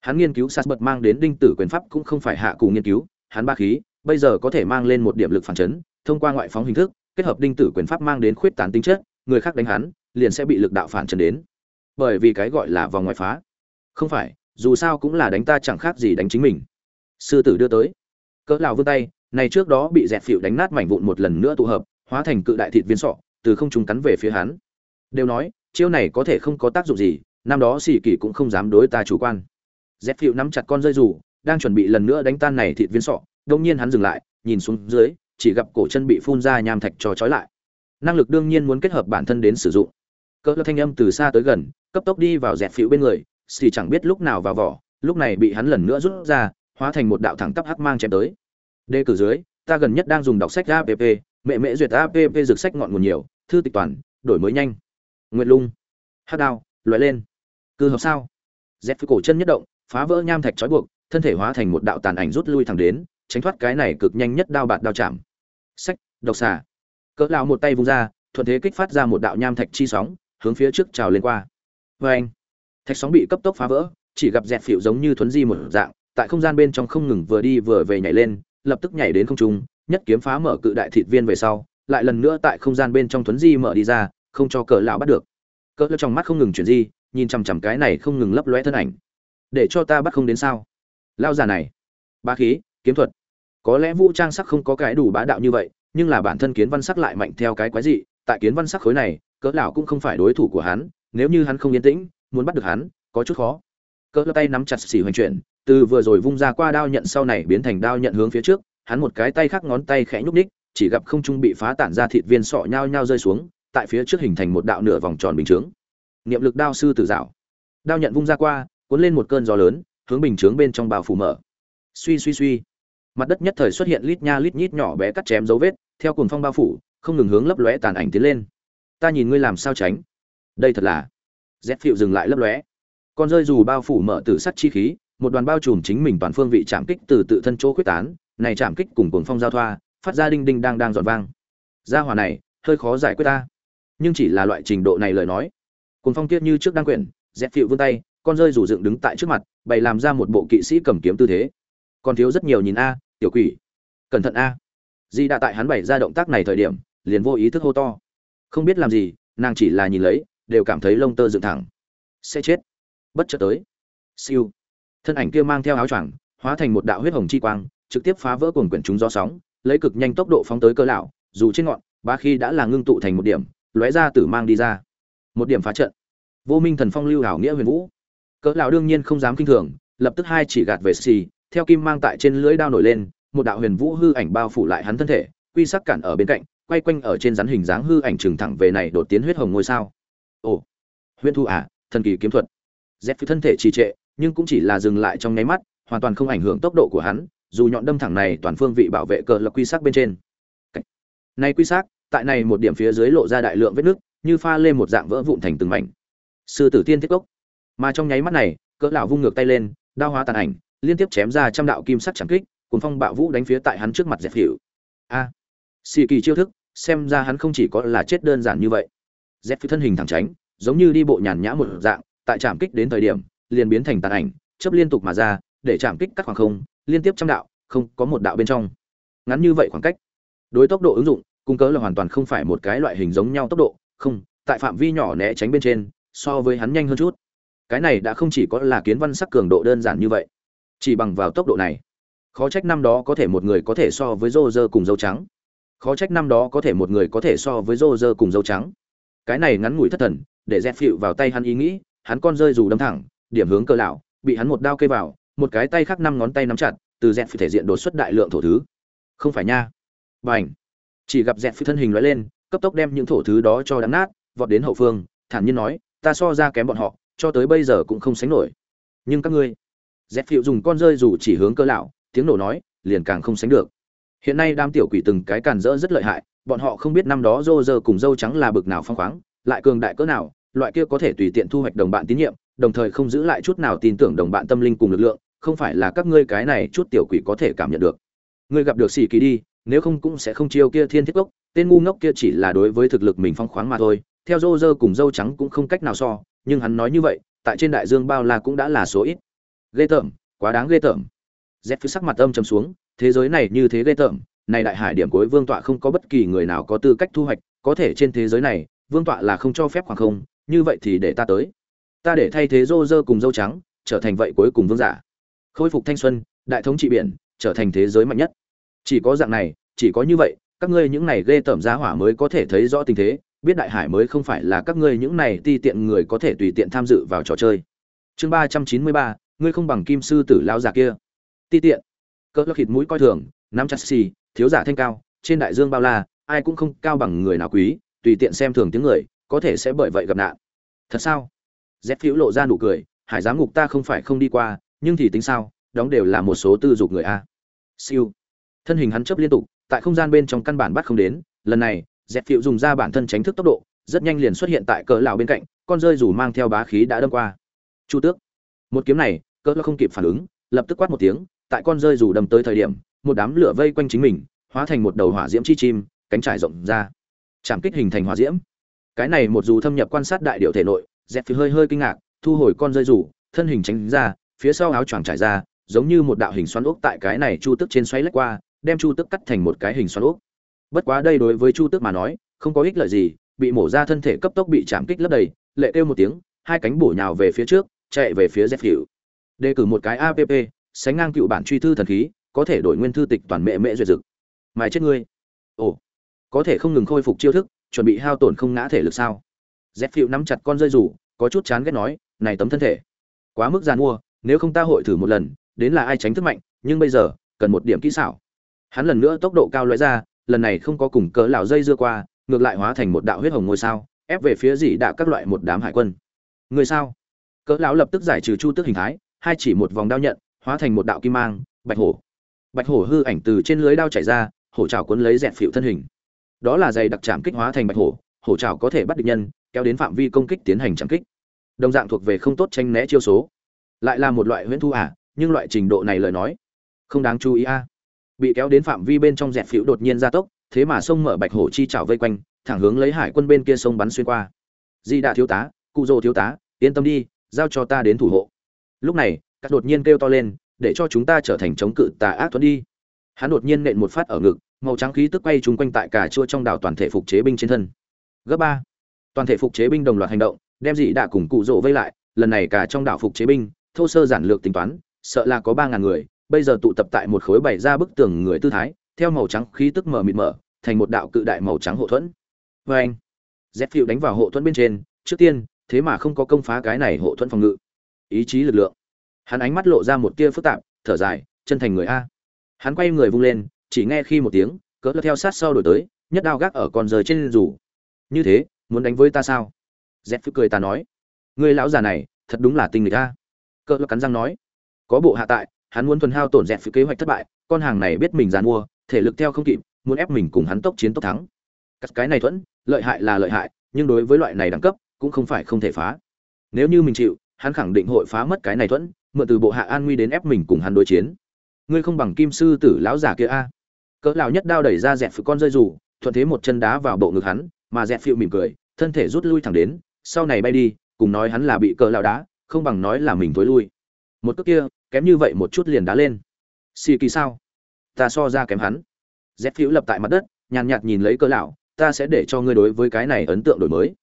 hắn nghiên cứu sát bật mang đến đinh tử quyền pháp cũng không phải hạ cùng nghiên cứu, hắn bá khí, bây giờ có thể mang lên một điểm lực phản chấn, thông qua ngoại phóng hình thức, kết hợp đinh tử quyền pháp mang đến khuyết tán tính chất, người khác đánh hắn, liền sẽ bị lực đạo phản chấn đến. Bởi vì cái gọi là vòng ngoại phá. Không phải, dù sao cũng là đánh ta chẳng khác gì đánh chính mình. Sư tử đưa tới. Cỡ lào vươn tay này trước đó bị dẹt phịu đánh nát mảnh vụn một lần nữa tụ hợp, hóa thành cự đại thịt viên sọ, từ không trung cắn về phía hắn. Đều nói, chiêu này có thể không có tác dụng gì, năm đó xì kỳ cũng không dám đối ta chủ quan. Dẹt phịu nắm chặt con dây rủ, đang chuẩn bị lần nữa đánh tan này thịt viên sọ, đông nhiên hắn dừng lại, nhìn xuống dưới, chỉ gặp cổ chân bị phun ra nham thạch cho trói lại. Năng lực đương nhiên muốn kết hợp bản thân đến sử dụng. Cỡ thanh âm từ xa tới gần, cấp tốc đi vào dẹt phịu bên người xì chẳng biết lúc nào vào vỏ, lúc này bị hắn lần nữa rút ra, hóa thành một đạo thẳng tắp hắc mang chém tới đề cử dưới, ta gần nhất đang dùng đọc sách app mẹ mẹ duyệt app dược sách ngọn nguồn nhiều, thư tịch toàn, đổi mới nhanh. Nguyệt lung. Hát đao, loại lên. Cư hợp sao? Dép phi cổ chân nhất động, phá vỡ nham thạch trói buộc, thân thể hóa thành một đạo tàn ảnh rút lui thẳng đến, tránh thoát cái này cực nhanh nhất đao bạt đao chạm. Sách, độc xà. Cỡ lao một tay vung ra, thuận thế kích phát ra một đạo nham thạch chi sóng, hướng phía trước trào lên qua. Vê anh, thạch sóng bị cấp tốc phá vỡ, chỉ gặp dẹt phịu giống như thuấn di một dạng, tại không gian bên trong không ngừng vừa đi vừa về nhảy lên lập tức nhảy đến không trung, nhất kiếm phá mở cự đại thịt viên về sau, lại lần nữa tại không gian bên trong thuấn di mở đi ra, không cho cỡ lão bắt được. Cỡ lão trong mắt không ngừng chuyển di, nhìn chằm chằm cái này không ngừng lấp lóe thân ảnh. Để cho ta bắt không đến sao? Lao già này. Bá khí, kiếm thuật. Có lẽ vũ trang sắc không có cái đủ bá đạo như vậy, nhưng là bản thân kiến văn sắc lại mạnh theo cái quái dị. Tại kiến văn sắc khối này cỡ lão cũng không phải đối thủ của hắn, nếu như hắn không yên tĩnh, muốn bắt được hắn, có chút khó. Cỡ tay nắm chặt xỉ hoành chuyển từ vừa rồi vung ra qua đao nhận sau này biến thành đao nhận hướng phía trước, hắn một cái tay khác ngón tay khẽ nhúc ních chỉ gặp không trung bị phá tản ra thịt viên sọ nhao nhao rơi xuống, tại phía trước hình thành một đạo nửa vòng tròn bình chướng. Niệm lực đao sư tử dạo. Đao nhận vung ra qua, cuốn lên một cơn gió lớn, hướng bình chướng bên trong bao phủ mở. Suy suy suy. Mặt đất nhất thời xuất hiện lít nha lít nhít nhỏ bé cắt chém dấu vết, theo cuồng phong bao phủ, không ngừng hướng lấp lóe tàn ảnh tiến lên. Ta nhìn ngươi làm sao tránh? Đây thật là. Rét phịu dừng lại lấp lóe. Con rơi dù bao phủ mở tử sắt chi khí một đoàn bao trùm chính mình toàn phương vị chạm kích từ tự thân chỗ quyết tán, này chạm kích cùng cuồng phong giao thoa, phát ra đinh đinh đang đang giòn vang. Gia hỏa này, hơi khó giải quyết ta. Nhưng chỉ là loại trình độ này lời nói. Cuồng phong kiết như trước đang quyển, dẹp phịu vươn tay, con rơi rủ dựng đứng tại trước mặt, bày làm ra một bộ kỵ sĩ cầm kiếm tư thế. Còn thiếu rất nhiều nhìn a, tiểu quỷ. Cẩn thận a. Di đã tại hắn bày ra động tác này thời điểm, liền vô ý thức hô to. Không biết làm gì, nàng chỉ là nhìn lấy, đều cảm thấy lông tơ dựng thẳng. Sẽ chết. Bất chợt tới. Siêu thân ảnh kia mang theo áo choàng, hóa thành một đạo huyết hồng chi quang, trực tiếp phá vỡ cuồng quyển chúng gió sóng, lấy cực nhanh tốc độ phóng tới cơ lão, dù trên ngọn ba khi đã là ngưng tụ thành một điểm, lóe ra tử mang đi ra. Một điểm phá trận. Vô minh thần phong lưu hảo nghĩa huyền vũ. Cỡ lão đương nhiên không dám kinh thường, lập tức hai chỉ gạt về xì, theo kim mang tại trên lưỡi đao nổi lên, một đạo huyền vũ hư ảnh bao phủ lại hắn thân thể, quy sắc cản ở bên cạnh, quay quanh ở trên rắn hình dáng hư ảnh trừng thẳng về này đột tiến huyết hồng ngôi sao. Ồ, huyền thu à thần kỳ kiếm thuật. Dép phi thân thể trì trệ nhưng cũng chỉ là dừng lại trong nháy mắt, hoàn toàn không ảnh hưởng tốc độ của hắn, dù nhọn đâm thẳng này toàn phương vị bảo vệ cờ là quy sắc bên trên. Này quy sắc tại này một điểm phía dưới lộ ra đại lượng vết nước, như pha lên một dạng vỡ vụn thành từng mảnh. Sư tử tiên thiết cốc. Mà trong nháy mắt này, cỡ lão vung ngược tay lên, đao hóa tàn ảnh, liên tiếp chém ra trăm đạo kim sắc chẳng kích cuốn phong bạo vũ đánh phía tại hắn trước mặt dẹp hiệu a. Xì kỳ chiêu thức, xem ra hắn không chỉ có là chết đơn giản như vậy. Dẹp phi thân hình thẳng tránh, giống như đi bộ nhàn nhã một dạng, tại chạm kích đến thời điểm liền biến thành tàn ảnh chấp liên tục mà ra, để chạm kích các khoảng không, liên tiếp trăm đạo, không có một đạo bên trong. Ngắn như vậy khoảng cách. Đối tốc độ ứng dụng cung cớ là hoàn toàn không phải một cái loại hình giống nhau tốc độ, không, tại phạm vi nhỏ né tránh bên trên, so với hắn nhanh hơn chút. Cái này đã không chỉ có là kiến văn sắc cường độ đơn giản như vậy, chỉ bằng vào tốc độ này. Khó trách năm đó có thể một người có thể so với rô rơ cùng dâu trắng. Khó trách năm đó có thể một người có thể so với rô rơ cùng dâu trắng. Cái này ngắn ngủi thất thần, để dẹp phịu vào tay hắn ý nghĩ, hắn con rơi dù đâm thẳng điểm hướng cơ lão, bị hắn một đao cây vào, một cái tay khác năm ngón tay nắm chặt, từ dẹt phi thể diện đột xuất đại lượng thổ thứ. Không phải nha. Bảnh. chỉ gặp dẹt phi thân hình lóe lên, cấp tốc đem những thổ thứ đó cho đắng nát, vọt đến hậu phương, thản nhiên nói, ta so ra kém bọn họ, cho tới bây giờ cũng không sánh nổi. Nhưng các ngươi. Dẹt phiệu dùng con rơi dù chỉ hướng cơ lão, tiếng nổ nói, liền càng không sánh được. Hiện nay đám tiểu quỷ từng cái càn rỡ rất lợi hại, bọn họ không biết năm đó rô rơ cùng dâu trắng là bực nào phong khoáng, lại cường đại cỡ nào, loại kia có thể tùy tiện thu hoạch đồng bạn tín nhiệm đồng thời không giữ lại chút nào tin tưởng đồng bạn tâm linh cùng lực lượng, không phải là các ngươi cái này chút tiểu quỷ có thể cảm nhận được. Ngươi gặp được xì kỳ đi, nếu không cũng sẽ không chiêu kia thiên thiết gốc tên ngu ngốc kia chỉ là đối với thực lực mình phong khoáng mà thôi, theo rô dơ cùng dâu trắng cũng không cách nào so, nhưng hắn nói như vậy, tại trên đại dương bao la cũng đã là số ít. Ghê tởm, quá đáng ghê tởm. Dép phía sắc mặt âm trầm xuống, thế giới này như thế ghê tởm, này đại hải điểm cuối vương tọa không có bất kỳ người nào có tư cách thu hoạch, có thể trên thế giới này, vương tọa là không cho phép khoảng không, như vậy thì để ta tới ta để thay thế rô rơ cùng dâu trắng, trở thành vậy cuối cùng vương giả. Khôi phục thanh xuân, đại thống trị biển, trở thành thế giới mạnh nhất. Chỉ có dạng này, chỉ có như vậy, các ngươi những này ghê tởm giá hỏa mới có thể thấy rõ tình thế, biết đại hải mới không phải là các ngươi những này ti tiện người có thể tùy tiện tham dự vào trò chơi. Chương ba trăm chín mươi ba, ngươi không bằng kim sư tử lão già kia. Ti tiện. Cỡ lắc thịt mũi coi thường, nắm chặt xì, thiếu giả thanh cao, trên đại dương bao la, ai cũng không cao bằng người nào quý, tùy tiện xem thường tiếng người, có thể sẽ bởi vậy gặp nạn. Thật sao? Dép phiếu lộ ra nụ cười, hải giám ngục ta không phải không đi qua, nhưng thì tính sao, đóng đều là một số tư dục người a. Siêu. Thân hình hắn chấp liên tục, tại không gian bên trong căn bản bắt không đến. Lần này dẹp phiệu dùng ra bản thân tránh thức tốc độ, rất nhanh liền xuất hiện tại cỡ lão bên cạnh, con rơi dù mang theo bá khí đã đâm qua. Chu tước. Một kiếm này, cỡ lão không kịp phản ứng, lập tức quát một tiếng, tại con rơi dù đâm tới thời điểm, một đám lửa vây quanh chính mình, hóa thành một đầu hỏa diễm chi chim, cánh trải rộng ra. Chạm kích hình thành hỏa diễm. Cái này một dù thâm nhập quan sát đại điệu thể nội dẹp phi hơi hơi kinh ngạc, thu hồi con rơi rủ, thân hình tránh ra, phía sau áo choàng trải ra, giống như một đạo hình xoắn ốc tại cái này chu tức trên xoáy lách qua, đem chu tức cắt thành một cái hình xoắn ốc. Bất quá đây đối với chu tước mà nói, không có ích lợi gì, bị mổ ra thân thể cấp tốc bị chạm kích lấp đầy, lệ kêu một tiếng, hai cánh bổ nhào về phía trước, chạy về phía dẹp hiệu đề cử một cái app sánh ngang cựu bản truy thư thần khí, có thể đổi nguyên thư tịch toàn mẹ mẹ duyệt dực. Mày chết ngươi. Ồ, có thể không ngừng khôi phục chiêu thức, chuẩn bị hao tổn không ngã thể lực sao? Dép phịu nắm chặt con rơi rủ, có chút chán ghét nói, này tấm thân thể, quá mức giàn mua nếu không ta hội thử một lần, đến là ai tránh thức mạnh, nhưng bây giờ, cần một điểm kỹ xảo. Hắn lần nữa tốc độ cao lóe ra, lần này không có cùng cỡ lão dây dưa qua, ngược lại hóa thành một đạo huyết hồng ngôi sao, ép về phía dì đạo các loại một đám hải quân. Người sao? Cỡ lão lập tức giải trừ chu tước hình thái, hai chỉ một vòng đao nhận, hóa thành một đạo kim mang, bạch hổ. Bạch hổ hư ảnh từ trên lưới đao chảy ra, hổ trào cuốn lấy dẹt phịu thân hình. Đó là dày đặc chạm kích hóa thành bạch hổ hổ trào có thể bắt địch nhân kéo đến phạm vi công kích tiến hành chạm kích. Đồng dạng thuộc về không tốt tranh né chiêu số. Lại là một loại huyễn thu à, nhưng loại trình độ này lời nói không đáng chú ý a bị kéo đến phạm vi bên trong dẹt phiếu đột nhiên gia tốc thế mà sông mở bạch hổ chi chảo vây quanh thẳng hướng lấy hải quân bên kia sông bắn xuyên qua. Di đạ thiếu tá cụ dô thiếu tá yên tâm đi giao cho ta đến thủ hộ. Lúc này các đột nhiên kêu to lên để cho chúng ta trở thành chống cự tà ác thuẫn đi. Hắn đột nhiên nện một phát ở ngực màu trắng khí tức quay chung quanh tại cả chua trong đảo toàn thể phục chế binh trên thân. Gấp ba toàn thể phục chế binh đồng loạt hành động, đem dị đạ cùng cụ rỗ vây lại, lần này cả trong đảo phục chế binh, thô sơ giản lược tính toán, sợ là có ba ngàn người, bây giờ tụ tập tại một khối bày ra bức tường người tư thái, theo màu trắng khí tức mở mịt mở, thành một đạo cự đại màu trắng hộ thuẫn. Vê anh, z phiêu đánh vào hộ thuẫn bên trên, trước tiên, thế mà không có công phá cái này hộ thuẫn phòng ngự. Ý chí lực lượng. Hắn ánh mắt lộ ra một tia phức tạp, thở dài, chân thành người a. Hắn quay người vung lên, chỉ nghe khi một tiếng, cỡ theo sát sau đổi tới, nhất đao gác ở con rời trên rủ như thế muốn đánh với ta sao? Z phiêu cười ta nói. Người lão già này, thật đúng là tinh người ta. cỡ cắn răng nói. Có bộ hạ tại, hắn muốn thuần hao tổn z phía kế hoạch thất bại, con hàng này biết mình dàn mua thể lực theo không kịp, muốn ép mình cùng hắn tốc chiến tốc thắng. Cắt cái này thuẫn, lợi hại là lợi hại, nhưng đối với loại này đẳng cấp, cũng không phải không thể phá. Nếu như mình chịu, hắn khẳng định hội phá mất cái này thuẫn, mượn từ bộ hạ an nguy đến ép mình cùng hắn đối chiến. Ngươi không bằng kim sư tử lão giả kia a. Cỡ lão nhất đao đẩy ra dẹp phụ con rơi rủ, thuận thế một chân đá vào bộ ngực hắn mà dẹp phiêu mỉm cười, thân thể rút lui thẳng đến, sau này bay đi, cùng nói hắn là bị cỡ lão đá, không bằng nói là mình tối lui. Một cước kia, kém như vậy một chút liền đá lên. Xì kỳ sao? Ta so ra kém hắn. Dép phiếu lập tại mặt đất, nhàn nhạt nhìn lấy cỡ lão, ta sẽ để cho ngươi đối với cái này ấn tượng đổi mới.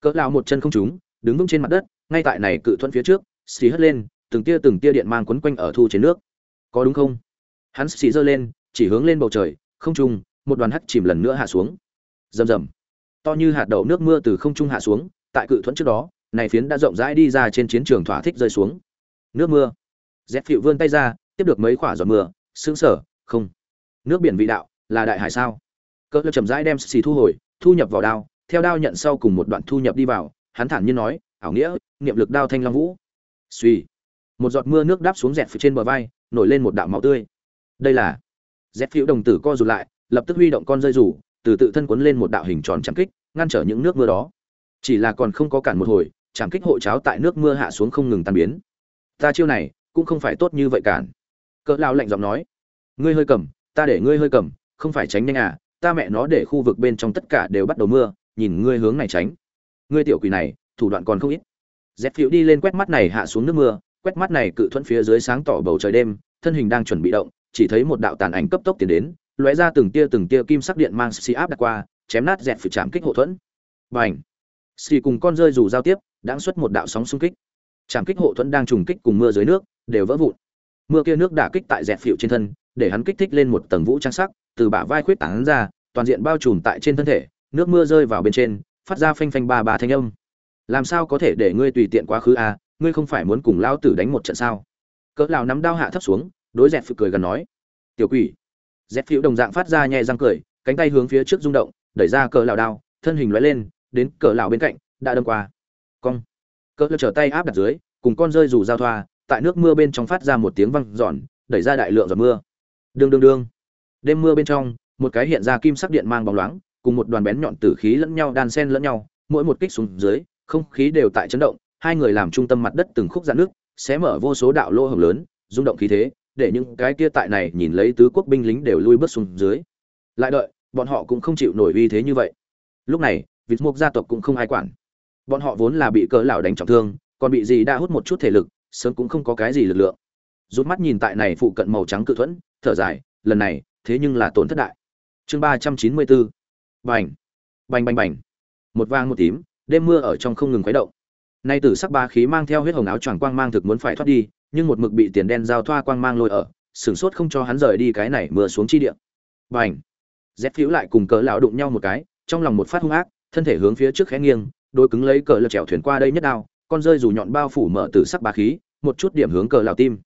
Cỡ lão một chân không trúng, đứng vững trên mặt đất, ngay tại này cự thuận phía trước, xì hất lên, từng tia từng tia điện mang quấn quanh ở thu trên nước. Có đúng không? Hắn xì giơ lên, chỉ hướng lên bầu trời, không trung một đoàn hắt chìm lần nữa hạ xuống. Rầm rầm to như hạt đậu nước mưa từ không trung hạ xuống tại cự thuẫn trước đó này phiến đã rộng rãi đi ra trên chiến trường thỏa thích rơi xuống. Nước mưa. Dép phịu vươn tay ra tiếp được mấy quả giọt mưa sững sở, không. Nước biển vị đạo là đại hải sao? Cỡ lơ chậm rãi đem xì thu hồi thu nhập vào đao theo đao nhận sau cùng một đoạn thu nhập đi vào hắn thản nhiên nói ảo nghĩa niệm lực đao thanh long vũ. Suy một giọt mưa nước đáp xuống dẹt phía trên bờ vai nổi lên một đạo máu tươi. Đây là. Dẹt phiêu đồng tử co rụt lại lập tức huy động con rơi rủ từ tự thân quấn lên một đạo hình tròn chạm kích, ngăn trở những nước mưa đó. Chỉ là còn không có cản một hồi chạm kích hộ cháo tại nước mưa hạ xuống không ngừng tan biến. Ta chiêu này, cũng không phải tốt như vậy cản. Cỡ lao lạnh giọng nói. Ngươi hơi cầm, ta để ngươi hơi cầm, không phải tránh nhanh à ta mẹ nó để khu vực bên trong tất cả đều bắt đầu mưa, nhìn ngươi hướng này tránh. Ngươi tiểu quỷ này, thủ đoạn còn không ít. Dẹp phiếu đi lên quét mắt này hạ xuống nước mưa, quét mắt này cự thuẫn phía dưới sáng tỏ bầu trời đêm, thân hình đang chuẩn bị động, chỉ thấy một đạo tàn ảnh cấp tốc tiến đến lóe ra từng tia từng tia kim sắc điện mang xì áp đặt qua, chém nát dẹt phiếu chạm kích hộ thuẫn. Bành! Xì cùng con rơi dù giao tiếp, đã xuất một đạo sóng xung kích. Chạm kích hộ thuẫn đang trùng kích cùng mưa dưới nước, đều vỡ vụn. Mưa kia nước đả kích tại dẹt phiệu trên thân, để hắn kích thích lên một tầng vũ trang sắc, từ bả vai khuyết tảng ra, toàn diện bao trùm tại trên thân thể, nước mưa rơi vào bên trên, phát ra phanh phanh ba ba thanh âm. Làm sao có thể để ngươi tùy tiện quá khứ à ngươi không phải muốn cùng lao tử đánh một trận sao? Cỡ lão nắm đao hạ thấp xuống, đối dẹt phiệu cười gần nói. Tiểu quỷ dẹp phiệu đồng dạng phát ra nhẹ răng cười, cánh tay hướng phía trước rung động, đẩy ra cờ lão đao, thân hình lóe lên, đến cờ lão bên cạnh, đã đâm qua. Cong. Cờ lão trở tay áp đặt dưới, cùng con rơi rủ giao thoa, tại nước mưa bên trong phát ra một tiếng vang giòn đẩy ra đại lượng giọt mưa. Đương đương đương. Đêm mưa bên trong, một cái hiện ra kim sắc điện mang bóng loáng, cùng một đoàn bén nhọn tử khí lẫn nhau đan xen lẫn nhau, mỗi một kích xuống dưới, không khí đều tại chấn động, hai người làm trung tâm mặt đất từng khúc dạn nước xé mở vô số đạo lỗ hổng lớn, rung động khí thế để những cái kia tại này nhìn lấy tứ quốc binh lính đều lui bước xuống dưới. Lại đợi, bọn họ cũng không chịu nổi uy thế như vậy. Lúc này, vịt mục gia tộc cũng không ai quản. Bọn họ vốn là bị cỡ lão đánh trọng thương, còn bị gì đã hút một chút thể lực, sớm cũng không có cái gì lực lượng. Rút mắt nhìn tại này phụ cận màu trắng cự thuẫn, thở dài, lần này, thế nhưng là tổn thất đại. Chương ba trăm chín mươi bốn. Bành. Bành bành bành. Một vang một tím, đêm mưa ở trong không ngừng khuấy động. Nay tử sắc ba khí mang theo huyết hồng áo choàng quang mang thực muốn phải thoát đi nhưng một mực bị tiền đen giao thoa quang mang lôi ở, sửng sốt không cho hắn rời đi cái này mưa xuống chi địa. H dép phiếu lại cùng cỡ lão đụng nhau một cái, trong lòng một phát hung ác, thân thể hướng phía trước khẽ nghiêng, đôi cứng lấy cỡ lật trèo thuyền qua đây nhất đao, con rơi dù nhọn bao phủ mở tử sắc bá khí, một chút điểm hướng cờ lão tim.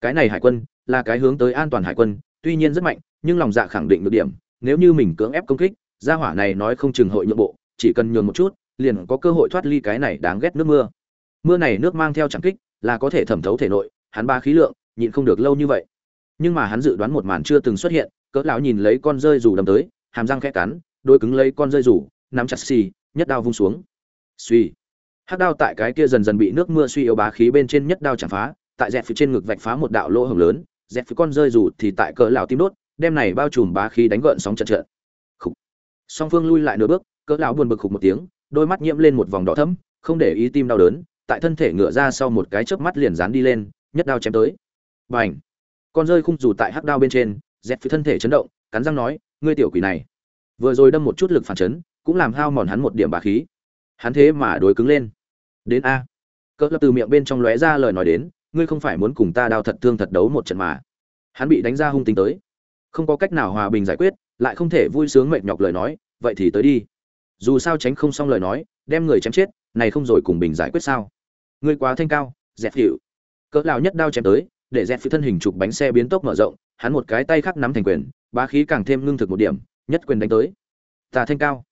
Cái này hải quân, là cái hướng tới an toàn hải quân, tuy nhiên rất mạnh, nhưng lòng dạ khẳng định được điểm, nếu như mình cưỡng ép công kích, gia hỏa này nói không chừng hội nhượng bộ, chỉ cần nhường một chút, liền có cơ hội thoát ly cái này đáng ghét nước mưa. Mưa này nước mang theo chẳng kích là có thể thẩm thấu thể nội, hắn ba khí lượng, nhịn không được lâu như vậy. Nhưng mà hắn dự đoán một màn chưa từng xuất hiện, cỡ lão nhìn lấy con rơi rủ đâm tới, hàm răng khẽ cắn, đôi cứng lấy con rơi rủ nắm chặt xì, nhất đao vung xuống. Suy hắc đao tại cái kia dần dần bị nước mưa suy yếu bá khí bên trên nhất đao chẳng phá, tại dẹt phía trên ngực vạch phá một đạo lỗ hổng lớn, dẹt phía con rơi rủ thì tại cỡ lão tim đốt, đem này bao trùm bá khí đánh gợn sóng trận trận. Khục. Song phương lui lại nửa bước, cỡ lão buồn bực khục một tiếng, đôi mắt nhiễm lên một vòng đỏ thẫm, không để ý tim đau đớn tại thân thể ngựa ra sau một cái chớp mắt liền dán đi lên, nhất đao chém tới. Bành! Con rơi khung dù tại hắc đao bên trên dẹp phía thân thể chấn động, cắn răng nói, ngươi tiểu quỷ này. Vừa rồi đâm một chút lực phản chấn, cũng làm hao mòn hắn một điểm bá khí. Hắn thế mà đối cứng lên. Đến a. Cỡ lập từ miệng bên trong lóe ra lời nói đến, ngươi không phải muốn cùng ta đao thật thương thật đấu một trận mà. Hắn bị đánh ra hung tính tới. Không có cách nào hòa bình giải quyết, lại không thể vui sướng mệt nhọc lời nói, vậy thì tới đi. Dù sao tránh không xong lời nói, đem người chém chết, này không rồi cùng bình giải quyết sao? Ngươi quá thanh cao dẹp hiệu cỡ lão nhất đao chém tới, để dẹp phía thân hình chụp bánh xe biến tốc mở rộng, hắn một cái tay khác nắm thành quyền, bá khí càng thêm ngưng thực một điểm, nhất quyền đánh tới. Tà thanh cao.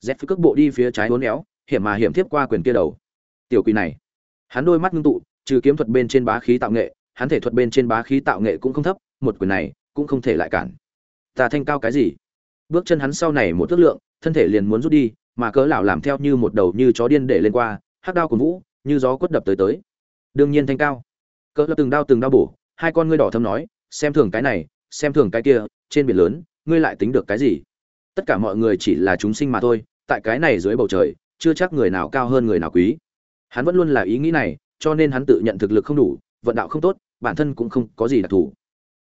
Dẹp phía cước bộ đi phía trái uốn éo, hiểm mà hiểm tiếp qua quyền kia đầu. Tiểu quỷ này. Hắn đôi mắt ngưng tụ, trừ kiếm thuật bên trên bá khí tạo nghệ, hắn thể thuật bên trên bá khí tạo nghệ cũng không thấp, một quyền này cũng không thể lại cản. Tà thanh cao cái gì? Bước chân hắn sau này một thước lượng, thân thể liền muốn rút đi, mà cớ lão làm theo như một đầu như chó điên để lên qua, hắc đao của vũ như gió quất đập tới tới. Đương nhiên thanh cao. Cỡ lập từng đao từng đao bổ, hai con ngươi đỏ thâm nói, xem thường cái này, xem thường cái kia, trên biển lớn, ngươi lại tính được cái gì? Tất cả mọi người chỉ là chúng sinh mà thôi, tại cái này dưới bầu trời, chưa chắc người nào cao hơn người nào quý. Hắn vẫn luôn là ý nghĩ này, cho nên hắn tự nhận thực lực không đủ, vận đạo không tốt, bản thân cũng không có gì đặc thù.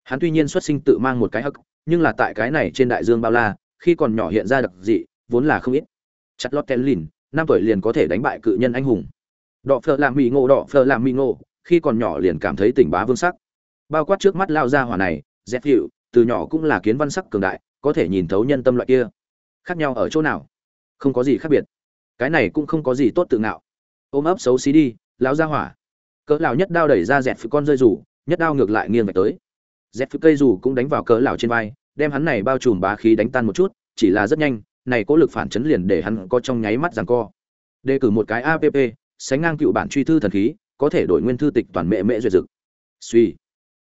Hắn tuy nhiên xuất sinh tự mang một cái hắc, nhưng là tại cái này trên đại dương bao la, khi còn nhỏ hiện ra đặc dị, vốn là không ít. Chặt lót lìn, năm tuổi liền có thể đánh bại cự nhân anh hùng đọ phờ làm mì ngộ đọ phờ làm mì ngộ. Khi còn nhỏ liền cảm thấy tỉnh bá vương sắc. Bao quát trước mắt lao ra hỏa này dép hiệu từ nhỏ cũng là kiến văn sắc cường đại, có thể nhìn thấu nhân tâm loại kia. Khác nhau ở chỗ nào? Không có gì khác biệt. Cái này cũng không có gì tốt tự ngạo. Ôm ấp xấu xí đi, lão ra hỏa. Cỡ lão nhất đao đẩy ra dẹt phụ con rơi rủ, nhất đao ngược lại nghiêng về tới. Dẹt phụ cây rủ cũng đánh vào cỡ lão trên vai, đem hắn này bao trùm bá khí đánh tan một chút, chỉ là rất nhanh, này có lực phản chấn liền để hắn có trong nháy mắt giằng co. Đề cử một cái app sánh ngang cựu bản truy thư thần khí, có thể đổi nguyên thư tịch toàn mẹ mẹ duyệt dực. Suy.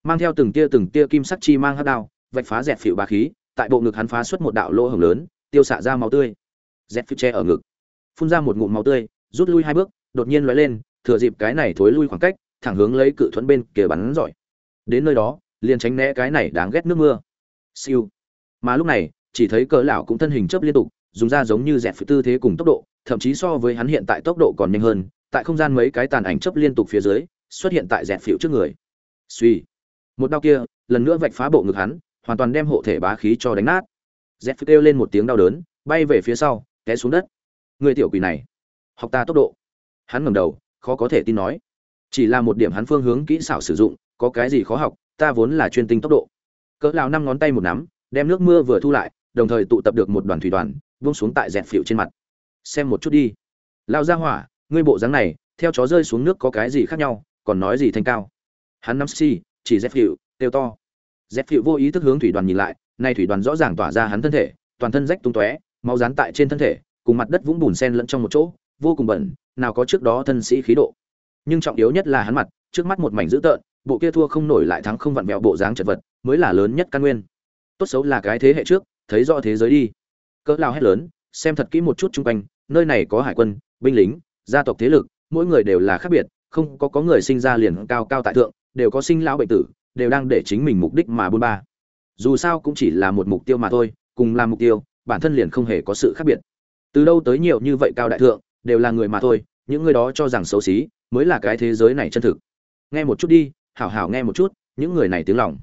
Mang theo từng tia từng tia kim sắc chi mang hắc đao, vạch phá dẹt phịu ba khí, tại bộ ngực hắn phá xuất một đạo lỗ hổng lớn, tiêu xạ ra máu tươi. Dẹt phịu che ở ngực. Phun ra một ngụm máu tươi, rút lui hai bước, đột nhiên lóe lên, thừa dịp cái này thối lui khoảng cách, thẳng hướng lấy cự thuẫn bên kia bắn giỏi. Đến nơi đó, liền tránh né cái này đáng ghét nước mưa. Siêu. Mà lúc này, chỉ thấy cỡ lão cũng thân hình chớp liên tục, dùng ra giống như dẹt phịu tư thế cùng tốc độ, thậm chí so với hắn hiện tại tốc độ còn nhanh hơn tại không gian mấy cái tàn ảnh chớp liên tục phía dưới, xuất hiện tại dẹt phịu trước người. Suy một đao kia, lần nữa vạch phá bộ ngực hắn, hoàn toàn đem hộ thể bá khí cho đánh nát. Dẹt phịu kêu lên một tiếng đau đớn, bay về phía sau, té xuống đất. Người tiểu quỷ này, học ta tốc độ. Hắn ngẩng đầu, khó có thể tin nói. Chỉ là một điểm hắn phương hướng kỹ xảo sử dụng, có cái gì khó học, ta vốn là chuyên tinh tốc độ. Cỡ lao năm ngón tay một nắm, đem nước mưa vừa thu lại, đồng thời tụ tập được một đoàn thủy đoàn vung xuống tại dẹt phịu trên mặt. Xem một chút đi. Lao ra hỏa ngươi bộ dáng này, theo chó rơi xuống nước có cái gì khác nhau, còn nói gì thanh cao? Hắn nắm si chỉ dép phịu, kêu to. Dép phịu vô ý thức hướng thủy đoàn nhìn lại, nay thủy đoàn rõ ràng tỏa ra hắn thân thể, toàn thân rách tung tóe, máu dán tại trên thân thể, cùng mặt đất vũng bùn sen lẫn trong một chỗ, vô cùng bẩn, nào có trước đó thân sĩ khí độ. Nhưng trọng yếu nhất là hắn mặt, trước mắt một mảnh dữ tợn, bộ kia thua không nổi lại thắng không vặn vẹo bộ dáng chật vật, mới là lớn nhất căn nguyên. Tốt xấu là cái thế hệ trước, thấy rõ thế giới đi. Cỡ lao hét lớn, xem thật kỹ một chút chung quanh, nơi này có hải quân, binh lính gia tộc thế lực, mỗi người đều là khác biệt, không có có người sinh ra liền cao cao tại thượng, đều có sinh lão bệnh tử, đều đang để chính mình mục đích mà buôn ba. Dù sao cũng chỉ là một mục tiêu mà thôi, cùng làm mục tiêu, bản thân liền không hề có sự khác biệt. Từ đâu tới nhiều như vậy cao đại thượng, đều là người mà thôi, những người đó cho rằng xấu xí, mới là cái thế giới này chân thực. Nghe một chút đi, hảo hảo nghe một chút, những người này tiếng lòng.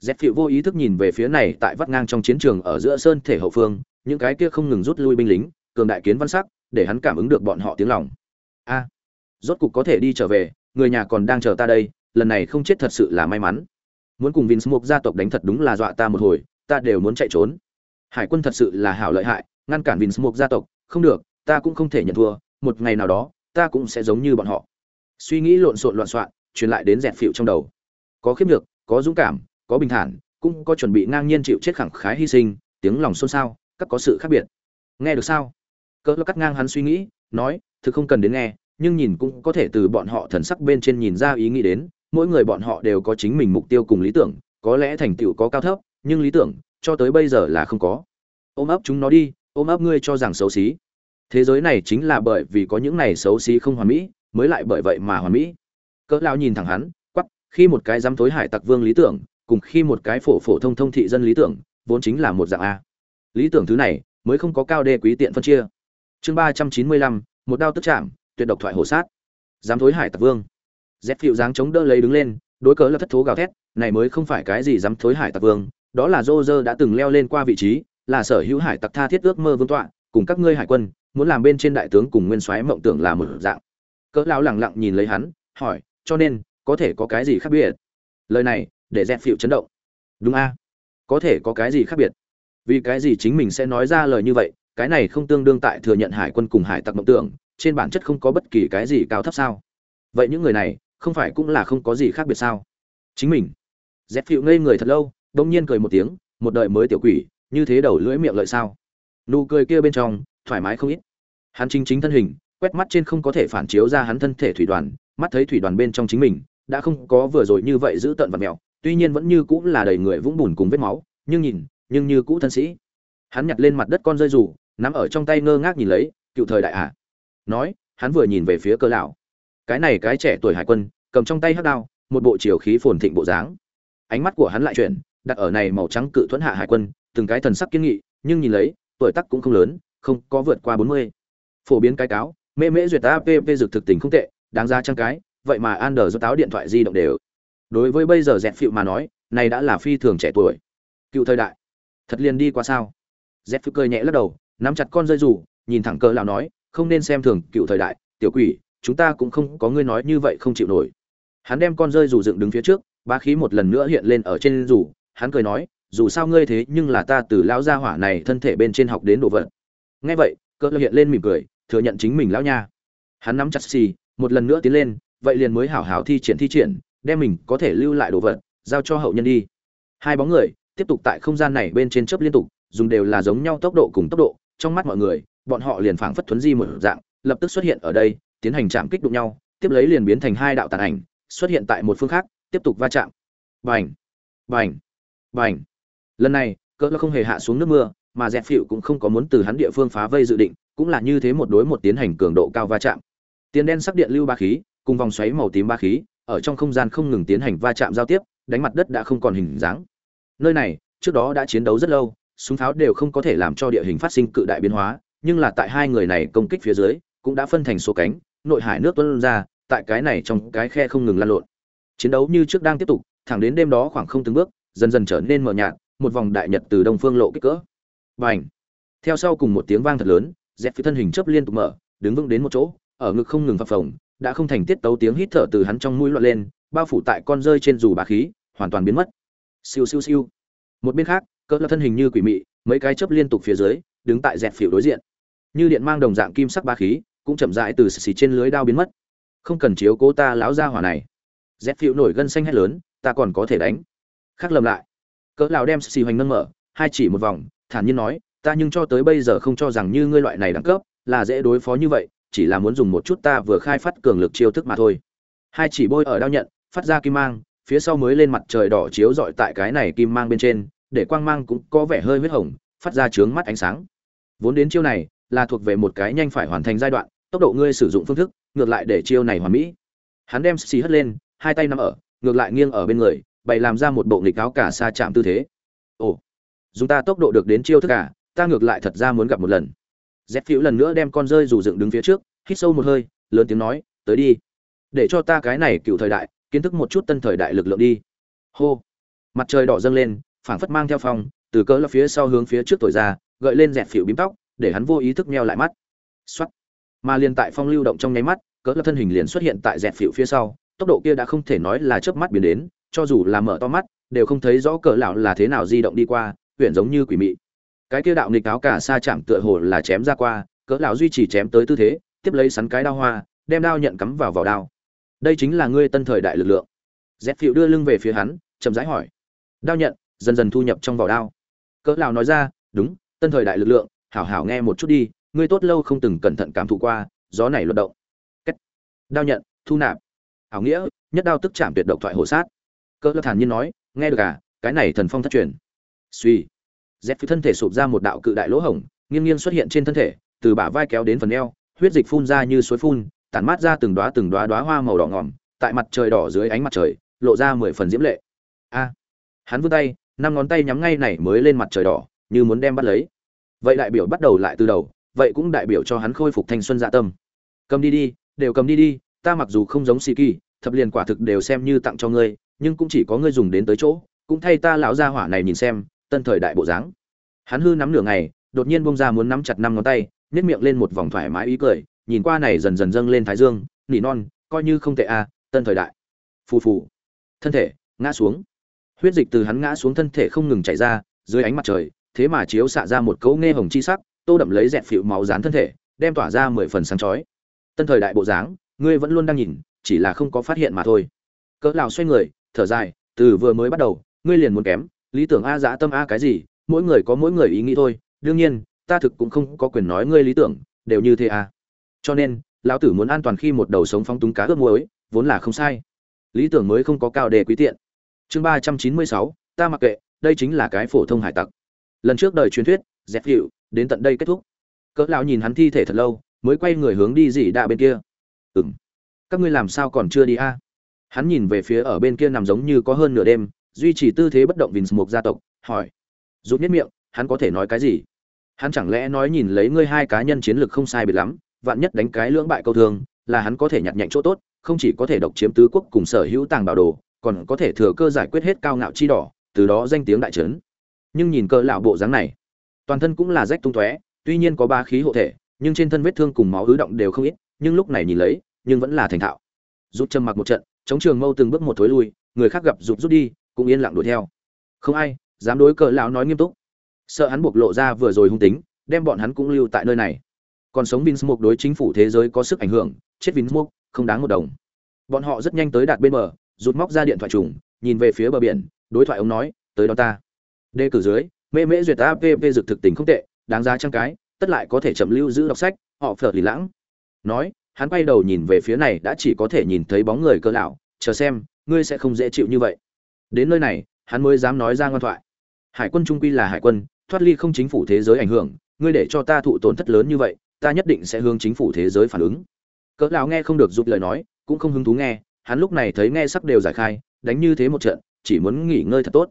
Dép phịu vô ý thức nhìn về phía này tại vắt ngang trong chiến trường ở giữa sơn thể hậu phương, những cái kia không ngừng rút lui binh lính, cường đại kiến văn sắc, để hắn cảm ứng được bọn họ tiếng lòng a, rốt cục có thể đi trở về, người nhà còn đang chờ ta đây, lần này không chết thật sự là may mắn. Muốn cùng Vince Smoke gia tộc đánh thật đúng là dọa ta một hồi, ta đều muốn chạy trốn. Hải quân thật sự là hảo lợi hại, ngăn cản Vince Smoke gia tộc, không được, ta cũng không thể nhận thua, một ngày nào đó, ta cũng sẽ giống như bọn họ. Suy nghĩ lộn xộn loạn soạn, truyền lại đến dẹt phịu trong đầu. Có khiếp nhược, có dũng cảm, có bình thản, cũng có chuẩn bị ngang nhiên chịu chết khẳng khái hy sinh, tiếng lòng xôn xao, các có sự khác biệt. Nghe được sao? Cỡ cắt ngang hắn suy nghĩ, nói thực không cần đến nghe nhưng nhìn cũng có thể từ bọn họ thần sắc bên trên nhìn ra ý nghĩ đến mỗi người bọn họ đều có chính mình mục tiêu cùng lý tưởng có lẽ thành tựu có cao thấp nhưng lý tưởng cho tới bây giờ là không có. Ôm ấp chúng nó đi ôm ấp ngươi cho rằng xấu xí. Thế giới này chính là bởi vì có những này xấu xí không hoàn mỹ mới lại bởi vậy mà hoàn mỹ. Cỡ lão nhìn thẳng hắn quắc, khi một cái dám tối hải tặc vương lý tưởng cùng khi một cái phổ phổ thông thông thị dân lý tưởng vốn chính là một dạng a. Lý tưởng thứ này mới không có cao đê quý tiện phân chia. Chương ba trăm chín mươi lăm một đao tức chạm, tuyệt độc thoại hổ sát. Dám thối hải tặc vương. Dép phiệu dáng chống đỡ lấy đứng lên, đối cớ là thất thố gào thét, này mới không phải cái gì dám thối hải tặc vương, đó là dô dơ đã từng leo lên qua vị trí, là sở hữu hải tặc tha thiết ước mơ vương tọa, cùng các ngươi hải quân, muốn làm bên trên đại tướng cùng nguyên soái mộng tưởng là một dạng. Cỡ lão lẳng lặng nhìn lấy hắn, hỏi, cho nên, có thể có cái gì khác biệt? Lời này, để dẹp phiệu chấn động. Đúng a, có thể có cái gì khác biệt? Vì cái gì chính mình sẽ nói ra lời như vậy cái này không tương đương tại thừa nhận hải quân cùng hải tặc mộng tưởng, trên bản chất không có bất kỳ cái gì cao thấp sao? Vậy những người này, không phải cũng là không có gì khác biệt sao? Chính mình. Dép phịu ngây người thật lâu, đông nhiên cười một tiếng, một đời mới tiểu quỷ, như thế đầu lưỡi miệng lợi sao? Nụ cười kia bên trong, thoải mái không ít. Hắn chính chính thân hình, quét mắt trên không có thể phản chiếu ra hắn thân thể thủy đoàn, mắt thấy thủy đoàn bên trong chính mình, đã không có vừa rồi như vậy giữ tận vật mèo, tuy nhiên vẫn như cũ là đầy người vũng bùn cùng vết máu, nhưng nhìn, nhưng như cũ thân sĩ. Hắn nhặt lên mặt đất con rơi rủ nắm ở trong tay ngơ ngác nhìn lấy, cựu thời đại ạ nói, hắn vừa nhìn về phía cơ lão. Cái này cái trẻ tuổi hải quân, cầm trong tay hắc đao, một bộ chiều khí phồn thịnh bộ dáng. Ánh mắt của hắn lại chuyển, đặt ở này màu trắng cự thuẫn hạ hải quân, từng cái thần sắc kiên nghị, nhưng nhìn lấy, tuổi tác cũng không lớn, không có vượt qua bốn mươi. Phổ biến cái cáo, mê mễ duyệt app dược thực tình không tệ, đáng ra trang cái, vậy mà an đờ do táo điện thoại di động đều. Đối với bây giờ dẹt phịu mà nói, này đã là phi thường trẻ tuổi. Cựu thời đại, thật liền đi qua sao? Dẹt phịu cười nhẹ lắc đầu nắm chặt con rơi rủ nhìn thẳng cỡ lão nói, không nên xem thường cựu thời đại, tiểu quỷ, chúng ta cũng không có ngươi nói như vậy không chịu nổi. Hắn đem con rơi rủ dựng đứng phía trước ba khí một lần nữa hiện lên ở trên rủ hắn cười nói, dù sao ngươi thế nhưng là ta từ lão gia hỏa này thân thể bên trên học đến đồ vật. Nghe vậy cỡ lão hiện lên mỉm cười, thừa nhận chính mình lão nha. Hắn nắm chặt xì, một lần nữa tiến lên, vậy liền mới hảo hảo thi triển thi triển, đem mình có thể lưu lại đồ vật, giao cho hậu nhân đi. Hai bóng người, tiếp tục tại không gian này bên trên chớp liên tục, dùng đều là giống nhau tốc độ cùng tốc độ trong mắt mọi người, bọn họ liền phảng phất thuấn di một dạng, lập tức xuất hiện ở đây, tiến hành chạm kích đụng nhau, tiếp lấy liền biến thành hai đạo tàn ảnh, xuất hiện tại một phương khác, tiếp tục va chạm. Bành! Bành! Bành! Lần này, cỡ không hề hạ xuống nước mưa, mà dẹp phịu cũng không có muốn từ hắn địa phương phá vây dự định, cũng là như thế một đối một tiến hành cường độ cao va chạm. Tiền đen sắc điện lưu ba khí, cùng vòng xoáy màu tím ba khí, ở trong không gian không ngừng tiến hành va chạm giao tiếp, đánh mặt đất đã không còn hình dáng. Nơi này, trước đó đã chiến đấu rất lâu súng pháo đều không có thể làm cho địa hình phát sinh cự đại biến hóa, nhưng là tại hai người này công kích phía dưới, cũng đã phân thành số cánh, nội hải nước tuôn ra, tại cái này trong cái khe không ngừng lan lộn. Chiến đấu như trước đang tiếp tục, thẳng đến đêm đó khoảng không từng bước, dần dần trở nên mờ nhạt, một vòng đại nhật từ đông phương lộ kích cỡ. Và theo sau cùng một tiếng vang thật lớn dẹp phía thân hình chớp liên tục mở, đứng vững đến một chỗ, ở ngực không ngừng phập phồng, đã không thành tiết tấu tiếng hít thở từ hắn trong mũi loạn lên, bao phủ tại con rơi trên dù bà khí, hoàn toàn biến mất. Siêu siêu siêu. Một bên khác cỡ là thân hình như quỷ mị, mấy cái chớp liên tục phía dưới, đứng tại dẹp phiểu đối diện. Như điện mang đồng dạng kim sắc ba khí, cũng chậm rãi từ xì trên lưới đao biến mất. Không cần chiếu cố ta lão gia hỏa này. Dẹp phiểu nổi gân xanh hét lớn, ta còn có thể đánh. Khắc lầm lại. Cỡ lão đem xì hoành nâng mở, hai chỉ một vòng, thản nhiên nói, ta nhưng cho tới bây giờ không cho rằng như ngươi loại này đẳng cấp, là dễ đối phó như vậy, chỉ là muốn dùng một chút ta vừa khai phát cường lực chiêu thức mà thôi. Hai chỉ bôi ở đao nhận, phát ra kim mang, phía sau mới lên mặt trời đỏ chiếu rọi tại cái này kim mang bên trên để quang mang cũng có vẻ hơi huyết hồng, phát ra trướng mắt ánh sáng. Vốn đến chiêu này là thuộc về một cái nhanh phải hoàn thành giai đoạn, tốc độ ngươi sử dụng phương thức, ngược lại để chiêu này hoàn mỹ. Hắn đem xì hất lên, hai tay nắm ở, ngược lại nghiêng ở bên người, bày làm ra một bộ nghịch áo cả xa chạm tư thế. Ồ, dùng ta tốc độ được đến chiêu thức cả ta ngược lại thật ra muốn gặp một lần. Zép phiếu lần nữa đem con rơi rủ dựng đứng phía trước, hít sâu một hơi, lớn tiếng nói, tới đi. Để cho ta cái này cựu thời đại, kiến thức một chút tân thời đại lực lượng đi. Hô. Mặt trời đỏ dâng lên phảng phất mang theo phong, từ cỡ là phía sau hướng phía trước thổi ra, gợi lên dẹt phỉu bím tóc, để hắn vô ý thức meo lại mắt. Xuất mà liền tại phong lưu động trong nháy mắt, cỡ là thân hình liền xuất hiện tại dẹt phỉu phía sau, tốc độ kia đã không thể nói là chớp mắt biến đến, cho dù là mở to mắt, đều không thấy rõ cỡ lão là thế nào di động đi qua, huyện giống như quỷ mị. Cái kia đạo nghịch áo cả xa chạm tựa hồ là chém ra qua, cỡ lão duy trì chém tới tư thế, tiếp lấy sắn cái đao hoa, đem đao nhận cắm vào vào đao. Đây chính là ngươi tân thời đại lực lượng. Dép phiệu đưa lưng về phía hắn, chậm rãi hỏi. Đao nhận dần dần thu nhập trong vỏ đao. Cỡ lão nói ra, đúng, tân thời đại lực lượng, hảo hảo nghe một chút đi, ngươi tốt lâu không từng cẩn thận cảm thụ qua, gió này luật động. Cách đao nhận, thu nạp. Hảo nghĩa, nhất đao tức chạm tuyệt độc thoại hồ sát. Cỡ lão thản nhiên nói, nghe được à cái này thần phong thất truyền. Suy dép phi thân thể sụp ra một đạo cự đại lỗ hổng, nghiêng nghiêng xuất hiện trên thân thể, từ bả vai kéo đến phần eo, huyết dịch phun ra như suối phun, tản mát ra từng đóa từng đóa đóa hoa màu đỏ ngỏm tại mặt trời đỏ dưới ánh mặt trời, lộ ra mười phần diễm lệ. A. Hắn vươn tay năm ngón tay nhắm ngay này mới lên mặt trời đỏ, như muốn đem bắt lấy. Vậy đại biểu bắt đầu lại từ đầu, vậy cũng đại biểu cho hắn khôi phục thanh xuân dạ tâm. Cầm đi đi, đều cầm đi đi, ta mặc dù không giống xì kỳ thập liền quả thực đều xem như tặng cho ngươi, nhưng cũng chỉ có ngươi dùng đến tới chỗ, cũng thay ta lão gia hỏa này nhìn xem, tân thời đại bộ dáng. Hắn hư nắm nửa ngày, đột nhiên bông ra muốn nắm chặt năm ngón tay nếp miệng lên một vòng thoải mái ý cười, nhìn qua này dần dần dâng lên thái dương, nỉ non, coi như không tệ a tân thời đại. Phù phù. Thân thể, ngã xuống huyết dịch từ hắn ngã xuống thân thể không ngừng chảy ra, dưới ánh mặt trời, thế mà chiếu xạ ra một cấu nghe hồng chi sắc, tô đậm lấy dẹt phịu máu dán thân thể, đem tỏa ra mười phần sáng chói. Tân thời đại bộ dáng, ngươi vẫn luôn đang nhìn, chỉ là không có phát hiện mà thôi. Cỡ lào xoay người, thở dài, từ vừa mới bắt đầu, ngươi liền muốn kém, lý tưởng a dã tâm a cái gì, mỗi người có mỗi người ý nghĩ thôi, đương nhiên, ta thực cũng không có quyền nói ngươi lý tưởng, đều như thế a cho nên, lão tử muốn an toàn khi một đầu sống phóng túng cá ướp muối, vốn là không sai. Lý tưởng mới không có cao đề quý tiện chương ba trăm chín mươi sáu, ta mặc kệ, đây chính là cái phổ thông hải tặc. Lần trước đời truyền thuyết dẹp hiệu đến tận đây kết thúc. Cỡ lão nhìn hắn thi thể thật lâu, mới quay người hướng đi dị đạ bên kia. Ừm. Các ngươi làm sao còn chưa đi a? Hắn nhìn về phía ở bên kia nằm giống như có hơn nửa đêm, duy trì tư thế bất động vì một gia tộc, hỏi. Rút nhất miệng, hắn có thể nói cái gì? Hắn chẳng lẽ nói nhìn lấy ngươi hai cá nhân chiến lược không sai biệt lắm, vạn nhất đánh cái lưỡng bại câu thương, là hắn có thể nhặt nhạnh chỗ tốt, không chỉ có thể độc chiếm tứ quốc cùng sở hữu tàng bảo đồ còn có thể thừa cơ giải quyết hết cao ngạo chi đỏ, từ đó danh tiếng đại trấn. Nhưng nhìn cỡ lão bộ dáng này, toàn thân cũng là rách tung tóe, tuy nhiên có ba khí hộ thể, nhưng trên thân vết thương cùng máu ứ động đều không ít, nhưng lúc này nhìn lấy, nhưng vẫn là thành thạo. Rút châm mặc một trận, chống trường mâu từng bước một thối lui, người khác gặp rụt rút đi, cũng yên lặng đuổi theo. Không ai dám đối cỡ lão nói nghiêm túc. Sợ hắn buộc lộ ra vừa rồi hung tính, đem bọn hắn cũng lưu tại nơi này. Còn sống Vinsmoke đối chính phủ thế giới có sức ảnh hưởng, chết Vinsmoke không đáng một đồng. Bọn họ rất nhanh tới đạt bên bờ rút móc ra điện thoại trùng, nhìn về phía bờ biển, đối thoại ông nói, tới đó ta. Đề cử dưới, mê mễ duyệt app dược thực tình không tệ, đáng giá trăm cái, tất lại có thể chậm lưu giữ đọc sách, họ phở lì lãng. Nói, hắn quay đầu nhìn về phía này đã chỉ có thể nhìn thấy bóng người cơ lão, chờ xem, ngươi sẽ không dễ chịu như vậy. Đến nơi này, hắn mới dám nói ra ngoan thoại. Hải quân trung quy là hải quân, thoát ly không chính phủ thế giới ảnh hưởng, ngươi để cho ta thụ tổn thất lớn như vậy, ta nhất định sẽ hướng chính phủ thế giới phản ứng. Cỡ lão nghe không được giúp lời nói, cũng không hứng thú nghe hắn lúc này thấy nghe sắc đều giải khai, đánh như thế một trận, chỉ muốn nghỉ ngơi thật tốt.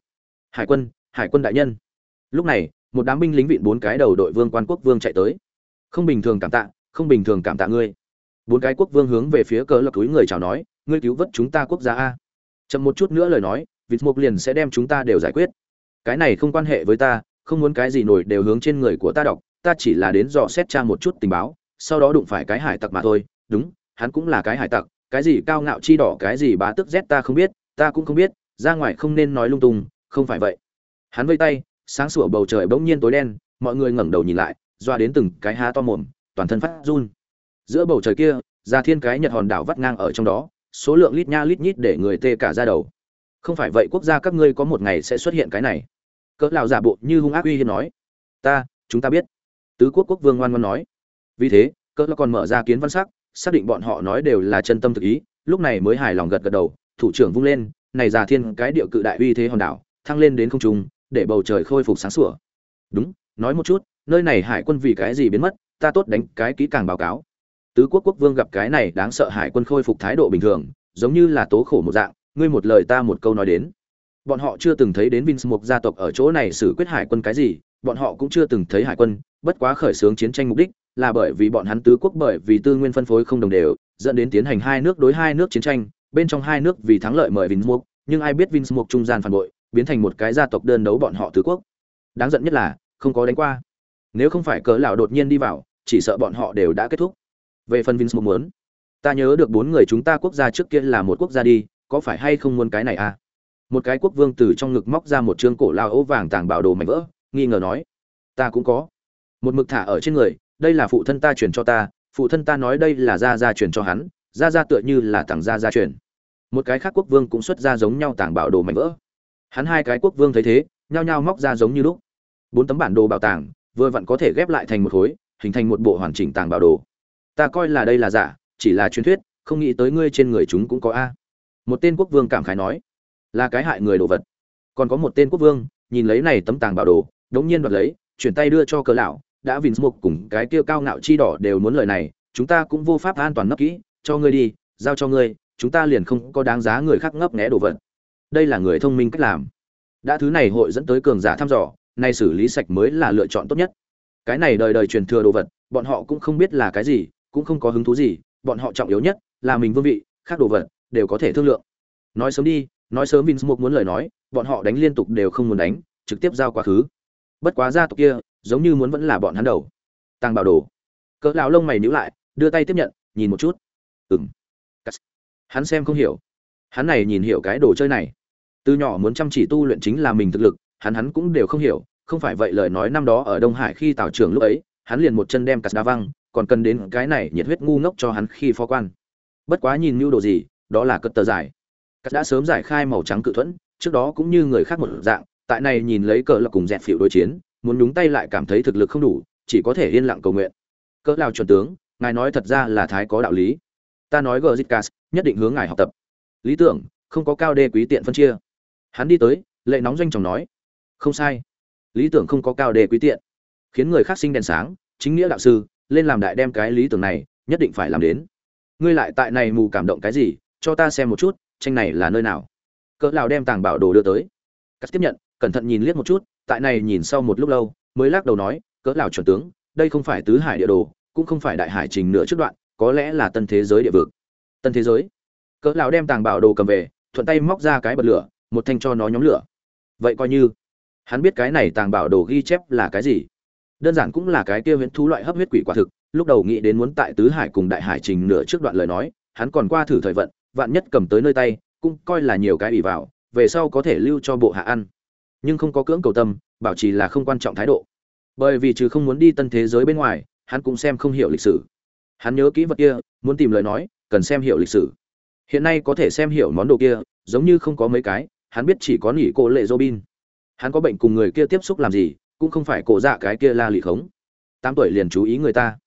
Hải quân hải quân đại nhân. Lúc này, một đám binh lính vịn bốn cái đầu đội vương quan quốc vương chạy tới. Không bình thường cảm tạ, không bình thường cảm tạ ngươi. Bốn cái quốc vương hướng về phía cỡ lập túi người chào nói, ngươi cứu vớt chúng ta quốc gia a. Chậm một chút nữa lời nói, vịt mục liền sẽ đem chúng ta đều giải quyết. Cái này không quan hệ với ta, không muốn cái gì nổi đều hướng trên người của ta đọc, ta chỉ là đến dò xét tra một chút tình báo, sau đó đụng phải cái hải tặc mà thôi. Đúng, hắn cũng là cái hải tặc cái gì cao ngạo chi đỏ, cái gì bá tức rét ta không biết, ta cũng không biết, ra ngoài không nên nói lung tung, không phải vậy. Hắn vây tay, sáng sủa bầu trời bỗng nhiên tối đen, mọi người ngẩng đầu nhìn lại, doa đến từng cái há to mồm, toàn thân phát run. Giữa bầu trời kia ra thiên cái nhật hòn đảo vắt ngang ở trong đó, số lượng lít nha lít nhít để người tê cả ra đầu. Không phải vậy quốc gia các ngươi có một ngày sẽ xuất hiện cái này. Cỡ lào giả bộ như hung ác uy hiên nói. Ta, chúng ta biết. Tứ quốc quốc vương ngoan ngoan nói. Vì thế, cỡ là còn mở ra kiến văn sắc xác định bọn họ nói đều là chân tâm thực ý, lúc này mới hài lòng gật gật đầu, thủ trưởng vung lên, này già thiên cái địa cự đại uy thế hòn đảo, thăng lên đến không trung, để bầu trời khôi phục sáng sủa. Đúng, nói một chút, nơi này hải quân vì cái gì biến mất, ta tốt đánh cái kỹ càng báo cáo. Tứ quốc quốc vương gặp cái này đáng sợ hải quân khôi phục thái độ bình thường, giống như là tố khổ một dạng, ngươi một lời ta một câu nói đến. Bọn họ chưa từng thấy đến Vinsmoke gia tộc ở chỗ này xử quyết hải quân cái gì, bọn họ cũng chưa từng thấy hải quân, bất quá khởi xướng chiến tranh mục đích là bởi vì bọn hắn tứ quốc bởi vì tư nguyên phân phối không đồng đều, dẫn đến tiến hành hai nước đối hai nước chiến tranh, bên trong hai nước vì thắng lợi mời Vinsmoke nhưng ai biết Vinsmoke trung gian phản bội, biến thành một cái gia tộc đơn đấu bọn họ tứ quốc. Đáng giận nhất là, không có đánh qua. Nếu không phải cỡ lão đột nhiên đi vào, chỉ sợ bọn họ đều đã kết thúc. Về phần Vinsmoke muốn, ta nhớ được bốn người chúng ta quốc gia trước kia là một quốc gia đi, có phải hay không muốn cái này à? Một cái quốc vương từ trong ngực móc ra một chương cổ lao ố vàng tàng bảo đồ mảnh vỡ, nghi ngờ nói, ta cũng có. Một mực thả ở trên người đây là phụ thân ta truyền cho ta, phụ thân ta nói đây là gia gia truyền cho hắn, gia gia tựa như là tàng gia gia truyền một cái khác quốc vương cũng xuất ra giống nhau tàng bảo đồ mảnh vỡ. Hắn hai cái quốc vương thấy thế, nhao nhao móc ra giống như lúc. Bốn tấm bản đồ bảo tàng, vừa vặn có thể ghép lại thành một khối, hình thành một bộ hoàn chỉnh tàng bảo đồ. Ta coi là đây là giả, chỉ là truyền thuyết, không nghĩ tới ngươi trên người chúng cũng có a. Một tên quốc vương cảm khái nói, là cái hại người đồ vật. Còn có một tên quốc vương, nhìn lấy này tấm tàng bảo đồ, đống nhiên đoạt lấy, chuyển tay đưa cho cờ lão đã vinh mục cùng cái kia cao ngạo chi đỏ đều muốn lời này, chúng ta cũng vô pháp an toàn nấp kỹ, cho ngươi đi, giao cho ngươi, chúng ta liền không có đáng giá người khác ngấp nghé đồ vật. Đây là người thông minh cách làm. Đã thứ này hội dẫn tới cường giả thăm dò, nay xử lý sạch mới là lựa chọn tốt nhất. Cái này đời đời truyền thừa đồ vật, bọn họ cũng không biết là cái gì, cũng không có hứng thú gì, bọn họ trọng yếu nhất là mình vương vị, khác đồ vật đều có thể thương lượng. Nói sớm đi, nói sớm Vinsmoke muốn lời nói, bọn họ đánh liên tục đều không muốn đánh, trực tiếp giao quá khứ. Bất quá gia tộc kia giống như muốn vẫn là bọn hắn đầu. Tăng bảo đồ. Cỡ lão lông mày nhíu lại, đưa tay tiếp nhận, nhìn một chút. Ừm. Hắn xem không hiểu. Hắn này nhìn hiểu cái đồ chơi này. Từ nhỏ muốn chăm chỉ tu luyện chính là mình thực lực, hắn hắn cũng đều không hiểu, không phải vậy lời nói năm đó ở đông hải khi tào trưởng lúc ấy, hắn liền một chân đem cắt đa văng, còn cần đến cái này nhiệt huyết ngu ngốc cho hắn khi phó quan. Bất quá nhìn mưu đồ gì, đó là cất tờ giải. Cắt đã sớm giải khai màu trắng cự thuẫn, trước đó cũng như người khác một dạng, tại này nhìn lấy cờ là cùng dẹt phịu đối chiến muốn nhúng tay lại cảm thấy thực lực không đủ, chỉ có thể yên lặng cầu nguyện. Cỡ lao chuẩn tướng, ngài nói thật ra là thái có đạo lý. Ta nói gờ zitcas nhất định hướng ngài học tập. Lý tưởng, không có cao đê quý tiện phân chia. Hắn đi tới, lệ nóng doanh chồng nói. Không sai. Lý tưởng không có cao đê quý tiện. Khiến người khác sinh đèn sáng, chính nghĩa đạo sư, lên làm đại đem cái lý tưởng này, nhất định phải làm đến. Ngươi lại tại này mù cảm động cái gì, cho ta xem một chút, tranh này là nơi nào. Cỡ lão đem tàng bảo đồ đưa tới. Cắt tiếp nhận, cẩn thận nhìn liếc một chút tại này nhìn sau một lúc lâu, mới lắc đầu nói, cỡ lão chuẩn tướng, đây không phải tứ hải địa đồ, cũng không phải đại hải trình nửa trước đoạn, có lẽ là tân thế giới địa vực. Tân thế giới? Cỡ lão đem tàng bảo đồ cầm về, thuận tay móc ra cái bật lửa, một thanh cho nó nhóm lửa. Vậy coi như. Hắn biết cái này tàng bảo đồ ghi chép là cái gì. Đơn giản cũng là cái kia huyễn thú loại hấp huyết quỷ quả thực, lúc đầu nghĩ đến muốn tại tứ hải cùng đại hải trình nửa trước đoạn lời nói, hắn còn qua thử thời vận, vạn nhất cầm tới nơi tay, cũng coi là nhiều cái ủy vào, về sau có thể lưu cho bộ hạ ăn nhưng không có cưỡng cầu tâm, bảo trì là không quan trọng thái độ. Bởi vì trừ không muốn đi tân thế giới bên ngoài, hắn cũng xem không hiểu lịch sử. Hắn nhớ kỹ vật kia, muốn tìm lời nói, cần xem hiểu lịch sử. Hiện nay có thể xem hiểu món đồ kia, giống như không có mấy cái, hắn biết chỉ có nỉ cô lệ robin. Hắn có bệnh cùng người kia tiếp xúc làm gì, cũng không phải cổ dạ cái kia la lị khống. Tám tuổi liền chú ý người ta.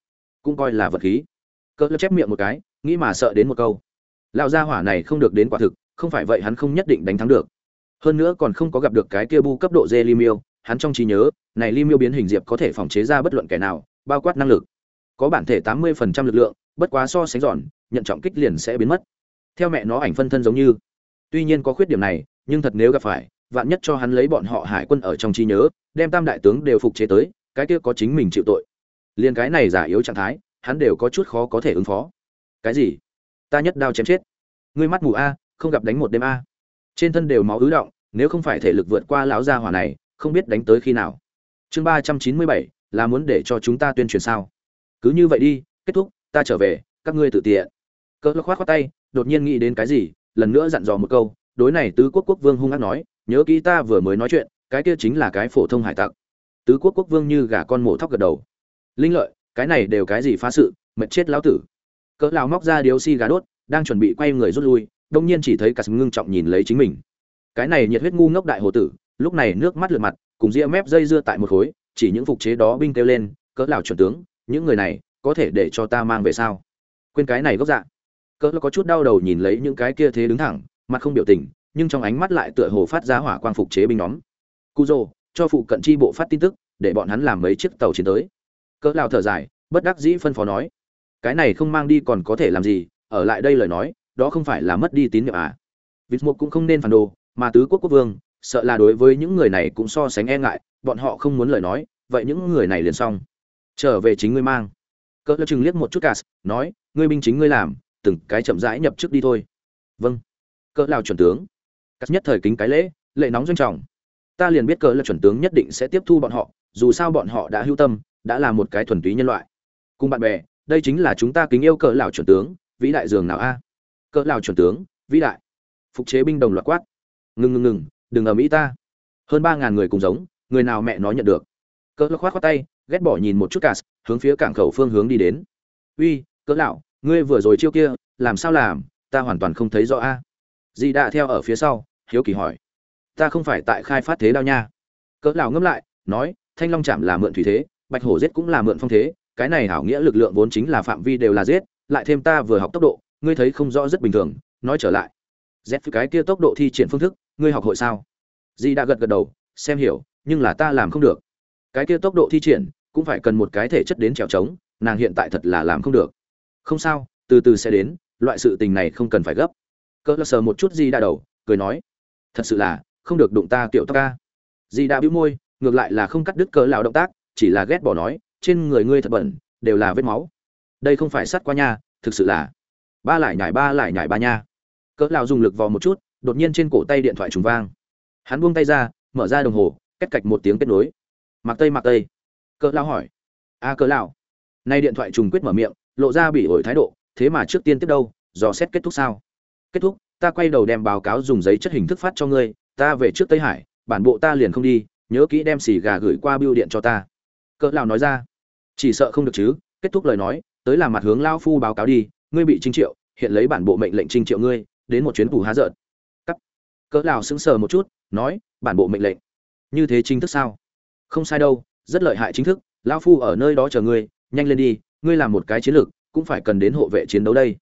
Cũng coi là vật khí. Cỡ chép miệng một cái, nghĩ mà sợ đến một câu. Lão gia hỏa này không được đến quả thực, không phải vậy hắn không nhất định đánh thắng được hơn nữa còn không có gặp được cái kia bu cấp độ dê miêu, hắn trong trí nhớ, này limio biến hình diệp có thể phòng chế ra bất luận kẻ nào, bao quát năng lực. Có bản thể tám mươi phần trăm lực lượng, bất quá so sánh giòn, nhận trọng kích liền sẽ biến mất. Theo mẹ nó ảnh phân thân giống như. Tuy nhiên có khuyết điểm này, nhưng thật nếu gặp phải, vạn nhất cho hắn lấy bọn họ hải quân ở trong trí nhớ, đem tam đại tướng đều phục chế tới, cái kia có chính mình chịu tội. Liền cái này giả yếu trạng thái, hắn đều có chút khó có thể ứng phó. Cái gì? Ta nhất đao chém chết. Ngươi mắt mù a, không gặp đánh một đêm a trên thân đều máu ứ động, nếu không phải thể lực vượt qua lão gia hỏa này, không biết đánh tới khi nào. Chương ba trăm chín mươi bảy, là muốn để cho chúng ta tuyên truyền sao? Cứ như vậy đi, kết thúc, ta trở về, các ngươi tự tiện. Cỡ khoát khoát tay, đột nhiên nghĩ đến cái gì, lần nữa dặn dò một câu, đối này tứ quốc quốc vương hung ác nói, nhớ kỹ ta vừa mới nói chuyện, cái kia chính là cái phổ thông hải tặc. Tứ quốc quốc vương như gà con mổ thóc gật đầu. Linh lợi, cái này đều cái gì phá sự, mệt chết lão tử. Cỡ lão móc ra điếu xi gà đốt, đang chuẩn bị quay người rút lui đông nhiên chỉ thấy cả ngưng trọng nhìn lấy chính mình. Cái này nhiệt huyết ngu ngốc đại hồ tử lúc này nước mắt lượt mặt cùng ria mép dây dưa tại một khối chỉ những phục chế đó binh kêu lên cỡ lão chuẩn tướng những người này có thể để cho ta mang về sao? Quên cái này gốc dạ. Cỡ có chút đau đầu nhìn lấy những cái kia thế đứng thẳng mặt không biểu tình nhưng trong ánh mắt lại tựa hồ phát ra hỏa quang phục chế binh nhóm. Cujo, cho phụ cận chi bộ phát tin tức để bọn hắn làm mấy chiếc tàu chiến tới. Cỡ lão thở dài bất đắc dĩ phân phó nói cái này không mang đi còn có thể làm gì ở lại đây lời nói đó không phải là mất đi tín nhiệm à. Vịt mục cũng không nên phản đồ, mà tứ quốc quốc vương, sợ là đối với những người này cũng so sánh e ngại, bọn họ không muốn lời nói, vậy những người này liền xong. Trở về chính ngươi mang. Cỡ chừng liếc một chút cả nói, ngươi binh chính ngươi làm, từng cái chậm rãi nhập trước đi thôi. Vâng. Cỡ lào chuẩn tướng. Cắt nhất thời kính cái lễ, lệ nóng doanh trọng. Ta liền biết cỡ là chuẩn tướng nhất định sẽ tiếp thu bọn họ, dù sao bọn họ đã hưu tâm, đã là một cái thuần túy nhân loại. Cùng bạn bè, đây chính là chúng ta kính yêu cỡ lào chuẩn tướng, vĩ đại dường nào a? Cỡ lao chuẩn tướng, vĩ đại. Phục chế binh đồng loạt quát. Ngừng ngừng ngừng, đừng ở mỹ ta. Hơn ba ngàn người cùng giống, người nào mẹ nó nhận được. Cỡ khoát khoát tay, ghét bỏ nhìn một chút cả hướng phía cảng khẩu phương hướng đi đến. Uy, cỡ lão ngươi vừa rồi chiêu kia, làm sao làm, ta hoàn toàn không thấy rõ a. Di đã theo ở phía sau, hiếu kỳ hỏi. Ta không phải tại khai phát thế đao nha. Cỡ lão ngâm lại, nói, thanh long chạm là mượn thủy thế, bạch hổ giết cũng là mượn phong thế, cái này hảo nghĩa lực lượng vốn chính là phạm vi đều là giết, lại thêm ta vừa học tốc độ ngươi thấy không rõ rất bình thường, nói trở lại. Z cái kia tốc độ thi triển phương thức, ngươi học hội sao? Di đã gật gật đầu, xem hiểu, nhưng là ta làm không được. Cái kia tốc độ thi triển, cũng phải cần một cái thể chất đến trèo trống, nàng hiện tại thật là làm không được. Không sao, từ từ sẽ đến, loại sự tình này không cần phải gấp. Cỡ sờ một chút di đã đầu, cười nói, thật sự là, không được đụng ta kiểu tóc ca di đã bĩu môi, ngược lại là không cắt đứt cỡ lão động tác, chỉ là ghét bỏ nói, trên người ngươi thật bẩn, đều là vết máu. Đây không phải sát qua nha, thực sự là ba lại nhảy ba lại nhảy ba nha. Cỡ lão dùng lực vò một chút, đột nhiên trên cổ tay điện thoại trùng vang. Hắn buông tay ra, mở ra đồng hồ, cách cạch một tiếng kết nối. Mặc tây mặc tây. Cỡ lão hỏi. A, cỡ lão. Nay điện thoại trùng quyết mở miệng, lộ ra bị ổi thái độ, thế mà trước tiên tiếp đâu, dò xét kết thúc sao? Kết thúc, ta quay đầu đem báo cáo dùng giấy chất hình thức phát cho ngươi, ta về trước tây hải, bản bộ ta liền không đi, nhớ kỹ đem xì gà gửi qua bưu điện cho ta. Cỡ lão nói ra. Chỉ sợ không được chứ, kết thúc lời nói, tới làm mặt hướng lao phu báo cáo đi ngươi bị trinh triệu, hiện lấy bản bộ mệnh lệnh trinh triệu ngươi, đến một chuyến phủ há giận cắt. Cỡ lào sững sờ một chút, nói, bản bộ mệnh lệnh. Như thế chính thức sao? Không sai đâu, rất lợi hại chính thức lao phu ở nơi đó chờ ngươi, nhanh lên đi, ngươi làm một cái chiến lược, cũng phải cần đến hộ vệ chiến đấu đây.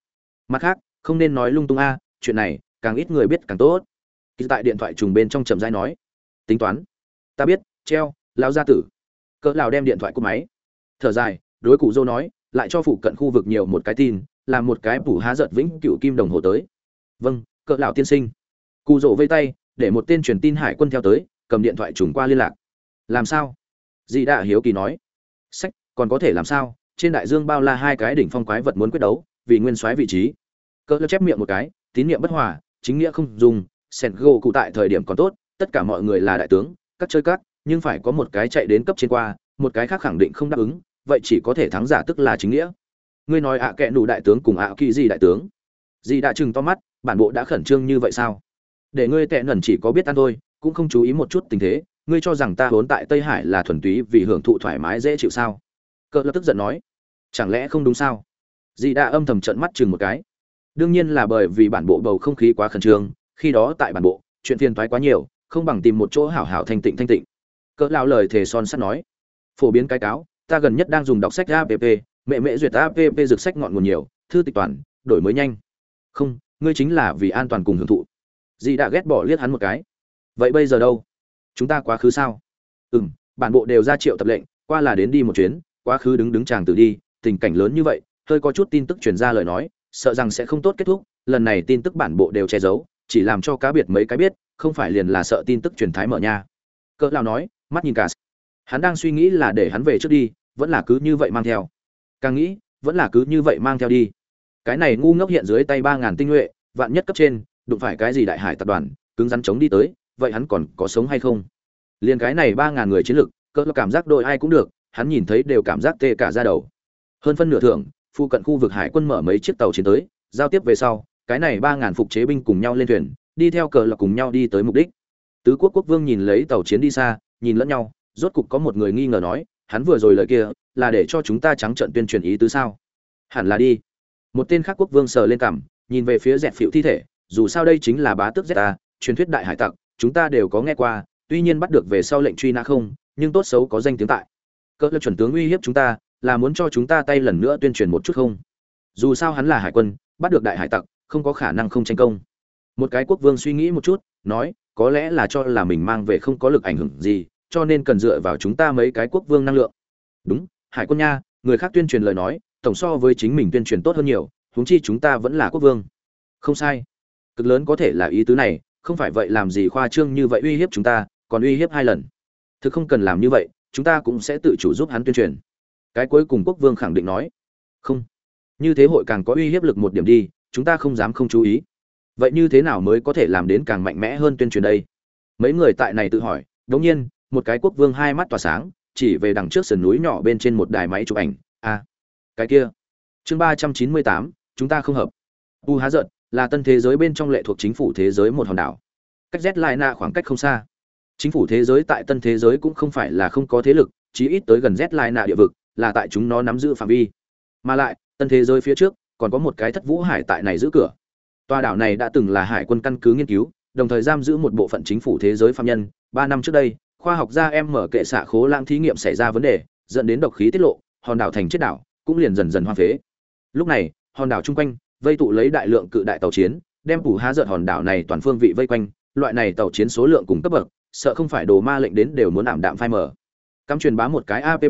Mặt khác, không nên nói lung tung a, chuyện này, càng ít người biết càng tốt. Khi tại điện thoại trùng bên trong trầm dai nói. Tính toán. Ta biết, treo lao gia tử. Cỡ lào đem điện thoại cúp máy. Thở dài, đối cụ dô nói, lại cho phụ cận khu vực nhiều một cái tin làm một cái phủ há giật vĩnh cựu kim đồng hồ tới. Vâng cỡ lão tiên sinh. Cụ dỗ vây tay, để một tên truyền tin hải quân theo tới, cầm điện thoại trùng qua liên lạc. Làm sao? Dị đạ hiếu kỳ nói. Sách, còn có thể làm sao? Trên đại dương bao la hai cái đỉnh phong quái vật muốn quyết đấu, vì nguyên soái vị trí. Cỡ lão chép miệng một cái, tín nhiệm bất hòa, chính nghĩa không dùng sẹn gỗ cụ tại thời điểm còn tốt, tất cả mọi người là đại tướng, các chơi các, nhưng phải có một cái chạy đến cấp trên qua, một cái khác khẳng định không đáp ứng, vậy chỉ có thể thắng giả tức là chính nghĩa ngươi nói ạ à kệ nụ đại tướng cùng ạ kỳ gì đại tướng. Gì đã chừng to mắt, bản bộ đã khẩn trương như vậy sao? Để ngươi tệ nẩn chỉ có biết ăn thôi, cũng không chú ý một chút tình thế, ngươi cho rằng ta vốn tại tây hải là thuần túy vì hưởng thụ thoải mái dễ chịu sao? Cỡ lập tức giận nói. Chẳng lẽ không đúng sao? Dì đã âm thầm trận mắt chừng một cái. Đương nhiên là bởi vì bản bộ bầu không khí quá khẩn trương, khi đó tại bản bộ, chuyện phiền toái quá nhiều, không bằng tìm một chỗ hảo hảo thanh tịnh thanh tịnh. Cỡ lao lời thề son sắt nói. Phổ biến cái cáo, ta gần nhất đang dùng đọc sách app mẹ mẹ duyệt app dược sách ngọn nguồn nhiều, thư tịch toàn, đổi mới nhanh. Không, ngươi chính là vì an toàn cùng hưởng thụ. Dì đã ghét bỏ liếc hắn một cái. Vậy bây giờ đâu? Chúng ta quá khứ sao? Ừ m bản bộ đều ra triệu tập lệnh, qua là đến đi một chuyến, quá khứ đứng đứng chàng tử đi, tình cảnh lớn như vậy, hơi có chút tin tức truyền ra lời nói, sợ rằng sẽ không tốt kết thúc, lần này tin tức bản bộ đều che giấu, chỉ làm cho cá biệt mấy cái biết, không phải liền là sợ tin tức truyền thái mở nha. Cỡ lao nói, mắt nhìn cả. Hắn đang suy nghĩ là để hắn về trước đi, vẫn là cứ như vậy mang theo càng nghĩ, vẫn là cứ như vậy mang theo đi. Cái này ngu ngốc hiện dưới tay ba ngàn tinh nhuệ, vạn nhất cấp trên, đụng phải cái gì đại hải tập đoàn, cứng rắn chống đi tới, vậy hắn còn có sống hay không? Liền cái này ba ngàn người chiến lực cỡ cảm giác đội ai cũng được, hắn nhìn thấy đều cảm giác tê cả ra đầu. Hơn phân nửa thưởng, phụ cận khu vực hải quân mở mấy chiếc tàu chiến tới, giao tiếp về sau, cái này ba ngàn phục chế binh cùng nhau lên thuyền, đi theo cờ là cùng nhau đi tới mục đích. Tứ quốc quốc vương nhìn lấy tàu chiến đi xa, nhìn lẫn nhau, rốt cục có một người nghi ngờ nói, hắn vừa rồi lời kia là để cho chúng ta trắng trận tuyên truyền ý tứ sao? Hẳn là đi. Một tên khác quốc vương sờ lên cằm, nhìn về phía dẹp phịu thi thể, dù sao đây chính là bá tước zeta truyền thuyết đại hải tặc, chúng ta đều có nghe qua, tuy nhiên bắt được về sau lệnh truy nã không, nhưng tốt xấu có danh tiếng tại. Cỡ lập chuẩn tướng uy hiếp chúng ta, là muốn cho chúng ta tay lần nữa tuyên truyền một chút không? Dù sao hắn là hải quân, bắt được đại hải tặc, không có khả năng không tranh công. Một cái quốc vương suy nghĩ một chút, nói, có lẽ là cho là mình mang về không có lực ảnh hưởng gì, cho nên cần dựa vào chúng ta mấy cái quốc vương năng lượng. Đúng hải quân nha, người khác tuyên truyền lời nói, tổng so với chính mình tuyên truyền tốt hơn nhiều, huống chi chúng ta vẫn là quốc vương. Không sai. Cực lớn có thể là ý tứ này, không phải vậy làm gì khoa trương như vậy uy hiếp chúng ta, còn uy hiếp hai lần. Thực không cần làm như vậy, chúng ta cũng sẽ tự chủ giúp hắn tuyên truyền. Cái cuối cùng quốc vương khẳng định nói. Không. Như thế hội càng có uy hiếp lực một điểm đi, chúng ta không dám không chú ý. Vậy như thế nào mới có thể làm đến càng mạnh mẽ hơn tuyên truyền đây? Mấy người tại này tự hỏi, đống nhiên, một cái quốc vương hai mắt tỏa sáng chỉ về đằng trước sườn núi nhỏ bên trên một đài máy chụp ảnh. A cái kia. Chương ba trăm chín mươi tám, chúng ta không hợp. U há giận, là tân thế giới bên trong lệ thuộc chính phủ thế giới một hòn đảo. Cách z lại na khoảng cách không xa. Chính phủ thế giới tại tân thế giới cũng không phải là không có thế lực, chí ít tới gần z lại na địa vực, là tại chúng nó nắm giữ phạm vi. Mà lại, tân thế giới phía trước, còn có một cái thất vũ hải tại này giữ cửa. Tòa đảo này đã từng là hải quân căn cứ nghiên cứu, đồng thời giam giữ một bộ phận chính phủ thế giới phạm nhân. Ba năm trước đây khoa học gia em mở kệ xạ khố lãng thí nghiệm xảy ra vấn đề, dẫn đến độc khí tiết lộ, hòn đảo thành chết đảo, cũng liền dần dần hoang phế. Lúc này, hòn đảo chung quanh, vây tụ lấy đại lượng cự đại tàu chiến, đem phủ há dợt hòn đảo này toàn phương vị vây quanh, loại này tàu chiến số lượng cùng cấp bậc, sợ không phải đồ ma lệnh đến đều muốn ảm đạm phai mở cắm truyền bá một cái app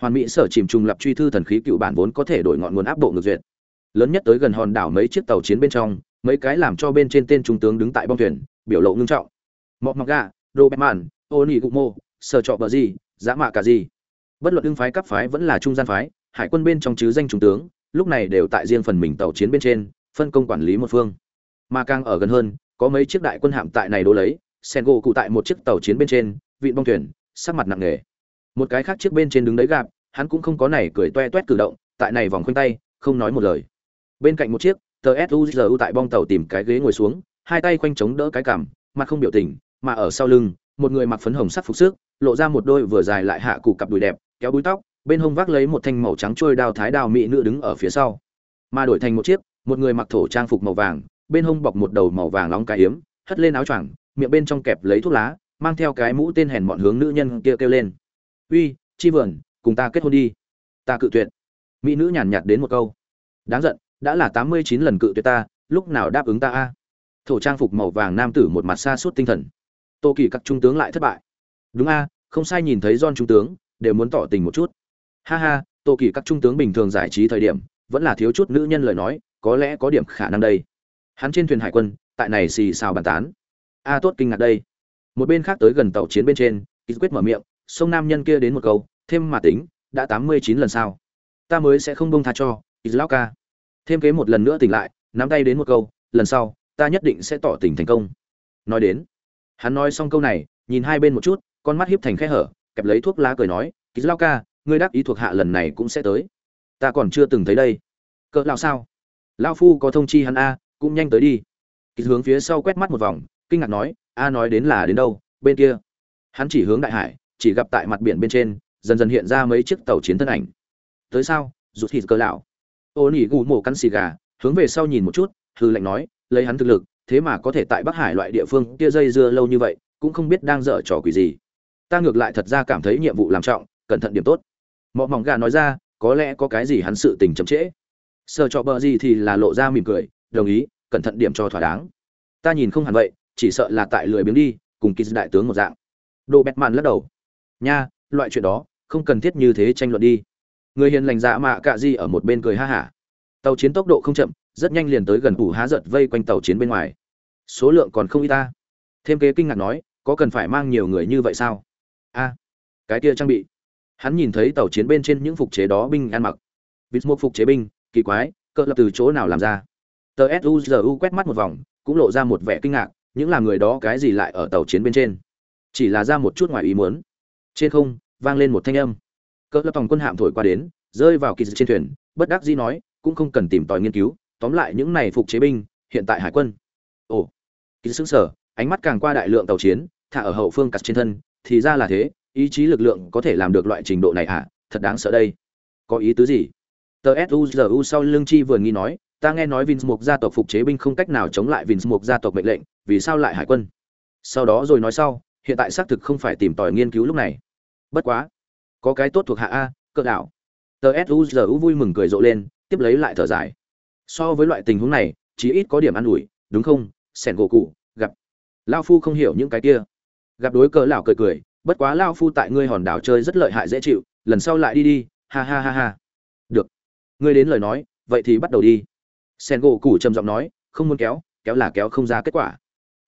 hoàn mỹ sở chìm trùng lập truy thư thần khí cựu bản vốn có thể đổi ngọn nguồn áp bộ ngược duyệt. Lớn nhất tới gần hòn đảo mấy chiếc tàu chiến bên trong, mấy cái làm cho bên trên tên trung tướng đứng tại bong thuyền, biểu lộ ngưng trọng. Mọc mặc gà, robert mạn ô nỉ gục mô sở trọ bờ gì, dã mạ cả gì. Bất luận ưng phái cấp phái vẫn là trung gian phái, hải quân bên trong chứ danh trung tướng, lúc này đều tại riêng phần mình tàu chiến bên trên, phân công quản lý một phương. Mà càng ở gần hơn, có mấy chiếc đại quân hạm tại này đố lấy sen gỗ cụ tại một chiếc tàu chiến bên trên vị bong thuyền, sắc mặt nặng nề. Một cái khác chiếc bên trên đứng đấy gặp, hắn cũng không có này cười toe toét cử động, tại này vòng khoanh tay, không nói một lời. Bên cạnh một chiếc, tờ suzu tại bong tàu tìm cái ghế ngồi xuống, hai tay khoanh chống đỡ cái cằm, mặt không biểu tình, mà ở sau lưng một người mặc phấn hồng sắc phục sức, lộ ra một đôi vừa dài lại hạ cụ cặp đùi đẹp, kéo búi tóc, bên hông vác lấy một thanh màu trắng trôi đao thái đao mỹ nữ đứng ở phía sau. Mà đổi thành một chiếc, một người mặc thổ trang phục màu vàng, bên hông bọc một đầu màu vàng nóng cái yếm, hất lên áo choàng, miệng bên trong kẹp lấy thuốc lá, mang theo cái mũ tên hèn mọn hướng nữ nhân kia kêu lên. Uy, chi vườn, cùng ta kết hôn đi. Ta cự tuyệt. Mỹ nữ nhàn nhạt đến một câu. Đáng giận, đã là tám mươi chín lần cự tuyệt ta, lúc nào đáp ứng ta a? Thổ trang phục màu vàng nam tử một mặt xa suốt tinh thần tô kỳ các trung tướng lại thất bại. Đúng a, không sai nhìn thấy don trung tướng, đều muốn tỏ tình một chút. Ha ha, tô kỳ các trung tướng bình thường giải trí thời điểm, vẫn là thiếu chút nữ nhân lời nói, có lẽ có điểm khả năng đây. Hắn trên thuyền hải quân, tại này xì xào bàn tán. A, tốt kinh ngạc đây. Một bên khác tới gần tàu chiến bên trên ký quyết mở miệng, sông nam nhân kia đến một câu, thêm mà tính, đã tám mươi chín lần sao? Ta mới sẽ không bông tha cho islauka thêm kế một lần nữa tỉnh lại, nắm tay đến một câu, lần sau, ta nhất định sẽ tỏ tình thành công. Nói đến hắn nói xong câu này, nhìn hai bên một chút, con mắt hiếp thành khe hở, kẹp lấy thuốc lá cười nói ký lao ca, ngươi đáp ý thuộc hạ lần này cũng sẽ tới. Ta còn chưa từng thấy đây. Cỡ lao sao? Lao phu có thông chi hắn a, cũng nhanh tới đi. Ký hướng phía sau quét mắt một vòng, kinh ngạc nói, a nói đến là đến đâu, bên kia? Hắn chỉ hướng đại hải, chỉ gặp tại mặt biển bên trên, dần dần hiện ra mấy chiếc tàu chiến thân ảnh. Tới sao? rụt thịt cỡ lão ô nỉ gù mổ cắn xì gà, hướng về sau nhìn một chút hư lệnh nói, lấy hắn thực lực thế mà có thể tại bắc hải loại địa phương kia dây dưa lâu như vậy, cũng không biết đang dở trò quỷ gì. Ta ngược lại thật ra cảm thấy nhiệm vụ làm trọng, cẩn thận điểm tốt. Mọi mỏng gà nói ra, có lẽ có cái gì hắn sự tình chậm trễ. Sợ trọ bờ gì thì là lộ ra mỉm cười, đồng ý, cẩn thận điểm cho thỏa đáng. Ta nhìn không hẳn vậy, chỉ sợ là tại lười biếng đi, cùng ký đại tướng một dạng. Đồ bẹt màn lắc đầu. Nha, loại chuyện đó, không cần thiết như thế tranh luận đi. Người hiền lành dạ mạ cạ di ở một bên cười ha hả. Tàu chiến tốc độ không chậm, rất nhanh liền tới gần ủ há giật vây quanh tàu chiến bên ngoài số lượng còn không ít ta. Thêm kế kinh ngạc nói, có cần phải mang nhiều người như vậy sao? A, cái kia trang bị. Hắn nhìn thấy tàu chiến bên trên những phục chế đó binh ăn mặc. Vịt một phục chế binh, kỳ quái, cỡ lập từ chỗ nào làm ra? Tờ suzu quét mắt một vòng, cũng lộ ra một vẻ kinh ngạc, những là người đó cái gì lại ở tàu chiến bên trên? Chỉ là ra một chút ngoài ý muốn. Trên không, vang lên một thanh âm. Cỡ lập tòng quân hạm thổi qua đến, rơi vào kỳ trên thuyền, bất đắc dĩ nói, cũng không cần tìm tòi nghiên cứu, tóm lại những này phục chế binh, hiện tại hải quân. Ồ ký xứng sở ánh mắt càng qua đại lượng tàu chiến thả ở hậu phương cắt trên thân thì ra là thế ý chí lực lượng có thể làm được loại trình độ này à thật đáng sợ đây có ý tứ gì tờ suzu sau lưng chi vừa nghi nói ta nghe nói Vinsmục gia tộc phục chế binh không cách nào chống lại Vinsmục gia tộc mệnh lệnh, vì sao lại hải quân? Sau đó rồi nói sau, hiện tại xác thực không phải tìm tòi nghiên cứu lúc này. Bất quá, có cái tốt thuộc hạ a, cỡ đảo. Tờ SUZU vui mừng cười rộ lên, tiếp lấy lại thở dài. So với loại tình huống này, chí ít có điểm ăn ủi, đúng không? Sẻn gỗ cụ, gặp. lao phu không hiểu những cái kia. Gặp đối cỡ lão cười cười, bất quá lao phu tại ngươi hòn đảo chơi rất lợi hại dễ chịu, lần sau lại đi đi, ha ha ha ha. Được. Ngươi đến lời nói, vậy thì bắt đầu đi sen gỗ củ trầm giọng nói không muốn kéo kéo là kéo không ra kết quả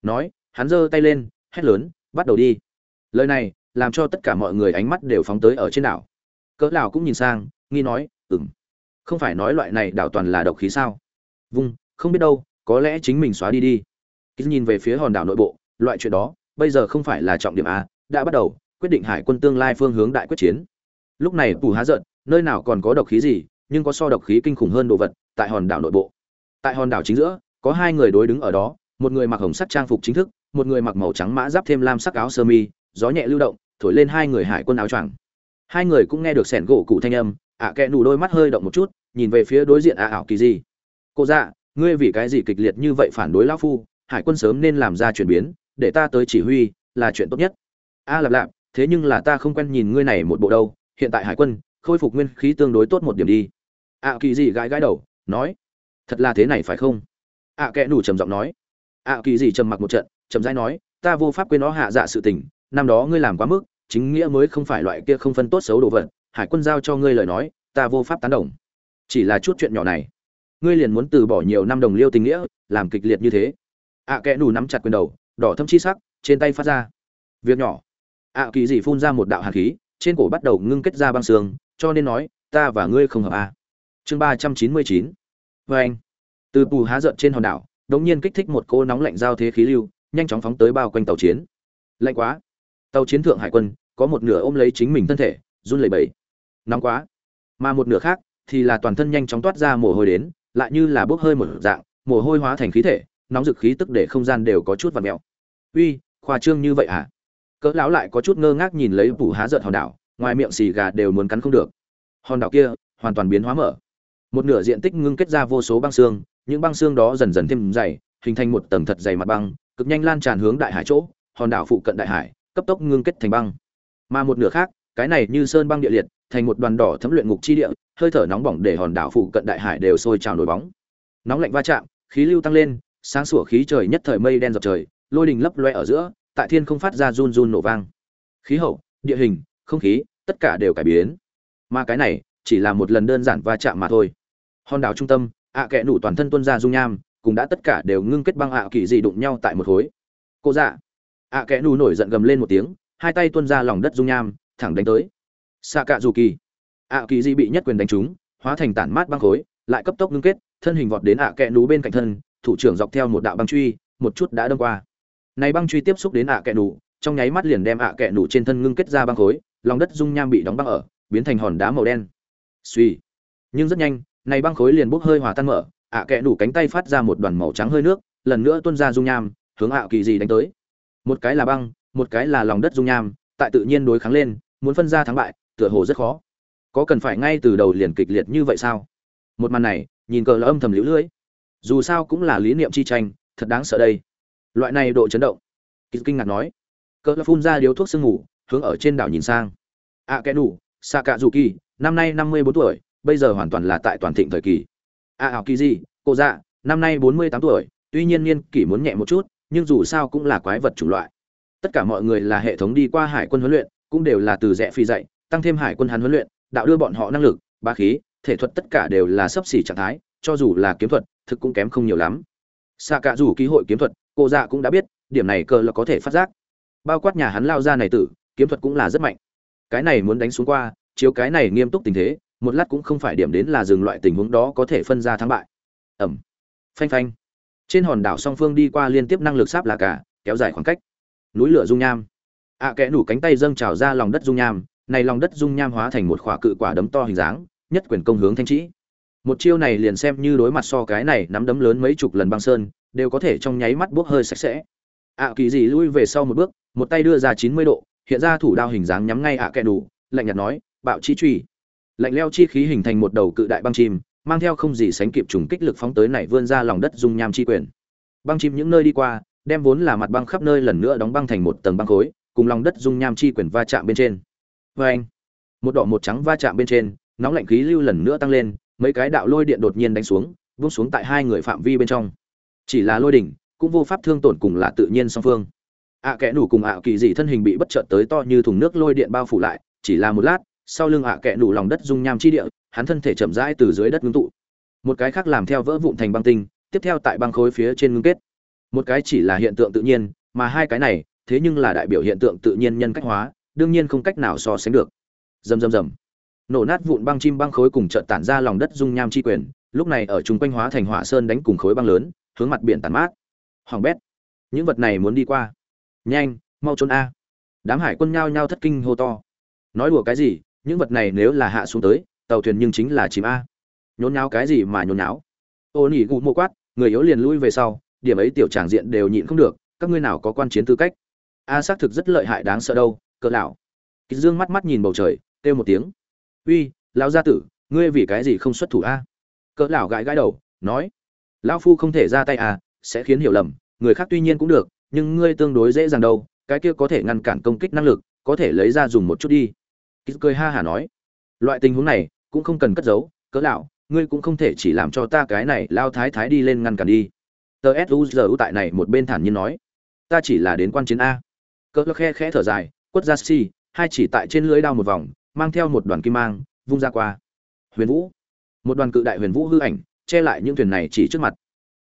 nói hắn giơ tay lên hét lớn bắt đầu đi lời này làm cho tất cả mọi người ánh mắt đều phóng tới ở trên đảo cỡ nào cũng nhìn sang nghi nói ừm không phải nói loại này đảo toàn là độc khí sao vung không biết đâu có lẽ chính mình xóa đi đi Kýt nhìn về phía hòn đảo nội bộ, loại chuyện đó, bây giờ không phải là trọng điểm a, đã bắt đầu, quyết định hải quân tương lai phương hướng đại quyết chiến. Lúc này, bù há giận, nơi nào còn có độc khí gì, nhưng có so độc khí kinh khủng hơn đồ vật, tại hòn đảo nội bộ. Tại hòn đảo chính giữa, có hai người đối đứng ở đó, một người mặc hồng sắc trang phục chính thức, một người mặc màu trắng mã giáp thêm lam sắc áo sơ mi, gió nhẹ lưu động, thổi lên hai người hải quân áo choàng. Hai người cũng nghe được sẻn gỗ cụ thanh âm, ạ à kẽ nủ đôi mắt hơi động một chút, nhìn về phía đối diện ạ ảo kỳ gì. Cô dạ ngươi vì cái gì kịch liệt như vậy phản đối lão phu hải quân sớm nên làm ra chuyển biến để ta tới chỉ huy là chuyện tốt nhất. A à, lạp lạp thế nhưng là ta không quen nhìn ngươi này một bộ đâu hiện tại hải quân khôi phục nguyên khí tương đối tốt một điểm đi. Ạ kỳ gì gãi gãi đầu nói thật là thế này phải không? Ạ à, kẽ nủ trầm giọng nói. Ạ kỳ gì trầm mặc một trận trầm rãi nói ta vô pháp quên nó hạ dạ sự tình năm đó ngươi làm quá mức chính nghĩa mới không phải loại kia không phân tốt xấu đồ vật hải quân giao cho ngươi lời nói ta vô pháp tán đồng. Chỉ là chút chuyện nhỏ này ngươi liền muốn từ bỏ nhiều năm đồng liêu tình nghĩa làm kịch liệt như thế ạ kẽ nù nắm chặt quyền đầu, đỏ thâm chi sắc, trên tay phát ra. Việc nhỏ. Ạ kỳ dị phun ra một đạo hạt khí, trên cổ bắt đầu ngưng kết ra băng xương, cho nên nói, ta và ngươi không hợp a. Chương ba trăm chín mươi chín. Vê anh. Từ bù há giận trên hòn đảo, đống nhiên kích thích một cô nóng lạnh giao thế khí lưu, nhanh chóng phóng tới bao quanh tàu chiến. Lạnh quá. Tàu chiến thượng hải quân, có một nửa ôm lấy chính mình thân thể, run lẩy bẩy. Nóng quá. Mà một nửa khác, thì là toàn thân nhanh chóng toát ra mồ hôi đến, lại như là bốc hơi một dạng, mồ hôi hóa thành khí thể nóng dực khí tức để không gian đều có chút và mèo uy, khoa trương như vậy à cỡ lão lại có chút ngơ ngác nhìn lấy vụ há giận hòn đảo, ngoài miệng xì gà đều muốn cắn không được. Hòn đảo kia hoàn toàn biến hóa mở. Một nửa diện tích ngưng kết ra vô số băng xương, những băng xương đó dần dần thêm dày, hình thành một tầng thật dày mặt băng, cực nhanh lan tràn hướng đại hải chỗ, hòn đảo phụ cận đại hải, cấp tốc ngưng kết thành băng. Mà một nửa khác, cái này như sơn băng địa liệt, thành một đoàn đỏ thấm luyện ngục chi địa, hơi thở nóng bỏng để hòn đảo phụ cận đại hải đều sôi trào nổi bóng. Nóng lạnh va chạm, khí lưu tăng lên sáng sủa khí trời nhất thời mây đen dọc trời, lôi đình lấp loe ở giữa, tại thiên không phát ra run run nổ vang. Khí hậu, địa hình, không khí, tất cả đều cải biến. Mà cái này, chỉ là một lần đơn giản va chạm mà thôi. Hòn đảo trung tâm, ạ à kẽ nủ toàn thân tuân ra dung nham cũng đã tất cả đều ngưng kết băng ạ kỳ dị đụng nhau tại một khối. Cô dạ. Ạ à kẽ nủ nổi giận gầm lên một tiếng, hai tay tuân ra lòng đất dung nham, thẳng đánh tới. Xạ cạ dù kỳ ạ kỳ dị bị nhất quyền đánh trúng, hóa thành tản mát băng khối, lại cấp tốc ngưng kết, thân hình vọt đến ạ kẽ nủ bên cạnh thân thủ trưởng dọc theo một đạo băng truy, một chút đã đâm qua. Này băng truy tiếp xúc đến ạ kẹ nụ trong nháy mắt liền đem ạ kẹ nụ trên thân ngưng kết ra băng khối, lòng đất dung nham bị đóng băng ở, biến thành hòn đá màu đen. Suy nhưng rất nhanh, này băng khối liền bốc hơi hòa tan mở, ạ kẹ nụ cánh tay phát ra một đoàn màu trắng hơi nước, lần nữa tuôn ra dung nham, hướng ạ kỳ gì đánh tới. Một cái là băng, một cái là lòng đất dung nham, tại tự nhiên đối kháng lên, muốn phân ra thắng bại, tựa hồ rất khó. Có cần phải ngay từ đầu liền kịch liệt như vậy sao? Một màn này, nhìn cờ là âm thầm liễu lưỡi dù sao cũng là lý niệm chi tranh, thật đáng sợ đây. Loại này độ chấn động. Kịch kinh ngạc nói. Cỡ là phun ra điếu thuốc sương ngủ, hướng ở trên đảo nhìn sang. À kẽ đủ xạ cạ dù kỳ năm nay năm mươi bốn tuổi, bây giờ hoàn toàn là tại toàn thịnh thời kỳ. À ảo kỳ gì cô dạ năm nay bốn mươi tám tuổi, tuy nhiên niên kỷ muốn nhẹ một chút, nhưng dù sao cũng là quái vật chủng loại. Tất cả mọi người là hệ thống đi qua hải quân huấn luyện, cũng đều là từ rẽ phi dạy, tăng thêm hải quân hắn huấn luyện, đạo đưa bọn họ năng lực, ba khí, thể thuật tất cả đều là sấp xỉ trạng thái, cho dù là kiếm thuật thực cũng kém không nhiều lắm. Xa cả dù ký hội kiếm thuật cô dạ cũng đã biết điểm này cơ là có thể phát giác. Bao quát nhà hắn lao ra này tử kiếm thuật cũng là rất mạnh. Cái này muốn đánh xuống qua chiếu cái này nghiêm túc tình thế một lát cũng không phải điểm đến là dừng loại tình huống đó có thể phân ra thắng bại. Ẩm. Phanh phanh. Trên hòn đảo song phương đi qua liên tiếp năng lực sáp là cả kéo dài khoảng cách. Núi lửa dung nham. Ạ à, kẽ đủ cánh tay dâng trào ra lòng đất dung nham này lòng đất dung nham hóa thành một khỏa cự quả đấm to hình dáng nhất quyền công hướng thanh trĩ một chiêu này liền xem như đối mặt so cái này nắm đấm lớn mấy chục lần băng sơn, đều có thể trong nháy mắt bốc hơi sạch sẽ. Ạ kỳ gì lui về sau một bước, một tay đưa ra chín mươi độ, hiện ra thủ đao hình dáng nhắm ngay ạ à đủ, lạnh nhạt nói, bạo chi truy lạnh leo chi khí hình thành một đầu cự đại băng chim mang theo không gì sánh kịp trùng kích lực phóng tới này vươn ra lòng đất dung nham chi quyền. Băng chim những nơi đi qua, đem vốn là mặt băng khắp nơi lần nữa đóng băng thành một tầng băng khối, cùng lòng đất dung nham chi quyền va chạm bên trên. Vê anh một đỏ một trắng va chạm bên trên, nóng lạnh khí lưu lần nữa tăng lên mấy cái đạo lôi điện đột nhiên đánh xuống vung xuống tại hai người phạm vi bên trong. Chỉ là lôi đỉnh cũng vô pháp thương tổn cùng là tự nhiên song phương. Ạ à, kẽ nủ cùng ạ kỳ dị thân hình bị bất chợt tới to như thùng nước lôi điện bao phủ lại chỉ là một lát sau lưng ạ à kẽ nủ lòng đất dung nham chi địa hắn thân thể chậm rãi từ dưới đất ngưng tụ. Một cái khác làm theo vỡ vụn thành băng tinh tiếp theo tại băng khối phía trên ngưng kết. Một cái chỉ là hiện tượng tự nhiên mà hai cái này thế nhưng là đại biểu hiện tượng tự nhiên nhân cách hóa đương nhiên không cách nào so sánh được. Rầm rầm rầm nổ nát vụn băng chim băng khối cùng chợt tản ra lòng đất dung nham chi quyền, lúc này ở chung quanh hóa thành hỏa sơn đánh cùng khối băng lớn, hướng mặt biển tàn mát. Hoàng bét, những vật này muốn đi qua. Nhanh, mau trốn a. Đám hải quân nhao nhao thất kinh hô to. Nói đùa cái gì, những vật này nếu là hạ xuống tới, tàu thuyền nhưng chính là chìm a. Nhốn nháo cái gì mà nhốn nháo? Ô nỉ gụ mô quát, người yếu liền lui về sau, điểm ấy tiểu tràng diện đều nhịn không được, các ngươi nào có quan chiến tư cách? A xác thực rất lợi hại đáng sợ đâu, cỡ lão. Kịch dương mắt mắt nhìn bầu trời, kêu một tiếng uy, lão gia tử, ngươi vì cái gì không xuất thủ a? Cỡ lão gãi gãi đầu, nói, lão phu không thể ra tay à sẽ khiến hiểu lầm, người khác tuy nhiên cũng được, nhưng ngươi tương đối dễ dàng đâu, cái kia có thể ngăn cản công kích năng lực, có thể lấy ra dùng một chút đi. Kịch cười ha hả nói, loại tình huống này, cũng không cần cất giấu, cỡ lão, ngươi cũng không thể chỉ làm cho ta cái này lao thái thái đi lên ngăn cản đi. Tờ suzu tại này một bên thản nhiên nói, ta chỉ là đến quan chiến a. Cỡ khe khẽ thở dài, quất ra si hai chỉ tại trên lưới đao một vòng mang theo một đoàn kim mang, vung ra qua. Huyền vũ. Một đoàn cự đại huyền vũ hư ảnh, che lại những thuyền này chỉ trước mặt.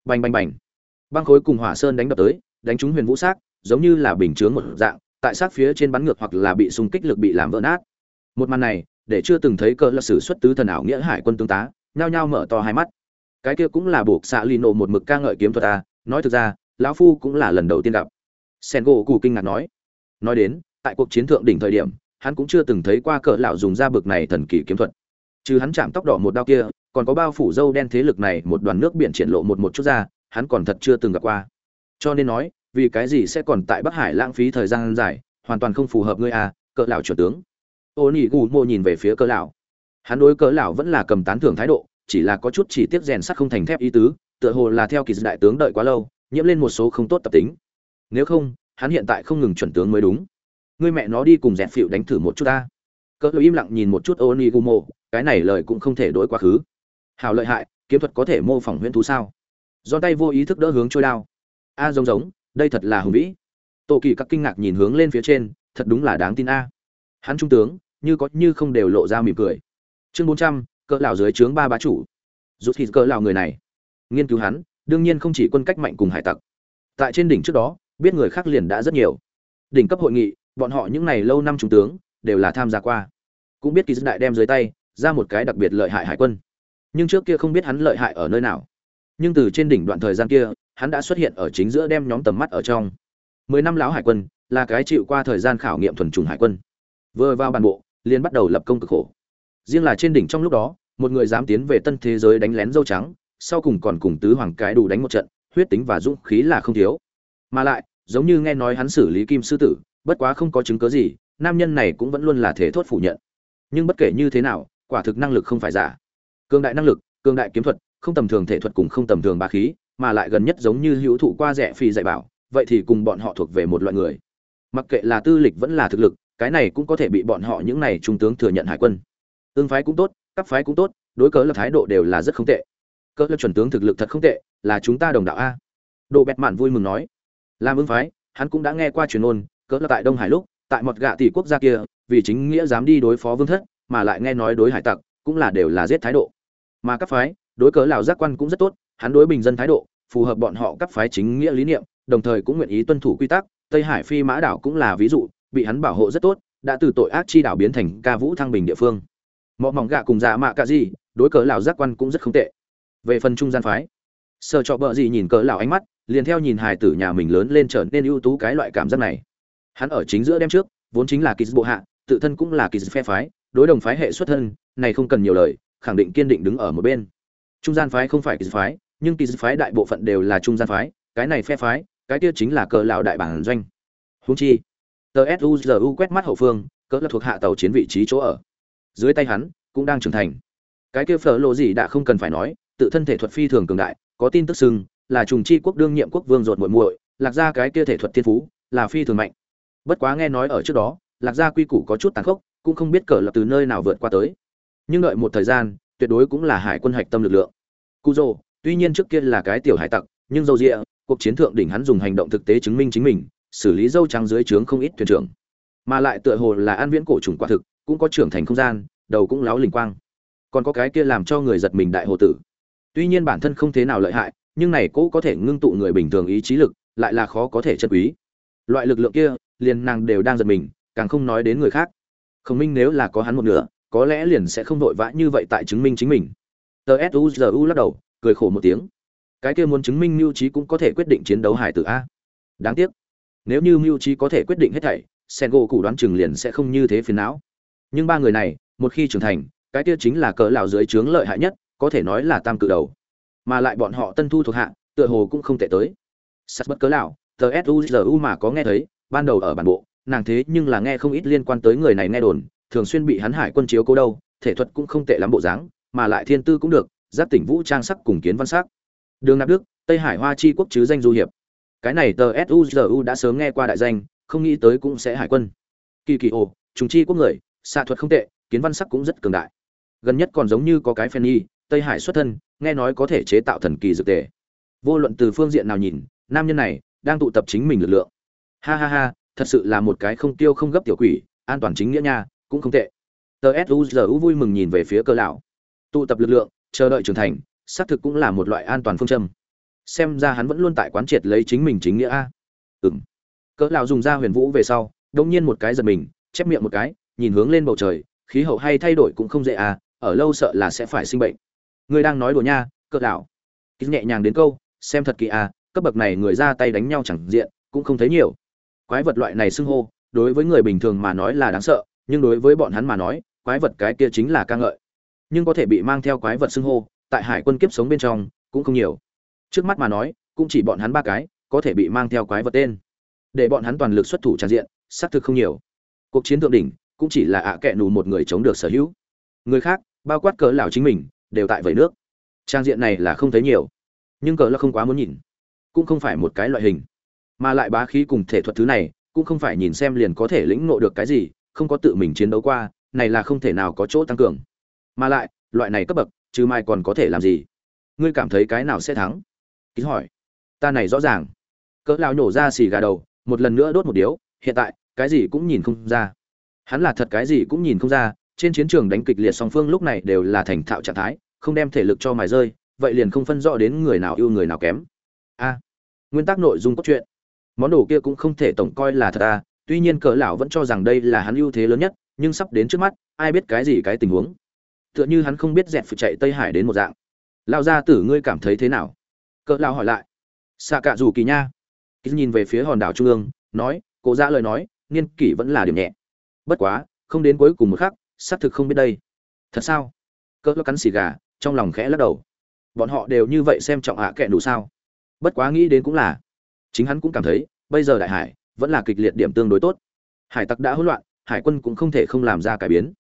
Bành bành bành. Băng khối cùng hỏa sơn đánh đập tới, đánh trúng huyền vũ xác, giống như là bình chướng một dạng, tại xác phía trên bắn ngược hoặc là bị xung kích lực bị làm vỡ nát. Một màn này, để chưa từng thấy cỡ là sử xuất tứ thần ảo nghĩa hải quân tướng tá, nhao nhao mở to hai mắt. Cái kia cũng là buộc xạ lì nộ một mực ca ngợi kiếm thuật ta, nói thực ra, lão phu cũng là lần đầu tiên gặp. Sen gỗ cụ kinh ngạc nói. Nói đến, tại cuộc chiến thượng đỉnh thời điểm hắn cũng chưa từng thấy qua cỡ lão dùng ra bực này thần kỳ kiếm thuật. Trừ hắn chạm tóc đỏ một đao kia, còn có bao phủ dâu đen thế lực này, một đoàn nước biển triển lộ một một chút ra, hắn còn thật chưa từng gặp qua. Cho nên nói, vì cái gì sẽ còn tại bắc hải lãng phí thời gian dài, hoàn toàn không phù hợp ngươi à cỡ lão chuẩn tướng. Ô nỉ gù mô nhìn về phía cỡ lão. Hắn đối cỡ lão vẫn là cầm tán thưởng thái độ, chỉ là có chút chỉ tiếp rèn sắt không thành thép ý tứ, tựa hồ là theo kỳ đại tướng đợi quá lâu, nhiễm lên một số không tốt tập tính. Nếu không, hắn hiện tại không ngừng chuẩn tướng mới đúng ngươi mẹ nó đi cùng dẹn phịu đánh thử một chút ta. Cỡ im lặng nhìn một chút onigumo, cái này lời cũng không thể đổi quá khứ. Hào lợi hại, kiếm thuật có thể mô phỏng huyễn thú sao? Do tay vô ý thức đỡ hướng trôi đao. A, giống giống, đây thật là hùng vĩ. Tổ kỳ các kinh ngạc nhìn hướng lên phía trên, thật đúng là đáng tin a. Hắn trung tướng, như có như không đều lộ ra mỉm cười. Chương bốn trăm, cỡ lão dưới trướng ba bá chủ. Rút thịt cỡ lão người này. Nghiên cứu hắn, đương nhiên không chỉ quân cách mạnh cùng hải tặc. Tại trên đỉnh trước đó, biết người khác liền đã rất nhiều. Đỉnh cấp hội nghị bọn họ những ngày lâu năm trung tướng đều là tham gia qua. Cũng biết kỳ dân đại đem dưới tay ra một cái đặc biệt lợi hại hải quân. Nhưng trước kia không biết hắn lợi hại ở nơi nào. Nhưng từ trên đỉnh đoạn thời gian kia, hắn đã xuất hiện ở chính giữa đem nhóm tầm mắt ở trong. Mười năm lão hải quân là cái chịu qua thời gian khảo nghiệm thuần trùng hải quân. Vừa vào bản bộ, liền bắt đầu lập công cực khổ. Riêng là trên đỉnh trong lúc đó, một người dám tiến về tân thế giới đánh lén dâu trắng, sau cùng còn cùng tứ hoàng cái đủ đánh một trận, huyết tính và dũng khí là không thiếu. Mà lại, giống như nghe nói hắn xử lý kim sư tử bất quá không có chứng cứ gì, nam nhân này cũng vẫn luôn là thể thốt phủ nhận. Nhưng bất kể như thế nào, quả thực năng lực không phải giả. Cường đại năng lực, cường đại kiếm thuật, không tầm thường thể thuật cùng không tầm thường bá khí, mà lại gần nhất giống như hữu thụ qua rẻ phi dạy bảo, vậy thì cùng bọn họ thuộc về một loại người. Mặc kệ là tư lịch vẫn là thực lực, cái này cũng có thể bị bọn họ những này trung tướng thừa nhận hải quân. Tương phái cũng tốt, các phái cũng tốt, đối cớ là thái độ đều là rất không tệ. Cớ là chuẩn tướng thực lực thật không tệ, là chúng ta đồng đạo a. Độ bẹt mạn vui mừng nói. Làm ương phái, hắn cũng đã nghe qua truyền ngôn cỡ là tại đông hải lúc, tại một gạ tỷ quốc gia kia, vì chính nghĩa dám đi đối phó vương thất, mà lại nghe nói đối hải tặc, cũng là đều là giết thái độ. Mà các phái, đối cớ lào giác quan cũng rất tốt, hắn đối bình dân thái độ, phù hợp bọn họ các phái chính nghĩa lý niệm, đồng thời cũng nguyện ý tuân thủ quy tắc, tây hải phi mã đảo cũng là ví dụ, bị hắn bảo hộ rất tốt, đã từ tội ác chi đảo biến thành ca vũ thăng bình địa phương. Mọ mỏng gạ cùng dạ mạ cả gì, đối cớ lào giác quan cũng rất không tệ. Về phần trung gian phái sợ cho bợ gì nhìn cớ lào ánh mắt, liền theo nhìn hài tử nhà mình lớn lên trở nên ưu tú cái loại cảm giác này hắn ở chính giữa đem trước, vốn chính là kỳ bộ hạ, tự thân cũng là kỳ phe phái, đối đồng phái hệ xuất thân, này không cần nhiều lời, khẳng định kiên định đứng ở một bên. Trung gian phái không phải kỳ phái, nhưng kỳ phái đại bộ phận đều là trung gian phái, cái này phe phái, cái kia chính là cờ lão đại bản doanh. Húng chi, tờ suzu quét mắt hậu phương cỡ là thuộc hạ tàu chiến vị trí chỗ ở. Dưới tay hắn, cũng đang trưởng thành. Cái kia phở lộ gì đã không cần phải nói, tự thân thể thuật phi thường cường đại, có tin tức sưng là trùng chi quốc đương nhiệm quốc vương ruột muội muội, lạc ra cái kia thể thuật thiên phú, là phi thường mạnh bất quá nghe nói ở trước đó, lạc gia quy củ có chút tàn khốc, cũng không biết cờ lập từ nơi nào vượt qua tới. Nhưng đợi một thời gian, tuyệt đối cũng là hải quân hạch tâm lực lượng. Cu dô tuy nhiên trước kia là cái tiểu hải tặc, nhưng dâu rịa cuộc chiến thượng đỉnh hắn dùng hành động thực tế chứng minh chính mình, xử lý dâu trắng dưới trướng không ít thuyền trưởng. Mà lại tựa hồ là an viễn cổ trùng quả thực, cũng có trưởng thành không gian, đầu cũng láo lình quang. Còn có cái kia làm cho người giật mình đại hồ tử. Tuy nhiên bản thân không thế nào lợi hại, nhưng này cũng có thể ngưng tụ người bình thường ý chí lực, lại là khó có thể chân quý. Loại lực lượng kia liền nàng đều đang giật mình, càng không nói đến người khác. Khổng minh nếu là có hắn một nửa, có lẽ liền sẽ không vội vã như vậy tại chứng minh chính mình. Tờ suzu lắc đầu, cười khổ một tiếng. Cái kia muốn chứng minh mưu trí cũng có thể quyết định chiến đấu hải tử a. Đáng tiếc. Nếu như mưu trí có thể quyết định hết thảy sen gỗ cụ đoán chừng liền sẽ không như thế phiền não. Nhưng ba người này, một khi trưởng thành, cái kia chính là cỡ lào dưới trướng lợi hại nhất, có thể nói là tam cự đầu. Mà lại bọn họ tân thu thuộc hạ, tựa hồ cũng không tệ tới. Sắt bất cớ lào tờ suzu mà có nghe thấy ban đầu ở bản bộ, nàng thế nhưng là nghe không ít liên quan tới người này nghe đồn, thường xuyên bị hắn hải quân chiếu cố đâu, thể thuật cũng không tệ lắm bộ dáng, mà lại thiên tư cũng được, giáp tỉnh vũ trang sắc cùng kiến văn sắc. Đường nạp đức, tây hải hoa chi quốc chứ danh du hiệp. Cái này tờ suzu đã sớm nghe qua đại danh, không nghĩ tới cũng sẽ hải quân. Kỳ kỳ ồ chúng chi quốc người, xạ thuật không tệ, kiến văn sắc cũng rất cường đại. Gần nhất còn giống như có cái phen nhi tây hải xuất thân, nghe nói có thể chế tạo thần kỳ dược tề. Vô luận từ phương diện nào nhìn, nam nhân này đang tụ tập chính mình lực lượng ha ha ha, thật sự là một cái không tiêu không gấp tiểu quỷ, an toàn chính nghĩa nha, cũng không tệ. Tờ suzu vui mừng nhìn về phía cơ lão. Tụ tập lực lượng, chờ đợi trưởng thành, xác thực cũng là một loại an toàn phương châm. Xem ra hắn vẫn luôn tại quán triệt lấy chính mình chính nghĩa a. Ừm. Cỡ lão dùng ra huyền vũ về sau đông nhiên một cái giật mình, chép miệng một cái, nhìn hướng lên bầu trời, khí hậu hay thay đổi cũng không dễ à ở lâu sợ là sẽ phải sinh bệnh. Người đang nói đùa nha cỡ lão. Kinh nhẹ nhàng đến câu, xem thật kỹ à cấp bậc này người ra tay đánh nhau chẳng diện, cũng không thấy nhiều quái vật loại này xưng hô, đối với người bình thường mà nói là đáng sợ, nhưng đối với bọn hắn mà nói, quái vật cái kia chính là ca ngợi. Nhưng có thể bị mang theo quái vật xưng hô, tại hải quân kiếp sống bên trong, cũng không nhiều. Trước mắt mà nói, cũng chỉ bọn hắn ba cái, có thể bị mang theo quái vật tên. Để bọn hắn toàn lực xuất thủ tràn diện, xác thực không nhiều. Cuộc chiến thượng đỉnh, cũng chỉ là ạ à kẹ nù một người chống được sở hữu. Người khác, bao quát cỡ lão chính mình, đều tại vẩy nước. Trang diện này là không thấy nhiều, nhưng cỡ là không quá muốn nhìn. Cũng không phải một cái loại hình mà lại bá khí cùng thể thuật thứ này, cũng không phải nhìn xem liền có thể lĩnh ngộ được cái gì, không có tự mình chiến đấu qua, này là không thể nào có chỗ tăng cường. Mà lại, loại này cấp bậc, chứ mai còn có thể làm gì? Ngươi cảm thấy cái nào sẽ thắng? Ký hỏi. Ta này rõ ràng. Cỡ lão nhổ ra xì gà đầu, một lần nữa đốt một điếu, hiện tại, cái gì cũng nhìn không ra. Hắn là thật cái gì cũng nhìn không ra, trên chiến trường đánh kịch liệt song phương lúc này đều là thành thạo trạng thái, không đem thể lực cho mài rơi, vậy liền không phân rõ đến người nào yêu người nào kém. A, nguyên tắc nội dung cốt truyện món đồ kia cũng không thể tổng coi là thật à tuy nhiên cỡ lão vẫn cho rằng đây là hắn ưu thế lớn nhất, nhưng sắp đến trước mắt, ai biết cái gì cái tình huống. Tựa như hắn không biết dẹt phụ chạy tây hải đến một dạng. Lao ra tử ngươi cảm thấy thế nào? Cỡ lão hỏi lại. Xạ cả dù kỳ nha. Kỳ nhìn về phía hòn đảo trung ương, nói cố ra lời nói, niên kỷ vẫn là điểm nhẹ. Bất quá, không đến cuối cùng một khắc, xác thực không biết đây. Thật sao? Cỡ lão cắn xì gà, trong lòng khẽ lắc đầu. Bọn họ đều như vậy xem trọng hạ kệ đủ sao? Bất quá nghĩ đến cũng là chính hắn cũng cảm thấy, bây giờ đại hải vẫn là kịch liệt điểm tương đối tốt. Hải tặc đã hỗn loạn, hải quân cũng không thể không làm ra cải biến.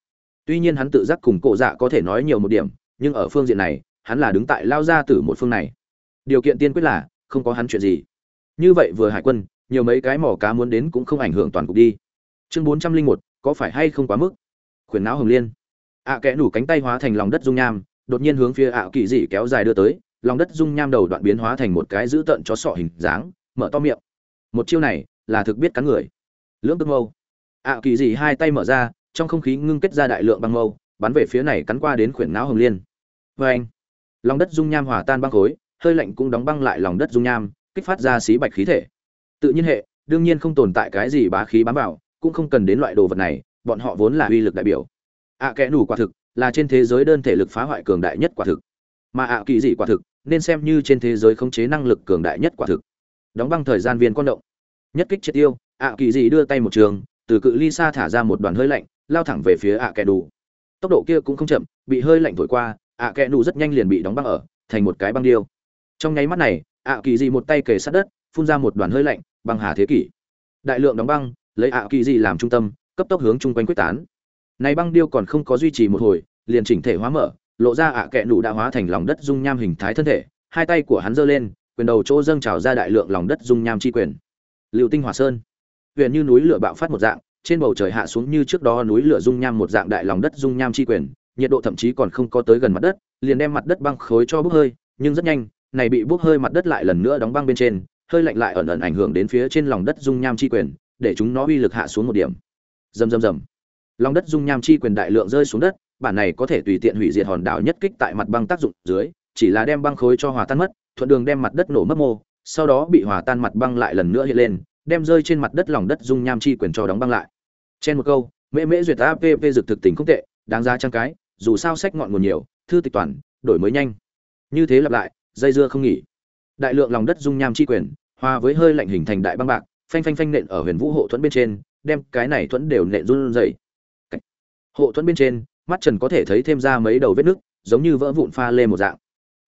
Tuy nhiên hắn tự giác cùng cổ dạ có thể nói nhiều một điểm, nhưng ở phương diện này, hắn là đứng tại lao ra từ một phương này. Điều kiện tiên quyết là, không có hắn chuyện gì. Như vậy vừa hải quân, nhiều mấy cái mỏ cá muốn đến cũng không ảnh hưởng toàn cục đi. Chương bốn trăm linh một, có phải hay không quá mức? Khuyển não hồng liên. Ạ à kẽ nủ cánh tay hóa thành lòng đất dung nham, đột nhiên hướng phía ạ kỳ dị kéo dài đưa tới, lòng đất dung nham đầu đoạn biến hóa thành một cái dữ tợn chó sọ hình dáng mở to miệng. Một chiêu này là thực biết cắn người. Lưỡng tương mâu. Ạ kỳ dị hai tay mở ra trong không khí ngưng kết ra đại lượng băng mâu bắn về phía này cắn qua đến khuyển não hồng liên. Vê anh lòng đất dung nham hòa tan băng khối hơi lạnh cũng đóng băng lại lòng đất dung nham kích phát ra xí bạch khí thể. Tự nhiên hệ đương nhiên không tồn tại cái gì bá khí bám vào cũng không cần đến loại đồ vật này bọn họ vốn là uy lực đại biểu. Ạ à, kẽ nủ quả thực là trên thế giới đơn thể lực phá hoại cường đại nhất quả thực. Mà ạ kỳ dị quả thực nên xem như trên thế giới khống chế năng lực cường đại nhất quả thực đóng băng thời gian viên quan động. Nhất kích triệt tiêu, ạ kỳ dị đưa tay một trường, từ cự ly xa thả ra một đoàn hơi lạnh, lao thẳng về phía ạ kẻ đủ tốc độ kia cũng không chậm, bị hơi lạnh thổi qua, ạ kẻ đủ rất nhanh liền bị đóng băng ở, thành một cái băng điêu. Trong nháy mắt này, ạ kỳ dị một tay kề sát đất, phun ra một đoàn hơi lạnh, băng hà thế kỷ. Đại lượng đóng băng, lấy ạ kỳ dị làm trung tâm, cấp tốc hướng chung quanh quyết tán. Này băng điêu còn không có duy trì một hồi, liền chỉnh thể hóa mở, lộ ra ạ kẹ nụ đã hóa thành lòng đất dung nham hình thái thân thể, hai tay của hắn giơ lên quyền đầu chỗ dâng trào ra đại lượng lòng đất dung nham chi quyền. Liệu tinh hỏa sơn, huyền như núi lửa bạo phát một dạng, trên bầu trời hạ xuống như trước đó núi lửa dung nham một dạng đại lòng đất dung nham chi quyền, nhiệt độ thậm chí còn không có tới gần mặt đất, liền đem mặt đất băng khối cho bốc hơi, nhưng rất nhanh, này bị bốc hơi mặt đất lại lần nữa đóng băng bên trên, hơi lạnh lại ẩn ẩn ảnh hưởng đến phía trên lòng đất dung nham chi quyền, để chúng nó uy lực hạ xuống một điểm. Rầm rầm rầm. Lòng đất dung nham chi quyền đại lượng rơi xuống đất, bản này có thể tùy tiện hủy diệt hòn đảo nhất kích tại mặt băng tác dụng dưới, chỉ là đem băng khối cho hòa tan mất thuận đường đem mặt đất nổ mất mô, sau đó bị hòa tan mặt băng lại lần nữa hiện lên, đem rơi trên mặt đất lòng đất dung nham chi quyền cho đóng băng lại. Trên một câu, mễ mễ duyệt app dược thực tình không tệ, đáng ra trang cái, dù sao sách ngọn nguồn nhiều, thư tịch toàn, đổi mới nhanh. Như thế lặp lại, dây dưa không nghỉ. Đại lượng lòng đất dung nham chi quyền, hòa với hơi lạnh hình thành đại băng bạc, phanh phanh phanh nện ở huyền vũ hộ thuẫn bên trên, đem cái này thuẫn đều nện run rẩy. Hộ thuẫn bên trên, mắt trần có thể thấy thêm ra mấy đầu vết nước giống như vỡ vụn pha lê một dạng.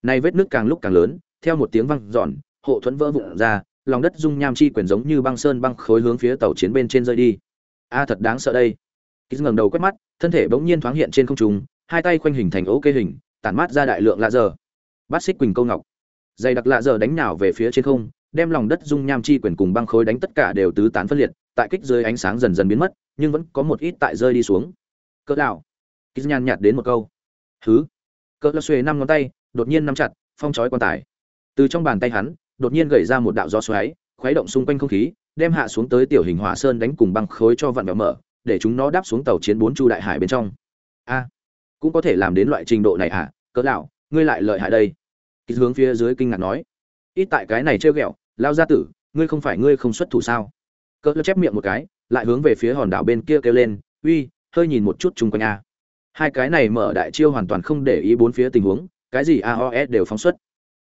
Nay vết nước càng lúc càng lớn theo một tiếng vang giòn hộ thuẫn vỡ vụn ra, lòng đất dung nham chi quyền giống như băng sơn băng khối hướng phía tàu chiến bên trên rơi đi. A, thật đáng sợ đây. Ký ngẩng đầu quét mắt, thân thể bỗng nhiên thoáng hiện trên không trung, hai tay khoanh hình thành ấu kê hình, tản mát ra đại lượng lạ giờ bát xích quỳnh câu ngọc. Dày đặc lạ giờ đánh nhào về phía trên không, đem lòng đất dung nham chi quyền cùng băng khối đánh tất cả đều tứ tán phân liệt, tại kích dưới ánh sáng dần dần biến mất, nhưng vẫn có một ít tại rơi đi xuống. Cỡ đảo. ký nhàn nhạt đến một câu. Thứ cỡ lão xuề năm ngón tay, đột nhiên nắm chặt, phong chói quan tài từ trong bàn tay hắn, đột nhiên gầy ra một đạo gió xoáy, khuấy động xung quanh không khí, đem hạ xuống tới tiểu hình hỏa sơn đánh cùng băng khối cho vặn vẹo mở, để chúng nó đáp xuống tàu chiến bốn chu đại hải bên trong. A, cũng có thể làm đến loại trình độ này à? Cỡ lão ngươi lại lợi hại đây? Ký hướng phía dưới kinh ngạc nói. Ít tại cái này trêu ghẹo, lao gia tử, ngươi không phải ngươi không xuất thủ sao? Cỡ chép miệng một cái, lại hướng về phía hòn đảo bên kia kêu lên, uy, hơi nhìn một chút chung quanh a. Hai cái này mở đại chiêu hoàn toàn không để ý bốn phía tình huống, cái gì aos đều phóng xuất.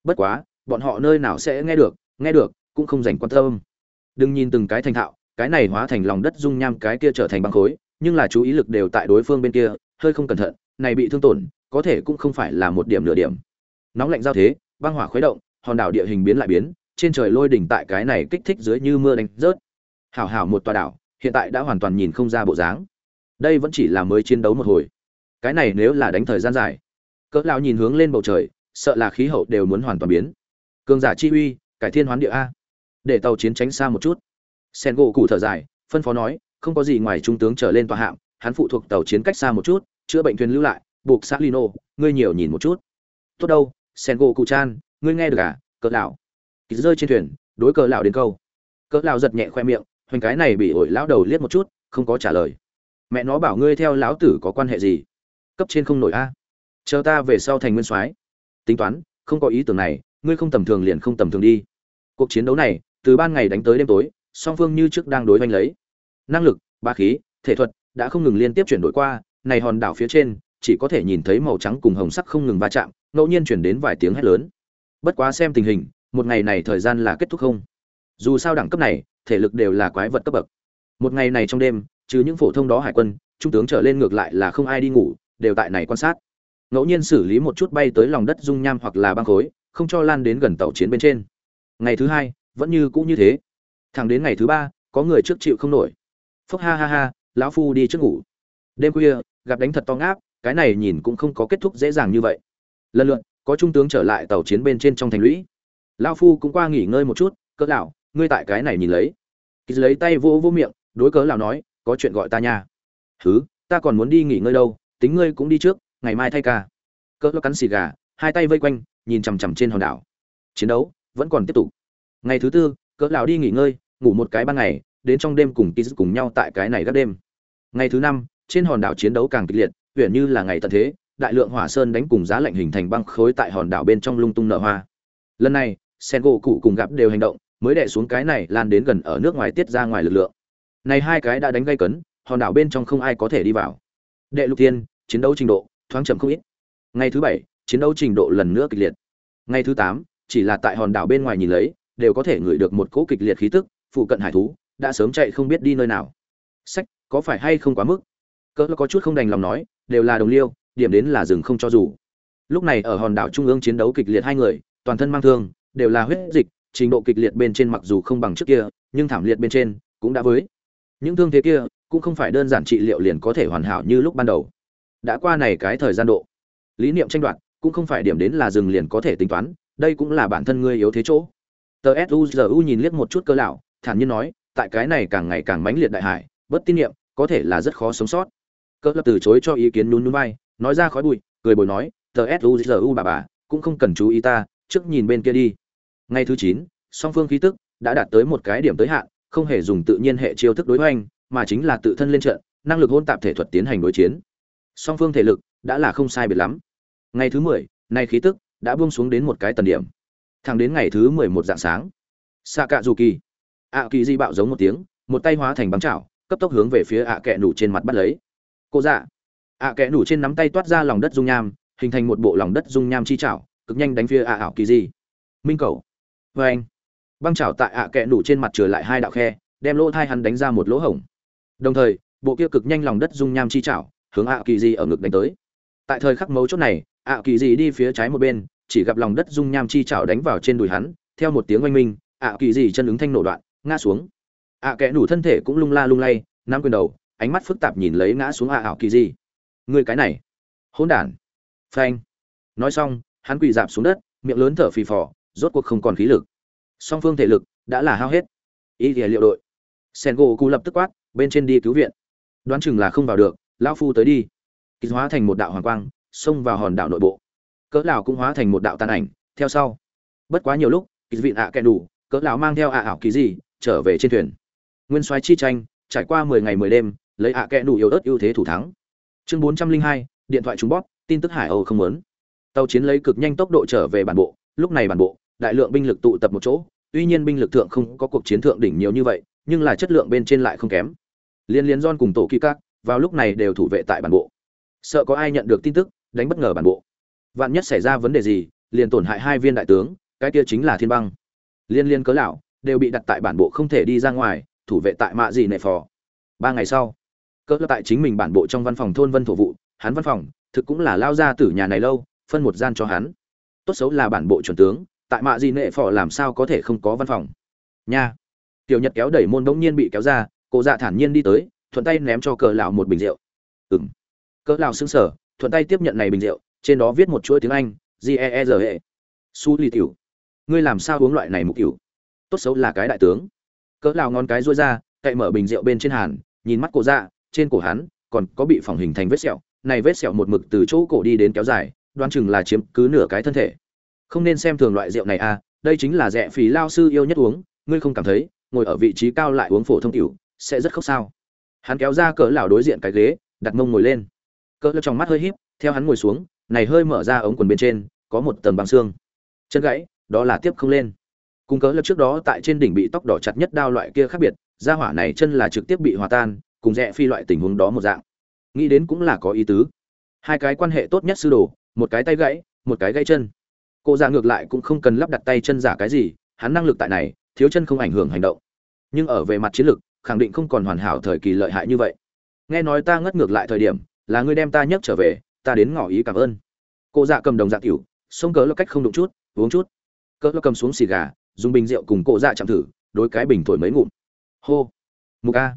Bất quá bọn họ nơi nào sẽ nghe được nghe được, cũng không dành quan tâm. Đừng nhìn từng cái thành thạo, cái này hóa thành lòng đất dung nham cái kia trở thành băng khối, nhưng là chú ý lực đều tại đối phương bên kia, hơi không cẩn thận, này bị thương tổn, có thể cũng không phải là một điểm nửa điểm. Nóng lạnh giao thế, băng hỏa khuấy động, hòn đảo địa hình biến lại biến, trên trời lôi đỉnh tại cái này kích thích dưới như mưa đánh rớt. Hảo hảo một tòa đảo, hiện tại đã hoàn toàn nhìn không ra bộ dáng. Đây vẫn chỉ là mới chiến đấu một hồi. Cái này nếu là đánh thời gian dài, cỡ lão nhìn hướng lên bầu trời, sợ là khí hậu đều muốn hoàn toàn biến cường giả chi uy, cải thiên hoán địa a. Để tàu chiến tránh xa một chút. Sen gỗ cụ thở dài, phân phó nói, không có gì ngoài trung tướng trở lên tòa hạm, hắn phụ thuộc tàu chiến cách xa một chút, chữa bệnh thuyền lưu lại, buộc sát lino, ngươi nhiều nhìn một chút. Tốt đâu, sen gỗ cụ chan, ngươi nghe được à cỡ lão. Kýt rơi trên thuyền, đối cỡ lão đến câu. Cỡ lão giật nhẹ khoe miệng, hoành cái này bị ổi lão đầu liếc một chút, không có trả lời. Mẹ nó bảo ngươi theo lão tử có quan hệ gì? Cấp trên không nổi a. Chờ ta về sau thành nguyên soái. Tính toán, không có ý tưởng này ngươi không tầm thường liền không tầm thường đi. Cuộc chiến đấu này, từ ban ngày đánh tới đêm tối, song phương như trước đang đối hoành lấy. Năng lực, ba khí, thể thuật đã không ngừng liên tiếp chuyển đổi qua, này hòn đảo phía trên, chỉ có thể nhìn thấy màu trắng cùng hồng sắc không ngừng va chạm, ngẫu nhiên chuyển đến vài tiếng hét lớn. Bất quá xem tình hình, một ngày này thời gian là kết thúc không? Dù sao đẳng cấp này, thể lực đều là quái vật cấp bậc. Một ngày này trong đêm, trừ những phổ thông đó hải quân, trung tướng trở lên ngược lại là không ai đi ngủ, đều tại này quan sát. Ngẫu nhiên xử lý một chút bay tới lòng đất dung nham hoặc là băng khối không cho lan đến gần tàu chiến bên trên. Ngày thứ hai, vẫn như cũ như thế. Thẳng đến ngày thứ ba, có người trước chịu không nổi. Phúc ha ha ha, lão phu đi trước ngủ. Đêm khuya, gặp đánh thật to ngáp, cái này nhìn cũng không có kết thúc dễ dàng như vậy. Lần lượt, có trung tướng trở lại tàu chiến bên trên trong thành lũy. Lão phu cũng qua nghỉ ngơi một chút cỡ lão, ngươi tại cái này nhìn lấy. Kýt lấy tay vô vô miệng, đối cớ lão nói, có chuyện gọi ta nha. Thứ ta còn muốn đi nghỉ ngơi đâu, tính ngươi cũng đi trước, ngày mai thay ca. Cỡ lão cắn xì gà hai tay vây quanh, nhìn chằm chằm trên hòn đảo. Chiến đấu vẫn còn tiếp tục. Ngày thứ tư, cỡ lão đi nghỉ ngơi, ngủ một cái ban ngày, đến trong đêm cùng kýt cùng nhau tại cái này gác đêm. Ngày thứ năm, trên hòn đảo chiến đấu càng kịch liệt huyện như là ngày tận thế, đại lượng hỏa sơn đánh cùng giá lạnh hình thành băng khối tại hòn đảo bên trong lung tung nở hoa. Lần này sen gỗ cụ cùng gặp đều hành động, mới đẻ xuống cái này lan đến gần ở nước ngoài tiết ra ngoài lực lượng. Này hai cái đã đánh gây cấn, hòn đảo bên trong không ai có thể đi vào. Đệ lục tiên chiến đấu trình độ, thoáng chậm không ít. Ngày thứ bảy chiến đấu trình độ lần nữa kịch liệt. Ngày thứ tám, chỉ là tại hòn đảo bên ngoài nhìn lấy, đều có thể ngửi được một cỗ kịch liệt khí tức, phụ cận hải thú đã sớm chạy không biết đi nơi nào. Sách, có phải hay không quá mức? Cỡ có chút không đành lòng nói, đều là đồng liêu, điểm đến là dừng không cho dù. Lúc này ở hòn đảo trung ương chiến đấu kịch liệt hai người, toàn thân mang thương, đều là huyết dịch, trình độ kịch liệt bên trên mặc dù không bằng trước kia, nhưng thảm liệt bên trên cũng đã với. Những thương thế kia cũng không phải đơn giản trị liệu liền có thể hoàn hảo như lúc ban đầu. Đã qua này cái thời gian độ, lý niệm tranh đoạt cũng không phải điểm đến là dừng liền có thể tính toán đây cũng là bản thân ngươi yếu thế chỗ. Tờ suzu nhìn liếc một chút cơ lão thản nhiên nói tại cái này càng ngày càng mãnh liệt đại hải bất tin nhiệm, có thể là rất khó sống sót. Cơ lập từ chối cho ý kiến nhún nhún vai nói ra khói bụi cười bồi nói tờ suzu bà bà cũng không cần chú ý ta trước nhìn bên kia đi. Ngày thứ chín song phương khí tức đã đạt tới một cái điểm tới hạn không hề dùng tự nhiên hệ chiêu thức đối hoành mà chính là tự thân lên trận năng lực hôn tạp thể thuật tiến hành đối chiến. Song phương thể lực đã là không sai biệt lắm ngày thứ mười, nay khí tức đã buông xuống đến một cái tần điểm. Thẳng đến ngày thứ mười một dạng sáng xạ cạ dù kỳ ạ kỳ di bạo giống một tiếng, một tay hóa thành băng chảo, cấp tốc hướng về phía ạ kẹ nủ trên mặt bắt lấy. Cô dạ. Ạ kẹ nủ trên nắm tay toát ra lòng đất dung nham, hình thành một bộ lòng đất dung nham chi chảo, cực nhanh đánh phía ạ ảo kỳ di minh cầu. Vê anh. Băng chảo tại ạ kẹ nủ trên mặt trở lại hai đạo khe, đem lỗ thai hắn đánh ra một lỗ hổng. Đồng thời, bộ kia cực nhanh lòng đất dung nham chi chảo hướng ạ kỳ di ở ngực đánh tới. Tại thời khắc mấu chốt này ạ kỳ dị đi phía trái một bên, chỉ gặp lòng đất dung nham chi chảo đánh vào trên đùi hắn, theo một tiếng oanh minh, ạ kỳ dị chân ứng thanh nổ đoạn, ngã xuống. ạ kẽ nủ thân thể cũng lung la lung lay, nắm quyền đầu, ánh mắt phức tạp nhìn lấy ngã xuống ạ ảo kỳ dị người cái này. Hỗn đản. Phanh. Nói xong, hắn quỳ dạp xuống đất, miệng lớn thở phì phò, rốt cuộc không còn khí lực. Song phương thể lực đã là hao hết. Ý thì liệu đội. Sen gỗ cụ lập tức quát, bên trên đi cứu viện. Đoán chừng là không vào được, lão phu tới đi. Kịch hóa thành một đạo hoàng quang xông vào hòn đảo nội bộ. Cỡ lão cũng hóa thành một đạo tàn ảnh, theo sau. Bất quá nhiều lúc, kỳ vịn ạ kẹ đủ, cỡ lão mang theo ạ ảo kỳ gì, trở về trên thuyền. Nguyên soái chi tranh, trải qua mười ngày mười đêm, lấy ạ kẹ đủ yếu ớt ưu thế thủ thắng. Chương bốn trăm linh hai, điện thoại trúng bóp, tin tức hải âu không muốn. Tàu chiến lấy cực nhanh tốc độ trở về bản bộ, lúc này bản bộ, đại lượng binh lực tụ tập một chỗ, tuy nhiên binh lực thượng không có cuộc chiến thượng đỉnh nhiều như vậy, nhưng là chất lượng bên trên lại không kém. Liên liên don cùng tổ kỳ các vào lúc này đều thủ vệ tại bản bộ. Sợ có ai nhận được tin tức đánh bất ngờ bản bộ. Vạn nhất xảy ra vấn đề gì, liền tổn hại hai viên đại tướng, cái kia chính là thiên băng. Liên liên cớ lão, đều bị đặt tại bản bộ không thể đi ra ngoài, thủ vệ tại mạ gì nệ phò. Ba ngày sau cỡ tại chính mình bản bộ trong văn phòng thôn vân thổ vụ, hắn văn phòng, thực cũng là lao ra tử nhà này lâu, phân một gian cho hắn. Tốt xấu là bản bộ chuẩn tướng, tại mạ gì nệ phò làm sao có thể không có văn phòng. Nha. Tiểu nhật kéo đẩy môn bỗng nhiên bị kéo ra, cô dạ thản nhiên đi tới, thuận tay ném cho cờ lão một bình rượu. Ừng cỡ lão sững sờ thuận tay tiếp nhận này bình rượu, trên đó viết một chuỗi tiếng anh, g e e r e. Su lì tiểu, ngươi làm sao uống loại này mục tiểu? Tốt xấu là cái đại tướng. Cỡ lão ngón cái duỗi ra, cậy mở bình rượu bên trên hàn, nhìn mắt cổ dạ trên cổ hắn còn có bị phỏng hình thành vết sẹo. Này vết sẹo một mực từ chỗ cổ đi đến kéo dài, đoán chừng là chiếm cứ nửa cái thân thể. Không nên xem thường loại rượu này à đây chính là rẻ phí lao sư yêu nhất uống, ngươi không cảm thấy, ngồi ở vị trí cao lại uống phổ thông tiểu, sẽ rất khóc sao? Hắn kéo ra cỡ lão đối diện cái ghế, đặt mông ngồi lên cỡ lơ trong mắt hơi híp, theo hắn ngồi xuống, này hơi mở ra ống quần bên trên, có một tầng băng xương. Chân gãy, đó là tiếp không lên. Cùng cỡ lơ trước đó tại trên đỉnh bị tóc đỏ chặt nhất đao loại kia khác biệt, gia hỏa này chân là trực tiếp bị hòa tan, cùng rẽ phi loại tình huống đó một dạng. Nghĩ đến cũng là có ý tứ. Hai cái quan hệ tốt nhất sư đồ, một cái tay gãy, một cái gãy chân. Cô già ngược lại cũng không cần lắp đặt tay chân giả cái gì, hắn năng lực tại này, thiếu chân không ảnh hưởng hành động. Nhưng ở về mặt chiến lược khẳng định không còn hoàn hảo thời kỳ lợi hại như vậy. Nghe nói ta ngất ngược lại thời điểm là ngươi đem ta nhấc trở về, ta đến ngỏ ý cảm ơn. Cô dạ cầm đồng dạ tiểu xông cớ là cách không đụng chút, uống chút. Cỡ cầm xuống xì gà, dùng bình rượu cùng cô dạ chạm thử, đối cái bình thổi mấy ngụm. Hô. Mục a.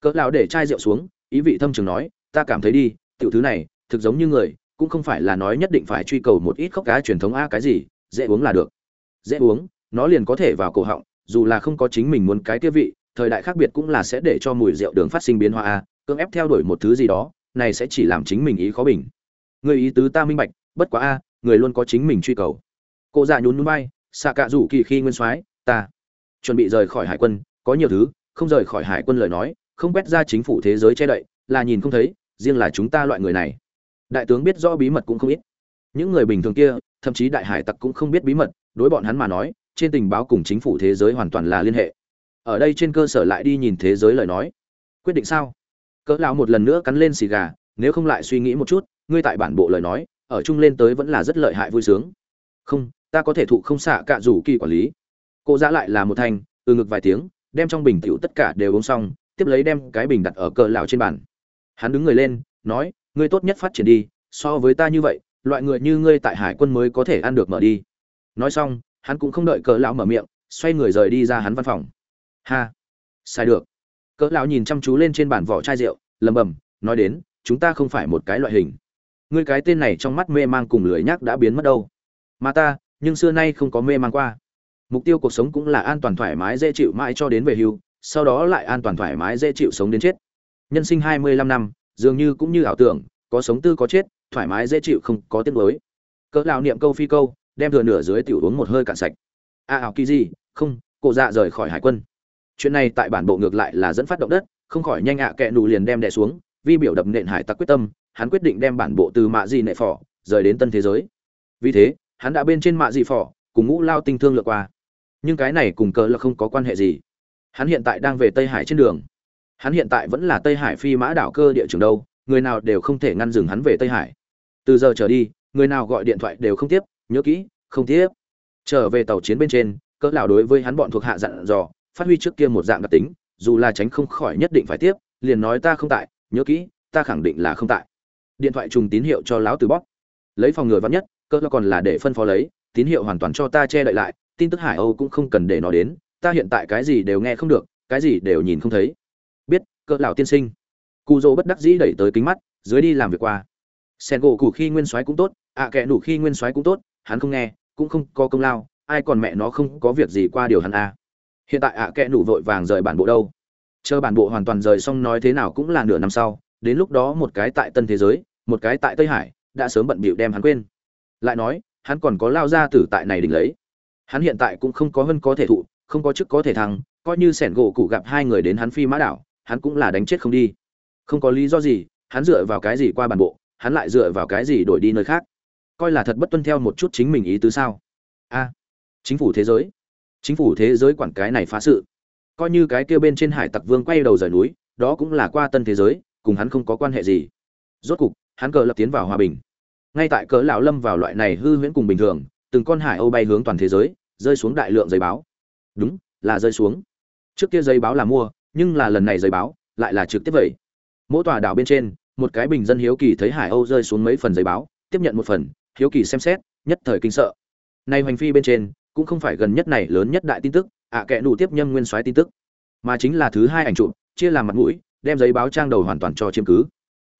Cỡ lão để chai rượu xuống, ý vị thâm trường nói, ta cảm thấy đi, tiểu thứ này, thực giống như người, cũng không phải là nói nhất định phải truy cầu một ít khốc cá truyền thống a cái gì, dễ uống là được. Dễ uống, nó liền có thể vào cổ họng, dù là không có chính mình muốn cái tiêu vị, thời đại khác biệt cũng là sẽ để cho mùi rượu đường phát sinh biến hóa a, cưỡng ép theo đuổi một thứ gì đó này sẽ chỉ làm chính mình ý khó bình. Người ý tứ ta minh bạch, bất quá a, người luôn có chính mình truy cầu. Cô già nhún núi bay, xạ cạ rủ kỳ khi nguyên soái, ta chuẩn bị rời khỏi hải quân, có nhiều thứ, không rời khỏi hải quân lời nói, không quét ra chính phủ thế giới che đậy, là nhìn không thấy, riêng là chúng ta loại người này. Đại tướng biết rõ bí mật cũng không ít. Những người bình thường kia, thậm chí đại hải tặc cũng không biết bí mật, đối bọn hắn mà nói, trên tình báo cùng chính phủ thế giới hoàn toàn là liên hệ. Ở đây trên cơ sở lại đi nhìn thế giới lời nói. Quyết định sao? Cỡ lão một lần nữa cắn lên xì gà, nếu không lại suy nghĩ một chút, ngươi tại bản bộ lời nói, ở chung lên tới vẫn là rất lợi hại vui sướng. Không, ta có thể thụ không xạ cả rủ kỳ quản lý. Cô giã lại là một thanh từ ngực vài tiếng, đem trong bình tiểu tất cả đều uống xong, tiếp lấy đem cái bình đặt ở cỡ lão trên bàn. Hắn đứng người lên, nói, ngươi tốt nhất phát triển đi, so với ta như vậy, loại người như ngươi tại hải quân mới có thể ăn được mở đi. Nói xong, hắn cũng không đợi cỡ lão mở miệng, xoay người rời đi ra hắn văn phòng. Ha, sai được cỡ lão nhìn chăm chú lên trên bàn vỏ chai rượu lầm bầm nói đến chúng ta không phải một cái loại hình. Ngươi cái tên này trong mắt mê mang cùng lưỡi nhác đã biến mất đâu. Mà ta nhưng xưa nay không có mê mang qua. Mục tiêu cuộc sống cũng là an toàn thoải mái dễ chịu mãi cho đến về hưu sau đó lại an toàn thoải mái dễ chịu sống đến chết. Nhân sinh hai mươi lăm năm dường như cũng như ảo tưởng có sống tư có chết thoải mái dễ chịu không có tiếc nuối. Cỡ lão niệm câu phi câu đem thừa nửa dưới tiểu uống một hơi cạn sạch. A à, ảo kỳ gì không cổ dạ rời khỏi hải quân chuyện này tại bản bộ ngược lại là dẫn phát động đất, không khỏi nhanh ạ à kẹ nù liền đem đè xuống vi biểu đập nện hải tặc quyết tâm, hắn quyết định đem bản bộ từ mạ di nệ phỏ, rời đến tân thế giới. Vì thế, hắn đã bên trên mạ di phỏ, cùng ngũ lao tinh thương lượt qua. Nhưng cái này cùng cỡ là không có quan hệ gì. Hắn hiện tại đang về tây hải trên đường. Hắn hiện tại vẫn là tây hải phi mã đảo cơ địa trường đâu, người nào đều không thể ngăn dừng hắn về tây hải. Từ giờ trở đi, người nào gọi điện thoại đều không tiếp, nhớ kỹ, không tiếp. Trở về tàu chiến bên trên, cỡ lão đối với hắn bọn thuộc hạ dặn dò phát huy trước kia một dạng đặc tính, dù là tránh không khỏi nhất định phải tiếp, liền nói ta không tại, nhớ kỹ, ta khẳng định là không tại. Điện thoại trùng tín hiệu cho lão từ bóp. Lấy phòng ngừa vắn nhất, cơ còn là để phân phó lấy, tín hiệu hoàn toàn cho ta che đậy lại, tin tức hải âu cũng không cần để nó đến, ta hiện tại cái gì đều nghe không được, cái gì đều nhìn không thấy. Biết cỡ lão tiên sinh. Cụ dỗ bất đắc dĩ đẩy tới kính mắt, dưới đi làm việc qua. Sen gỗ cụ khi nguyên soái cũng tốt, ạ à kệ đủ khi nguyên soái cũng tốt, hắn không nghe, cũng không có công lao, ai còn mẹ nó không có việc gì qua điều hắn a hiện tại ạ à kệ đủ vội vàng rời bản bộ đâu? Chờ bản bộ hoàn toàn rời xong nói thế nào cũng là nửa năm sau, đến lúc đó một cái tại tân thế giới, một cái tại tây hải, đã sớm bận bịu đem hắn quên. Lại nói, hắn còn có lao ra tử tại này đỉnh lấy. Hắn hiện tại cũng không có hơn có thể thụ, không có chức có thể thăng, coi như sẻn gỗ cụ gặp hai người đến hắn phi mã đảo, hắn cũng là đánh chết không đi. Không có lý do gì, hắn dựa vào cái gì qua bản bộ, hắn lại dựa vào cái gì đổi đi nơi khác? Coi là thật bất tuân theo một chút chính mình ý tứ sao? A, chính phủ thế giới chính phủ thế giới quản cái này phá sự. Coi như cái kia bên trên hải tặc vương quay đầu rời núi, đó cũng là qua tân thế giới, cùng hắn không có quan hệ gì. Rốt cục, hắn cờ lập tiến vào hòa bình. Ngay tại cỡ lão lâm vào loại này hư huyễn cùng bình thường, từng con hải âu bay hướng toàn thế giới, rơi xuống đại lượng giấy báo. Đúng, là rơi xuống. Trước kia giấy báo là mua, nhưng là lần này giấy báo lại là trực tiếp vậy. Mỗi tòa đảo bên trên, một cái bình dân hiếu kỳ thấy hải âu rơi xuống mấy phần giấy báo, tiếp nhận một phần, hiếu kỳ xem xét, nhất thời kinh sợ. Nay hoành phi bên trên cũng không phải gần nhất này lớn nhất đại tin tức, ạ à kệ đủ tiếp nhân nguyên soái tin tức. Mà chính là thứ hai ảnh chụp, chia làm mặt mũi, đem giấy báo trang đầu hoàn toàn cho chiếm cứ.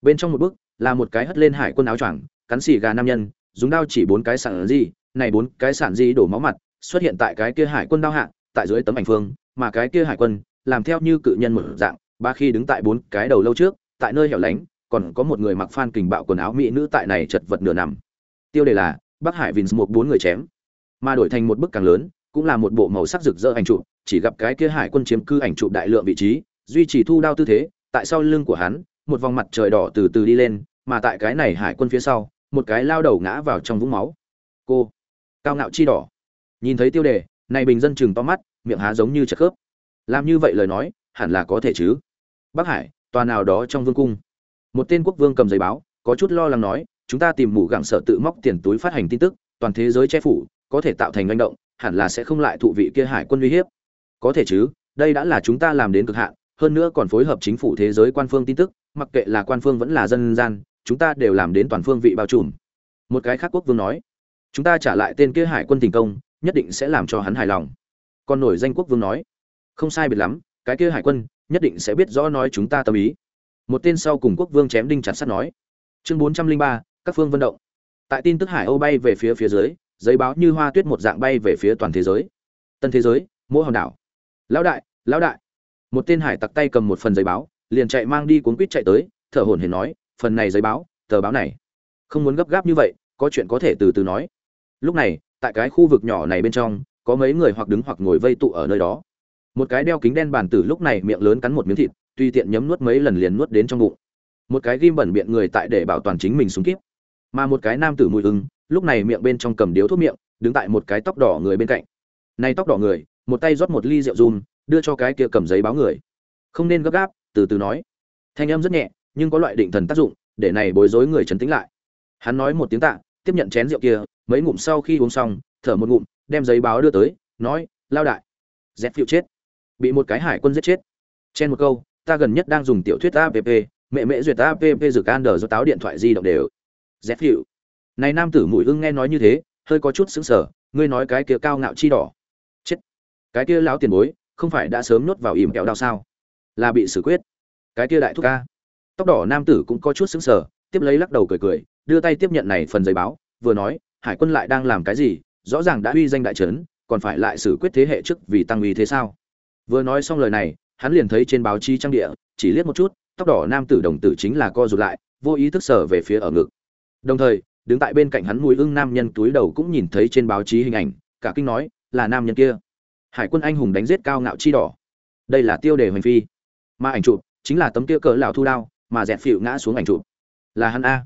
Bên trong một bức, là một cái hất lên hải quân áo choàng, cắn xì gà nam nhân, dùng đao chỉ bốn cái sản gì, này bốn cái sản gì đổ máu mặt, xuất hiện tại cái kia hải quân đao hạ, tại dưới tấm ảnh phương, mà cái kia hải quân, làm theo như cự nhân một dạng, ba khi đứng tại bốn cái đầu lâu trước, tại nơi hẻo lánh, còn có một người mặc phan kình bạo quần áo mỹ nữ tại này chật vật nửa nằm. Tiêu đề là, bắc hải vins một bốn người chém mà đổi thành một bức càng lớn cũng là một bộ màu sắc rực rỡ ảnh trụ, chỉ gặp cái kia hải quân chiếm cư ảnh trụ đại lượng vị trí duy trì thu đao tư thế tại sau lưng của hắn một vòng mặt trời đỏ từ từ đi lên mà tại cái này hải quân phía sau một cái lao đầu ngã vào trong vũng máu. Cô cao ngạo chi đỏ. Nhìn thấy tiêu đề này bình dân chừng to mắt miệng há giống như chật khớp. Làm như vậy lời nói hẳn là có thể chứ? Bắc hải tòa nào đó trong vương cung. Một tên quốc vương cầm giấy báo có chút lo lắng nói chúng ta tìm mụ gặng sở tự móc tiền túi phát hành tin tức toàn thế giới che phủ có thể tạo thành manh động, hẳn là sẽ không lại thụ vị kia hải quân uy hiếp. Có thể chứ, đây đã là chúng ta làm đến cực hạn, hơn nữa còn phối hợp chính phủ thế giới quan phương tin tức, mặc kệ là quan phương vẫn là dân gian, chúng ta đều làm đến toàn phương vị bao trùm. Một cái khác quốc vương nói, chúng ta trả lại tên kia hải quân thành công, nhất định sẽ làm cho hắn hài lòng. Còn nổi danh quốc vương nói, không sai biệt lắm, cái kia hải quân nhất định sẽ biết rõ nói chúng ta tâm ý. Một tên sau cùng quốc vương chém đinh chặt sắt nói, chương bốn trăm linh ba, các phương vận động. Tại tin tức hải âu bay về phía phía dưới giấy báo như hoa tuyết một dạng bay về phía toàn thế giới. Tân thế giới mỗi hòn đảo. Lão đại lão đại. Một tên hải tặc tay cầm một phần giấy báo, liền chạy mang đi cuốn quýt chạy tới, thở hổn hển nói, phần này giấy báo, tờ báo này. Không muốn gấp gáp như vậy, có chuyện có thể từ từ nói. Lúc này, tại cái khu vực nhỏ này bên trong, có mấy người hoặc đứng hoặc ngồi vây tụ ở nơi đó. Một cái đeo kính đen bàn tử lúc này miệng lớn cắn một miếng thịt tùy tiện nhấm nuốt mấy lần liền nuốt đến trong bụng. Một cái ghim bẩn miệng người tại để bảo toàn chính mình xuống kíp. Mà một cái nam tử mùi ưng lúc này miệng bên trong cầm điếu thuốc miệng, đứng tại một cái tóc đỏ người bên cạnh. Này tóc đỏ người, một tay rót một ly rượu run đưa cho cái kia cầm giấy báo người. Không nên gấp gáp, từ từ nói. Thanh âm rất nhẹ, nhưng có loại định thần tác dụng, để này bối rối người trấn tĩnh lại. Hắn nói một tiếng tạ, tiếp nhận chén rượu kia, mấy ngụm sau khi uống xong, thở một ngụm, đem giấy báo đưa tới, nói, lao đại dẹp phiêu chết. Bị một cái hải quân giết chết. Chen một câu, ta gần nhất đang dùng tiểu thuyết app mẹ mẹ duyệt app dược an đờ do táo điện thoại di động đều. Dẹp phiêu này nam tử mũi ưng nghe nói như thế, hơi có chút sững sờ, ngươi nói cái kia cao ngạo chi đỏ. Chết. Cái kia lão tiền bối, không phải đã sớm nhốt vào ỉm kẹo đao sao? Là bị xử quyết. Cái kia đại thúc ca. Tóc đỏ nam tử cũng có chút sững sờ, tiếp lấy lắc đầu cười cười, đưa tay tiếp nhận này phần giấy báo, vừa nói, hải quân lại đang làm cái gì? Rõ ràng đã uy danh đại trấn, còn phải lại xử quyết thế hệ trước vì tăng uy thế sao? Vừa nói xong lời này, hắn liền thấy trên báo chí trang địa, chỉ liếc một chút, tóc đỏ nam tử đồng tử chính là co rụt lại, vô ý thức sở về phía ở ngực. Đồng thời đứng tại bên cạnh hắn mùi ưng nam nhân túi đầu cũng nhìn thấy trên báo chí hình ảnh, cả kinh nói, là nam nhân kia. Hải quân anh hùng đánh giết cao ngạo chi đỏ. Đây là tiêu đề hoành phi. Mà ảnh chụp chính là tấm kia cỡ lão thu đao, mà dẹt phịu ngã xuống ảnh chụp. Là hắn a.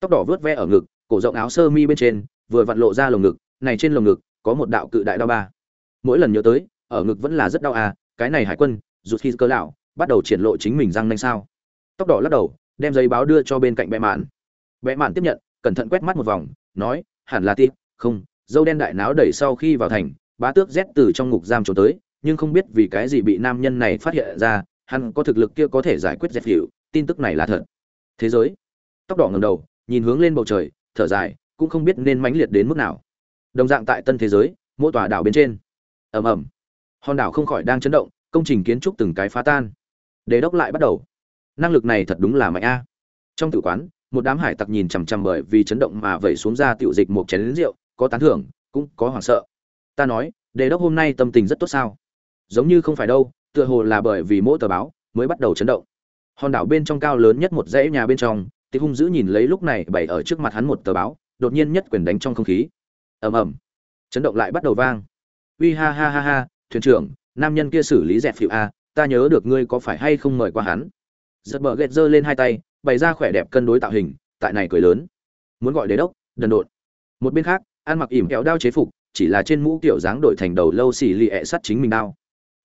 Tóc đỏ vớt ve ở ngực, cổ rộng áo sơ mi bên trên, vừa vặn lộ ra lồng ngực, này trên lồng ngực có một đạo cự đại đao ba. Mỗi lần nhớ tới, ở ngực vẫn là rất đau à cái này hải quân, rụt khi cỡ lão, bắt đầu triển lộ chính mình răng nanh sao. Tóc đỏ lắc đầu, đem giấy báo đưa cho bên cạnh bệ mạn. Bệ mạn tiếp nhận cẩn thận quét mắt một vòng, nói, hẳn là tiếp không, dâu đen đại náo đẩy sau khi vào thành, bá tước rét từ trong ngục giam trốn tới, nhưng không biết vì cái gì bị nam nhân này phát hiện ra, hắn có thực lực kia có thể giải quyết dẹp hiệu, tin tức này là thật. Thế giới, tóc đỏ ngầm đầu, nhìn hướng lên bầu trời, thở dài, cũng không biết nên mãnh liệt đến mức nào. Đồng dạng tại tân thế giới, mỗi tòa đảo bên trên. Ầm ầm. Hòn đảo không khỏi đang chấn động, công trình kiến trúc từng cái phá tan. Đế đốc lại bắt đầu. Năng lực này thật đúng là mạnh a. Trong tử quán một đám hải tặc nhìn chằm chằm bởi vì chấn động mà vẩy xuống ra tiểu dịch một chén lính rượu, có tán thưởng, cũng có hoảng sợ. Ta nói, đề đốc hôm nay tâm tình rất tốt sao? Giống như không phải đâu, tựa hồ là bởi vì mỗi tờ báo mới bắt đầu chấn động. Hòn đảo bên trong cao lớn nhất một dãy nhà bên trong thì hung dữ nhìn lấy lúc này bày ở trước mặt hắn một tờ báo, đột nhiên nhất quyền đánh trong không khí. Ầm ầm. Chấn động lại bắt đầu vang. Uy ha ha ha ha, thuyền trưởng, nam nhân kia xử lý dẹp phiu a à, ta nhớ được ngươi có phải hay không mời qua hắn? Giật bờ gẹt giơ lên hai tay bày ra khỏe đẹp cân đối tạo hình, tại này cười lớn. Muốn gọi đế đốc, đần độn. Một bên khác, ăn mặc ỉm kẹo đao chế phục, chỉ là trên mũ kiểu dáng đổi thành đầu lâu xì lì ẹ sắt chính mình đao.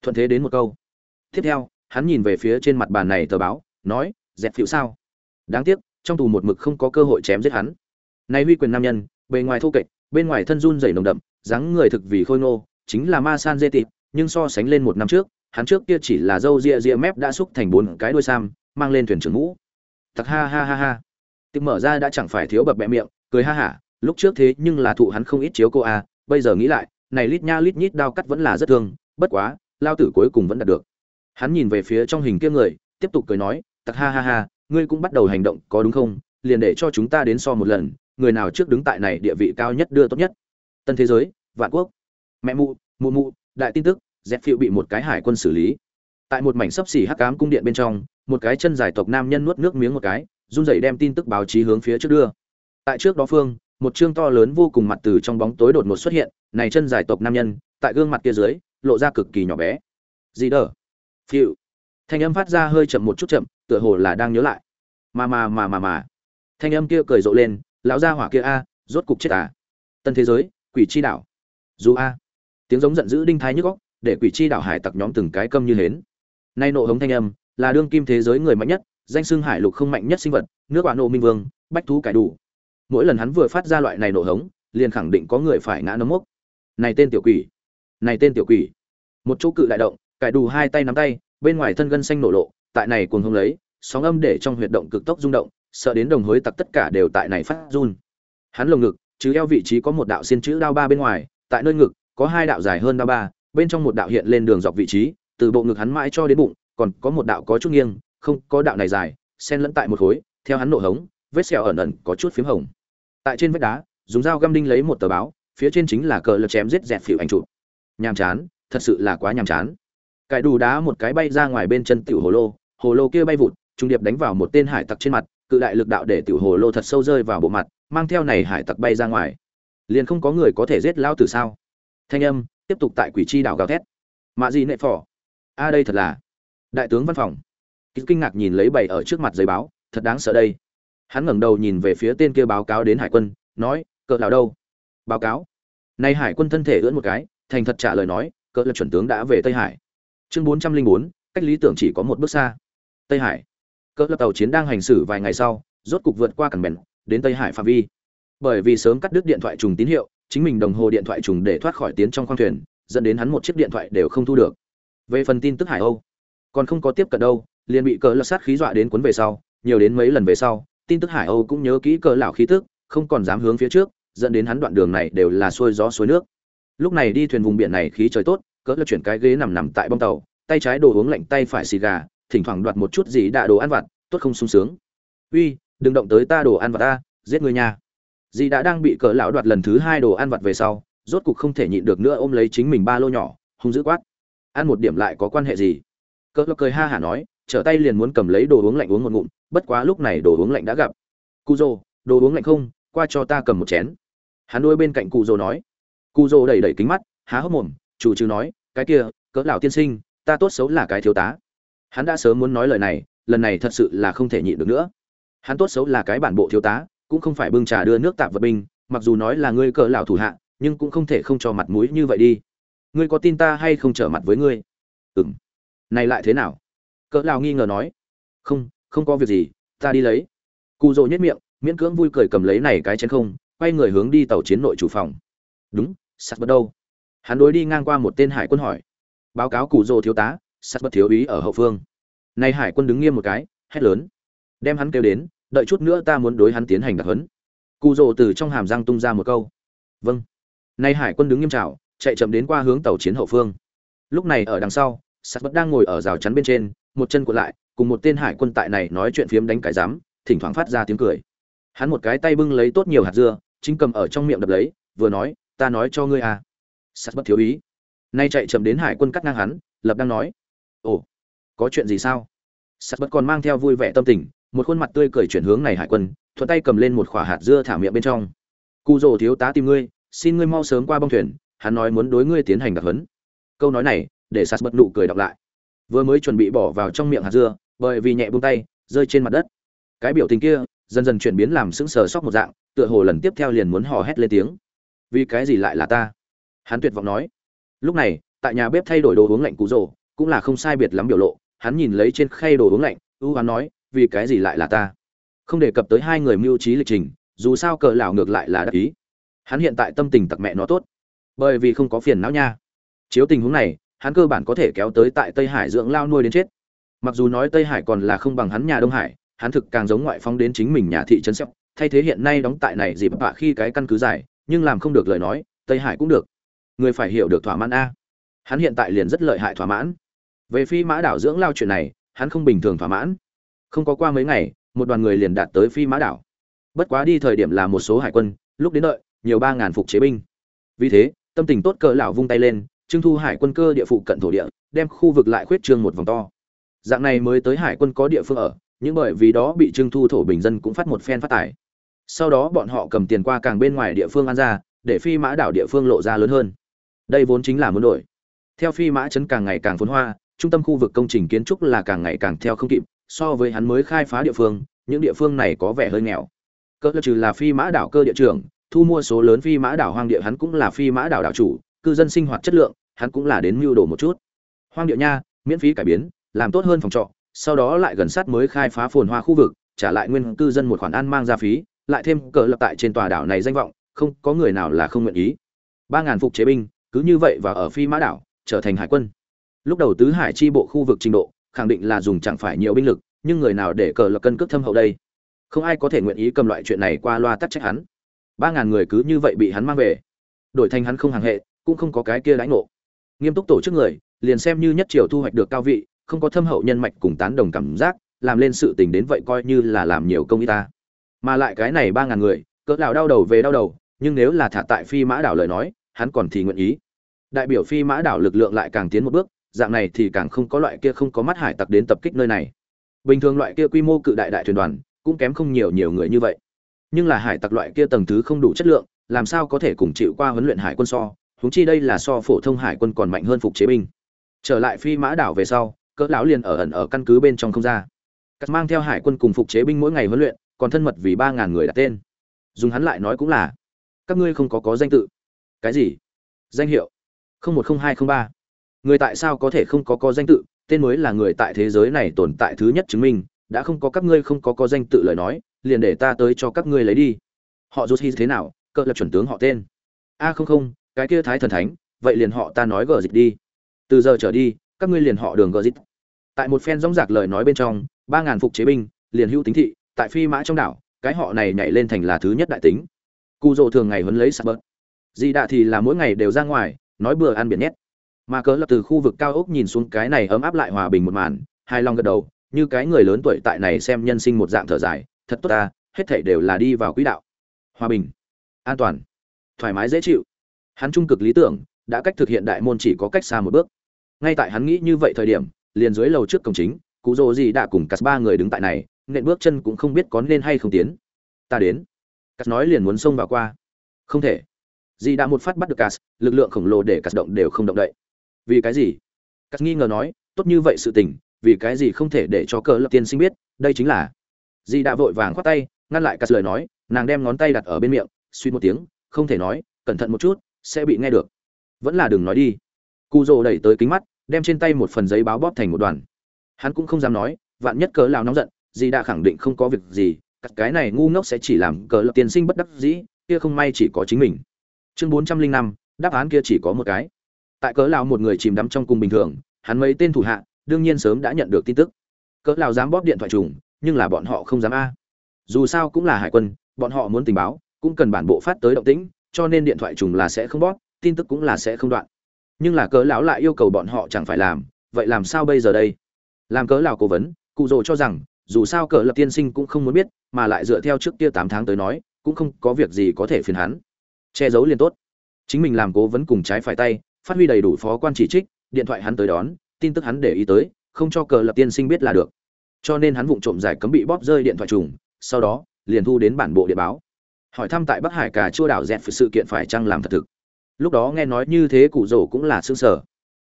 Thuận thế đến một câu. Tiếp theo, hắn nhìn về phía trên mặt bàn này tờ báo, nói, dẹp phiếu sao? Đáng tiếc, trong tù một mực không có cơ hội chém giết hắn. Nay huy quyền nam nhân, bề ngoài thô kệch, bên ngoài thân run rẩy nồng đậm, dáng người thực vì khôi ngô, chính là ma san dê tịp nhưng so sánh lên một năm trước, hắn trước kia chỉ là dâu ria ria mép đã xúc thành bốn cái đuôi sam, mang lên thuyền trưởng ngũ thật ha ha ha ha. Tịp mở ra đã chẳng phải thiếu bập bẹ miệng, cười ha hả, lúc trước thế nhưng là thụ hắn không ít chiếu cô a bây giờ nghĩ lại, này lít nha lít nhít đao cắt vẫn là rất thương, bất quá, lao tử cuối cùng vẫn đạt được. Hắn nhìn về phía trong hình kia người, tiếp tục cười nói tặc ha ha ha, ngươi cũng bắt đầu hành động, có đúng không? Liền để cho chúng ta đến so một lần, người nào trước đứng tại này địa vị cao nhất đưa tốt nhất. Tân thế giới, vạn quốc. Mẹ mụ mụ mụ, đại tin tức dẹp phiệu bị một cái hải quân xử lý tại một mảnh sấp xỉ hắc cám cung điện bên trong, một cái chân dài tộc nam nhân nuốt nước miếng một cái, run rẩy đem tin tức báo chí hướng phía trước đưa. Tại trước đó phương, một chương to lớn vô cùng mặt từ trong bóng tối đột ngột xuất hiện, này chân dài tộc nam nhân, tại gương mặt kia dưới, lộ ra cực kỳ nhỏ bé. Gì đờ? Phiệu thanh âm phát ra hơi chậm một chút chậm, tựa hồ là đang nhớ lại. Mà mà mà mà mà thanh âm kia cười rộ lên, lão gia hỏa kia a, rốt cục chết à. Tân thế giới, quỷ chi đảo. Dù a. Tiếng giống giận dữ đinh thái nhức góc để quỷ chi đảo hải tặc nhóm từng cái câm như hến nay nộ hống thanh âm, là đương kim thế giới người mạnh nhất, danh xưng hải lục không mạnh nhất sinh vật, nước quả nộ minh vương, bách thú cải đủ. Mỗi lần hắn vừa phát ra loại này nổ hống, liền khẳng định có người phải ngã nấm mốc. Này tên tiểu quỷ, này tên tiểu quỷ. Một chỗ cự đại động, cải đủ hai tay nắm tay, bên ngoài thân gân xanh nổ lộ, tại này cuồng hông lấy, sóng âm để trong huyệt động cực tốc rung động, sợ đến đồng hối tặc tất cả đều tại này phát run. Hắn lồng ngực, chứ eo vị trí có một đạo xiên chữ đao ba bên ngoài, tại nơi ngực, có hai đạo dài hơn đao ba, bên trong một đạo hiện lên đường dọc vị trí từ bộ ngực hắn mãi cho đến bụng, còn có một đạo có chút nghiêng, không có đạo này dài, xen lẫn tại một khối, theo hắn nổ hống, vết sẹo ẩn ẩn có chút phím hồng. Tại trên vách đá, dùng dao găm đinh lấy một tờ báo, phía trên chính là cờ lật chém giết dẹt phỉu ảnh chụp. Nhàm chán, thật sự là quá nhàm chán. Cải đủ đá một cái bay ra ngoài bên chân tiểu hồ lô hồ lô kia bay vụt, trung điệp đánh vào một tên hải tặc trên mặt, cự đại lực đạo để tiểu hồ lô thật sâu rơi vào bộ mặt, mang theo này hải tặc bay ra ngoài. Liền không có người có thể giết lao từ sao? Thanh âm, tiếp tục tại quỷ chi đảo gào thét. Mạ gì nệ phỏ a đây thật là đại tướng văn phòng. Kinh ngạc nhìn lấy bày ở trước mặt giấy báo, thật đáng sợ đây. Hắn ngẩng đầu nhìn về phía tên kia báo cáo đến hải quân, nói, cỡ nào đâu? Báo cáo. Nay hải quân thân thể ưỡn một cái, thành thật trả lời nói, cỡ là chuẩn tướng đã về tây hải. Chương bốn trăm linh bốn, cách lý tưởng chỉ có một bước xa. Tây hải. Cỡ lập tàu chiến đang hành xử vài ngày sau, rốt cục vượt qua cảng bèn, đến tây hải phạm vi. Bởi vì sớm cắt đứt điện thoại trùng tín hiệu, chính mình đồng hồ điện thoại trùng để thoát khỏi tiến trong khoang thuyền, dẫn đến hắn một chiếc điện thoại đều không thu được về phần tin tức hải âu, còn không có tiếp cận đâu, liền bị cỡ lật sát khí dọa đến cuốn về sau, nhiều đến mấy lần về sau, tin tức hải âu cũng nhớ kỹ cỡ lão khí tức, không còn dám hướng phía trước, dẫn đến hắn đoạn đường này đều là xuôi gió suối nước. Lúc này đi thuyền vùng biển này khí trời tốt cỡ lật chuyển cái ghế nằm nằm tại bong tàu, tay trái đồ uống lạnh, tay phải xì gà, thỉnh thoảng đoạt một chút gì đã đồ ăn vặt, tốt không sung sướng. Uy, đừng động tới ta đồ ăn vặt ta, giết người nhà. Dì đã đang bị cỡ lão đoạt lần thứ hai đồ ăn vặt về sau, rốt cục không thể nhịn được nữa ôm lấy chính mình ba lô nhỏ, hung dữ quát ăn một điểm lại có quan hệ gì? Cỡ lão cười ha hả nói, trở tay liền muốn cầm lấy đồ uống lạnh uống một ngụm, bất quá lúc này đồ uống lạnh đã gặp. Cụ rồ đồ uống lạnh không? Qua cho ta cầm một chén. Hắn đuôi bên cạnh cụ rồ nói. Cụ rồ đẩy đẩy kính mắt, há hốc mồm, chủ trừ nói, cái kia, cỡ lão tiên sinh, ta tốt xấu là cái thiếu tá. Hắn đã sớm muốn nói lời này, lần này thật sự là không thể nhịn được nữa. Hắn tốt xấu là cái bản bộ thiếu tá, cũng không phải bưng trà đưa nước tạp vật binh, mặc dù nói là ngươi cỡ lão thủ hạ, nhưng cũng không thể không cho mặt mũi như vậy đi ngươi có tin ta hay không trở mặt với ngươi? Ừng này lại thế nào? Cỡ lão nghi ngờ nói. Không không có việc gì, ta đi lấy. Cụ rồ nhất miệng, miễn cưỡng vui cười cầm lấy này cái chén không, quay người hướng đi tàu chiến nội chủ phòng. Đúng, sắt bất đâu? Hắn đối đi ngang qua một tên hải quân hỏi. Báo cáo cụ rồ thiếu tá, sắt bất thiếu ý ở hậu phương. Nay hải quân đứng nghiêm một cái, hét lớn. Đem hắn kêu đến, đợi chút nữa ta muốn đối hắn tiến hành đặc huấn. Cụ rồ từ trong hàm răng tung ra một câu. Vâng. Nay hải quân đứng nghiêm trào chạy chậm đến qua hướng tàu chiến hậu phương. Lúc này ở đằng sau, sắt bất đang ngồi ở rào chắn bên trên, một chân cuộn lại, cùng một tên hải quân tại này nói chuyện phiếm đánh cái giám, thỉnh thoảng phát ra tiếng cười. Hắn một cái tay bưng lấy tốt nhiều hạt dưa, chính cầm ở trong miệng đập lấy, vừa nói, ta nói cho ngươi à. Sắt bất thiếu ý. Nay chạy chậm đến hải quân cắt ngang hắn, lập đang nói, ồ, có chuyện gì sao? Sắt bất còn mang theo vui vẻ tâm tình, một khuôn mặt tươi cười chuyển hướng này hải quân, thuận tay cầm lên một khỏa hạt dưa thả miệng bên trong. Cụ rồ thiếu tá tìm ngươi, xin ngươi mau sớm qua bong thuyền hắn nói muốn đối ngươi tiến hành đặc huấn. Câu nói này, để sắt bất nụ cười đọc lại. Vừa mới chuẩn bị bỏ vào trong miệng hạt dưa, bởi vì nhẹ buông tay, rơi trên mặt đất. Cái biểu tình kia, dần dần chuyển biến làm sững sờ sóc một dạng, tựa hồ lần tiếp theo liền muốn hò hét lên tiếng. Vì cái gì lại là ta? Hắn tuyệt vọng nói. Lúc này, tại nhà bếp thay đổi đồ uống lạnh cụ rồ cũng là không sai biệt lắm biểu lộ, hắn nhìn lấy trên khay đồ uống lạnh, ưu hắn nói, vì cái gì lại là ta? Không đề cập tới hai người mưu trí lịch trình, dù sao cờ lão ngược lại là đắc ý. Hắn hiện tại tâm tình tặc mẹ nó tốt bởi vì không có phiền não nha. Chiếu tình huống này, hắn cơ bản có thể kéo tới tại tây hải dưỡng lao nuôi đến chết. Mặc dù nói tây hải còn là không bằng hắn nhà đông hải, hắn thực càng giống ngoại phóng đến chính mình nhà thị trấn xéo thay thế hiện nay đóng tại này dịp bạ khi cái căn cứ dài, nhưng làm không được lời nói, tây hải cũng được. Người phải hiểu được thỏa mãn a. Hắn hiện tại liền rất lợi hại thỏa mãn. Về phi mã đảo dưỡng lao chuyện này, hắn không bình thường thỏa mãn. Không có qua mấy ngày, một đoàn người liền đạt tới phi mã đảo. Bất quá đi thời điểm là một số hải quân, lúc đến đợi, nhiều ba ngàn phục chế binh. Vì thế tâm tình tốt cỡ lão vung tay lên trưng thu hải quân cơ địa phụ cận thổ địa, đem khu vực lại khuyết trương một vòng to. Dạng này mới tới hải quân có địa phương ở, nhưng bởi vì đó bị trưng thu thổ bình dân cũng phát một phen phát tải. Sau đó bọn họ cầm tiền qua càng bên ngoài địa phương ăn ra, để phi mã đảo địa phương lộ ra lớn hơn. Đây vốn chính là muốn đổi. Theo phi mã chấn càng ngày càng phồn hoa, trung tâm khu vực công trình kiến trúc là càng ngày càng theo không kịp, so với hắn mới khai phá địa phương, những địa phương này có vẻ hơi nghèo. Cỡ trừ là phi mã đảo cơ địa trường thu mua số lớn phi mã đảo hoang địa, hắn cũng là phi mã đảo đảo chủ, cư dân sinh hoạt chất lượng, hắn cũng là đến mưu đồ một chút. Hoang địa nha, miễn phí cải biến, làm tốt hơn phòng trọ, sau đó lại gần sát mới khai phá phồn hoa khu vực, trả lại nguyên cư dân một khoản ăn mang ra phí, lại thêm cờ lập tại trên tòa đảo này danh vọng, không có người nào là không nguyện ý. Ba ngàn phục chế binh, cứ như vậy và ở phi mã đảo, trở thành hải quân. Lúc đầu tứ hải chi bộ khu vực trình độ, khẳng định là dùng chẳng phải nhiều binh lực, nhưng người nào để cờ lập cân cước thâm hậu đây? Không ai có thể nguyện ý cầm loại chuyện này qua loa tắc trách hắn ba ngàn người cứ như vậy bị hắn mang về. Đổi thành hắn không hàng hệ, cũng không có cái kia lãnh ngộ. Nghiêm túc tổ chức người, liền xem như nhất triều thu hoạch được cao vị, không có thâm hậu nhân mạch cùng tán đồng cảm giác, làm lên sự tình đến vậy coi như là làm nhiều công y ta. Mà lại cái này ba ngàn người, cỡ nào đau đầu về đau đầu, nhưng nếu là thả tại phi mã đảo lời nói, hắn còn thì nguyện ý. Đại biểu phi mã đảo lực lượng lại càng tiến một bước, dạng này thì càng không có loại kia không có mắt hải tặc đến tập kích nơi này. Bình thường loại kia quy mô cự đại đại thuyền đoàn, cũng kém không nhiều nhiều người như vậy nhưng là hải tặc loại kia tầng thứ không đủ chất lượng, làm sao có thể cùng chịu qua huấn luyện hải quân so? Huống chi đây là so phổ thông hải quân còn mạnh hơn phục chế binh. Trở lại phi mã đảo về sau, cỡ lão liền ở ẩn ở căn cứ bên trong không ra. Cắt mang theo hải quân cùng phục chế binh mỗi ngày huấn luyện, còn thân mật vì ba ngàn người đặt tên. Dùng hắn lại nói cũng là, các ngươi không có có danh tự. Cái gì? Danh hiệu. Không một không hai không ba. Người tại sao có thể không có có danh tự? Tên mới là người tại thế giới này tồn tại thứ nhất chứng minh, đã không có các ngươi không có có danh tự lời nói liền để ta tới cho các ngươi lấy đi. Họ rút hy thế nào cỡ lập chuẩn tướng họ tên. A à, không không, cái kia thái thần thánh, vậy liền họ ta nói gờ dịch đi. Từ giờ trở đi, các ngươi liền họ đường gờ dịch tại một phen rong rạc lời nói bên trong, ba ngàn phục chế binh, liền hữu tính thị, tại phi mã trong đảo, cái họ này nhảy lên thành là thứ nhất đại tính. Cụ rồ thường ngày huấn lấy sạp bớt. Di đạ thì là mỗi ngày đều ra ngoài, nói bừa ăn biển nhét. Mà cớ lập từ khu vực cao ốc nhìn xuống cái này ấm áp lại hòa bình một màn hai long gật đầu, như cái người lớn tuổi tại này xem nhân sinh một dạng thở dài thật tốt ta, hết thảy đều là đi vào quỹ đạo. Hòa bình, an toàn, thoải mái dễ chịu. Hắn trung cực lý tưởng, đã cách thực hiện đại môn chỉ có cách xa một bước. Ngay tại hắn nghĩ như vậy thời điểm, liền dưới lầu trước cổng chính, cụ rồ gì đã cùng cắt ba người đứng tại này, nện bước chân cũng không biết có nên hay không tiến. Ta đến. Cắt nói liền muốn xông vào qua. Không thể. Dì đã một phát bắt được cắt lực lượng khổng lồ để cắt động đều không động đậy. Vì cái gì? Cắt nghi ngờ nói, tốt như vậy sự tình, vì cái gì không thể để cho cờ lập tiên sinh biết, đây chính là dì đã vội vàng khoát tay, ngăn lại cắt lời nói, nàng đem ngón tay đặt ở bên miệng suy một tiếng, không thể nói, cẩn thận một chút, sẽ bị nghe được. Vẫn là đừng nói đi. Cụ rồ đẩy tới kính mắt, đem trên tay một phần giấy báo bóp thành một đoàn. Hắn cũng không dám nói, vạn nhất cớ lao nóng giận dì đã khẳng định không có việc gì cái này ngu ngốc sẽ chỉ làm cờ lập tiên sinh bất đắc dĩ, kia không may chỉ có chính mình. Chương bốn trăm linh năm, đáp án kia chỉ có một cái. Tại cớ lao một người chìm đắm trong cùng bình thường, hắn mấy tên thủ hạ, đương nhiên sớm đã nhận được tin tức. Cớ lao dám bóp điện thoại trùng nhưng là bọn họ không dám a. Dù sao cũng là hải quân, bọn họ muốn tình báo, cũng cần bản bộ phát tới động tĩnh, cho nên điện thoại trùng là sẽ không bóp, tin tức cũng là sẽ không đoạn. Nhưng là cớ lão lại yêu cầu bọn họ chẳng phải làm, vậy làm sao bây giờ đây? Làm cớ lão cố vấn, cụ rồ cho rằng, dù sao cờ lập tiên sinh cũng không muốn biết, mà lại dựa theo trước kia tám tháng tới nói, cũng không có việc gì có thể phiền hắn. Che giấu liền tốt. Chính mình làm cố vấn cùng trái phải tay, phát huy đầy đủ phó quan chỉ trích, điện thoại hắn tới đón, tin tức hắn để ý tới, không cho cờ lập tiên sinh biết là được cho nên hắn vụng trộm giải cấm bị bóp rơi điện thoại trùng, sau đó, liền thu đến bản bộ địa báo. Hỏi thăm tại bắc hải cả chua đảo dẹt sự kiện phải chăng làm thật thực. Lúc đó nghe nói như thế cụ rổ cũng là sương sở.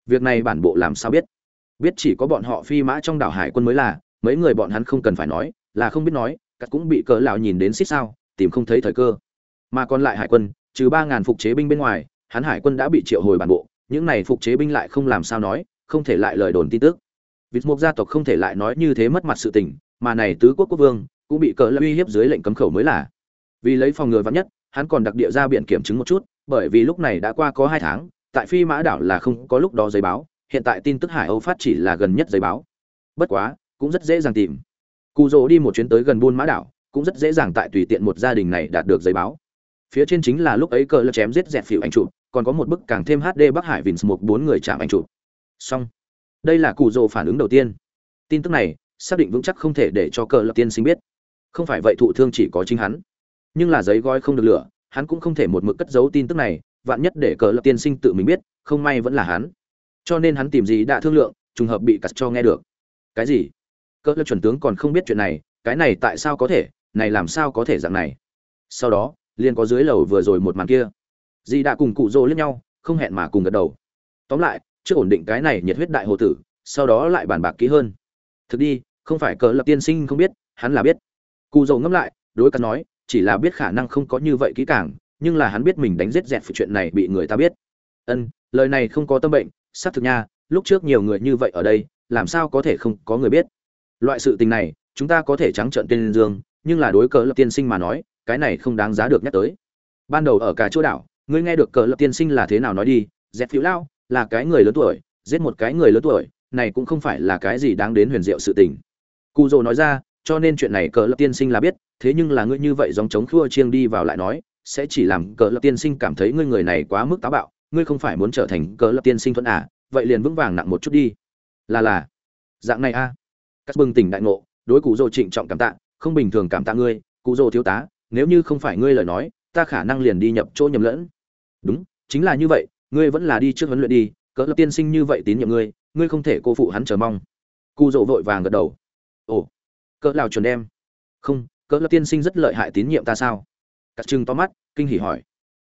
Việc này bản bộ làm sao biết? Biết chỉ có bọn họ phi mã trong đảo hải quân mới là, mấy người bọn hắn không cần phải nói, là không biết nói cắt cũng bị cỡ lão nhìn đến xích sao, tìm không thấy thời cơ. Mà còn lại hải quân, trừ ba ngàn phục chế binh bên ngoài, hắn hải quân đã bị triệu hồi bản bộ, những này phục chế binh lại không làm sao nói, không thể lại lời đồn tin tức vịt mục gia tộc không thể lại nói như thế mất mặt sự tình, mà này tứ quốc quốc vương cũng bị cỡ lão uy hiếp dưới lệnh cấm khẩu mới là. Vì lấy phòng ngừa vắn nhất, hắn còn đặc địa ra biện kiểm chứng một chút, bởi vì lúc này đã qua có hai tháng, tại phi mã đảo là không có lúc đó giấy báo, hiện tại tin tức hải âu phát chỉ là gần nhất giấy báo. Bất quá, cũng rất dễ dàng tìm. Cụ rỗ đi một chuyến tới gần buôn mã đảo, cũng rất dễ dàng tại tùy tiện một gia đình này đạt được giấy báo. Phía trên chính là lúc ấy cờ lơ chém giết dẹp phỉu anh chụp, còn có một bức càng thêm hd bắc hải vins một bốn người chạm anh chụp. Xong đây là cụ rỗ phản ứng đầu tiên. Tin tức này, xác định vững chắc không thể để cho cờ lập tiên sinh biết. Không phải vậy thụ thương chỉ có chính hắn. Nhưng là giấy gói không được lửa, hắn cũng không thể một mực cất giấu tin tức này, vạn nhất để cờ lập tiên sinh tự mình biết, không may vẫn là hắn. Cho nên hắn tìm gì đã thương lượng, trùng hợp bị cắt cho nghe được. Cái gì? Cờ lập chuẩn tướng còn không biết chuyện này, cái này tại sao có thể, này làm sao có thể dạng này? Sau đó, liền có dưới lầu vừa rồi một màn kia. Dì đã cùng cụ rỗ lẫn nhau, không hẹn mà cùng gật đầu. Tóm lại trước ổn định cái này nhiệt huyết đại hồ tử, sau đó lại bàn bạc kỹ hơn. Thực đi, không phải cờ lập tiên sinh không biết, hắn là biết. Cụ dầu ngẫm lại, đối cắt nói, chỉ là biết khả năng không có như vậy kỹ càng, nhưng là hắn biết mình đánh giết dẹt phụ chuyện này bị người ta biết. Ân, lời này không có tâm bệnh, xác thực nha, lúc trước nhiều người như vậy ở đây, làm sao có thể không có người biết? Loại sự tình này, chúng ta có thể trắng trợn tên dương, nhưng là đối cờ lập tiên sinh mà nói, cái này không đáng giá được nhắc tới. Ban đầu ở cả chỗ đảo, ngươi nghe được cờ lập tiên sinh là thế nào nói đi dẹp phiếu lao là cái người lớn tuổi, giết một cái người lớn tuổi, này cũng không phải là cái gì đáng đến huyền diệu sự tình. Cụ dồ nói ra, cho nên chuyện này cờ lập tiên sinh là biết, thế nhưng là ngươi như vậy dòng chống khua chiêng đi vào lại nói, sẽ chỉ làm cờ lập tiên sinh cảm thấy ngươi người này quá mức táo bạo, ngươi không phải muốn trở thành cờ lập tiên sinh thuận à vậy liền vững vàng nặng một chút đi. Là là. Dạng này a. À. cắt bừng tỉnh đại ngộ, đối cụ dồ trịnh trọng cảm tạ, không bình thường cảm tạ ngươi cụ dồ thiếu tá, nếu như không phải ngươi lời nói, ta khả năng liền đi nhập chỗ nhầm lẫn. Đúng, chính là như vậy ngươi vẫn là đi trước huấn luyện đi, cỡ lập tiên sinh như vậy tín nhiệm ngươi ngươi không thể cô phụ hắn chờ mong. Cụ dỗ vội vàng gật đầu. Ồ, cỡ lào chuẩn đem. Không, cỡ lập tiên sinh rất lợi hại tín nhiệm ta sao? Cắt trừng to mắt, kinh hỉ hỏi.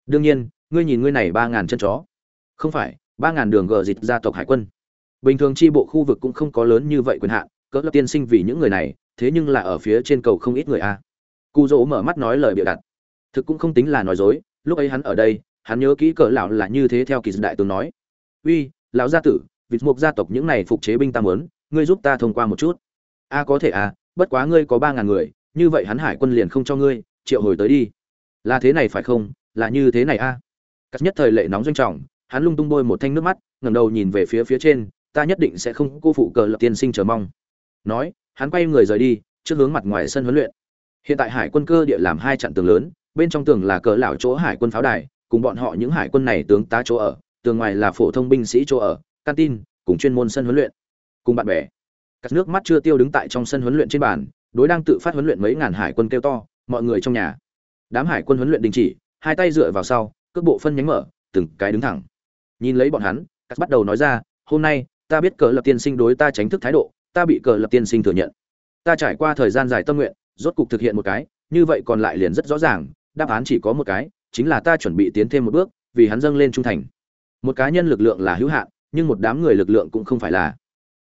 Đương nhiên, ngươi nhìn ngươi này ba ngàn chân chó. Không phải, ba ngàn đường gờ dịch gia tộc hải quân. Bình thường tri bộ khu vực cũng không có lớn như vậy quyền hạn, cỡ lập tiên sinh vì những người này, thế nhưng là ở phía trên cầu không ít người a. Cụ dỗ mở mắt nói lời bịa đặt thực cũng không tính là nói dối, lúc ấy hắn ở đây hắn nhớ kỹ cỡ lão là như thế theo kỳ đại tướng nói. Uy, lão gia tử, vịt mục gia tộc những này phục chế binh ta muốn, ngươi giúp ta thông qua một chút. A, có thể à bất quá ngươi có ba ngàn người, như vậy hắn hải quân liền không cho ngươi, triệu hồi tới đi. Là thế này phải không? Là như thế này a? À? cắt nhất thời lệ nóng doanh trọng, hắn lung tung bôi một thanh nước mắt, ngẩng đầu nhìn về phía phía trên, ta nhất định sẽ không cô phụ cờ lập tiên sinh chờ mong. Nói, hắn quay người rời đi, trước hướng mặt ngoài sân huấn luyện. Hiện tại hải quân cơ địa làm hai trận tường lớn, bên trong tường là cờ lão chỗ hải quân pháo đài cùng bọn họ những hải quân này tướng tá chỗ ở, tường ngoài là phổ thông binh sĩ chỗ ở, canteen, cùng chuyên môn sân huấn luyện. Cùng bạn bè. Các nước mắt chưa tiêu đứng tại trong sân huấn luyện trên bàn, đối đang tự phát huấn luyện mấy ngàn hải quân kêu to, mọi người trong nhà. Đám hải quân huấn luyện đình chỉ, hai tay dựa vào sau, cước bộ phân nhánh mở, từng cái đứng thẳng. Nhìn lấy bọn hắn, các bắt đầu nói ra, hôm nay, ta biết cờ lập tiên sinh đối ta tránh thức thái độ, ta bị cờ lập tiên sinh thừa nhận. Ta trải qua thời gian dài tâm nguyện, rốt cục thực hiện một cái, như vậy còn lại liền rất rõ ràng, đáp án chỉ có một cái chính là ta chuẩn bị tiến thêm một bước, vì hắn dâng lên trung thành. Một cá nhân lực lượng là hữu hạn, nhưng một đám người lực lượng cũng không phải là.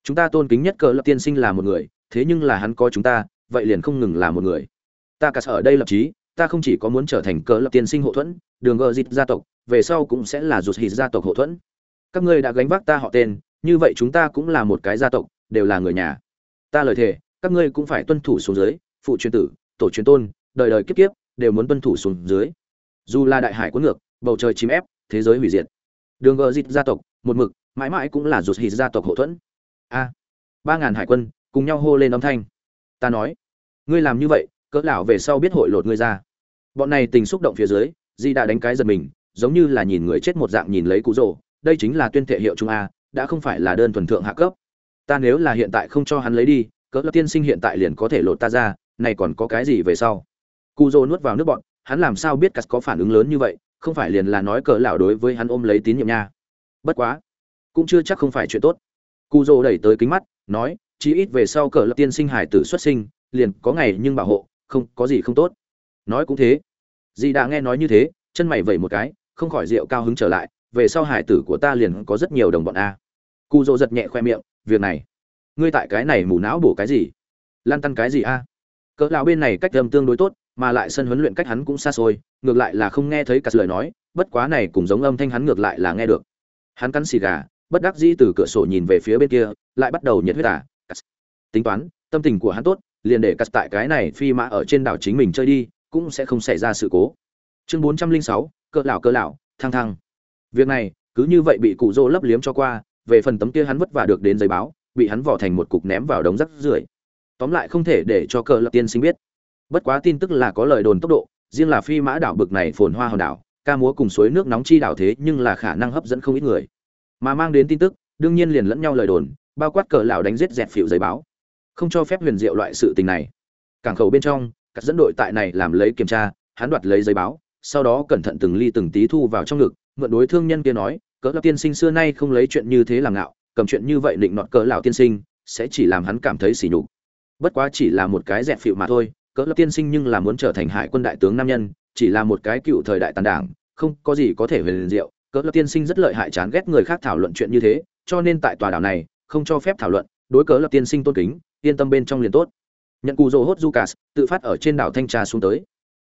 Chúng ta tôn kính nhất cờ lập tiên sinh là một người, thế nhưng là hắn có chúng ta, vậy liền không ngừng là một người. Ta cả ở đây lập chí, ta không chỉ có muốn trở thành cờ lập tiên sinh hộ thuẫn, đường gờ dịt gia tộc, về sau cũng sẽ là rụt hịt gia tộc hộ thuẫn. Các ngươi đã gánh vác ta họ tên, như vậy chúng ta cũng là một cái gia tộc, đều là người nhà. Ta lời thề, các ngươi cũng phải tuân thủ xuống dưới, phụ truyền tử, tổ truyền tôn, đời đời kiếp kiếp, đều muốn tuân thủ xuống dưới dù là đại hải cuốn ngược, bầu trời chìm ép, thế giới hủy diệt. Đường gờ dịt gia tộc, một mực, mãi mãi cũng là rụt hít gia tộc hậu thuẫn. A, ba ngàn hải quân, cùng nhau hô lên âm thanh. Ta nói, ngươi làm như vậy, cỡ lão về sau biết hội lột ngươi ra. Bọn này tình xúc động phía dưới, di đã đánh cái giật mình, giống như là nhìn người chết một dạng nhìn lấy cú rồ. Đây chính là tuyên thể hiệu trung a, đã không phải là đơn thuần thượng hạ cấp. Ta nếu là hiện tại không cho hắn lấy đi, cỡ lão tiên sinh hiện tại liền có thể lột ta ra, này còn có cái gì về sau? Cú rồ nuốt vào nước bọn hắn làm sao biết cắt có phản ứng lớn như vậy, không phải liền là nói cỡ lão đối với hắn ôm lấy tín nhiệm nha. Bất quá, cũng chưa chắc không phải chuyện tốt. Cụ rồ đẩy tới kính mắt, nói, chí ít về sau cỡ lập tiên sinh hải tử xuất sinh, liền có ngày nhưng bảo hộ, không, có gì không tốt. Nói cũng thế. Dì đã nghe nói như thế, chân mày vẩy một cái, không khỏi rượu cao hứng trở lại, về sau hải tử của ta liền có rất nhiều đồng bọn a. Cụ rồ giật nhẹ khoe miệng, việc này, ngươi tại cái này mù não bổ cái gì? Lan tăn cái gì a? Cỡ lão bên này cách âm tương đối tốt mà lại sân huấn luyện cách hắn cũng xa xôi, ngược lại là không nghe thấy cả lời nói, bất quá này cùng giống âm thanh hắn ngược lại là nghe được. Hắn cắn xì gà, bất đắc dĩ từ cửa sổ nhìn về phía bên kia, lại bắt đầu nhiệt huyết à tính toán, tâm tình của hắn tốt, liền để cắt tại cái này phi mã ở trên đảo chính mình chơi đi, cũng sẽ không xảy ra sự cố. Chương bốn trăm linh sáu, cỡ lão cỡ lão, thăng thăng. Việc này, cứ như vậy bị cụ dô lấp liếm cho qua, về phần tấm kia hắn vất vả được đến giấy báo, bị hắn vỏ thành một cục ném vào đống rác rưởi. Tóm lại không thể để cho cỡ lập tiên sinh biết bất quá tin tức là có lời đồn tốc độ, riêng là phi mã đảo bực này phồn hoa hòn đảo, ca múa cùng suối nước nóng chi đảo thế nhưng là khả năng hấp dẫn không ít người. Mà mang đến tin tức, đương nhiên liền lẫn nhau lời đồn, bao quát cờ lão đánh giết dẹt phịu giấy báo. Không cho phép huyền diệu loại sự tình này. Cảng khẩu bên trong, các dẫn đội tại này làm lấy kiểm tra, hắn đoạt lấy giấy báo, sau đó cẩn thận từng ly từng tí thu vào trong ngực, mượn đối thương nhân kia nói cỡ lão tiên sinh xưa nay không lấy chuyện như thế làm ngạo, cầm chuyện như vậy định nọt cỡ lão tiên sinh, sẽ chỉ làm hắn cảm thấy sỉ nhục. Bất quá chỉ là một cái dẹp phịu mà thôi cỡ lập tiên sinh nhưng là muốn trở thành hải quân đại tướng nam nhân, chỉ là một cái cựu thời đại tàn đảng, không có gì có thể huyền diệu. Cỡ lập tiên sinh rất lợi hại chán ghét người khác thảo luận chuyện như thế, cho nên tại tòa đảo này, không cho phép thảo luận, đối cỡ lập tiên sinh tôn kính, yên tâm bên trong liền tốt. Nhận cù rồ hốt lucas tự phát ở trên đảo thanh trà xuống tới.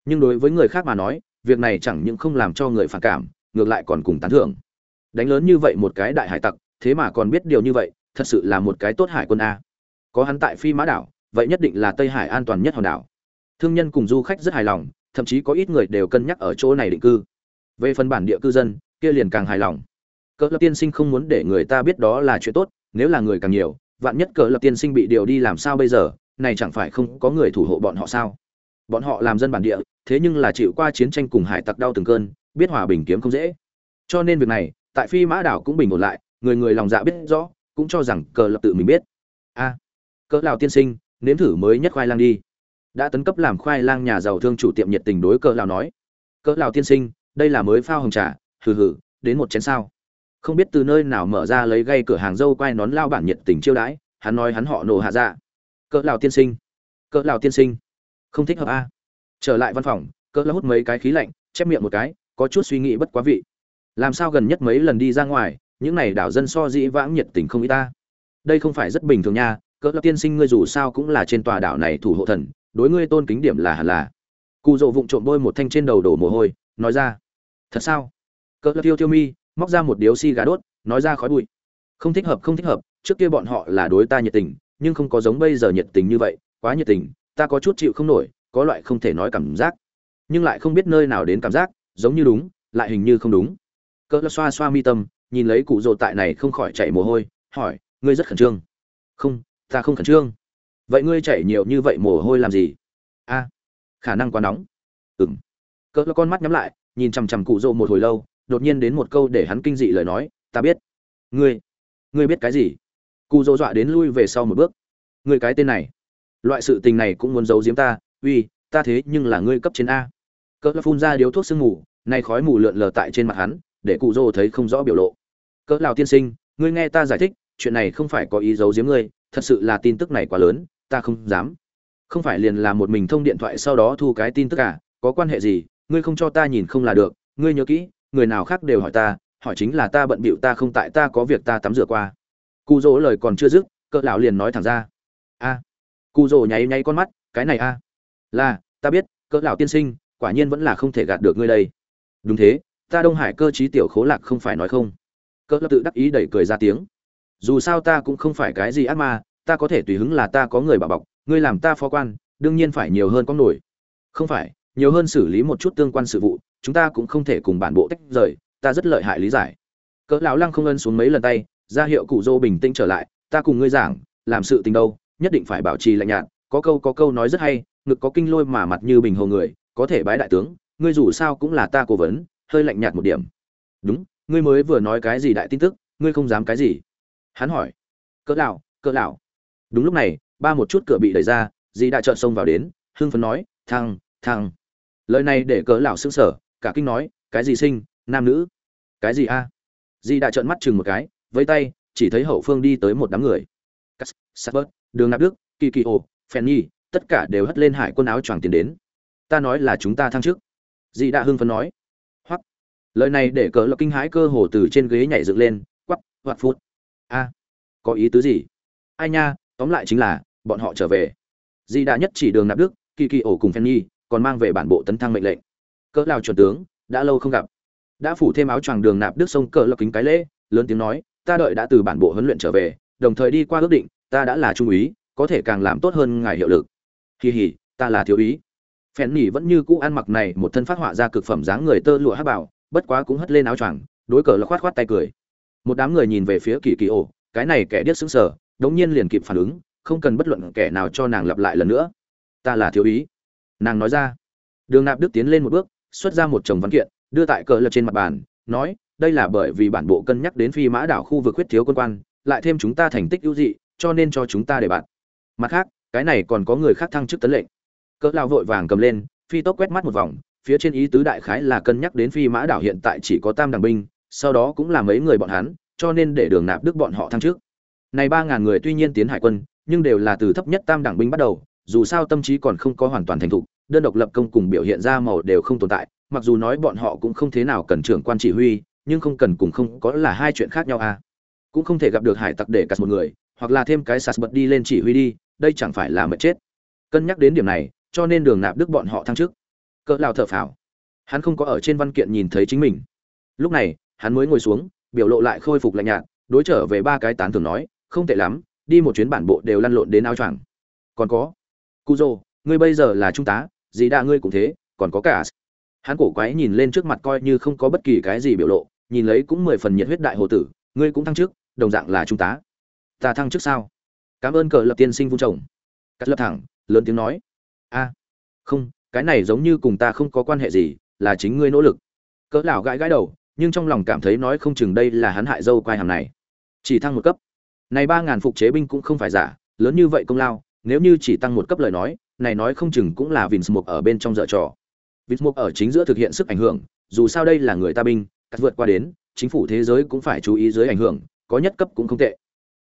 Nhưng đối với người khác mà nói, việc này chẳng những không làm cho người phản cảm, ngược lại còn cùng tán thưởng. Đánh lớn như vậy một cái đại hải tặc, thế mà còn biết điều như vậy, thật sự là một cái tốt hải quân a. Có hắn tại phi mã đảo, vậy nhất định là tây hải an toàn nhất hòn đảo thương nhân cùng du khách rất hài lòng, thậm chí có ít người đều cân nhắc ở chỗ này định cư. Về phần bản địa cư dân, kia liền càng hài lòng. Cỡ lập tiên sinh không muốn để người ta biết đó là chuyện tốt, nếu là người càng nhiều, vạn nhất cỡ lập tiên sinh bị điều đi làm sao bây giờ, này chẳng phải không có người thủ hộ bọn họ sao? Bọn họ làm dân bản địa, thế nhưng là chịu qua chiến tranh cùng hải tặc đau từng cơn, biết hòa bình kiếm không dễ. Cho nên việc này, tại phi mã đảo cũng bình ổn lại, người người lòng dạ biết rõ, cũng cho rằng cờ lập tự mình biết. A cỡ lào tiên sinh, nếm thử mới nhất khoai lang đi đã tấn cấp làm khoai lang nhà giàu thương chủ tiệm nhiệt tình đối cỡ lão nói cỡ lão tiên sinh, đây là mới phao hồng trà, hừ hừ, đến một chén sao? Không biết từ nơi nào mở ra lấy gây cửa hàng dâu quay nón lao bản nhiệt tình chiêu đãi, hắn nói hắn họ nổ hạ dạ. Cỡ lão tiên sinh cỡ lão tiên sinh, không thích hợp a. Trở lại văn phòng cỡ lão hút mấy cái khí lạnh, chép miệng một cái, có chút suy nghĩ bất quá vị. Làm sao gần nhất mấy lần đi ra ngoài, những này đảo dân so dĩ vãng nhiệt tình không ý ta. Đây không phải rất bình thường nha cỡ lão tiên sinh ngươi dù sao cũng là trên tòa đảo này thủ hộ thần đối ngươi tôn kính điểm là hẳn là. Cụ rộ vụng trộm bôi một thanh trên đầu đổ mồ hôi, nói ra, thật sao? Cỡ tiêu tiêu mi móc ra một điếu xi gà đốt, nói ra khói bụi, không thích hợp, không thích hợp, trước kia bọn họ là đối ta nhiệt tình, nhưng không có giống bây giờ nhiệt tình như vậy, quá nhiệt tình, ta có chút chịu không nổi, có loại không thể nói cảm giác. Nhưng lại không biết nơi nào đến cảm giác, giống như đúng, lại hình như không đúng. Cỡ xoa xoa mi tâm, nhìn lấy cụ rồ tại này không khỏi chạy mồ hôi, hỏi, ngươi rất khẩn trương? Không, ta không khẩn trương vậy ngươi chảy nhiều như vậy mồ hôi làm gì? A, khả năng quá nóng. Ừng cỡ con mắt nhắm lại, nhìn chằm chằm cụ rồ một hồi lâu, đột nhiên đến một câu để hắn kinh dị lời nói, ta biết. Ngươi ngươi biết cái gì? Cụ rồ dọa đến lui về sau một bước. Ngươi cái tên này, loại sự tình này cũng muốn giấu giếm ta, uy, ta thế nhưng là ngươi cấp trên a. Cỡ phun ra điếu thuốc sương mù, nay khói mù lượn lờ tại trên mặt hắn, để cụ rồ thấy không rõ biểu lộ. Cỡ lào tiên sinh, ngươi nghe ta giải thích, chuyện này không phải có ý giấu giếm ngươi, thật sự là tin tức này quá lớn ta không dám. Không phải liền là một mình thông điện thoại sau đó thu cái tin tức cả, có quan hệ gì ngươi không cho ta nhìn không là được ngươi nhớ kỹ người nào khác đều hỏi ta hỏi chính là ta bận bịu ta không tại ta có việc ta tắm rửa qua. Cụ dỗ lời còn chưa dứt cỡ lão liền nói thẳng ra. A cụ dỗ nháy nháy con mắt cái này a. Là ta biết cỡ lão tiên sinh quả nhiên vẫn là không thể gạt được ngươi đây. Đúng thế ta đông hải cơ trí tiểu khố lạc không phải nói không. Cỡ lão tự đắc ý đẩy cười ra tiếng. Dù sao ta cũng không phải cái gì ác ma ta có thể tùy hứng là ta có người bảo bọc, ngươi làm ta phó quan, đương nhiên phải nhiều hơn có nổi. Không phải, nhiều hơn xử lý một chút tương quan sự vụ, chúng ta cũng không thể cùng bản bộ tách rời, ta rất lợi hại lý giải. Cỡ lão lăng không ân xuống mấy lần tay, ra hiệu cụ dô bình tĩnh trở lại, ta cùng ngươi giảng, làm sự tình đâu, nhất định phải bảo trì lạnh nhạt, có câu có câu nói rất hay, ngực có kinh lôi mà mặt như bình hồ người, có thể bái đại tướng, ngươi dù sao cũng là ta cố vấn, hơi lạnh nhạt một điểm. Đúng, ngươi mới vừa nói cái gì đại tin tức, ngươi không dám cái gì? Hắn hỏi. Cỡ lão cỡ lão đúng lúc này, ba một chút cửa bị đẩy ra dì đã trợn xông vào đến, hưng phấn nói thăng thăng lời này để cỡ lão sững sờ, cả kinh nói, cái gì sinh, nam nữ? Cái gì a? Dì đã trợn mắt chừng một cái với tay, chỉ thấy hậu phương đi tới một đám người. Cắt sát bớt, đường nạp đức, kỳ kỳ ồ, phèn nhi, tất cả đều hất lên hải quân áo choàng tiền đến. Ta nói là chúng ta thăng trước dì đã hưng phấn nói. Hoặc lời này để cỡ lão kinh hãi cơ hồ từ trên ghế nhảy dựng lên quắp hoạt phút a, có ý tứ gì? Ai nha tóm lại chính là, bọn họ trở về. Di đã nhất chỉ đường nạp đức kỳ kỳ ổ cùng phen nhi còn mang về bản bộ tấn thăng mệnh lệnh. Cỡ lao chuẩn tướng, đã lâu không gặp. Đã phủ thêm áo choàng đường nạp đức sông cỡ lập kính cái lễ, lớn tiếng nói, ta đợi đã từ bản bộ huấn luyện trở về, đồng thời đi qua ước định, ta đã là trung úy, có thể càng làm tốt hơn ngài hiệu lực. Kỳ hỉ ta là thiếu úy. Phen nhi vẫn như cũ ăn mặc này, một thân phát họa ra cực phẩm dáng người tơ lụa hát bảo, bất quá cũng hất lên áo choàng, đối cờ là khoát khoát tay cười. Một đám người nhìn về phía kỳ kỳ ổ, cái này kẻ điếc sững sờ đống nhiên liền kịp phản ứng, không cần bất luận kẻ nào cho nàng lặp lại lần nữa. Ta là thiếu ý. Nàng nói ra. Đường nạp đức tiến lên một bước, xuất ra một chồng văn kiện, đưa tại cờ lật trên mặt bàn, nói, đây là bởi vì bản bộ cân nhắc đến phi mã đảo khu vực huyết thiếu quân quan, lại thêm chúng ta thành tích ưu dị, cho nên cho chúng ta để bạn. Mặt khác, cái này còn có người khác thăng chức tấn lệnh. Cỡ lao vội vàng cầm lên, phi tốc quét mắt một vòng, phía trên ý tứ đại khái là cân nhắc đến phi mã đảo hiện tại chỉ có tam đảng binh, sau đó cũng là mấy người bọn hắn, cho nên để đường nạp đức bọn họ thăng trước này ba ngàn người tuy nhiên tiến hải quân, nhưng đều là từ thấp nhất tam đẳng binh bắt đầu, dù sao tâm trí còn không có hoàn toàn thành thục, đơn độc lập công cùng biểu hiện ra màu đều không tồn tại, mặc dù nói bọn họ cũng không thế nào cần trưởng quan chỉ huy, nhưng không cần cùng không có là hai chuyện khác nhau à. Cũng không thể gặp được hải tặc để cắt một người, hoặc là thêm cái sạt bật đi lên chỉ huy đi, đây chẳng phải là mệt chết. Cân nhắc đến điểm này, cho nên đường nạp đức bọn họ thăng chức. Cỡ lao thở phào. Hắn không có ở trên văn kiện nhìn thấy chính mình. Lúc này, hắn mới ngồi xuống, biểu lộ lại khôi phục lạnh nhạt, đối trở về ba cái tán thưởng nói không tệ lắm, đi một chuyến bản bộ đều lăn lộn đến áo choàng. Còn có cu dô ngươi bây giờ là trung tá dì đa ngươi cũng thế, còn có cả hắn cổ quái nhìn lên trước mặt coi như không có bất kỳ cái gì biểu lộ, nhìn lấy cũng mười phần nhiệt huyết đại hồ tử, ngươi cũng thăng chức, đồng dạng là trung tá. Ta thăng chức sao? Cảm ơn cờ lập tiên sinh vung chồng cắt lập thẳng, lớn tiếng nói. A, không, cái này giống như cùng ta không có quan hệ gì, là chính ngươi nỗ lực. Cỡ lão gãi gãi đầu, nhưng trong lòng cảm thấy nói không chừng đây là hắn hại dâu quai hàm này. Chỉ thăng một cấp này ba ngàn phục chế binh cũng không phải giả lớn như vậy công lao nếu như chỉ tăng một cấp lời nói này nói không chừng cũng là Vinsmoke ở bên trong dở trò. Vinsmoke ở chính giữa thực hiện sức ảnh hưởng, dù sao đây là người ta binh, cắt vượt qua đến, chính phủ thế giới cũng phải chú ý dưới ảnh hưởng, có nhất cấp cũng không tệ.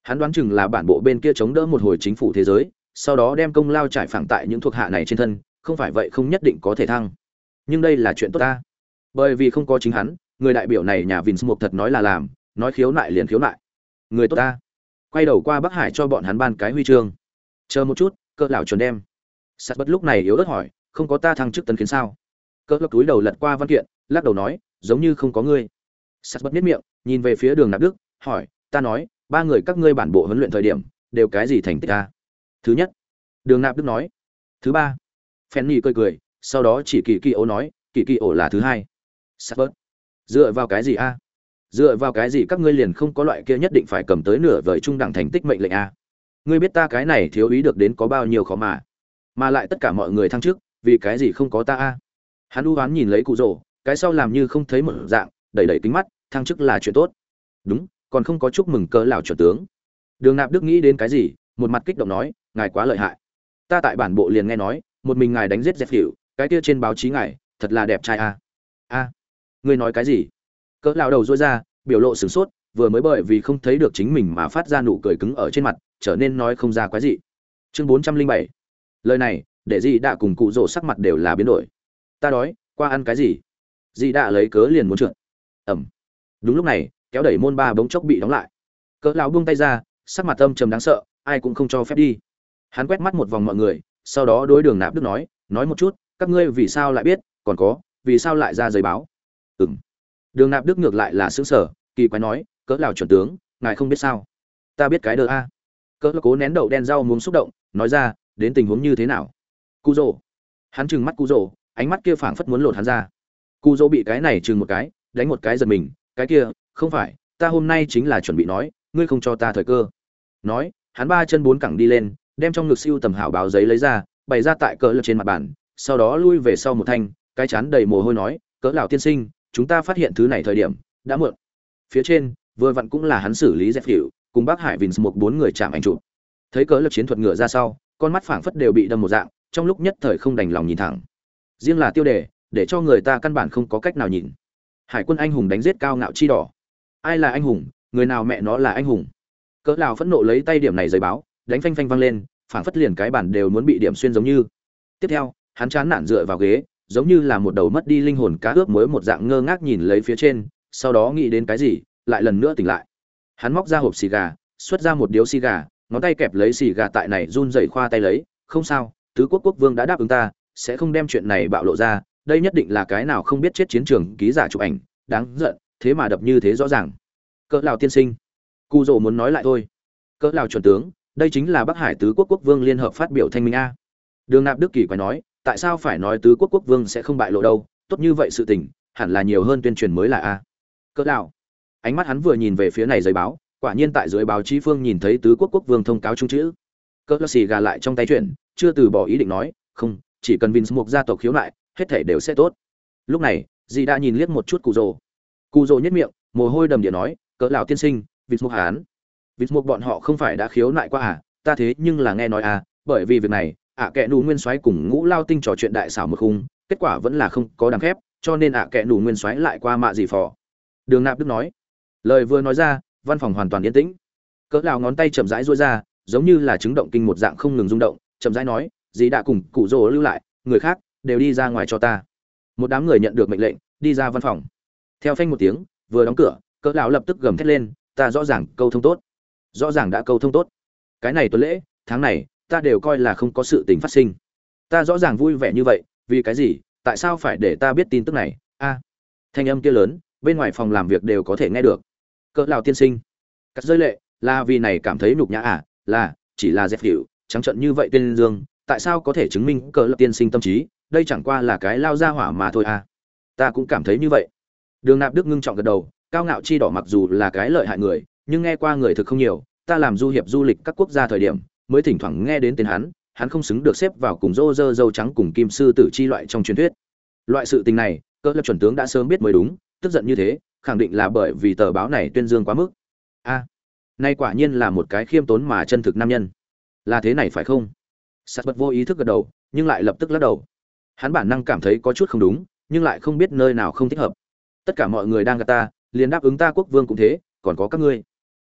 Hắn đoán chừng là bản bộ bên kia chống đỡ một hồi chính phủ thế giới, sau đó đem công lao trải phẳng tại những thuộc hạ này trên thân, không phải vậy không nhất định có thể thăng. Nhưng đây là chuyện tốt ta. Bởi vì không có chính hắn, người đại biểu này nhà Vinsmoke thật nói là làm, nói khiếu nại liền khiếu nại. Người tốt ta. Quay đầu qua Bắc Hải cho bọn hắn ban cái huy chương. Chờ một chút, cỡ lão chuẩn đem. Sắt bất lúc này yếu ớt hỏi không có ta thăng chức tấn kiến sao? Cỡ lộc túi đầu lật qua văn kiện lắc đầu nói giống như không có ngươi. Sắt bất miết miệng nhìn về phía đường nạp đức hỏi ta nói ba người các ngươi bản bộ huấn luyện thời điểm đều cái gì thành tích ta? Thứ nhất. Đường nạp đức nói thứ ba. Phen nhị cười cười sau đó chỉ kỳ kỳ ố nói kỳ kỳ ổ là thứ hai. Sắt bớt dựa vào cái gì a? Dựa vào cái gì các ngươi liền không có loại kia nhất định phải cầm tới nửa vời trung đẳng thành tích mệnh lệnh a? Ngươi biết ta cái này thiếu ý được đến có bao nhiêu khó mà mà lại tất cả mọi người thăng trước vì cái gì không có ta a? Hắn u oán nhìn lấy cụ rồ, cái sau làm như không thấy một dạng, đẩy đẩy kính mắt, thăng chức là chuyện tốt. Đúng, còn không có chúc mừng cỡ lão chuẩn tướng. Đường nạp đức nghĩ đến cái gì, một mặt kích động nói, ngài quá lợi hại. Ta tại bản bộ liền nghe nói, một mình ngài đánh giết dẹp hiệu cái kia trên báo chí ngài, thật là đẹp trai a. A, ngươi nói cái gì? Cỡ lão đầu rối ra, biểu lộ sửng sốt, vừa mới bởi vì không thấy được chính mình mà phát ra nụ cười cứng ở trên mặt, trở nên nói không ra quái gì chương bốn trăm linh bảy. Lời này, để dì đạ cùng cụ rỗ sắc mặt đều là biến đổi. Ta đói, qua ăn cái gì? Dì đạ lấy cớ liền muốn trượt. Ẩm. Đúng lúc này, kéo đẩy môn ba bỗng chốc bị đóng lại. Cỡ lão buông tay ra, sắc mặt âm trầm đáng sợ, ai cũng không cho phép đi. Hắn quét mắt một vòng mọi người, sau đó đối đường nạp đức nói nói một chút, các ngươi vì sao lại biết, còn có, vì sao lại ra giấy báo? Ừng đường nạp đức ngược lại là xứng sở kỳ quái nói, cỡ lão chuẩn tướng, ngài không biết sao? Ta biết cái đờ a. Cỡ cố nén đậu đen rau muốn xúc động, nói ra, đến tình huống như thế nào? Cụ rồ hắn trừng mắt cụ rồ ánh mắt kia phảng phất muốn lột hắn ra. Cụ rồ bị cái này chừng một cái, đánh một cái giật mình, cái kia, không phải, ta hôm nay chính là chuẩn bị nói, ngươi không cho ta thời cơ. Nói, hắn ba chân bốn cẳng đi lên, đem trong ngực siêu tầm hảo báo giấy lấy ra, bày ra tại cỡ lật trên mặt bàn, sau đó lui về sau một thanh, cái chán đầy mồ hôi nói, cỡ lão tiên sinh chúng ta phát hiện thứ này thời điểm, đã muộn. Phía trên, vừa vặn cũng là hắn xử lý dẹp hiệu, cùng bác hải vinh một bốn người chạm ảnh chụp. Thấy cỡ lập chiến thuật ngựa ra sau, con mắt phảng phất đều bị đâm một dạng, trong lúc nhất thời không đành lòng nhìn thẳng. Riêng là tiêu đề, để cho người ta căn bản không có cách nào nhìn. Hải quân anh hùng đánh giết cao ngạo chi đỏ. Ai là anh hùng, người nào mẹ nó là anh hùng? Cỡ nào phẫn nộ lấy tay điểm này giấy báo, đánh phanh phanh văng lên, phảng phất liền cái bản đều muốn bị điểm xuyên giống như. Tiếp theo, hắn chán nản dựa vào ghế giống như là một đầu mất đi linh hồn cá ướp mới một dạng ngơ ngác nhìn lấy phía trên, sau đó nghĩ đến cái gì, lại lần nữa tỉnh lại. Hắn móc ra hộp xì gà, xuất ra một điếu xì gà, ngón tay kẹp lấy xì gà tại này run rẩy khoa tay lấy, không sao, tứ quốc quốc vương đã đáp ứng ta, sẽ không đem chuyện này bạo lộ ra, đây nhất định là cái nào không biết chết chiến trường ký giả chụp ảnh, đáng giận, thế mà đập như thế rõ ràng. Cỡ lào tiên sinh cụ rồ muốn nói lại thôi. Cỡ lào chuẩn tướng, đây chính là bắc hải tứ quốc quốc vương liên hợp phát biểu thanh minh a. Đường nạp đức kỳ quay nói tại sao phải nói tứ quốc quốc vương sẽ không bại lộ đâu? Tốt như vậy sự tình hẳn là nhiều hơn tuyên truyền mới là a. Cỡ lão, ánh mắt hắn vừa nhìn về phía này giấy báo quả nhiên tại dưới báo chí phương nhìn thấy tứ quốc quốc vương thông cáo trung chữ. Cỡ xì gà lại trong tay chuyện chưa từ bỏ ý định nói không chỉ cần vinh Mục gia tộc khiếu nại hết thể đều sẽ tốt. Lúc này dì đã nhìn liếc một chút cụ rồ. Cụ rồ nhất miệng mồ hôi đầm địa nói cỡ lão tiên sinh vinh Mục hán vinh Mục bọn họ không phải đã khiếu nại qua à? Ta thế nhưng là nghe nói à bởi vì việc này ạ à kệ nù nguyên soái cùng ngũ lao tinh trò chuyện đại xảo một khung, kết quả vẫn là không có đằng khép cho nên ạ à kệ nù nguyên soái lại qua mạ gì phò. Đường nạp đức nói, lời vừa nói ra, văn phòng hoàn toàn yên tĩnh. Cỡ lão ngón tay chậm rãi duỗi ra, giống như là chứng động kinh một dạng không ngừng rung động, chậm rãi nói, dì đã cùng cụ rồ lưu lại, người khác đều đi ra ngoài cho ta. Một đám người nhận được mệnh lệnh, đi ra văn phòng. Theo phanh một tiếng, vừa đóng cửa, cỡ lão lập tức gầm thét lên, ta rõ ràng câu thông tốt. Rõ ràng đã câu thông tốt. Cái này tuần lễ, tháng này ta đều coi là không có sự tình phát sinh. Ta rõ ràng vui vẻ như vậy, vì cái gì? Tại sao phải để ta biết tin tức này? A. Thanh âm kia lớn, bên ngoài phòng làm việc đều có thể nghe được. Cỡ lão tiên sinh. Cắt rơi lệ, là vì này cảm thấy nhục nhã à? Là, chỉ là dẹp hiệu trắng trận như vậy tên dương, tại sao có thể chứng minh cỡ lập tiên sinh tâm trí? Đây chẳng qua là cái lao ra hỏa mà thôi à? Ta cũng cảm thấy như vậy. Đường nạp đức ngưng trọng gật đầu, cao ngạo chi đỏ mặc dù là cái lợi hại người, nhưng nghe qua người thực không nhiều, ta làm du hiệp du lịch các quốc gia thời điểm mới thỉnh thoảng nghe đến tên hắn hắn không xứng được xếp vào cùng rô rơ dâu trắng cùng kim sư tử chi loại trong truyền thuyết. Loại sự tình này cỡ lập chuẩn tướng đã sớm biết mới đúng, tức giận như thế, khẳng định là bởi vì tờ báo này tuyên dương quá mức. A, nay quả nhiên là một cái khiêm tốn mà chân thực nam nhân. Là thế này phải không? Sắt bật vô ý thức gật đầu, nhưng lại lập tức lắc đầu. Hắn bản năng cảm thấy có chút không đúng, nhưng lại không biết nơi nào không thích hợp. Tất cả mọi người đang gạt ta, liền đáp ứng ta quốc vương cũng thế, còn có các ngươi.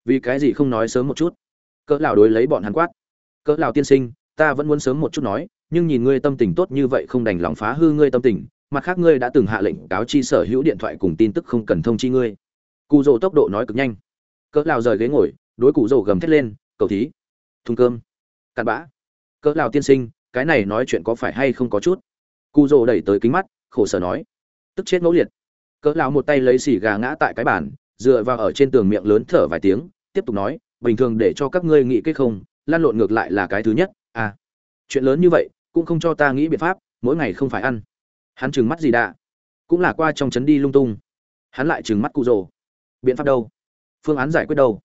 Vì cái gì không nói sớm một chút? Cỡ lão đối lấy bọn hắn quát cỡ lão tiên sinh, ta vẫn muốn sớm một chút nói, nhưng nhìn ngươi tâm tình tốt như vậy không đành lòng phá hư ngươi tâm tình, mặt khác ngươi đã từng hạ lệnh cáo chi sở hữu điện thoại cùng tin tức không cần thông chi ngươi. Cụ rồ tốc độ nói cực nhanh. Cỡ lão rời ghế ngồi, đối cụ rồ gầm thét lên, cầu thí, thùng cơm, cặn bã. Cỡ lão tiên sinh, cái này nói chuyện có phải hay không có chút? Cụ rồ đẩy tới kính mắt, khổ sở nói, tức chết ngẫu liệt. Cỡ lão một tay lấy xì gà ngã tại cái bàn, dựa vào ở trên tường miệng lớn thở vài tiếng, tiếp tục nói, bình thường để cho các ngươi nghĩ cái không lan lộn ngược lại là cái thứ nhất à chuyện lớn như vậy cũng không cho ta nghĩ biện pháp, mỗi ngày không phải ăn. Hắn trừng mắt gì đã cũng là qua trong chấn đi lung tung. Hắn lại trừng mắt cụ rồ. Biện pháp đâu? Phương án giải quyết đâu?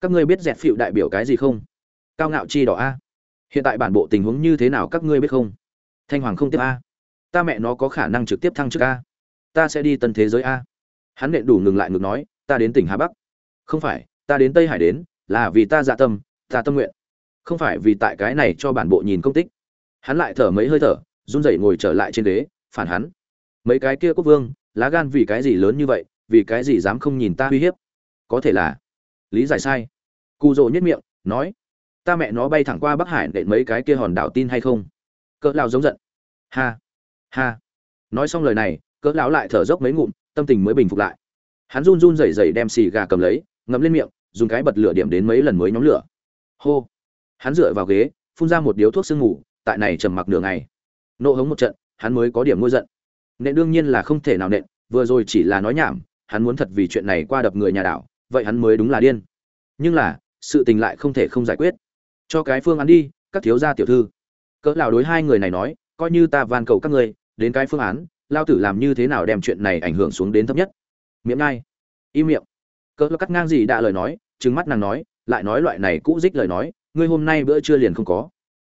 Các ngươi biết dẹt phịu đại biểu cái gì không? Cao ngạo chi đỏ a. Hiện tại bản bộ tình huống như thế nào các ngươi biết không? Thanh hoàng không tiếp a. Ta mẹ nó có khả năng trực tiếp thăng chức a. Ta sẽ đi tân thế giới a. Hắn nện đủ ngừng lại ngược nói, ta đến tỉnh hà bắc. Không phải, ta đến tây hải đến, là vì ta dạ tâm ta tâm nguyện không phải vì tại cái này cho bản bộ nhìn công tích. Hắn lại thở mấy hơi thở, run rẩy ngồi trở lại trên đế phản hắn. Mấy cái kia quốc vương, lá gan vì cái gì lớn như vậy, vì cái gì dám không nhìn ta uy hiếp? Có thể là lý giải sai. Cụ rồ nhất miệng, nói, ta mẹ nó bay thẳng qua bắc hải để mấy cái kia hòn đảo tin hay không? Cỡ lao giống giận. Ha ha. Nói xong lời này, cỡ lão lại thở dốc mấy ngụm, tâm tình mới bình phục lại. Hắn run run rẩy rẩy đem xì gà cầm lấy, ngậm lên miệng, dùng cái bật lửa điểm đến mấy lần mới nhóm lửa. Hô hắn dựa vào ghế, phun ra một điếu thuốc sương ngủ tại này trầm mặc nửa ngày. Nộ hống một trận, hắn mới có điểm ngôi giận. Nện đương nhiên là không thể nào nện, vừa rồi chỉ là nói nhảm, hắn muốn thật vì chuyện này qua đập người nhà đảo, vậy hắn mới đúng là điên. Nhưng là, sự tình lại không thể không giải quyết. Cho cái phương án đi, các thiếu gia tiểu thư. Cỡ lão đối hai người này nói, coi như ta van cầu các ngươi, đến cái phương án lao tử làm như thế nào đem chuyện này ảnh hưởng xuống đến thấp nhất. Miệng ngay. Im miệng. Cỡ cắt ngang gì đã lời nói, trừng mắt nàng nói, lại nói loại này cũ dích lời nói ngươi hôm nay bữa trưa liền không có.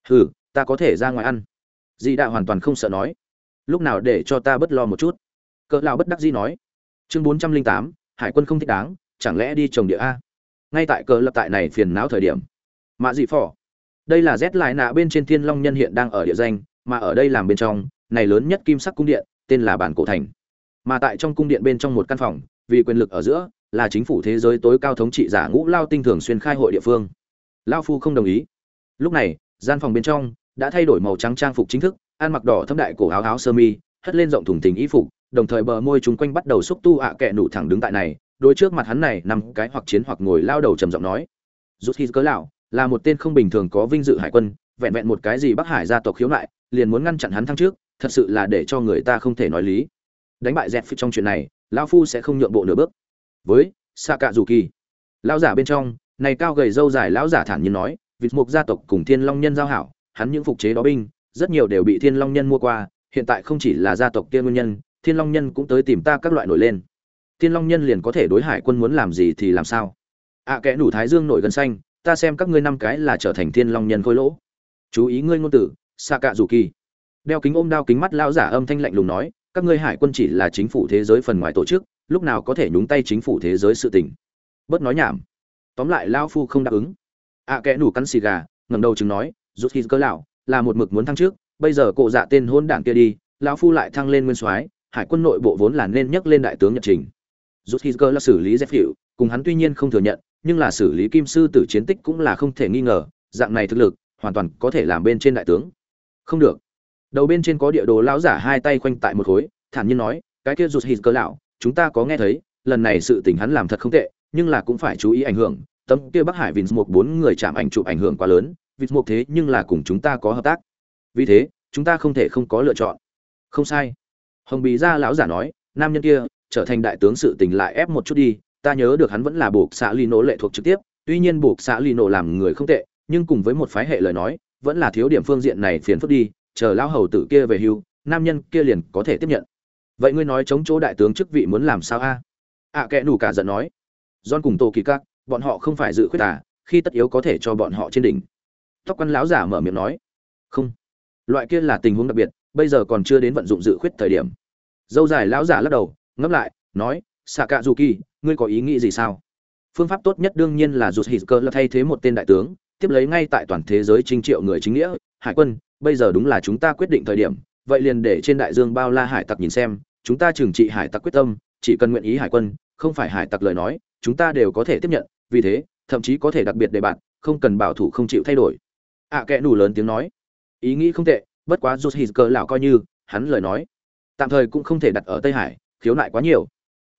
Hừ, ta có thể ra ngoài ăn. Dì đã hoàn toàn không sợ nói. Lúc nào để cho ta bất lo một chút? Cỡ lão bất đắc dĩ nói. Chương bốn trăm linh tám, hải quân không thích đáng, chẳng lẽ đi trồng địa a? Ngay tại cờ lập tại này phiền não thời điểm mạ dị phỏ đây là rét lại nạ bên trên thiên long nhân hiện đang ở địa danh, mà ở đây làm bên trong, này lớn nhất kim sắc cung điện, tên là bản cổ thành. Mà tại trong cung điện bên trong một căn phòng, vì quyền lực ở giữa, là chính phủ thế giới tối cao thống trị giả ngũ lao tinh thường xuyên khai hội địa phương lao phu không đồng ý. Lúc này, gian phòng bên trong đã thay đổi màu trắng trang phục chính thức, ăn mặc đỏ thâm đại cổ áo áo sơ mi, hất lên rộng thùng tình y phục, đồng thời bờ môi chúng quanh bắt đầu xúc tu ạ à kẹ nụ thẳng đứng tại này, đôi trước mặt hắn này nằm cái hoặc chiến hoặc ngồi lao đầu trầm giọng nói. Rút khi cớ lão, là một tên không bình thường có vinh dự hải quân, vẹn vẹn một cái gì bắc hải gia tộc khiếu nại, liền muốn ngăn chặn hắn thăng trước, thật sự là để cho người ta không thể nói lý. Đánh bại dẹp trong chuyện này, lão phu sẽ không nhượng bộ nửa bước. Với xạ cạ dù kỳ lão giả bên trong này cao gầy râu dài lão giả thản nhiên nói vịt mục gia tộc cùng thiên long nhân giao hảo hắn những phục chế đó binh rất nhiều đều bị thiên long nhân mua qua hiện tại không chỉ là gia tộc kia nguyên nhân thiên long nhân cũng tới tìm ta các loại nổi lên. Thiên long nhân liền có thể đối hải quân muốn làm gì thì làm sao? Ạ à, kẽ đủ thái dương nổi gần xanh ta xem các ngươi năm cái là trở thành thiên long nhân khôi lỗ. Chú ý ngươi ngôn tử xa cạ dù kỳ đeo kính ôm đao kính mắt lão giả âm thanh lạnh lùng nói các ngươi hải quân chỉ là chính phủ thế giới phần ngoài tổ chức lúc nào có thể nhúng tay chính phủ thế giới sự tình? Bớt nói nhảm tóm lại lao phu không đáp ứng. Ạ à, kẽ nủ cắn xì gà ngẩng đầu chừng nói rút khi cơ lão là một mực muốn thăng trước bây giờ cộ dạ tên hôn đảng kia đi lão phu lại thăng lên nguyên soái hải quân nội bộ vốn là nên nhắc lên đại tướng nhật trình. Rút khi cơ là xử lý dép hiệu cùng hắn tuy nhiên không thừa nhận nhưng là xử lý kim sư tử chiến tích cũng là không thể nghi ngờ dạng này thực lực hoàn toàn có thể làm bên trên đại tướng. Không được. Đầu bên trên có địa đồ lão giả hai tay khoanh tại một khối thản nhiên nói cái kia rụt hít cơ lão chúng ta có nghe thấy lần này sự tình hắn làm thật không tệ nhưng là cũng phải chú ý ảnh hưởng, tấm kia bắc hải vins một bốn người chạm ảnh chụp ảnh hưởng quá lớn vins một thế nhưng là cùng chúng ta có hợp tác. Vì thế, chúng ta không thể không có lựa chọn. Không sai. Hồng bì gia lão giả nói, nam nhân kia, trở thành đại tướng sự tình lại ép một chút đi, ta nhớ được hắn vẫn là buộc xã ly nổ lệ thuộc trực tiếp, tuy nhiên buộc xã ly nổ làm người không tệ, nhưng cùng với một phái hệ lời nói, vẫn là thiếu điểm phương diện này phiền phức đi, chờ lão hầu tử kia về hưu, nam nhân kia liền có thể tiếp nhận. Vậy ngươi nói chống chỗ đại tướng chức vị muốn làm sao a? À, Ạ kẽ nủ cả giận nói john cùng tô kỳ các bọn họ không phải dự khuyết à khi tất yếu có thể cho bọn họ trên đỉnh. Tóc quan lão giả mở miệng nói không. Loại kia là tình huống đặc biệt bây giờ còn chưa đến vận dụng dự khuyết thời điểm. Dâu dài lão giả lắc đầu ngấp lại nói "Sakazuki, cạ kỳ ngươi có ý nghĩ gì sao? Phương pháp tốt nhất đương nhiên là rụt hít cơ là thay thế một tên đại tướng tiếp lấy ngay tại toàn thế giới trinh triệu người chính nghĩa. Hải quân bây giờ đúng là chúng ta quyết định thời điểm vậy liền để trên đại dương bao la hải tặc nhìn xem chúng ta trừng trị hải tặc quyết tâm chỉ cần nguyện ý hải quân không phải hải tặc lời nói chúng ta đều có thể tiếp nhận vì thế thậm chí có thể đặc biệt để bạn không cần bảo thủ không chịu thay đổi. Ạ à, kẽ nủ lớn tiếng nói. Ý nghĩ không tệ bất quá rút hít cờ lão coi như hắn lời nói tạm thời cũng không thể đặt ở tây hải khiếu nại quá nhiều.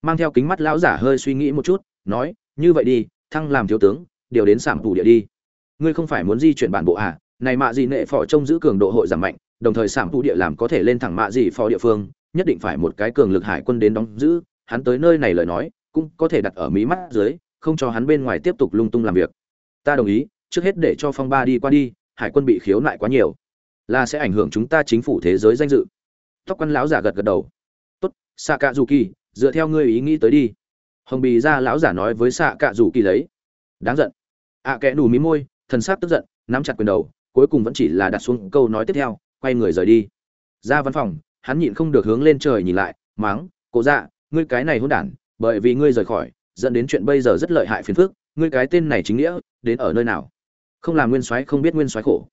Mang theo kính mắt lão giả hơi suy nghĩ một chút nói như vậy đi thăng làm thiếu tướng điều đến sảm thủ địa đi. Ngươi không phải muốn di chuyển bản bộ à? Này mạ gì nệ phò trông giữ cường độ hội giảm mạnh đồng thời sảm thủ địa làm có thể lên thẳng mạ gì phò địa phương nhất định phải một cái cường lực hải quân đến đóng giữ. Hắn tới nơi này lời nói cũng có thể đặt ở mí mắt dưới không cho hắn bên ngoài tiếp tục lung tung làm việc. Ta đồng ý trước hết để cho phong ba đi qua đi hải quân bị khiếu nại quá nhiều. Là sẽ ảnh hưởng chúng ta chính phủ thế giới danh dự. Tóc quan lão giả gật gật đầu. Tốt xạ cạ dù kỳ dựa theo ngươi ý nghĩ tới đi. Hồng bì ra lão giả nói với xạ cạ dù kỳ lấy. Đáng giận. Ạ à, kẽ nù mí môi thần sắc tức giận nắm chặt quyền đầu cuối cùng vẫn chỉ là đặt xuống câu nói tiếp theo quay người rời đi. Ra văn phòng hắn nhịn không được hướng lên trời nhìn lại máng cố dạ ngươi cái này hôn đản bởi vì ngươi rời khỏi dẫn đến chuyện bây giờ rất lợi hại phiền phức ngươi cái tên này chính nghĩa đến ở nơi nào? Không làm nguyên soái không biết nguyên soái khổ.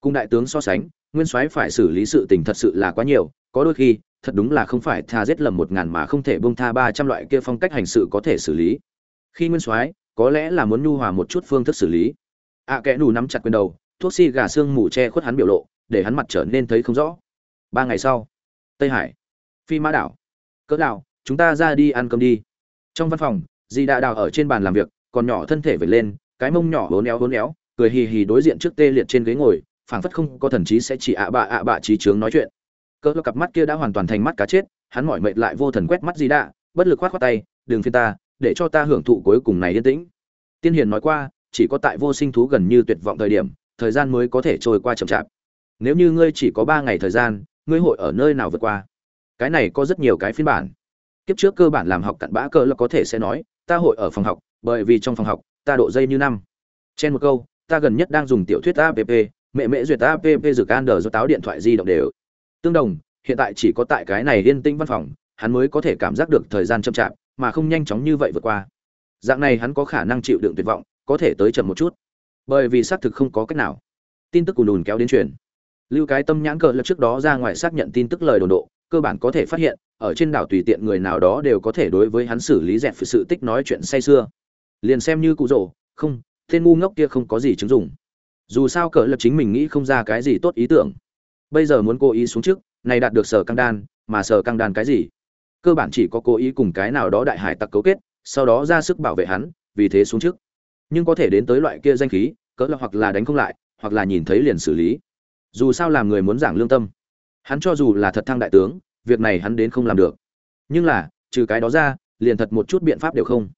Cùng đại tướng so sánh nguyên soái phải xử lý sự tình thật sự là quá nhiều có đôi khi thật đúng là không phải tha giết lầm một ngàn mà không thể bông tha ba trăm loại kia phong cách hành sự có thể xử lý. Khi nguyên soái có lẽ là muốn nhu hòa một chút phương thức xử lý. Ạ à, kẽ nù nắm chặt quyền đầu thuốc si gà xương mù che khuất hắn biểu lộ để hắn mặt trở nên thấy không rõ. Ba ngày sau tây hải phi mã đảo cỡ đảo chúng ta ra đi ăn cơm đi. Trong văn phòng dì đã đào ở trên bàn làm việc, còn nhỏ thân thể vẩy lên, cái mông nhỏ hố éo hố éo, cười hì hì đối diện trước tê liệt trên ghế ngồi, phảng phất không có thần trí sẽ chỉ ạ bạ ạ bạ trí trướng nói chuyện. Cỡ cặp mắt kia đã hoàn toàn thành mắt cá chết, hắn mỏi mệt lại vô thần quét mắt dì đã bất lực khoát khoát tay, đừng phiên ta, để cho ta hưởng thụ cuối cùng này yên tĩnh. Tiên hiền nói qua, chỉ có tại vô sinh thú gần như tuyệt vọng thời điểm, thời gian mới có thể trôi qua chậm chạp. Nếu như ngươi chỉ có ba ngày thời gian, ngươi hội ở nơi nào vượt qua? Cái này có rất nhiều cái phiên bản kiếp trước cơ bản làm học cặn bã cơ là có thể sẽ nói, ta hội ở phòng học, bởi vì trong phòng học, ta độ dây như năm. Trên một câu, ta gần nhất đang dùng tiểu thuyết app mẹ mẹ duyệt app dược an do táo điện thoại di động đều. Tương đồng, hiện tại chỉ có tại cái này yên tĩnh văn phòng, hắn mới có thể cảm giác được thời gian chậm chạp, mà không nhanh chóng như vậy vượt qua. Dạng này hắn có khả năng chịu đựng tuyệt vọng, có thể tới chậm một chút. Bởi vì xác thực không có cách nào. Tin tức cùn đùn kéo đến truyền. Lưu cái tâm nhãn cờ lập trước đó ra ngoài xác nhận tin tức lời đồn độ, cơ bản có thể phát hiện ở trên đảo tùy tiện người nào đó đều có thể đối với hắn xử lý dẹp sự tích nói chuyện say xưa liền xem như cụ rồ không, tên ngu ngốc kia không có gì chứng dụng. Dù sao cỡ lập chính mình nghĩ không ra cái gì tốt ý tưởng. Bây giờ muốn cố ý xuống trước, này đạt được sở căng đan, mà sở căng đan cái gì? Cơ bản chỉ có cố ý cùng cái nào đó đại hải tặc cấu kết, sau đó ra sức bảo vệ hắn, vì thế xuống trước. Nhưng có thể đến tới loại kia danh khí, cỡ là hoặc là đánh không lại, hoặc là nhìn thấy liền xử lý. Dù sao làm người muốn giảng lương tâm. Hắn cho dù là thật thăng đại tướng việc này hắn đến không làm được. Nhưng là, trừ cái đó ra, liền thật một chút biện pháp đều không.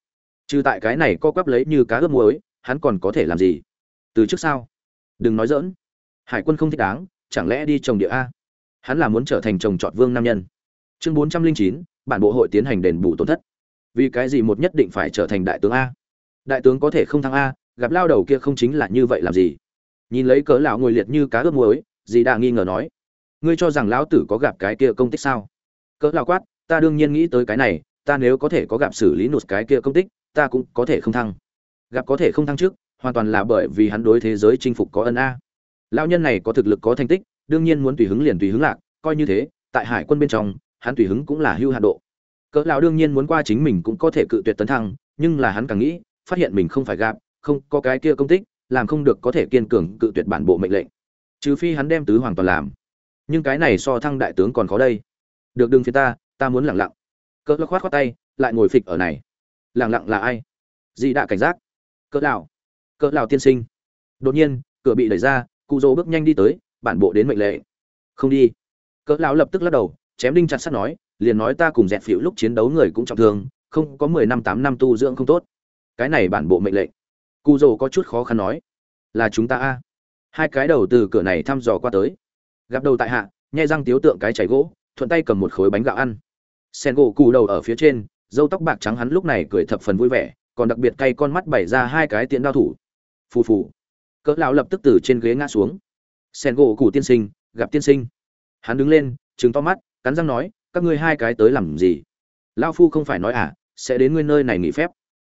Trừ tại cái này co quắp lấy như cá ướp muối, hắn còn có thể làm gì? Từ trước sao? Đừng nói dỡn hải quân không thích đáng, chẳng lẽ đi trồng địa a? Hắn là muốn trở thành trồng trọt vương nam nhân. Chương bốn trăm linh chín, bản bộ hội tiến hành đền bù tổn thất. Vì cái gì một nhất định phải trở thành đại tướng a? Đại tướng có thể không thăng a, gặp lao đầu kia không chính là như vậy làm gì? Nhìn lấy cớ lão ngồi liệt như cá ướp muối, dì đã nghi ngờ nói ngươi cho rằng lão tử có gặp cái kia công tích sao? Cỡ lão quát, ta đương nhiên nghĩ tới cái này, ta nếu có thể có gặp xử lý nụt cái kia công tích, ta cũng có thể không thăng. Gặp có thể không thăng trước, hoàn toàn là bởi vì hắn đối thế giới chinh phục có ân a. Lão nhân này có thực lực có thành tích, đương nhiên muốn tùy hứng liền tùy hứng lạc, coi như thế, tại hải quân bên trong, hắn tùy hứng cũng là hưu hạn độ. Cỡ lão đương nhiên muốn qua chính mình cũng có thể cự tuyệt tấn thăng, nhưng là hắn càng nghĩ, phát hiện mình không phải gặp, không có cái kia công tích, làm không được có thể kiên cường cự tuyệt bản bộ mệnh lệnh. Trừ phi hắn đem tứ hoàng toàn làm nhưng cái này so thăng đại tướng còn khó đây. Được đừng phía ta ta muốn lặng lặng. Cỡ lắc khoát khoát tay, lại ngồi phịch ở này. Lặng lặng là ai? Dị đã cảnh giác. Cỡ lão. Cỡ lão tiên sinh. Đột nhiên, cửa bị đẩy ra, cụ dỗ bước nhanh đi tới, bản bộ đến mệnh lệ. Không đi. Cỡ lão lập tức lắc đầu, chém đinh chặt sắt nói, liền nói ta cùng dẹt phiểu lúc chiến đấu người cũng trọng thương, không có mười năm tám năm tu dưỡng không tốt. Cái này bản bộ mệnh lệnh. Cụ dỗ có chút khó khăn nói, là chúng ta a. Hai cái đầu từ cửa này thăm dò qua tới gặp đầu tại hạ nhai răng tiếu tượng cái chảy gỗ, thuận tay cầm một khối bánh gạo ăn. Sen gỗ cù đầu ở phía trên dâu tóc bạc trắng hắn lúc này cười thập phần vui vẻ, còn đặc biệt cay con mắt bày ra hai cái tiện đao thủ. Phù phù. Cỡ lão lập tức từ trên ghế ngã xuống. Sen gỗ cù tiên sinh, gặp tiên sinh. Hắn đứng lên, trừng to mắt, cắn răng nói, các ngươi hai cái tới làm gì? Lão phu không phải nói à sẽ đến ngươi nơi này nghỉ phép.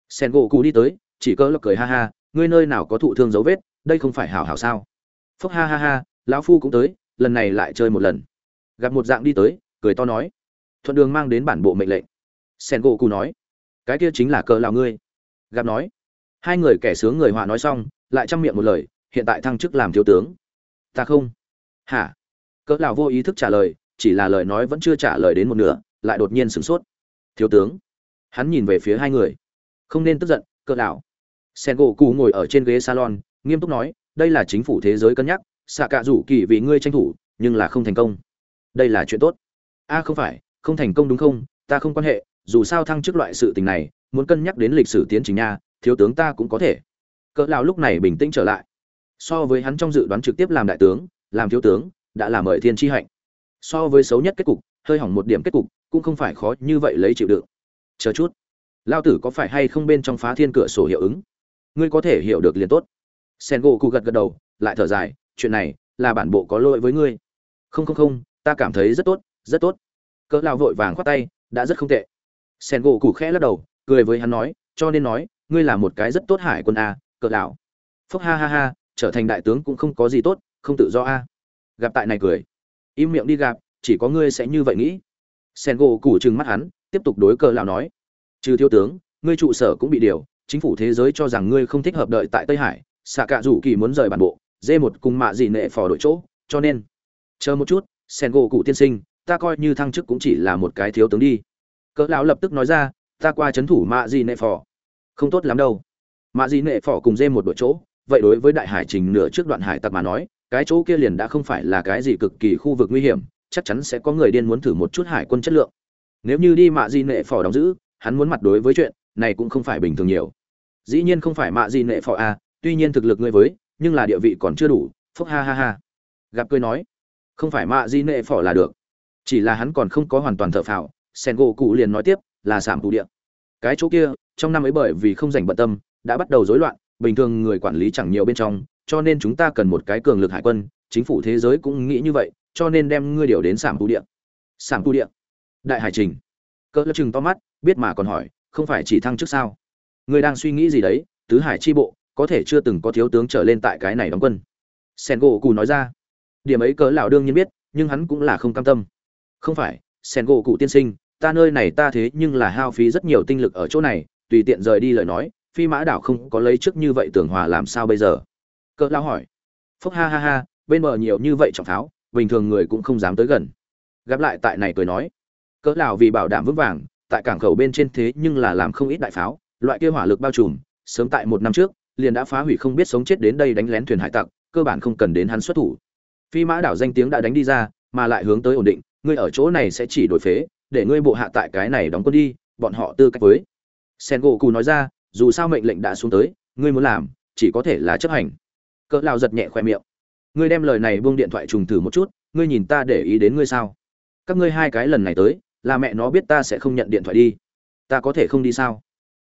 Sen gỗ cù đi tới, chỉ cỡ lộc cười ha ha, ngươi nơi nào có thụ thương dấu vết, đây không phải hảo hảo sao? Phúc ha ha ha, lão phu cũng tới lần này lại chơi một lần. Gặp một dạng đi tới, cười to nói. Thuận đường mang đến bản bộ mệnh lệnh. Sen gỗ cù nói. Cái kia chính là cờ lão ngươi. Gặp nói. Hai người kẻ sướng người họa nói xong, lại chăm miệng một lời, hiện tại thăng chức làm thiếu tướng. Ta không. Hả? Cỡ lão vô ý thức trả lời, chỉ là lời nói vẫn chưa trả lời đến một nửa, lại đột nhiên sửng sốt. Thiếu tướng. Hắn nhìn về phía hai người. Không nên tức giận cỡ lão. Sen gỗ cụ ngồi ở trên ghế salon, nghiêm túc nói, đây là chính phủ thế giới cân nhắc xạ cạ rủ kỳ vì ngươi tranh thủ, nhưng là không thành công. Đây là chuyện tốt. A, không phải, không thành công đúng không? Ta không quan hệ, dù sao thăng chức loại sự tình này, muốn cân nhắc đến lịch sử tiến trình nha, thiếu tướng ta cũng có thể. Cỡ lão lúc này bình tĩnh trở lại. So với hắn trong dự đoán trực tiếp làm đại tướng, làm thiếu tướng, đã là mời thiên chi hạnh. So với xấu nhất kết cục, hơi hỏng một điểm kết cục, cũng không phải khó như vậy lấy chịu đựng. Chờ chút. Lao tử có phải hay không bên trong phá thiên cửa sổ hiệu ứng? Ngươi có thể hiểu được liền tốt. Sen gỗ cụ gật gật đầu, lại thở dài chuyện này là bản bộ có lỗi với ngươi. Không không không, ta cảm thấy rất tốt rất tốt. Cỡ lao vội vàng khoát tay, đã rất không tệ. Sen gỗ củ khẽ lắc đầu, cười với hắn nói, cho nên nói, ngươi là một cái rất tốt hải quân a, cỡ lão. Phúc ha ha ha, trở thành đại tướng cũng không có gì tốt, không tự do a. Gặp tại này cười. Im miệng đi gặp, chỉ có ngươi sẽ như vậy nghĩ. Sen gỗ củ trừng mắt hắn, tiếp tục đối cỡ lão nói. Trừ thiếu tướng, ngươi trụ sở cũng bị điều, chính phủ thế giới cho rằng ngươi không thích hợp đợi tại tây hải xạ cạ rủ kỳ muốn rời bản bộ dê một cùng mạ dị nệ phò đội chỗ, cho nên, chờ một chút sen gỗ cụ tiên sinh, ta coi như thăng chức cũng chỉ là một cái thiếu tướng đi. Cỡ lão lập tức nói ra, ta qua chấn thủ mạ dị nệ phò. Không tốt lắm đâu. Mạ dị nệ phò cùng dê một đội chỗ, vậy đối với đại hải trình nửa trước đoạn hải tặc mà nói, cái chỗ kia liền đã không phải là cái gì cực kỳ khu vực nguy hiểm, chắc chắn sẽ có người điên muốn thử một chút hải quân chất lượng. Nếu như đi mạ dị nệ phò đóng giữ, hắn muốn mặt đối với chuyện này cũng không phải bình thường nhiều. Dĩ nhiên không phải mạ gì nệ phò a tuy nhiên thực lực ngươi với nhưng là địa vị còn chưa đủ, phúc ha ha ha. Gặp cười nói, không phải mạ di nệ phò là được, chỉ là hắn còn không có hoàn toàn thở phào, sen gỗ cụ liền nói tiếp, là giảm tù địa. Cái chỗ kia, trong năm ấy bởi vì không dành bận tâm, đã bắt đầu rối loạn, bình thường người quản lý chẳng nhiều bên trong, cho nên chúng ta cần một cái cường lực hải quân, chính phủ thế giới cũng nghĩ như vậy, cho nên đem ngươi điều đến sảm tu địa. Sảm tu địa. Đại hải trình. Cỡ chừng to mắt, biết mà còn hỏi, không phải chỉ thăng trước sao? Ngươi đang suy nghĩ gì đấy, tứ hải chi bộ có thể chưa từng có thiếu tướng trở lên tại cái này đóng quân. Sen gỗ cụ nói ra. Điểm ấy cớ lão đương nhiên biết, nhưng hắn cũng là không cam tâm. Không phải sen gỗ cụ tiên sinh, ta nơi này ta thế nhưng là hao phí rất nhiều tinh lực ở chỗ này, tùy tiện rời đi lời nói, phi mã đảo không có lấy trước như vậy tưởng hòa làm sao bây giờ? Cỡ lão hỏi. Phúc ha ha ha, bên bờ nhiều như vậy trọng pháo bình thường người cũng không dám tới gần. Gặp lại tại này cười nói. Cỡ lão vì bảo đảm vững vàng, tại cảng khẩu bên trên thế nhưng là làm không ít đại pháo, loại kia hỏa lực bao trùm, sớm tại một năm trước liền đã phá hủy không biết sống chết đến đây đánh lén thuyền hải tặc, cơ bản không cần đến hắn xuất thủ. Phi mã đảo danh tiếng đã đánh đi ra, mà lại hướng tới ổn định, ngươi ở chỗ này sẽ chỉ đổi phế, để ngươi bộ hạ tại cái này đóng quân đi, bọn họ tư cách với. Sen gỗ cù nói ra, dù sao mệnh lệnh đã xuống tới, ngươi muốn làm, chỉ có thể là chấp hành. Cỡ lao giật nhẹ khoe miệng. Ngươi đem lời này buông điện thoại trùng thử một chút, ngươi nhìn ta để ý đến ngươi sao? Các ngươi hai cái lần này tới, là mẹ nó biết ta sẽ không nhận điện thoại đi. Ta có thể không đi sao?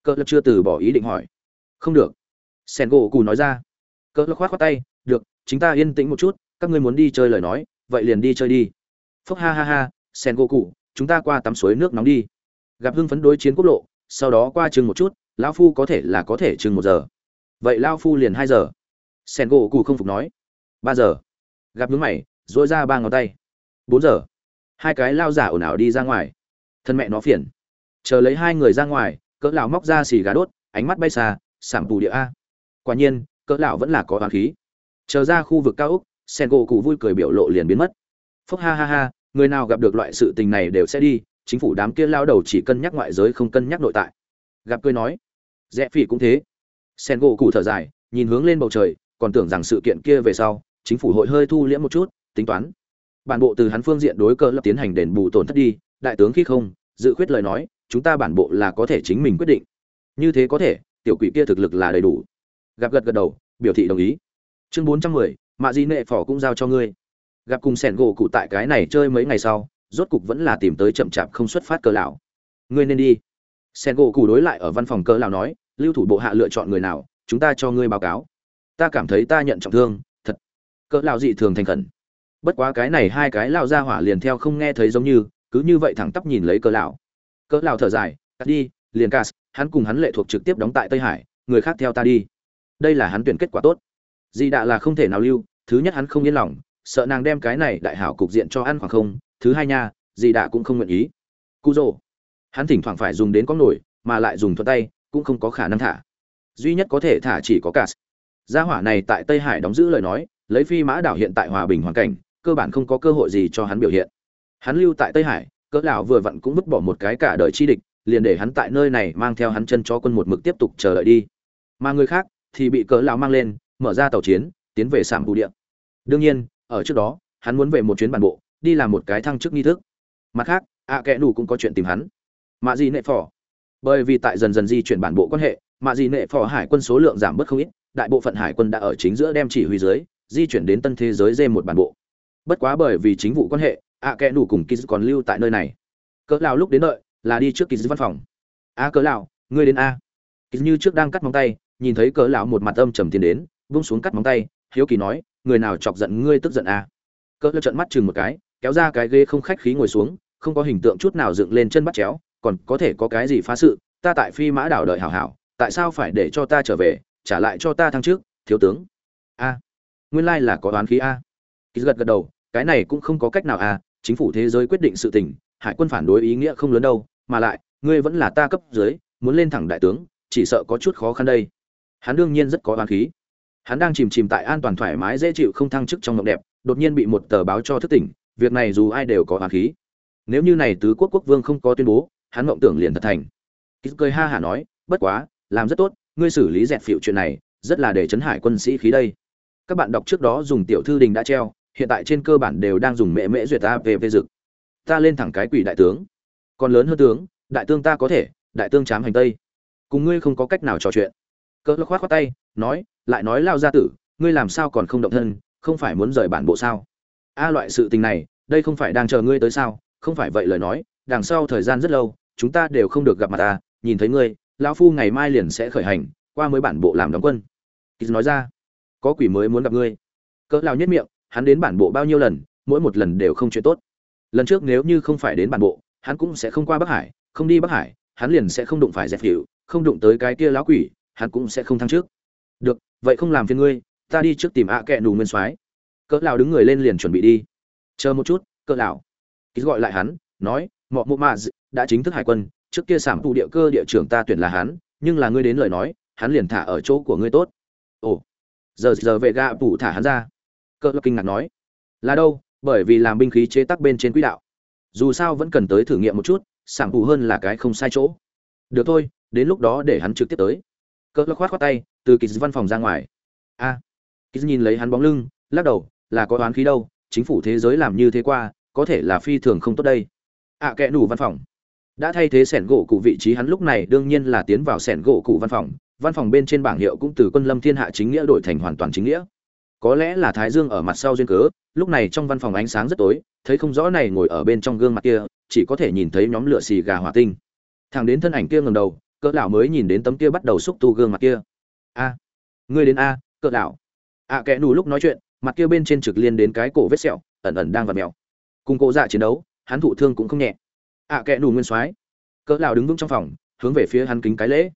Cỡ lập chưa từ bỏ ý định hỏi. Không được sen gỗ cù nói ra. Cỡ lập khoát khoát tay, được, chính ta yên tĩnh một chút, các ngươi muốn đi chơi lời nói, vậy liền đi chơi đi. Phúc ha ha ha, sen gỗ cụ chúng ta qua tắm suối nước nóng đi. Gặp hưng phấn đối chiến quốc lộ, sau đó qua chừng một chút, lão phu có thể là có thể chừng một giờ. Vậy lao phu liền hai giờ. Sen gỗ cụ không phục nói, ba giờ. Gặp nhướng mày dỗi ra ba ngón tay. Bốn giờ. Hai cái lao giả ồn ào đi ra ngoài. Thân mẹ nó phiền. Chờ lấy hai người ra ngoài, cỡ lão móc ra xì gà đốt, ánh mắt bay xa, sảm bù địa a quả nhiên, cỡ lão vẫn là có hoàn khí. Chờ ra khu vực cao ốc sen gỗ cụ vui cười biểu lộ liền biến mất. Phúc ha ha ha, người nào gặp được loại sự tình này đều sẽ đi, chính phủ đám kia lao đầu chỉ cân nhắc ngoại giới không cân nhắc nội tại. Gặp cười nói, rẽ phỉ cũng thế. Sen gỗ cụ thở dài, nhìn hướng lên bầu trời, còn tưởng rằng sự kiện kia về sau, chính phủ hội hơi thu liễm một chút, tính toán. Bản bộ từ hắn phương diện đối cơ lập tiến hành đền bù tổn thất đi, đại tướng khi không, dự khuyết lời nói, chúng ta bản bộ là có thể chính mình quyết định. Như thế có thể, tiểu quỷ kia thực lực là đầy đủ gặp gật gật đầu, biểu thị đồng ý. Chương bốn trăm mười, mạ di nệ phỏ cũng giao cho ngươi. Gặp cùng sẻn gỗ cụ tại cái này chơi mấy ngày sau, rốt cục vẫn là tìm tới chậm chạp không xuất phát cờ lão. Ngươi nên đi. Sẻn gỗ cụ đối lại ở văn phòng cờ lão nói, lưu thủ bộ hạ lựa chọn người nào, chúng ta cho ngươi báo cáo. Ta cảm thấy ta nhận trọng thương, thật. Cỡ lão dị thường thành khẩn. Bất quá cái này hai cái lão ra hỏa liền theo không nghe thấy giống như, cứ như vậy thẳng tắp nhìn lấy cỡ lão. Cỡ lão thở dài, cắt đi, liền cas hắn cùng hắn lệ thuộc trực tiếp đóng tại tây hải, người khác theo ta đi đây là hắn tuyển kết quả tốt. Di đạ là không thể nào lưu, thứ nhất hắn không yên lòng, sợ nàng đem cái này đại hảo cục diện cho ăn khoảng không, thứ hai nha di đạ cũng không nguyện ý. Cu rồ hắn thỉnh thoảng phải dùng đến có nổi, mà lại dùng thuận tay, cũng không có khả năng thả. Duy nhất có thể thả chỉ có cả. gia hỏa này tại tây hải đóng giữ lời nói, lấy phi mã đảo hiện tại hòa bình hoàn cảnh, cơ bản không có cơ hội gì cho hắn biểu hiện. Hắn lưu tại tây hải, cỡ lão vừa vặn cũng vứt bỏ một cái cả đời chi địch, liền để hắn tại nơi này mang theo hắn chân cho quân một mực tiếp tục chờ đợi đi. Mà người khác thì bị cỡ lão mang lên, mở ra tàu chiến, tiến về sảm bù địa. Đương nhiên, ở trước đó, hắn muốn về một chuyến bản bộ, đi làm một cái thăng chức nghi thức. Mặt khác, ạ à kẽ đủ cũng có chuyện tìm hắn. Mạ gì nệ phò. Bởi vì tại dần dần di chuyển bản bộ quan hệ, mạ gì nệ phò hải quân số lượng giảm bớt không ít, đại bộ phận hải quân đã ở chính giữa đem chỉ huy dưới, di chuyển đến tân thế giới dê một bản bộ. Bất quá bởi vì chính vụ quan hệ, ạ kẽ đủ cùng kiz còn lưu tại nơi này. Cỡ lão lúc đến đợi, là đi trước kiz văn phòng. A cỡ lão, ngươi đến a. Kiz như trước đang cắt móng tay nhìn thấy cỡ lão một mặt âm trầm tiến đến, vung xuống cắt móng tay, hiếu kỳ nói, người nào chọc giận ngươi tức giận à? cỡ lão trợn mắt chừng một cái, kéo ra cái ghế không khách khí ngồi xuống, không có hình tượng chút nào dựng lên chân bắt chéo, còn có thể có cái gì phá sự, ta tại phi mã đảo đợi hảo hảo, tại sao phải để cho ta trở về, trả lại cho ta thăng trước, thiếu tướng? A, nguyên lai là có đoán khí a. Ký gật gật đầu, cái này cũng không có cách nào a chính phủ thế giới quyết định sự tình, hải quân phản đối ý nghĩa không lớn đâu, mà lại, ngươi vẫn là ta cấp dưới, muốn lên thẳng đại tướng, chỉ sợ có chút khó khăn đây hắn đương nhiên rất có oán khí. Hắn đang chìm chìm tại an toàn thoải mái dễ chịu không thăng chức trong mộng đẹp, đột nhiên bị một tờ báo cho thức tỉnh, việc này dù ai đều có oán khí. Nếu như này tứ quốc quốc vương không có tuyên bố, hắn mộng tưởng liền thật thành. Kýt cười ha hả nói, bất quá, làm rất tốt, ngươi xử lý dẹt phịu chuyện này, rất là để chấn hải quân sĩ khí đây. Các bạn đọc trước đó dùng tiểu thư đình đã treo, hiện tại trên cơ bản đều đang dùng mẹ mễ duyệt ta về phê dực. Ta lên thẳng cái quỷ đại tướng. Còn lớn hơn tướng, đại tương ta có thể, đại tương chám hành tây. Cùng ngươi không có cách nào trò chuyện cỡ khoát khoát tay, nói, lại nói lao gia tử, ngươi làm sao còn không động thân, không phải muốn rời bản bộ sao? A, loại sự tình này, đây không phải đang chờ ngươi tới sao? Không phải vậy lời nói, đằng sau thời gian rất lâu, chúng ta đều không được gặp mặt ta, nhìn thấy ngươi, lão phu ngày mai liền sẽ khởi hành, qua mới bản bộ làm đóng quân. Kýt nói ra. Có quỷ mới muốn gặp ngươi. Cỡ lao nhất miệng, hắn đến bản bộ bao nhiêu lần, mỗi một lần đều không chuyện tốt. Lần trước nếu như không phải đến bản bộ, hắn cũng sẽ không qua bắc hải, không đi bắc hải, hắn liền sẽ không đụng phải dẹp hiệu không đụng tới cái kia lão quỷ hắn cũng sẽ không thăng trước. Được, vậy không làm phiền ngươi, ta đi trước tìm ạ à kẹ nù nguyên soái. Cỡ lão đứng người lên liền chuẩn bị đi. Chờ một chút, cỡ lão. Ký gọi lại hắn, nói, mọ mộ mạ đã chính thức hải quân, trước kia sản phụ địa cơ địa trưởng ta tuyển là hắn, nhưng là ngươi đến lời nói, hắn liền thả ở chỗ của ngươi tốt. Ồ. Giờ giờ về gạ phủ thả hắn ra. Cỡ lão kinh ngạc nói, là đâu, bởi vì làm binh khí chế tác bên trên quỹ đạo. Dù sao vẫn cần tới thử nghiệm một chút sản phụ hơn là cái không sai chỗ. Được thôi, đến lúc đó để hắn trực tiếp tới cỡ khoát khoát tay từ kỳ văn phòng ra ngoài. A à, kỳ nhìn lấy hắn bóng lưng lắc đầu là có oán khí đâu chính phủ thế giới làm như thế qua có thể là phi thường không tốt đây. Ạ à, kẽ đủ văn phòng. Đã thay thế sẻn gỗ cụ vị trí hắn lúc này đương nhiên là tiến vào sẻn gỗ cụ văn phòng. Văn phòng bên trên bảng hiệu cũng từ quân lâm thiên hạ chính nghĩa đổi thành hoàn toàn chính nghĩa. Có lẽ là thái dương ở mặt sau duyên cớ lúc này trong văn phòng ánh sáng rất tối thấy không rõ này ngồi ở bên trong gương mặt kia chỉ có thể nhìn thấy nhóm lửa xì gà hỏa tinh. Thằng đến thân ảnh kia ngầm đầu cỡ lão mới nhìn đến tấm kia bắt đầu xúc tu gương mặt kia. A, ngươi đến a, cỡ lão. À kẻ nù lúc nói chuyện, mặt kia bên trên trực liên đến cái cổ vết sẹo, ẩn ẩn đang vặt mèo. Cùng cổ dạ chiến đấu, hắn thụ thương cũng không nhẹ. Ạ kẻ nù nguyên soái, cỡ lão đứng vững trong phòng, hướng về phía hắn kính cái lễ.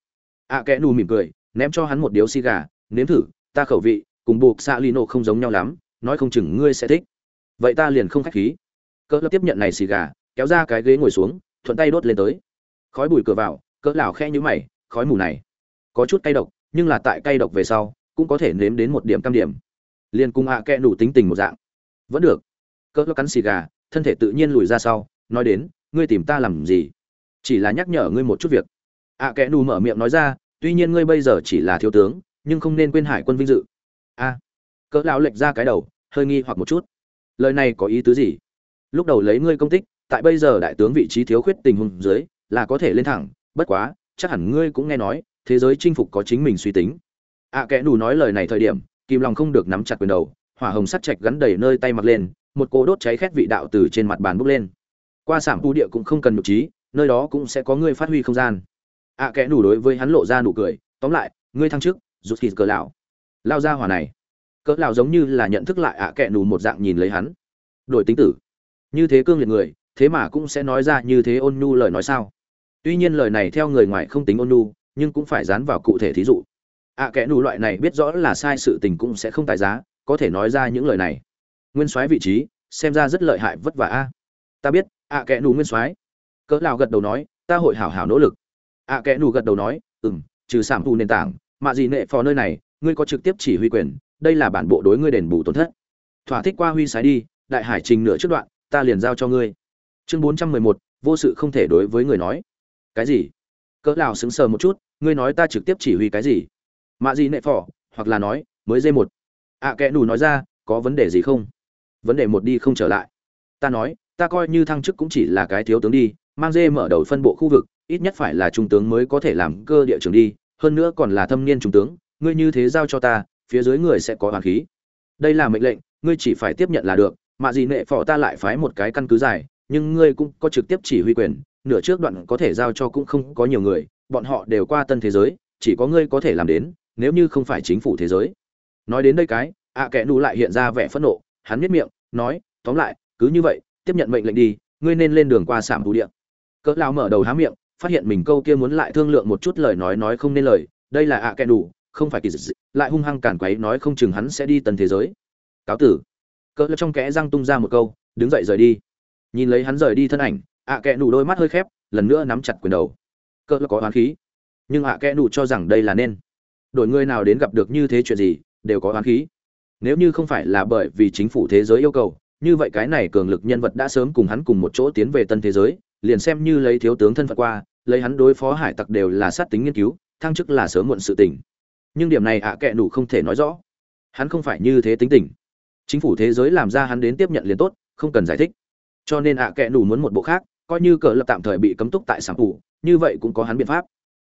Ạ kẻ nù mỉm cười, ném cho hắn một điếu xì gà, nếm thử, ta khẩu vị, cùng buộc xạ lino không giống nhau lắm, nói không chừng ngươi sẽ thích. Vậy ta liền không khách khí. Cỡ lão tiếp nhận này xì gà, kéo ra cái ghế ngồi xuống, thuận tay đốt lên tới. Khói bụi cửa vào cỡ lão khe như mày khói mù này có chút cay độc nhưng là tại cay độc về sau cũng có thể nếm đến một điểm cam điểm. Liền cung hạ kẹ đủ tính tình một dạng. Vẫn được. Cỡ lão cắn xì gà thân thể tự nhiên lùi ra sau nói đến ngươi tìm ta làm gì? Chỉ là nhắc nhở ngươi một chút việc. Ạ à, kẽ mở miệng nói ra tuy nhiên ngươi bây giờ chỉ là thiếu tướng nhưng không nên quên hải quân vinh dự. A. À, cỡ lão lệch ra cái đầu hơi nghi hoặc một chút. Lời này có ý tứ gì? Lúc đầu lấy ngươi công tích tại bây giờ đại tướng vị trí thiếu khuyết tình huống dưới là có thể lên thẳng bất quá chắc hẳn ngươi cũng nghe nói thế giới chinh phục có chính mình suy tính. Ạ à, kẽ đủ nói lời này thời điểm kim lòng không được nắm chặt quyền đầu hỏa hồng sắt chạch gắn đầy nơi tay mặc lên một cô đốt cháy khét vị đạo từ trên mặt bàn bốc lên. Qua sảm tu địa cũng không cần nhục trí nơi đó cũng sẽ có ngươi phát huy không gian. Ạ à, kẽ nù đối với hắn lộ ra nụ cười tóm lại ngươi thăng chức rút thịt cờ lão. Lao ra hỏa này. Cỡ lão giống như là nhận thức lại ạ à kẽ nù một dạng nhìn lấy hắn. Đổi tính tử. Như thế cương liệt người thế mà cũng sẽ nói ra như thế ôn nhu lời nói sao? Tuy nhiên lời này theo người ngoài không tính ôn nhu nhưng cũng phải dán vào cụ thể thí dụ. Ạ à, kẽ nủ loại này biết rõ là sai sự tình cũng sẽ không tài giá có thể nói ra những lời này. Nguyên soái vị trí xem ra rất lợi hại vất vả a. Ta biết ạ à, kẽ nủ nguyên soái. Cỡ nào gật đầu nói ta hội hảo hảo nỗ lực. À, ạ kẽ nủ gật đầu nói ừm trừ sản thu nền tảng mà gì nệ phò nơi này ngươi có trực tiếp chỉ huy quyền đây là bản bộ đối ngươi đền bù tổn thất. Thỏa thích qua huy sái đi đại hải trình nửa trước đoạn ta liền giao cho ngươi. Chương bốn trăm mười một vô sự không thể đối với người nói cái gì? Cỡ lào sững sờ một chút ngươi nói ta trực tiếp chỉ huy cái gì? Mạ gì nệ phò hoặc là nói mới dây một. Ạ à, kẽ nủ nói ra có vấn đề gì không? Vấn đề một đi không trở lại. Ta nói ta coi như thăng chức cũng chỉ là cái thiếu tướng đi mang dê mở đầu phân bộ khu vực ít nhất phải là trung tướng mới có thể làm cơ địa trưởng đi hơn nữa còn là thâm niên trung tướng ngươi như thế giao cho ta phía dưới người sẽ có hoàng khí. Đây là mệnh lệnh ngươi chỉ phải tiếp nhận là được. Mà gì nệ phò ta lại phái một cái căn cứ dài nhưng ngươi cũng có trực tiếp chỉ huy quyền nửa trước đoạn có thể giao cho cũng không có nhiều người, bọn họ đều qua tân thế giới, chỉ có ngươi có thể làm đến, nếu như không phải chính phủ thế giới. Nói đến đây cái, ạ à kẽ nụ lại hiện ra vẻ phẫn nộ, hắn biết miệng, nói, tóm lại, cứ như vậy, tiếp nhận mệnh lệnh đi, ngươi nên lên đường qua sảm đủ địa cỡ lao mở đầu há miệng, phát hiện mình câu kia muốn lại thương lượng một chút lời nói nói không nên lời, đây là ạ à kẽ nụ không phải kỳ dị, lại hung hăng cản quấy, nói không chừng hắn sẽ đi tần thế giới. Cáo tử. Cỡ trong kẽ răng tung ra một câu, đứng dậy rời đi. Nhìn lấy hắn rời đi thân ảnh ạ à kẽ nụ đôi mắt hơi khép, lần nữa nắm chặt quyền đầu. Cỡ có oán khí. Nhưng ạ à kẽ nụ cho rằng đây là nên. Đổi người nào đến gặp được như thế chuyện gì, đều có oán khí. Nếu như không phải là bởi vì chính phủ thế giới yêu cầu, như vậy cái này cường lực nhân vật đã sớm cùng hắn cùng một chỗ tiến về tân thế giới, liền xem như lấy thiếu tướng thân phận qua, lấy hắn đối phó hải tặc đều là sát tính nghiên cứu, thăng chức là sớm muộn sự tình. Nhưng điểm này ạ à kệ nụ không thể nói rõ. Hắn không phải như thế tính tình. Chính phủ thế giới làm ra hắn đến tiếp nhận liền tốt, không cần giải thích. Cho nên ạ à kệ nụ muốn một bộ khác coi như cờ lập tạm thời bị cấm túc tại sản phủ, như vậy cũng có hắn biện pháp.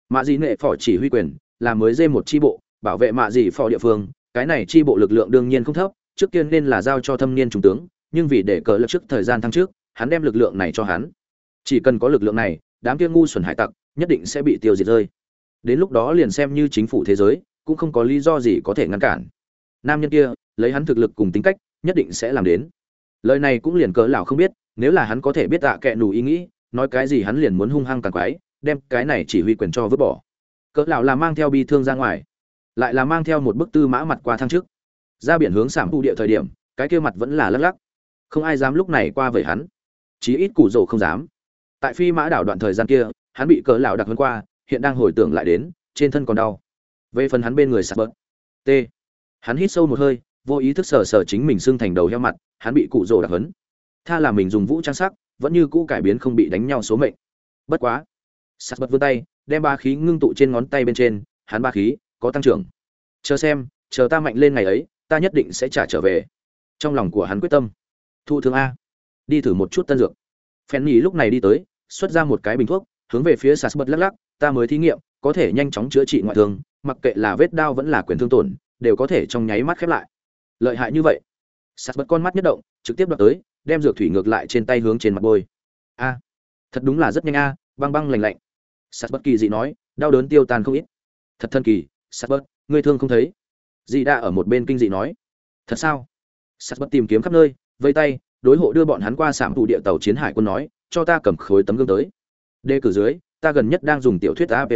Mạ dị nệ phỏ chỉ huy quyền, là mới dê một tri bộ, bảo vệ mạ dị phò địa phương, cái này tri bộ lực lượng đương nhiên không thấp, trước tiên nên là giao cho thâm niên trung tướng, nhưng vì để cờ lập trước thời gian thăng trước, hắn đem lực lượng này cho hắn. Chỉ cần có lực lượng này, đám kia ngu xuẩn hải tặc nhất định sẽ bị tiêu diệt rơi. Đến lúc đó liền xem như chính phủ thế giới, cũng không có lý do gì có thể ngăn cản. Nam nhân kia, lấy hắn thực lực cùng tính cách, nhất định sẽ làm đến. Lời này cũng liền cớ lão không biết nếu là hắn có thể biết tạ kệ nủ ý nghĩ, nói cái gì hắn liền muốn hung hăng càng quái, đem cái này chỉ huy quyền cho vứt bỏ. Cỡ lão là mang theo bi thương ra ngoài, lại là mang theo một bức tư mã mặt qua thang trước ra biển hướng sảm tu địa thời điểm, cái kia mặt vẫn là lắc lắc. Không ai dám lúc này qua vẩy hắn, chí ít củ rổ không dám. Tại phi mã đảo đoạn thời gian kia, hắn bị cỡ lão đặc hơn qua, hiện đang hồi tưởng lại đến, trên thân còn đau. Về phần hắn bên người sạt bớt t hắn hít sâu một hơi, vô ý thức sờ sờ chính mình xưng thành đầu heo mặt, hắn bị cụ rổ đặc hấn tha là mình dùng vũ trang sắc, vẫn như cũ cải biến không bị đánh nhau số mệnh. Bất quá, sắt bật vươn tay, đem ba khí ngưng tụ trên ngón tay bên trên, hắn ba khí có tăng trưởng. Chờ xem, chờ ta mạnh lên ngày ấy, ta nhất định sẽ trả trở về. Trong lòng của hắn quyết tâm. Thu thương a. Đi thử một chút tân dược. Phen nhì lúc này đi tới, xuất ra một cái bình thuốc, hướng về phía sạt bật lắc lắc, ta mới thí nghiệm, có thể nhanh chóng chữa trị ngoại thương, mặc kệ là vết đau vẫn là quyền thương tổn, đều có thể trong nháy mắt khép lại. Lợi hại như vậy. Sạt bật con mắt nhất động, trực tiếp đoạt tới đem dược thủy ngược lại trên tay hướng trên mặt bôi. A, thật đúng là rất nhanh a, băng băng lạnh lạnh. Sạt bất kỳ dị nói, đau đớn tiêu tan không ít. Thật thân kỳ sạt bất, ngươi thương không thấy. Dị đã ở một bên kinh dị nói, thật sao? Sạt bất tìm kiếm khắp nơi, vây tay, đối hộ đưa bọn hắn qua sạm thủ địa tàu chiến hải quân nói, cho ta cầm khối tấm gương tới. Đề cử dưới, ta gần nhất đang dùng tiểu thuyết app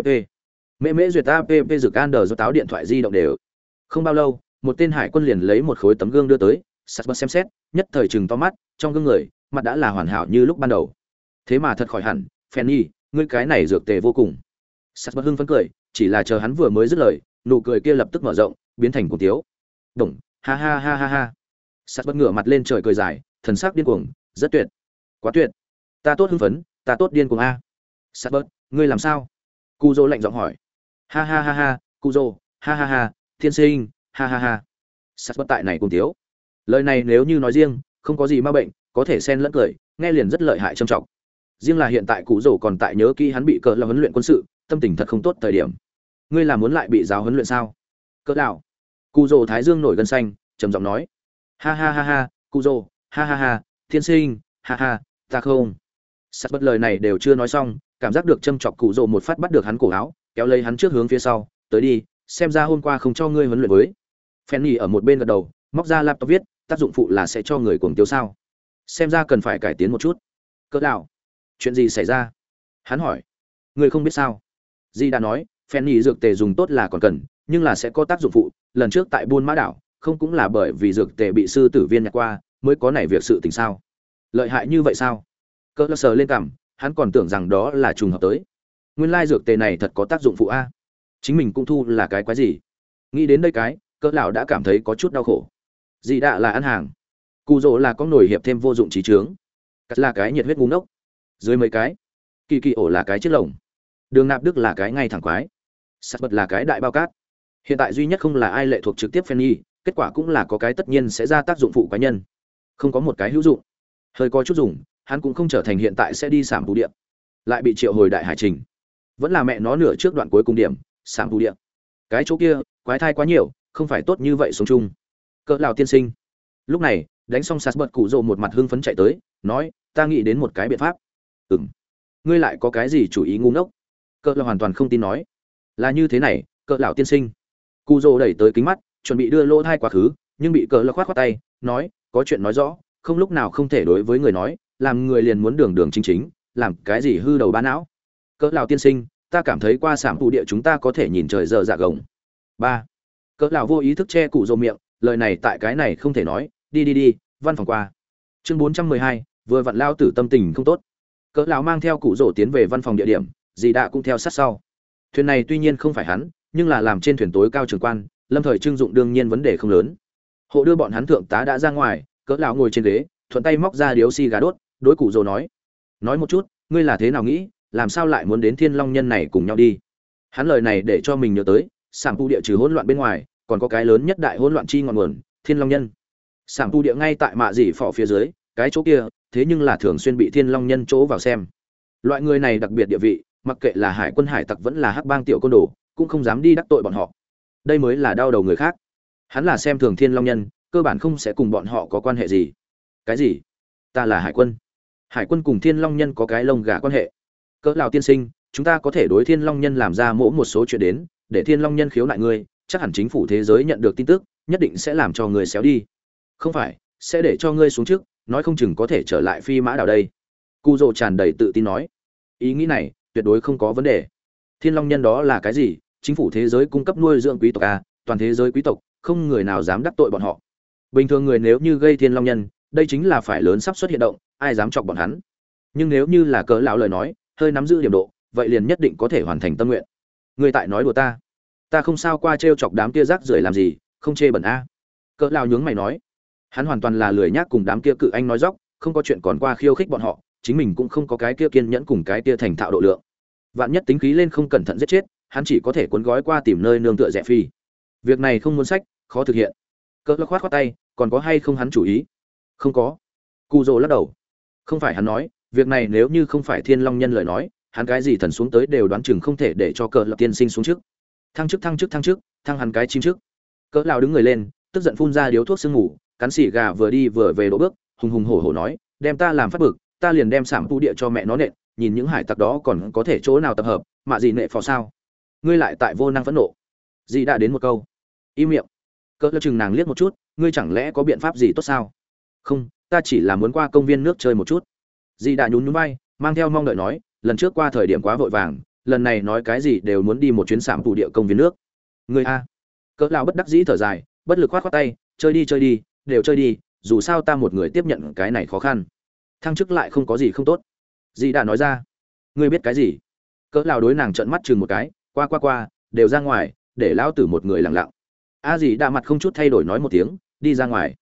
mễ mễ duyệt app dược an đờ do táo điện thoại di động đều. Không bao lâu, một tên hải quân liền lấy một khối tấm gương đưa tới sắt bất xem xét nhất thời chừng to mắt trong gương người mặt đã là hoàn hảo như lúc ban đầu. Thế mà thật khỏi hẳn Fanny, ngươi cái này dược tề vô cùng. Sắt bất hưng phấn cười chỉ là chờ hắn vừa mới dứt lời nụ cười kia lập tức mở rộng biến thành cuồng tiếu. Đồng ha ha ha ha ha. Sắt bất ngửa mặt lên trời cười dài thần sắc điên cuồng rất tuyệt. Quá tuyệt. Ta tốt hưng phấn ta tốt điên cuồng a. Sắt bớt ngươi làm sao? Cu dô lạnh giọng hỏi. Ha ha ha ha cu dô ha ha ha thiên sinh ha ha ha. Sắt bất tại này cùng thiếu lời này nếu như nói riêng, không có gì ma bệnh, có thể xen lẫn cười, nghe liền rất lợi hại trầm trọng. Riêng là hiện tại cụ rổ còn tại nhớ kỹ hắn bị cờ là huấn luyện quân sự, tâm tình thật không tốt thời điểm. Ngươi là muốn lại bị giáo huấn luyện sao? Cỡ đạo cụ rổ thái dương nổi gân xanh, trầm giọng nói. Ha ha ha ha, cụ rổ, ha ha ha, thiên sinh, ha ha, ta không. Sắt bất lời này đều chưa nói xong, cảm giác được châm chọc cụ rổ một phát bắt được hắn cổ áo, kéo lấy hắn trước hướng phía sau, tới đi, xem ra hôm qua không cho ngươi huấn luyện với. Nhì ở một bên gật đầu, móc ra laptop viết tác dụng phụ là sẽ cho người cuồng tiêu sao? Xem ra cần phải cải tiến một chút. Cỡ đạo chuyện gì xảy ra? Hắn hỏi. Người không biết sao? Di đã nói phen nhì dược tề dùng tốt là còn cần nhưng là sẽ có tác dụng phụ. Lần trước tại buôn mã đảo không cũng là bởi vì dược tề bị sư tử viên nhặt qua mới có nảy việc sự tình sao? Lợi hại như vậy sao? Cỡ sờ lên cảm, hắn còn tưởng rằng đó là trùng hợp tới. Nguyên lai dược tề này thật có tác dụng phụ a. Chính mình cũng thu là cái quái gì? Nghĩ đến đây cái cỡ lão đã cảm thấy có chút đau khổ. Dì đạ là ăn hàng. Cụ rỗ là có nổi hiệp thêm vô dụng trí trướng cắt là cái nhiệt huyết ngu ngốc. Dưới mấy cái, kỳ kỳ ổ là cái chiếc lồng. Đường nạp đức là cái ngay thẳng quái. Sắt bật là cái đại bao cát. Hiện tại duy nhất không là ai lệ thuộc trực tiếp phen nhi kết quả cũng là có cái tất nhiên sẽ ra tác dụng phụ cá nhân. Không có một cái hữu dụng. Hơi có chút dùng, hắn cũng không trở thành hiện tại sẽ đi sảm bù điện lại bị triệu hồi đại hải trình. Vẫn là mẹ nó nửa trước đoạn cuối cùng điểm, sảm bù điện cái chỗ kia, quái thai quá nhiều, không phải tốt như vậy sống chung cỡ lào tiên sinh. Lúc này, đánh xong sạt bật cụ rồ một mặt hưng phấn chạy tới, nói, ta nghĩ đến một cái biện pháp. Ừng ngươi lại có cái gì chủ ý ngu ngốc? Cỡ là hoàn toàn không tin nói. Là như thế này, cỡ lão tiên sinh. Cụ rồ đẩy tới kính mắt, chuẩn bị đưa lỗ thai quá khứ, nhưng bị cỡ là khoát khoát tay, nói, có chuyện nói rõ, không lúc nào không thể đối với người nói, làm người liền muốn đường đường chính chính, làm cái gì hư đầu ba não. Cỡ lão tiên sinh, ta cảm thấy qua sảm tụ địa chúng ta có thể nhìn trời giờ dạ gồng. Ba. Cỡ lão vô ý thức che cụ rồ miệng lời này tại cái này không thể nói, đi đi đi, văn phòng qua. Chương bốn trăm mười hai, vừa vặn lao tử tâm tình không tốt. Cỡ lão mang theo cụ rổ tiến về văn phòng địa điểm, dì đạ cũng theo sát sau. Thuyền này tuy nhiên không phải hắn, nhưng là làm trên thuyền tối cao trường quan, lâm thời trưng dụng đương nhiên vấn đề không lớn. Hộ đưa bọn hắn thượng tá đã ra ngoài, cỡ lão ngồi trên ghế, thuận tay móc ra điếu xi gà đốt, đối cụ rồ nói. Nói một chút, ngươi là thế nào nghĩ, làm sao lại muốn đến thiên long nhân này cùng nhau đi? Hắn lời này để cho mình nhớ tới, sảng tu địa trừ hỗn loạn bên ngoài còn có cái lớn nhất đại hỗn loạn chi ngọn nguồn, thiên long nhân. Sảng tu địa ngay tại mạ dị phỏ phía dưới, cái chỗ kia, thế nhưng là thường xuyên bị thiên long nhân chỗ vào xem. Loại người này đặc biệt địa vị, mặc kệ là hải quân hải tặc vẫn là hắc bang tiểu côn đồ, cũng không dám đi đắc tội bọn họ. Đây mới là đau đầu người khác. Hắn là xem thường thiên long nhân, cơ bản không sẽ cùng bọn họ có quan hệ gì. Cái gì? Ta là hải quân. Hải quân cùng thiên long nhân có cái lông gà quan hệ. Cỡ lào tiên sinh, chúng ta có thể đối thiên long nhân làm ra mỗ một số chuyện đến, để thiên long nhân khiếu nại ngươi chắc hẳn chính phủ thế giới nhận được tin tức, nhất định sẽ làm cho người xéo đi. Không phải, sẽ để cho ngươi xuống trước, nói không chừng có thể trở lại phi mã đảo đây. Cu dỗ tràn đầy tự tin nói. Ý nghĩ này, tuyệt đối không có vấn đề. Thiên long nhân đó là cái gì? Chính phủ thế giới cung cấp nuôi dưỡng quý tộc a toàn thế giới quý tộc, không người nào dám đắc tội bọn họ. Bình thường người nếu như gây thiên long nhân, đây chính là phải lớn sắp xuất hiện động, ai dám chọc bọn hắn? Nhưng nếu như là cỡ lão lời nói, hơi nắm giữ điểm độ, vậy liền nhất định có thể hoàn thành tâm nguyện. Người tại nói đùa ta ta không sao qua trêu chọc đám kia rác rưởi làm gì, không chê bẩn a. Cỡ lão nhướng mày nói. Hắn hoàn toàn là lười nhác cùng đám kia cự anh nói dóc, không có chuyện còn qua khiêu khích bọn họ, chính mình cũng không có cái kia kiên nhẫn cùng cái kia thành thạo độ lượng. Vạn nhất tính khí lên không cẩn thận giết chết, hắn chỉ có thể cuốn gói qua tìm nơi nương tựa rẻ phi. Việc này không muốn sách, khó thực hiện. Cỡ lão khoát khoát tay, còn có hay không hắn chủ ý? Không có. Cu dô lắc đầu. Không phải hắn nói, việc này nếu như không phải thiên long nhân lời nói, hắn cái gì thần xuống tới đều đoán chừng không thể để cho cỡ lập tiên sinh xuống trước thăng chức thăng chức thăng chức, thăng hẳn cái chim trước. Cỡ lao đứng người lên, tức giận phun ra điếu thuốc sương ngủ cắn xỉ gà vừa đi vừa về đỗ bước, hùng hùng hổ hổ nói, đem ta làm phát bực, ta liền đem sảm tu địa cho mẹ nó nện, nhìn những hải tặc đó còn có thể chỗ nào tập hợp, mà gì nệ phò sao? Ngươi lại tại vô năng phẫn nộ. Dì đã đến một câu. Im miệng. Cỡ lao chừng nàng liếc một chút, ngươi chẳng lẽ có biện pháp gì tốt sao? Không, ta chỉ là muốn qua công viên nước chơi một chút. Dì đã nhún nhún bay mang theo mong đợi nói, lần trước qua thời điểm quá vội vàng lần này nói cái gì đều muốn đi một chuyến sạm tụ địa công viên nước. Người a. Cỡ lão bất đắc dĩ thở dài, bất lực khoát khoát tay, chơi đi chơi đi, đều chơi đi, dù sao ta một người tiếp nhận cái này khó khăn. Thăng chức lại không có gì không tốt. Dì đã nói ra. Ngươi biết cái gì? Cỡ lão đối nàng trợn mắt chừng một cái, qua qua qua, đều ra ngoài, để lão tử một người lặng lặng. A dì đã mặt không chút thay đổi nói một tiếng, đi ra ngoài.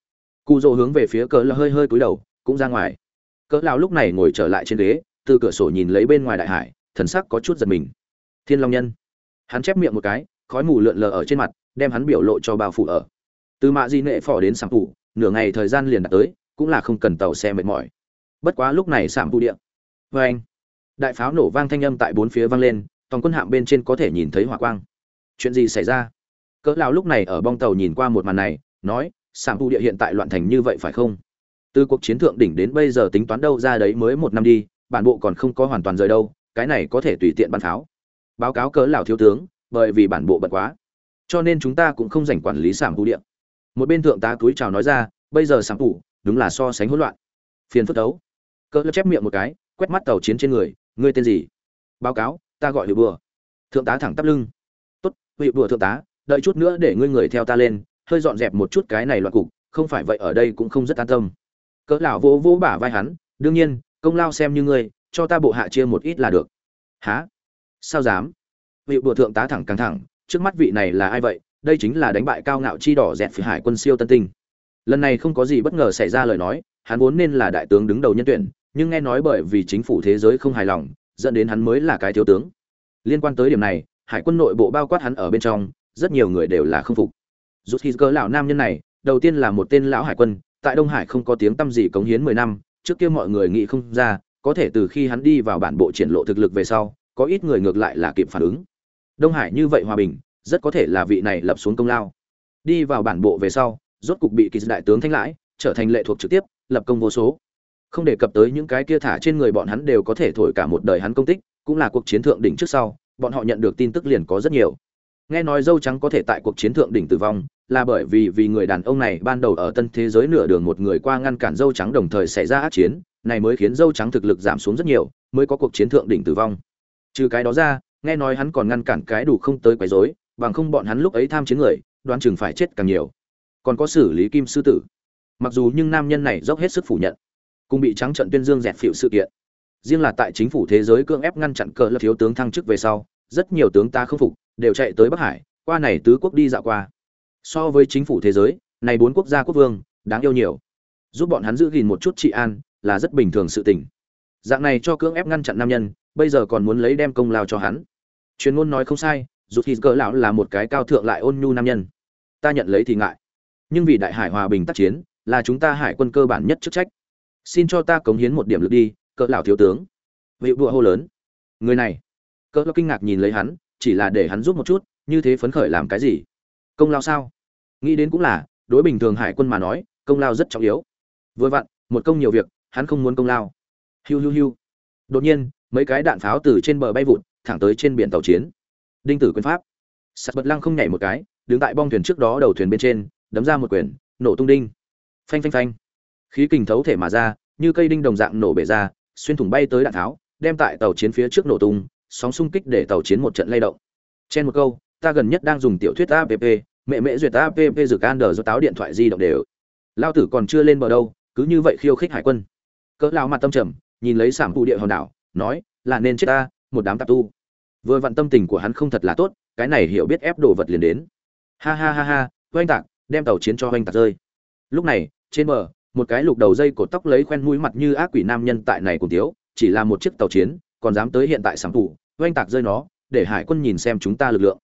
Cụ rồ hướng về phía cỡ lão hơi hơi cúi đầu, cũng ra ngoài. Cỡ lão lúc này ngồi trở lại trên ghế, từ cửa sổ nhìn lấy bên ngoài đại hải thần sắc có chút giật mình. Thiên long nhân. Hắn chép miệng một cái, khói mù lượn lờ ở trên mặt, đem hắn biểu lộ cho bao phủ ở. Từ mạ di nệ phò đến sảng phủ nửa ngày thời gian liền đạt tới, cũng là không cần tàu xe mệt mỏi. Bất quá lúc này sảng phủ điện vê anh. Đại pháo nổ vang thanh âm tại bốn phía vang lên, toàn quân hạm bên trên có thể nhìn thấy hỏa quang. Chuyện gì xảy ra? Cỡ lão lúc này ở bong tàu nhìn qua một màn này, nói sảng phủ địa hiện tại loạn thành như vậy phải không? Từ cuộc chiến thượng đỉnh đến bây giờ tính toán đâu ra đấy mới một năm đi, bản bộ còn không có hoàn toàn rời đâu cái này có thể tùy tiện bắn pháo. Báo cáo cớ lão thiếu tướng, bởi vì bản bộ bận quá. Cho nên chúng ta cũng không dành quản lý sản phụ điện. Một bên thượng tá túi chào nói ra, bây giờ sản phụ đúng là so sánh hỗn loạn. Phiền phức đấu. Cỡ chép miệng một cái, quét mắt tàu chiến trên người, ngươi tên gì? Báo cáo, ta gọi hiệu bừa thượng tá thẳng tắp lưng. Tốt, hiệu bừa thượng tá, đợi chút nữa để ngươi người theo ta lên, hơi dọn dẹp một chút cái này loạn cục, không phải vậy ở đây cũng không rất an tâm. Cỡ lão vỗ vỗ bả vai hắn, đương nhiên, công lao xem như ngươi cho ta bộ hạ chia một ít là được. Há sao dám? Vị bộ thượng tá thẳng căng thẳng, trước mắt vị này là ai vậy? Đây chính là đánh bại cao ngạo chi đỏ dẹt phi hải quân siêu tân tinh. Lần này không có gì bất ngờ xảy ra lời nói, hắn vốn nên là đại tướng đứng đầu nhân tuyển, nhưng nghe nói bởi vì chính phủ thế giới không hài lòng, dẫn đến hắn mới là cái thiếu tướng. Liên quan tới điểm này, hải quân nội bộ bao quát hắn ở bên trong, rất nhiều người đều là không phục. Rút khi cơ lão nam nhân này, đầu tiên là một tên lão hải quân, tại đông hải không có tiếng tăm gì cống hiến mười năm, trước kia mọi người nghĩ không ra có thể từ khi hắn đi vào bản bộ triển lộ thực lực về sau, có ít người ngược lại là kịp phản ứng. Đông hải như vậy hòa bình, rất có thể là vị này lập xuống công lao. Đi vào bản bộ về sau, rốt cục bị kỳ đại tướng thanh lãi trở thành lệ thuộc trực tiếp, lập công vô số. Không đề cập tới những cái kia thả trên người bọn hắn đều có thể thổi cả một đời hắn công tích, cũng là cuộc chiến thượng đỉnh trước sau, bọn họ nhận được tin tức liền có rất nhiều. Nghe nói dâu trắng có thể tại cuộc chiến thượng đỉnh tử vong, là bởi vì vì người đàn ông này ban đầu ở tân thế giới nửa đường một người qua ngăn cản dâu trắng đồng thời xảy ra ác chiến này mới khiến dâu trắng thực lực giảm xuống rất nhiều, mới có cuộc chiến thượng đỉnh tử vong. Trừ cái đó ra, nghe nói hắn còn ngăn cản cái đủ không tới quấy rối, bằng không bọn hắn lúc ấy tham chiến người, đoán chừng phải chết càng nhiều. Còn có xử lý kim sư tử. Mặc dù nhưng nam nhân này dốc hết sức phủ nhận cũng bị trắng trận tuyên dương dẹt phịu sự kiện. Riêng là tại chính phủ thế giới cưỡng ép ngăn chặn cờ lập thiếu tướng thăng chức về sau, rất nhiều tướng ta không phục, đều chạy tới bắc hải, qua này tứ quốc đi dạo qua. So với chính phủ thế giới, này bốn quốc gia quốc vương, đáng yêu nhiều. Giúp bọn hắn giữ gìn một chút trị an là rất bình thường sự tình. Dạng này cho cưỡng ép ngăn chặn nam nhân, bây giờ còn muốn lấy đem công lao cho hắn. Chuyên ngôn nói không sai, dù thì cỡ lão là một cái cao thượng lại ôn nhu nam nhân. Ta nhận lấy thì ngại. Nhưng vì đại hải hòa bình tác chiến, là chúng ta hải quân cơ bản nhất chức trách. Xin cho ta cống hiến một điểm lực đi, cỡ lão thiếu tướng. Vị đùa hô lớn. Người này. Cỡ lão kinh ngạc nhìn lấy hắn, chỉ là để hắn giúp một chút, như thế phấn khởi làm cái gì? Công lao sao? Nghĩ đến cũng là, đối bình thường hải quân mà nói, công lao rất trọng yếu. Vừa vặn, một công nhiều việc hắn không muốn công lao. Hiu hiu hiu. Đột nhiên, mấy cái đạn pháo từ trên bờ bay vụt, thẳng tới trên biển tàu chiến. Đinh tử quyền pháp. Sắt bật lăng không nhảy một cái, đứng tại bong thuyền trước đó đầu thuyền bên trên, đấm ra một quyền, nổ tung đinh. Phanh phanh phanh. Khí kình thấu thể mà ra, như cây đinh đồng dạng nổ bể ra, xuyên thủng bay tới đạn tháo đem tại tàu chiến phía trước nổ tung, sóng xung kích để tàu chiến một trận lay động. Trên một câu, ta gần nhất đang dùng tiểu thuyết app mẹ mẹ duyệt app dược an đờ do táo điện thoại di động đều. Lao tử còn chưa lên bờ đâu, cứ như vậy khiêu khích hải quân cỡ lão mặt tâm trầm, nhìn lấy sảm phụ địa hòn đảo, nói, là nên chết ta, một đám tạp tu. Vừa vặn tâm tình của hắn không thật là tốt, cái này hiểu biết ép đồ vật liền đến. Ha ha ha ha, oanh tạc, đem tàu chiến cho oanh tạc rơi. Lúc này, trên bờ, một cái lục đầu dây cột tóc lấy khoen mũi mặt như ác quỷ nam nhân tại này cùng tiếu, chỉ là một chiếc tàu chiến, còn dám tới hiện tại sáng phụ oanh tạc rơi nó, để hải quân nhìn xem chúng ta lực lượng.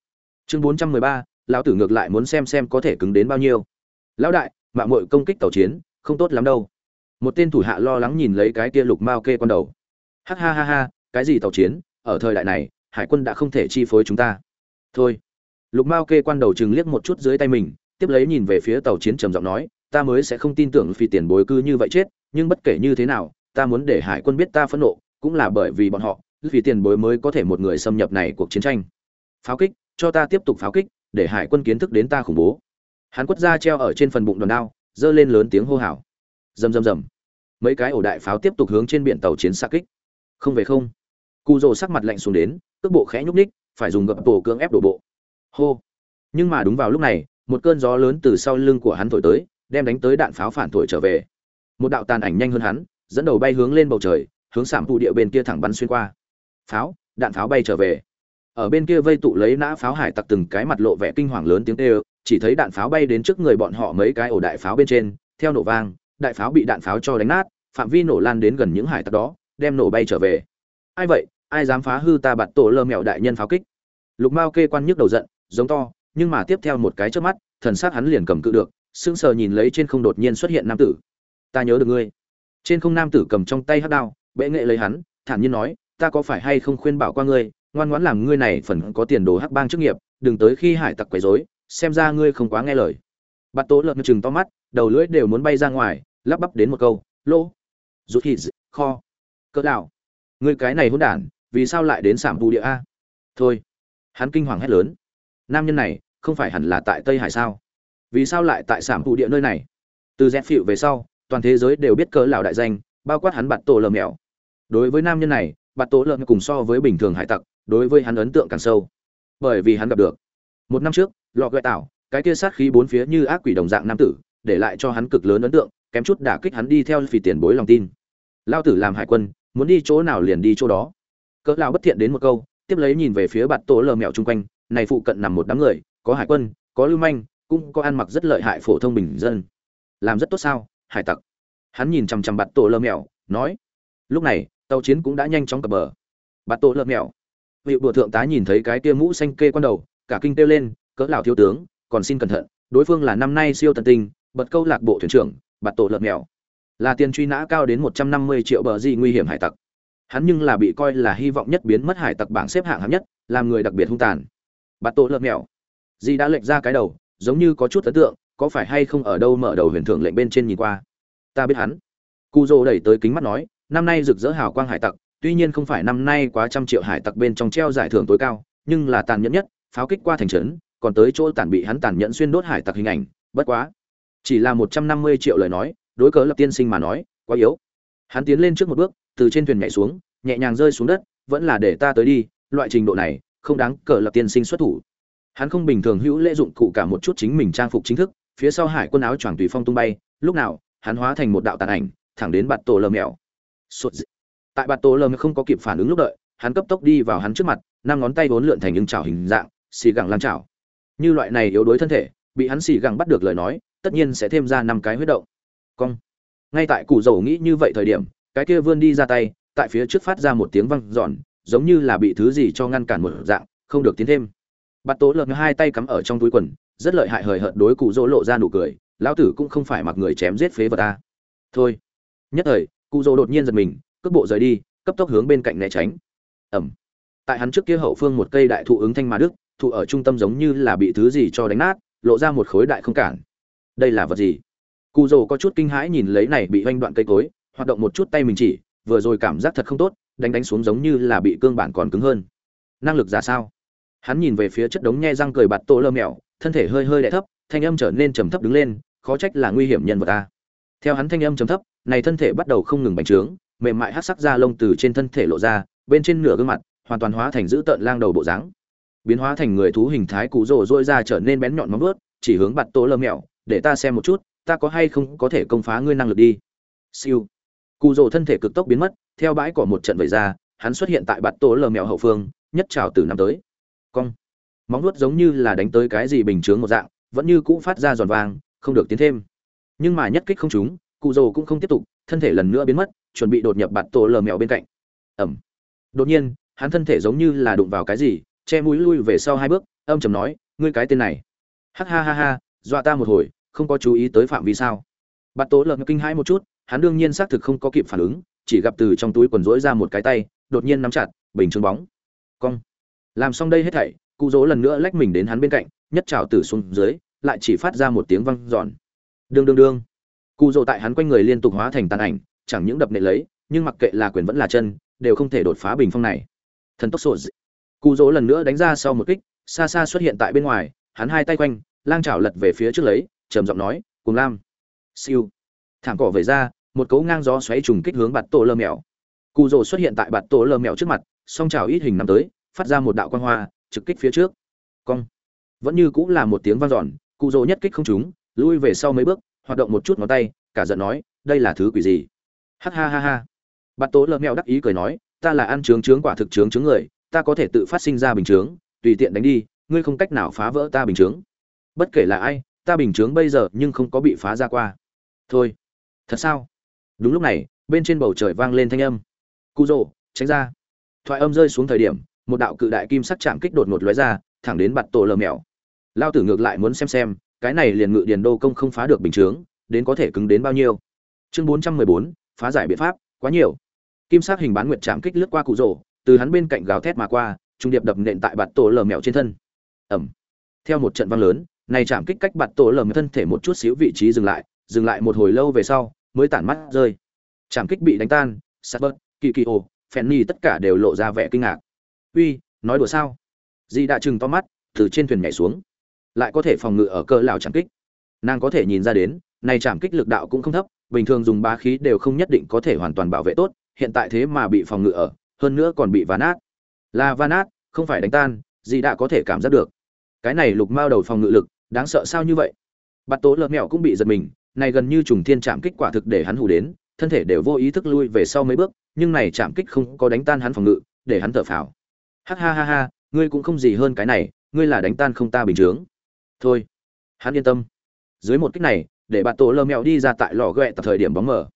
Chương bốn trăm mười ba, lão tử ngược lại muốn xem xem có thể cứng đến bao nhiêu. Lão đại, mạng mội công kích tàu chiến, không tốt lắm đâu một tên thủ hạ lo lắng nhìn lấy cái kia lục mao kê con đầu. Ha ha ha ha, cái gì tàu chiến, ở thời đại này, hải quân đã không thể chi phối chúng ta. Thôi. Lục mao kê quan đầu chừng liếc một chút dưới tay mình, tiếp lấy nhìn về phía tàu chiến trầm giọng nói, ta mới sẽ không tin tưởng vì tiền bối cư như vậy chết, nhưng bất kể như thế nào, ta muốn để hải quân biết ta phẫn nộ, cũng là bởi vì bọn họ vì tiền bối mới có thể một người xâm nhập này cuộc chiến tranh. Pháo kích, cho ta tiếp tục pháo kích, để hải quân kiến thức đến ta khủng bố. Hắn quất ra treo ở trên phần bụng đòn đao, giơ lên lớn tiếng hô hào. Rầm rầm rầm mấy cái ổ đại pháo tiếp tục hướng trên biển tàu chiến xa kích. Không về không. Cụ rồ sắc mặt lạnh xuống đến, cước bộ khẽ nhúc ních phải dùng gập tổ cưỡng ép đổ bộ. Hô. Nhưng mà đúng vào lúc này, một cơn gió lớn từ sau lưng của hắn thổi tới, đem đánh tới đạn pháo phản thổi trở về. Một đạo tàn ảnh nhanh hơn hắn, dẫn đầu bay hướng lên bầu trời, hướng sảm tụ địa bên kia thẳng bắn xuyên qua. Pháo, đạn pháo bay trở về. Ở bên kia vây tụ lấy nã pháo hải tặc từng cái mặt lộ vẻ kinh hoàng lớn tiếng kêu, chỉ thấy đạn pháo bay đến trước người bọn họ mấy cái ổ đại pháo bên trên, theo nổ vang đại pháo bị đạn pháo cho đánh nát, phạm vi nổ lan đến gần những hải tặc đó, đem nổ bay trở về. Ai vậy? Ai dám phá hư ta bạt tổ lơ mèo đại nhân pháo kích? Lục mao kê quan nhức đầu giận, giống to, nhưng mà tiếp theo một cái trước mắt, thần sát hắn liền cầm cự được, sững sờ nhìn lấy trên không đột nhiên xuất hiện nam tử. Ta nhớ được ngươi. Trên không nam tử cầm trong tay hắc đao, bệ nghệ lấy hắn, thản nhiên nói, ta có phải hay không khuyên bảo qua ngươi, ngoan ngoãn làm ngươi này phần có tiền đồ hắc bang chức nghiệp, đừng tới khi hải tặc quấy rối, xem ra ngươi không quá nghe lời. Bạt tổ lợn chừng to mắt, đầu lưỡi đều muốn bay ra ngoài lắp bắp đến một câu lô rút hít, kho, cỡ đạo người cái này hôn đản, vì sao lại đến sảm bù địa a? Thôi, hắn kinh hoàng hét lớn. Nam nhân này, không phải hẳn là tại tây hải sao? Vì sao lại tại sảm bù địa nơi này? Từ dẹp phịu về sau, toàn thế giới đều biết cỡ lão đại danh, bao quát hắn bạt tổ lờ mèo đối với nam nhân này, bạt tổ lờ cùng so với bình thường hải tặc, đối với hắn ấn tượng càng sâu. Bởi vì hắn gặp được, một năm trước, lọ gợi tảo, cái kia sát khí bốn phía như ác quỷ đồng dạng nam tử, để lại cho hắn cực lớn ấn tượng kém chút đả kích hắn đi theo vì tiền bối lòng tin. Lao tử làm hải quân, muốn đi chỗ nào liền đi chỗ đó. Cỡ lão bất thiện đến một câu, tiếp lấy nhìn về phía bạt tổ lờ mèo chung quanh, này phụ cận nằm một đám người, có hải quân, có lưu manh, cũng có ăn mặc rất lợi hại phổ thông bình dân. Làm rất tốt sao, hải tặc? Hắn nhìn chằm chằm bạt tổ lơ mèo nói, lúc này, tàu chiến cũng đã nhanh chóng cập bờ. Bạt tổ lơ mèo vị bùa thượng tá nhìn thấy cái kia mũ xanh kê quan đầu, cả kinh kêu lên, cỡ lão thiếu tướng, còn xin cẩn thận, đối phương là năm nay siêu tần tinh, bật câu lạc bộ thuyền trưởng bạt tổ lợn mèo. Là tiền truy nã cao đến một trăm năm mươi triệu bờ gì nguy hiểm hải tặc. Hắn nhưng là bị coi là hy vọng nhất biến mất hải tặc bảng xếp hạng hạng nhất, làm người đặc biệt hung tàn. Bạt tổ lợn mèo. Di đã lệch ra cái đầu, giống như có chút ấn tượng, có phải hay không ở đâu mở đầu huyền thưởng lệnh bên trên nhìn qua? Ta biết hắn. Cu dô đẩy tới kính mắt nói, năm nay rực rỡ hào quang hải tặc, tuy nhiên không phải năm nay quá trăm triệu hải tặc bên trong treo giải thưởng tối cao, nhưng là tàn nhẫn nhất, pháo kích qua thành trấn, còn tới chỗ tàn bị hắn tàn nhẫn xuyên đốt hải tặc hình ảnh, bất quá chỉ là một trăm năm mươi triệu lời nói, đối cớ lập tiên sinh mà nói, quá yếu. Hắn tiến lên trước một bước, từ trên thuyền nhảy xuống, nhẹ nhàng rơi xuống đất, vẫn là để ta tới đi, loại trình độ này, không đáng cờ lập tiên sinh xuất thủ. Hắn không bình thường hữu lễ dụng cụ cả một chút chính mình trang phục chính thức, phía sau hải quân áo choàng tùy phong tung bay, lúc nào, hắn hóa thành một đạo tàn ảnh, thẳng đến bạt tổ lờ mèo Sụt dị. tại bạt tổ lờ không có kịp phản ứng lúc đợi, hắn cấp tốc đi vào hắn trước mặt, năm ngón tay vốn lượn thành những chảo hình dạng, xì gẳng lan chảo. Như loại này yếu đuối thân thể, bị hắn xì gẳng bắt được lời nói tất nhiên sẽ thêm ra năm cái huyết động. Cong. Ngay tại cụ dầu nghĩ như vậy thời điểm, cái kia vươn đi ra tay, tại phía trước phát ra một tiếng văng giòn giống như là bị thứ gì cho ngăn cản một dạng, không được tiến thêm. Bắt tố lợn hai tay cắm ở trong túi quần, rất lợi hại hời hợt đối cụ dỗ lộ ra nụ cười, lão tử cũng không phải mặc người chém giết phế vật ta. Thôi. Nhất thời, cụ dỗ đột nhiên giật mình, cước bộ rời đi, cấp tốc hướng bên cạnh né tránh. Ẩm. Tại hắn trước kia hậu phương một cây đại thụ ứng thanh mà đức, thụ ở trung tâm giống như là bị thứ gì cho đánh nát, lộ ra một khối đại không cản đây là vật gì? Cụ rồ có chút kinh hãi nhìn lấy này bị oanh đoạn cây cối, hoạt động một chút tay mình chỉ, vừa rồi cảm giác thật không tốt, đánh đánh xuống giống như là bị cương bản còn cứng hơn. Năng lực ra sao? Hắn nhìn về phía chất đống nhe răng cười bạt tổ lơ mèo, thân thể hơi hơi đẹ thấp, thanh âm trở nên trầm thấp đứng lên, khó trách là nguy hiểm nhân vật ta theo hắn thanh âm trầm thấp, này thân thể bắt đầu không ngừng bành trướng, mềm mại hát sắc da lông từ trên thân thể lộ ra, bên trên nửa gương mặt, hoàn toàn hóa thành dữ tợn lang đầu bộ dáng. Biến hóa thành người thú hình thái cụ rồ rôi ra trở nên bén nhọn móng vuốt, chỉ hướng bạt tổ lơ mèo để ta xem một chút, ta có hay không có thể công phá ngươi năng lực đi. Siêu. Cụ rồ thân thể cực tốc biến mất, theo bãi cỏ một trận vẩy ra, hắn xuất hiện tại bạt tổ lờ mèo hậu phương, nhất trào từ năm tới. Cong. Móng nuốt giống như là đánh tới cái gì bình chướng một dạng, vẫn như cũ phát ra giòn vàng, không được tiến thêm. Nhưng mà nhất kích không trúng cụ rồ cũng không tiếp tục, thân thể lần nữa biến mất, chuẩn bị đột nhập bạt tổ lờ mèo bên cạnh. Ẩm. Đột nhiên, hắn thân thể giống như là đụng vào cái gì, che mũi lui về sau hai bước, âm chầm nói, ngươi cái tên này. Hắc ha ha ha, dọa ta một hồi không có chú ý tới phạm vi sao? Bạt tố lợn kinh hãi một chút, hắn đương nhiên xác thực không có kịp phản ứng, chỉ gặp từ trong túi quần rỗi ra một cái tay, đột nhiên nắm chặt, bình chướng bóng. Cong. Làm xong đây hết thảy, cụ dỗ lần nữa lách mình đến hắn bên cạnh, nhất trào từ xuống dưới, lại chỉ phát ra một tiếng văng giòn đương đương đương. Cụ dỗ tại hắn quanh người liên tục hóa thành tàn ảnh, chẳng những đập nệ lấy, nhưng mặc kệ là quyền vẫn là chân, đều không thể đột phá bình phong này. Thần tốc sổ cụ dỗ lần nữa đánh ra sau một kích, xa xa xuất hiện tại bên ngoài, hắn hai tay quanh, lang trào lật về phía trước lấy trầm giọng nói cùng lam. Siêu. Thảm cỏ về ra, một cấu ngang gió xoáy trùng kích hướng bạt tổ lơ mèo. Cụ rồ xuất hiện tại bạt tổ lơ mèo trước mặt, song trào ít hình nằm tới, phát ra một đạo quang hoa, trực kích phía trước. Cong. Vẫn như cũng là một tiếng vang dọn cụ rồ nhất kích không trúng, lui về sau mấy bước, hoạt động một chút ngón tay, cả giận nói, đây là thứ quỷ gì? Ha ha ha ha. Bạt tổ lơ mèo đắc ý cười nói, ta là ăn trướng trướng quả thực trướng trướng người, ta có thể tự phát sinh ra bình trướng, tùy tiện đánh đi, ngươi không cách nào phá vỡ ta bình trướng. Bất kể là ai ta bình trướng bây giờ nhưng không có bị phá ra qua thôi thật sao đúng lúc này bên trên bầu trời vang lên thanh âm cụ rỗ tránh ra thoại âm rơi xuống thời điểm một đạo cự đại kim sắc chạm kích đột ngột lóe ra, thẳng đến bạt tổ lờ mèo. Lao tử ngược lại muốn xem xem, cái này liền ngự điền đô công không phá được bình chướng, đến có thể cứng đến bao nhiêu. Chương 414, phá giải biện pháp, quá nhiều. Kim sắc hình bán nguyệt chạm kích lướt qua cụ rồ, từ hắn bên cạnh gào thét mà qua, trung điệp đập nện tại bạt tổ lờ mèo trên thân. Ầm. Theo một trận vang lớn, này chạm kích cách bạt tổ lởm thân thể một chút xíu vị trí dừng lại, dừng lại một hồi lâu về sau, mới tản mắt rơi. Chạm kích bị đánh tan sát bớt kỳ kỳ ồ phen tất cả đều lộ ra vẻ kinh ngạc. Uy nói đùa sao? Dì đã chừng to mắt từ trên thuyền nhảy xuống. Lại có thể phòng ngự ở cơ lão chạm kích. Nàng có thể nhìn ra đến này chạm kích lực đạo cũng không thấp bình thường dùng bá khí đều không nhất định có thể hoàn toàn bảo vệ tốt hiện tại thế mà bị phòng ngự ở hơn nữa còn bị ván át là ván át không phải đánh tan dì đã có thể cảm giác được. Cái này lục mao đầu phòng ngự lực đáng sợ sao như vậy? Bạt tố lợn mẹo cũng bị giật mình, này gần như trùng thiên chạm kích quả thực để hắn hù đến, thân thể đều vô ý thức lui về sau mấy bước, nhưng này chạm kích không có đánh tan hắn phòng ngự, để hắn thở phào. Ha ha ha ha, ngươi cũng không gì hơn cái này, ngươi là đánh tan không ta bình chướng thôi, hắn yên tâm. Dưới một kích này, để bạt tổ lơ mèo đi ra tại lò ghẹ tập thời điểm bóng mở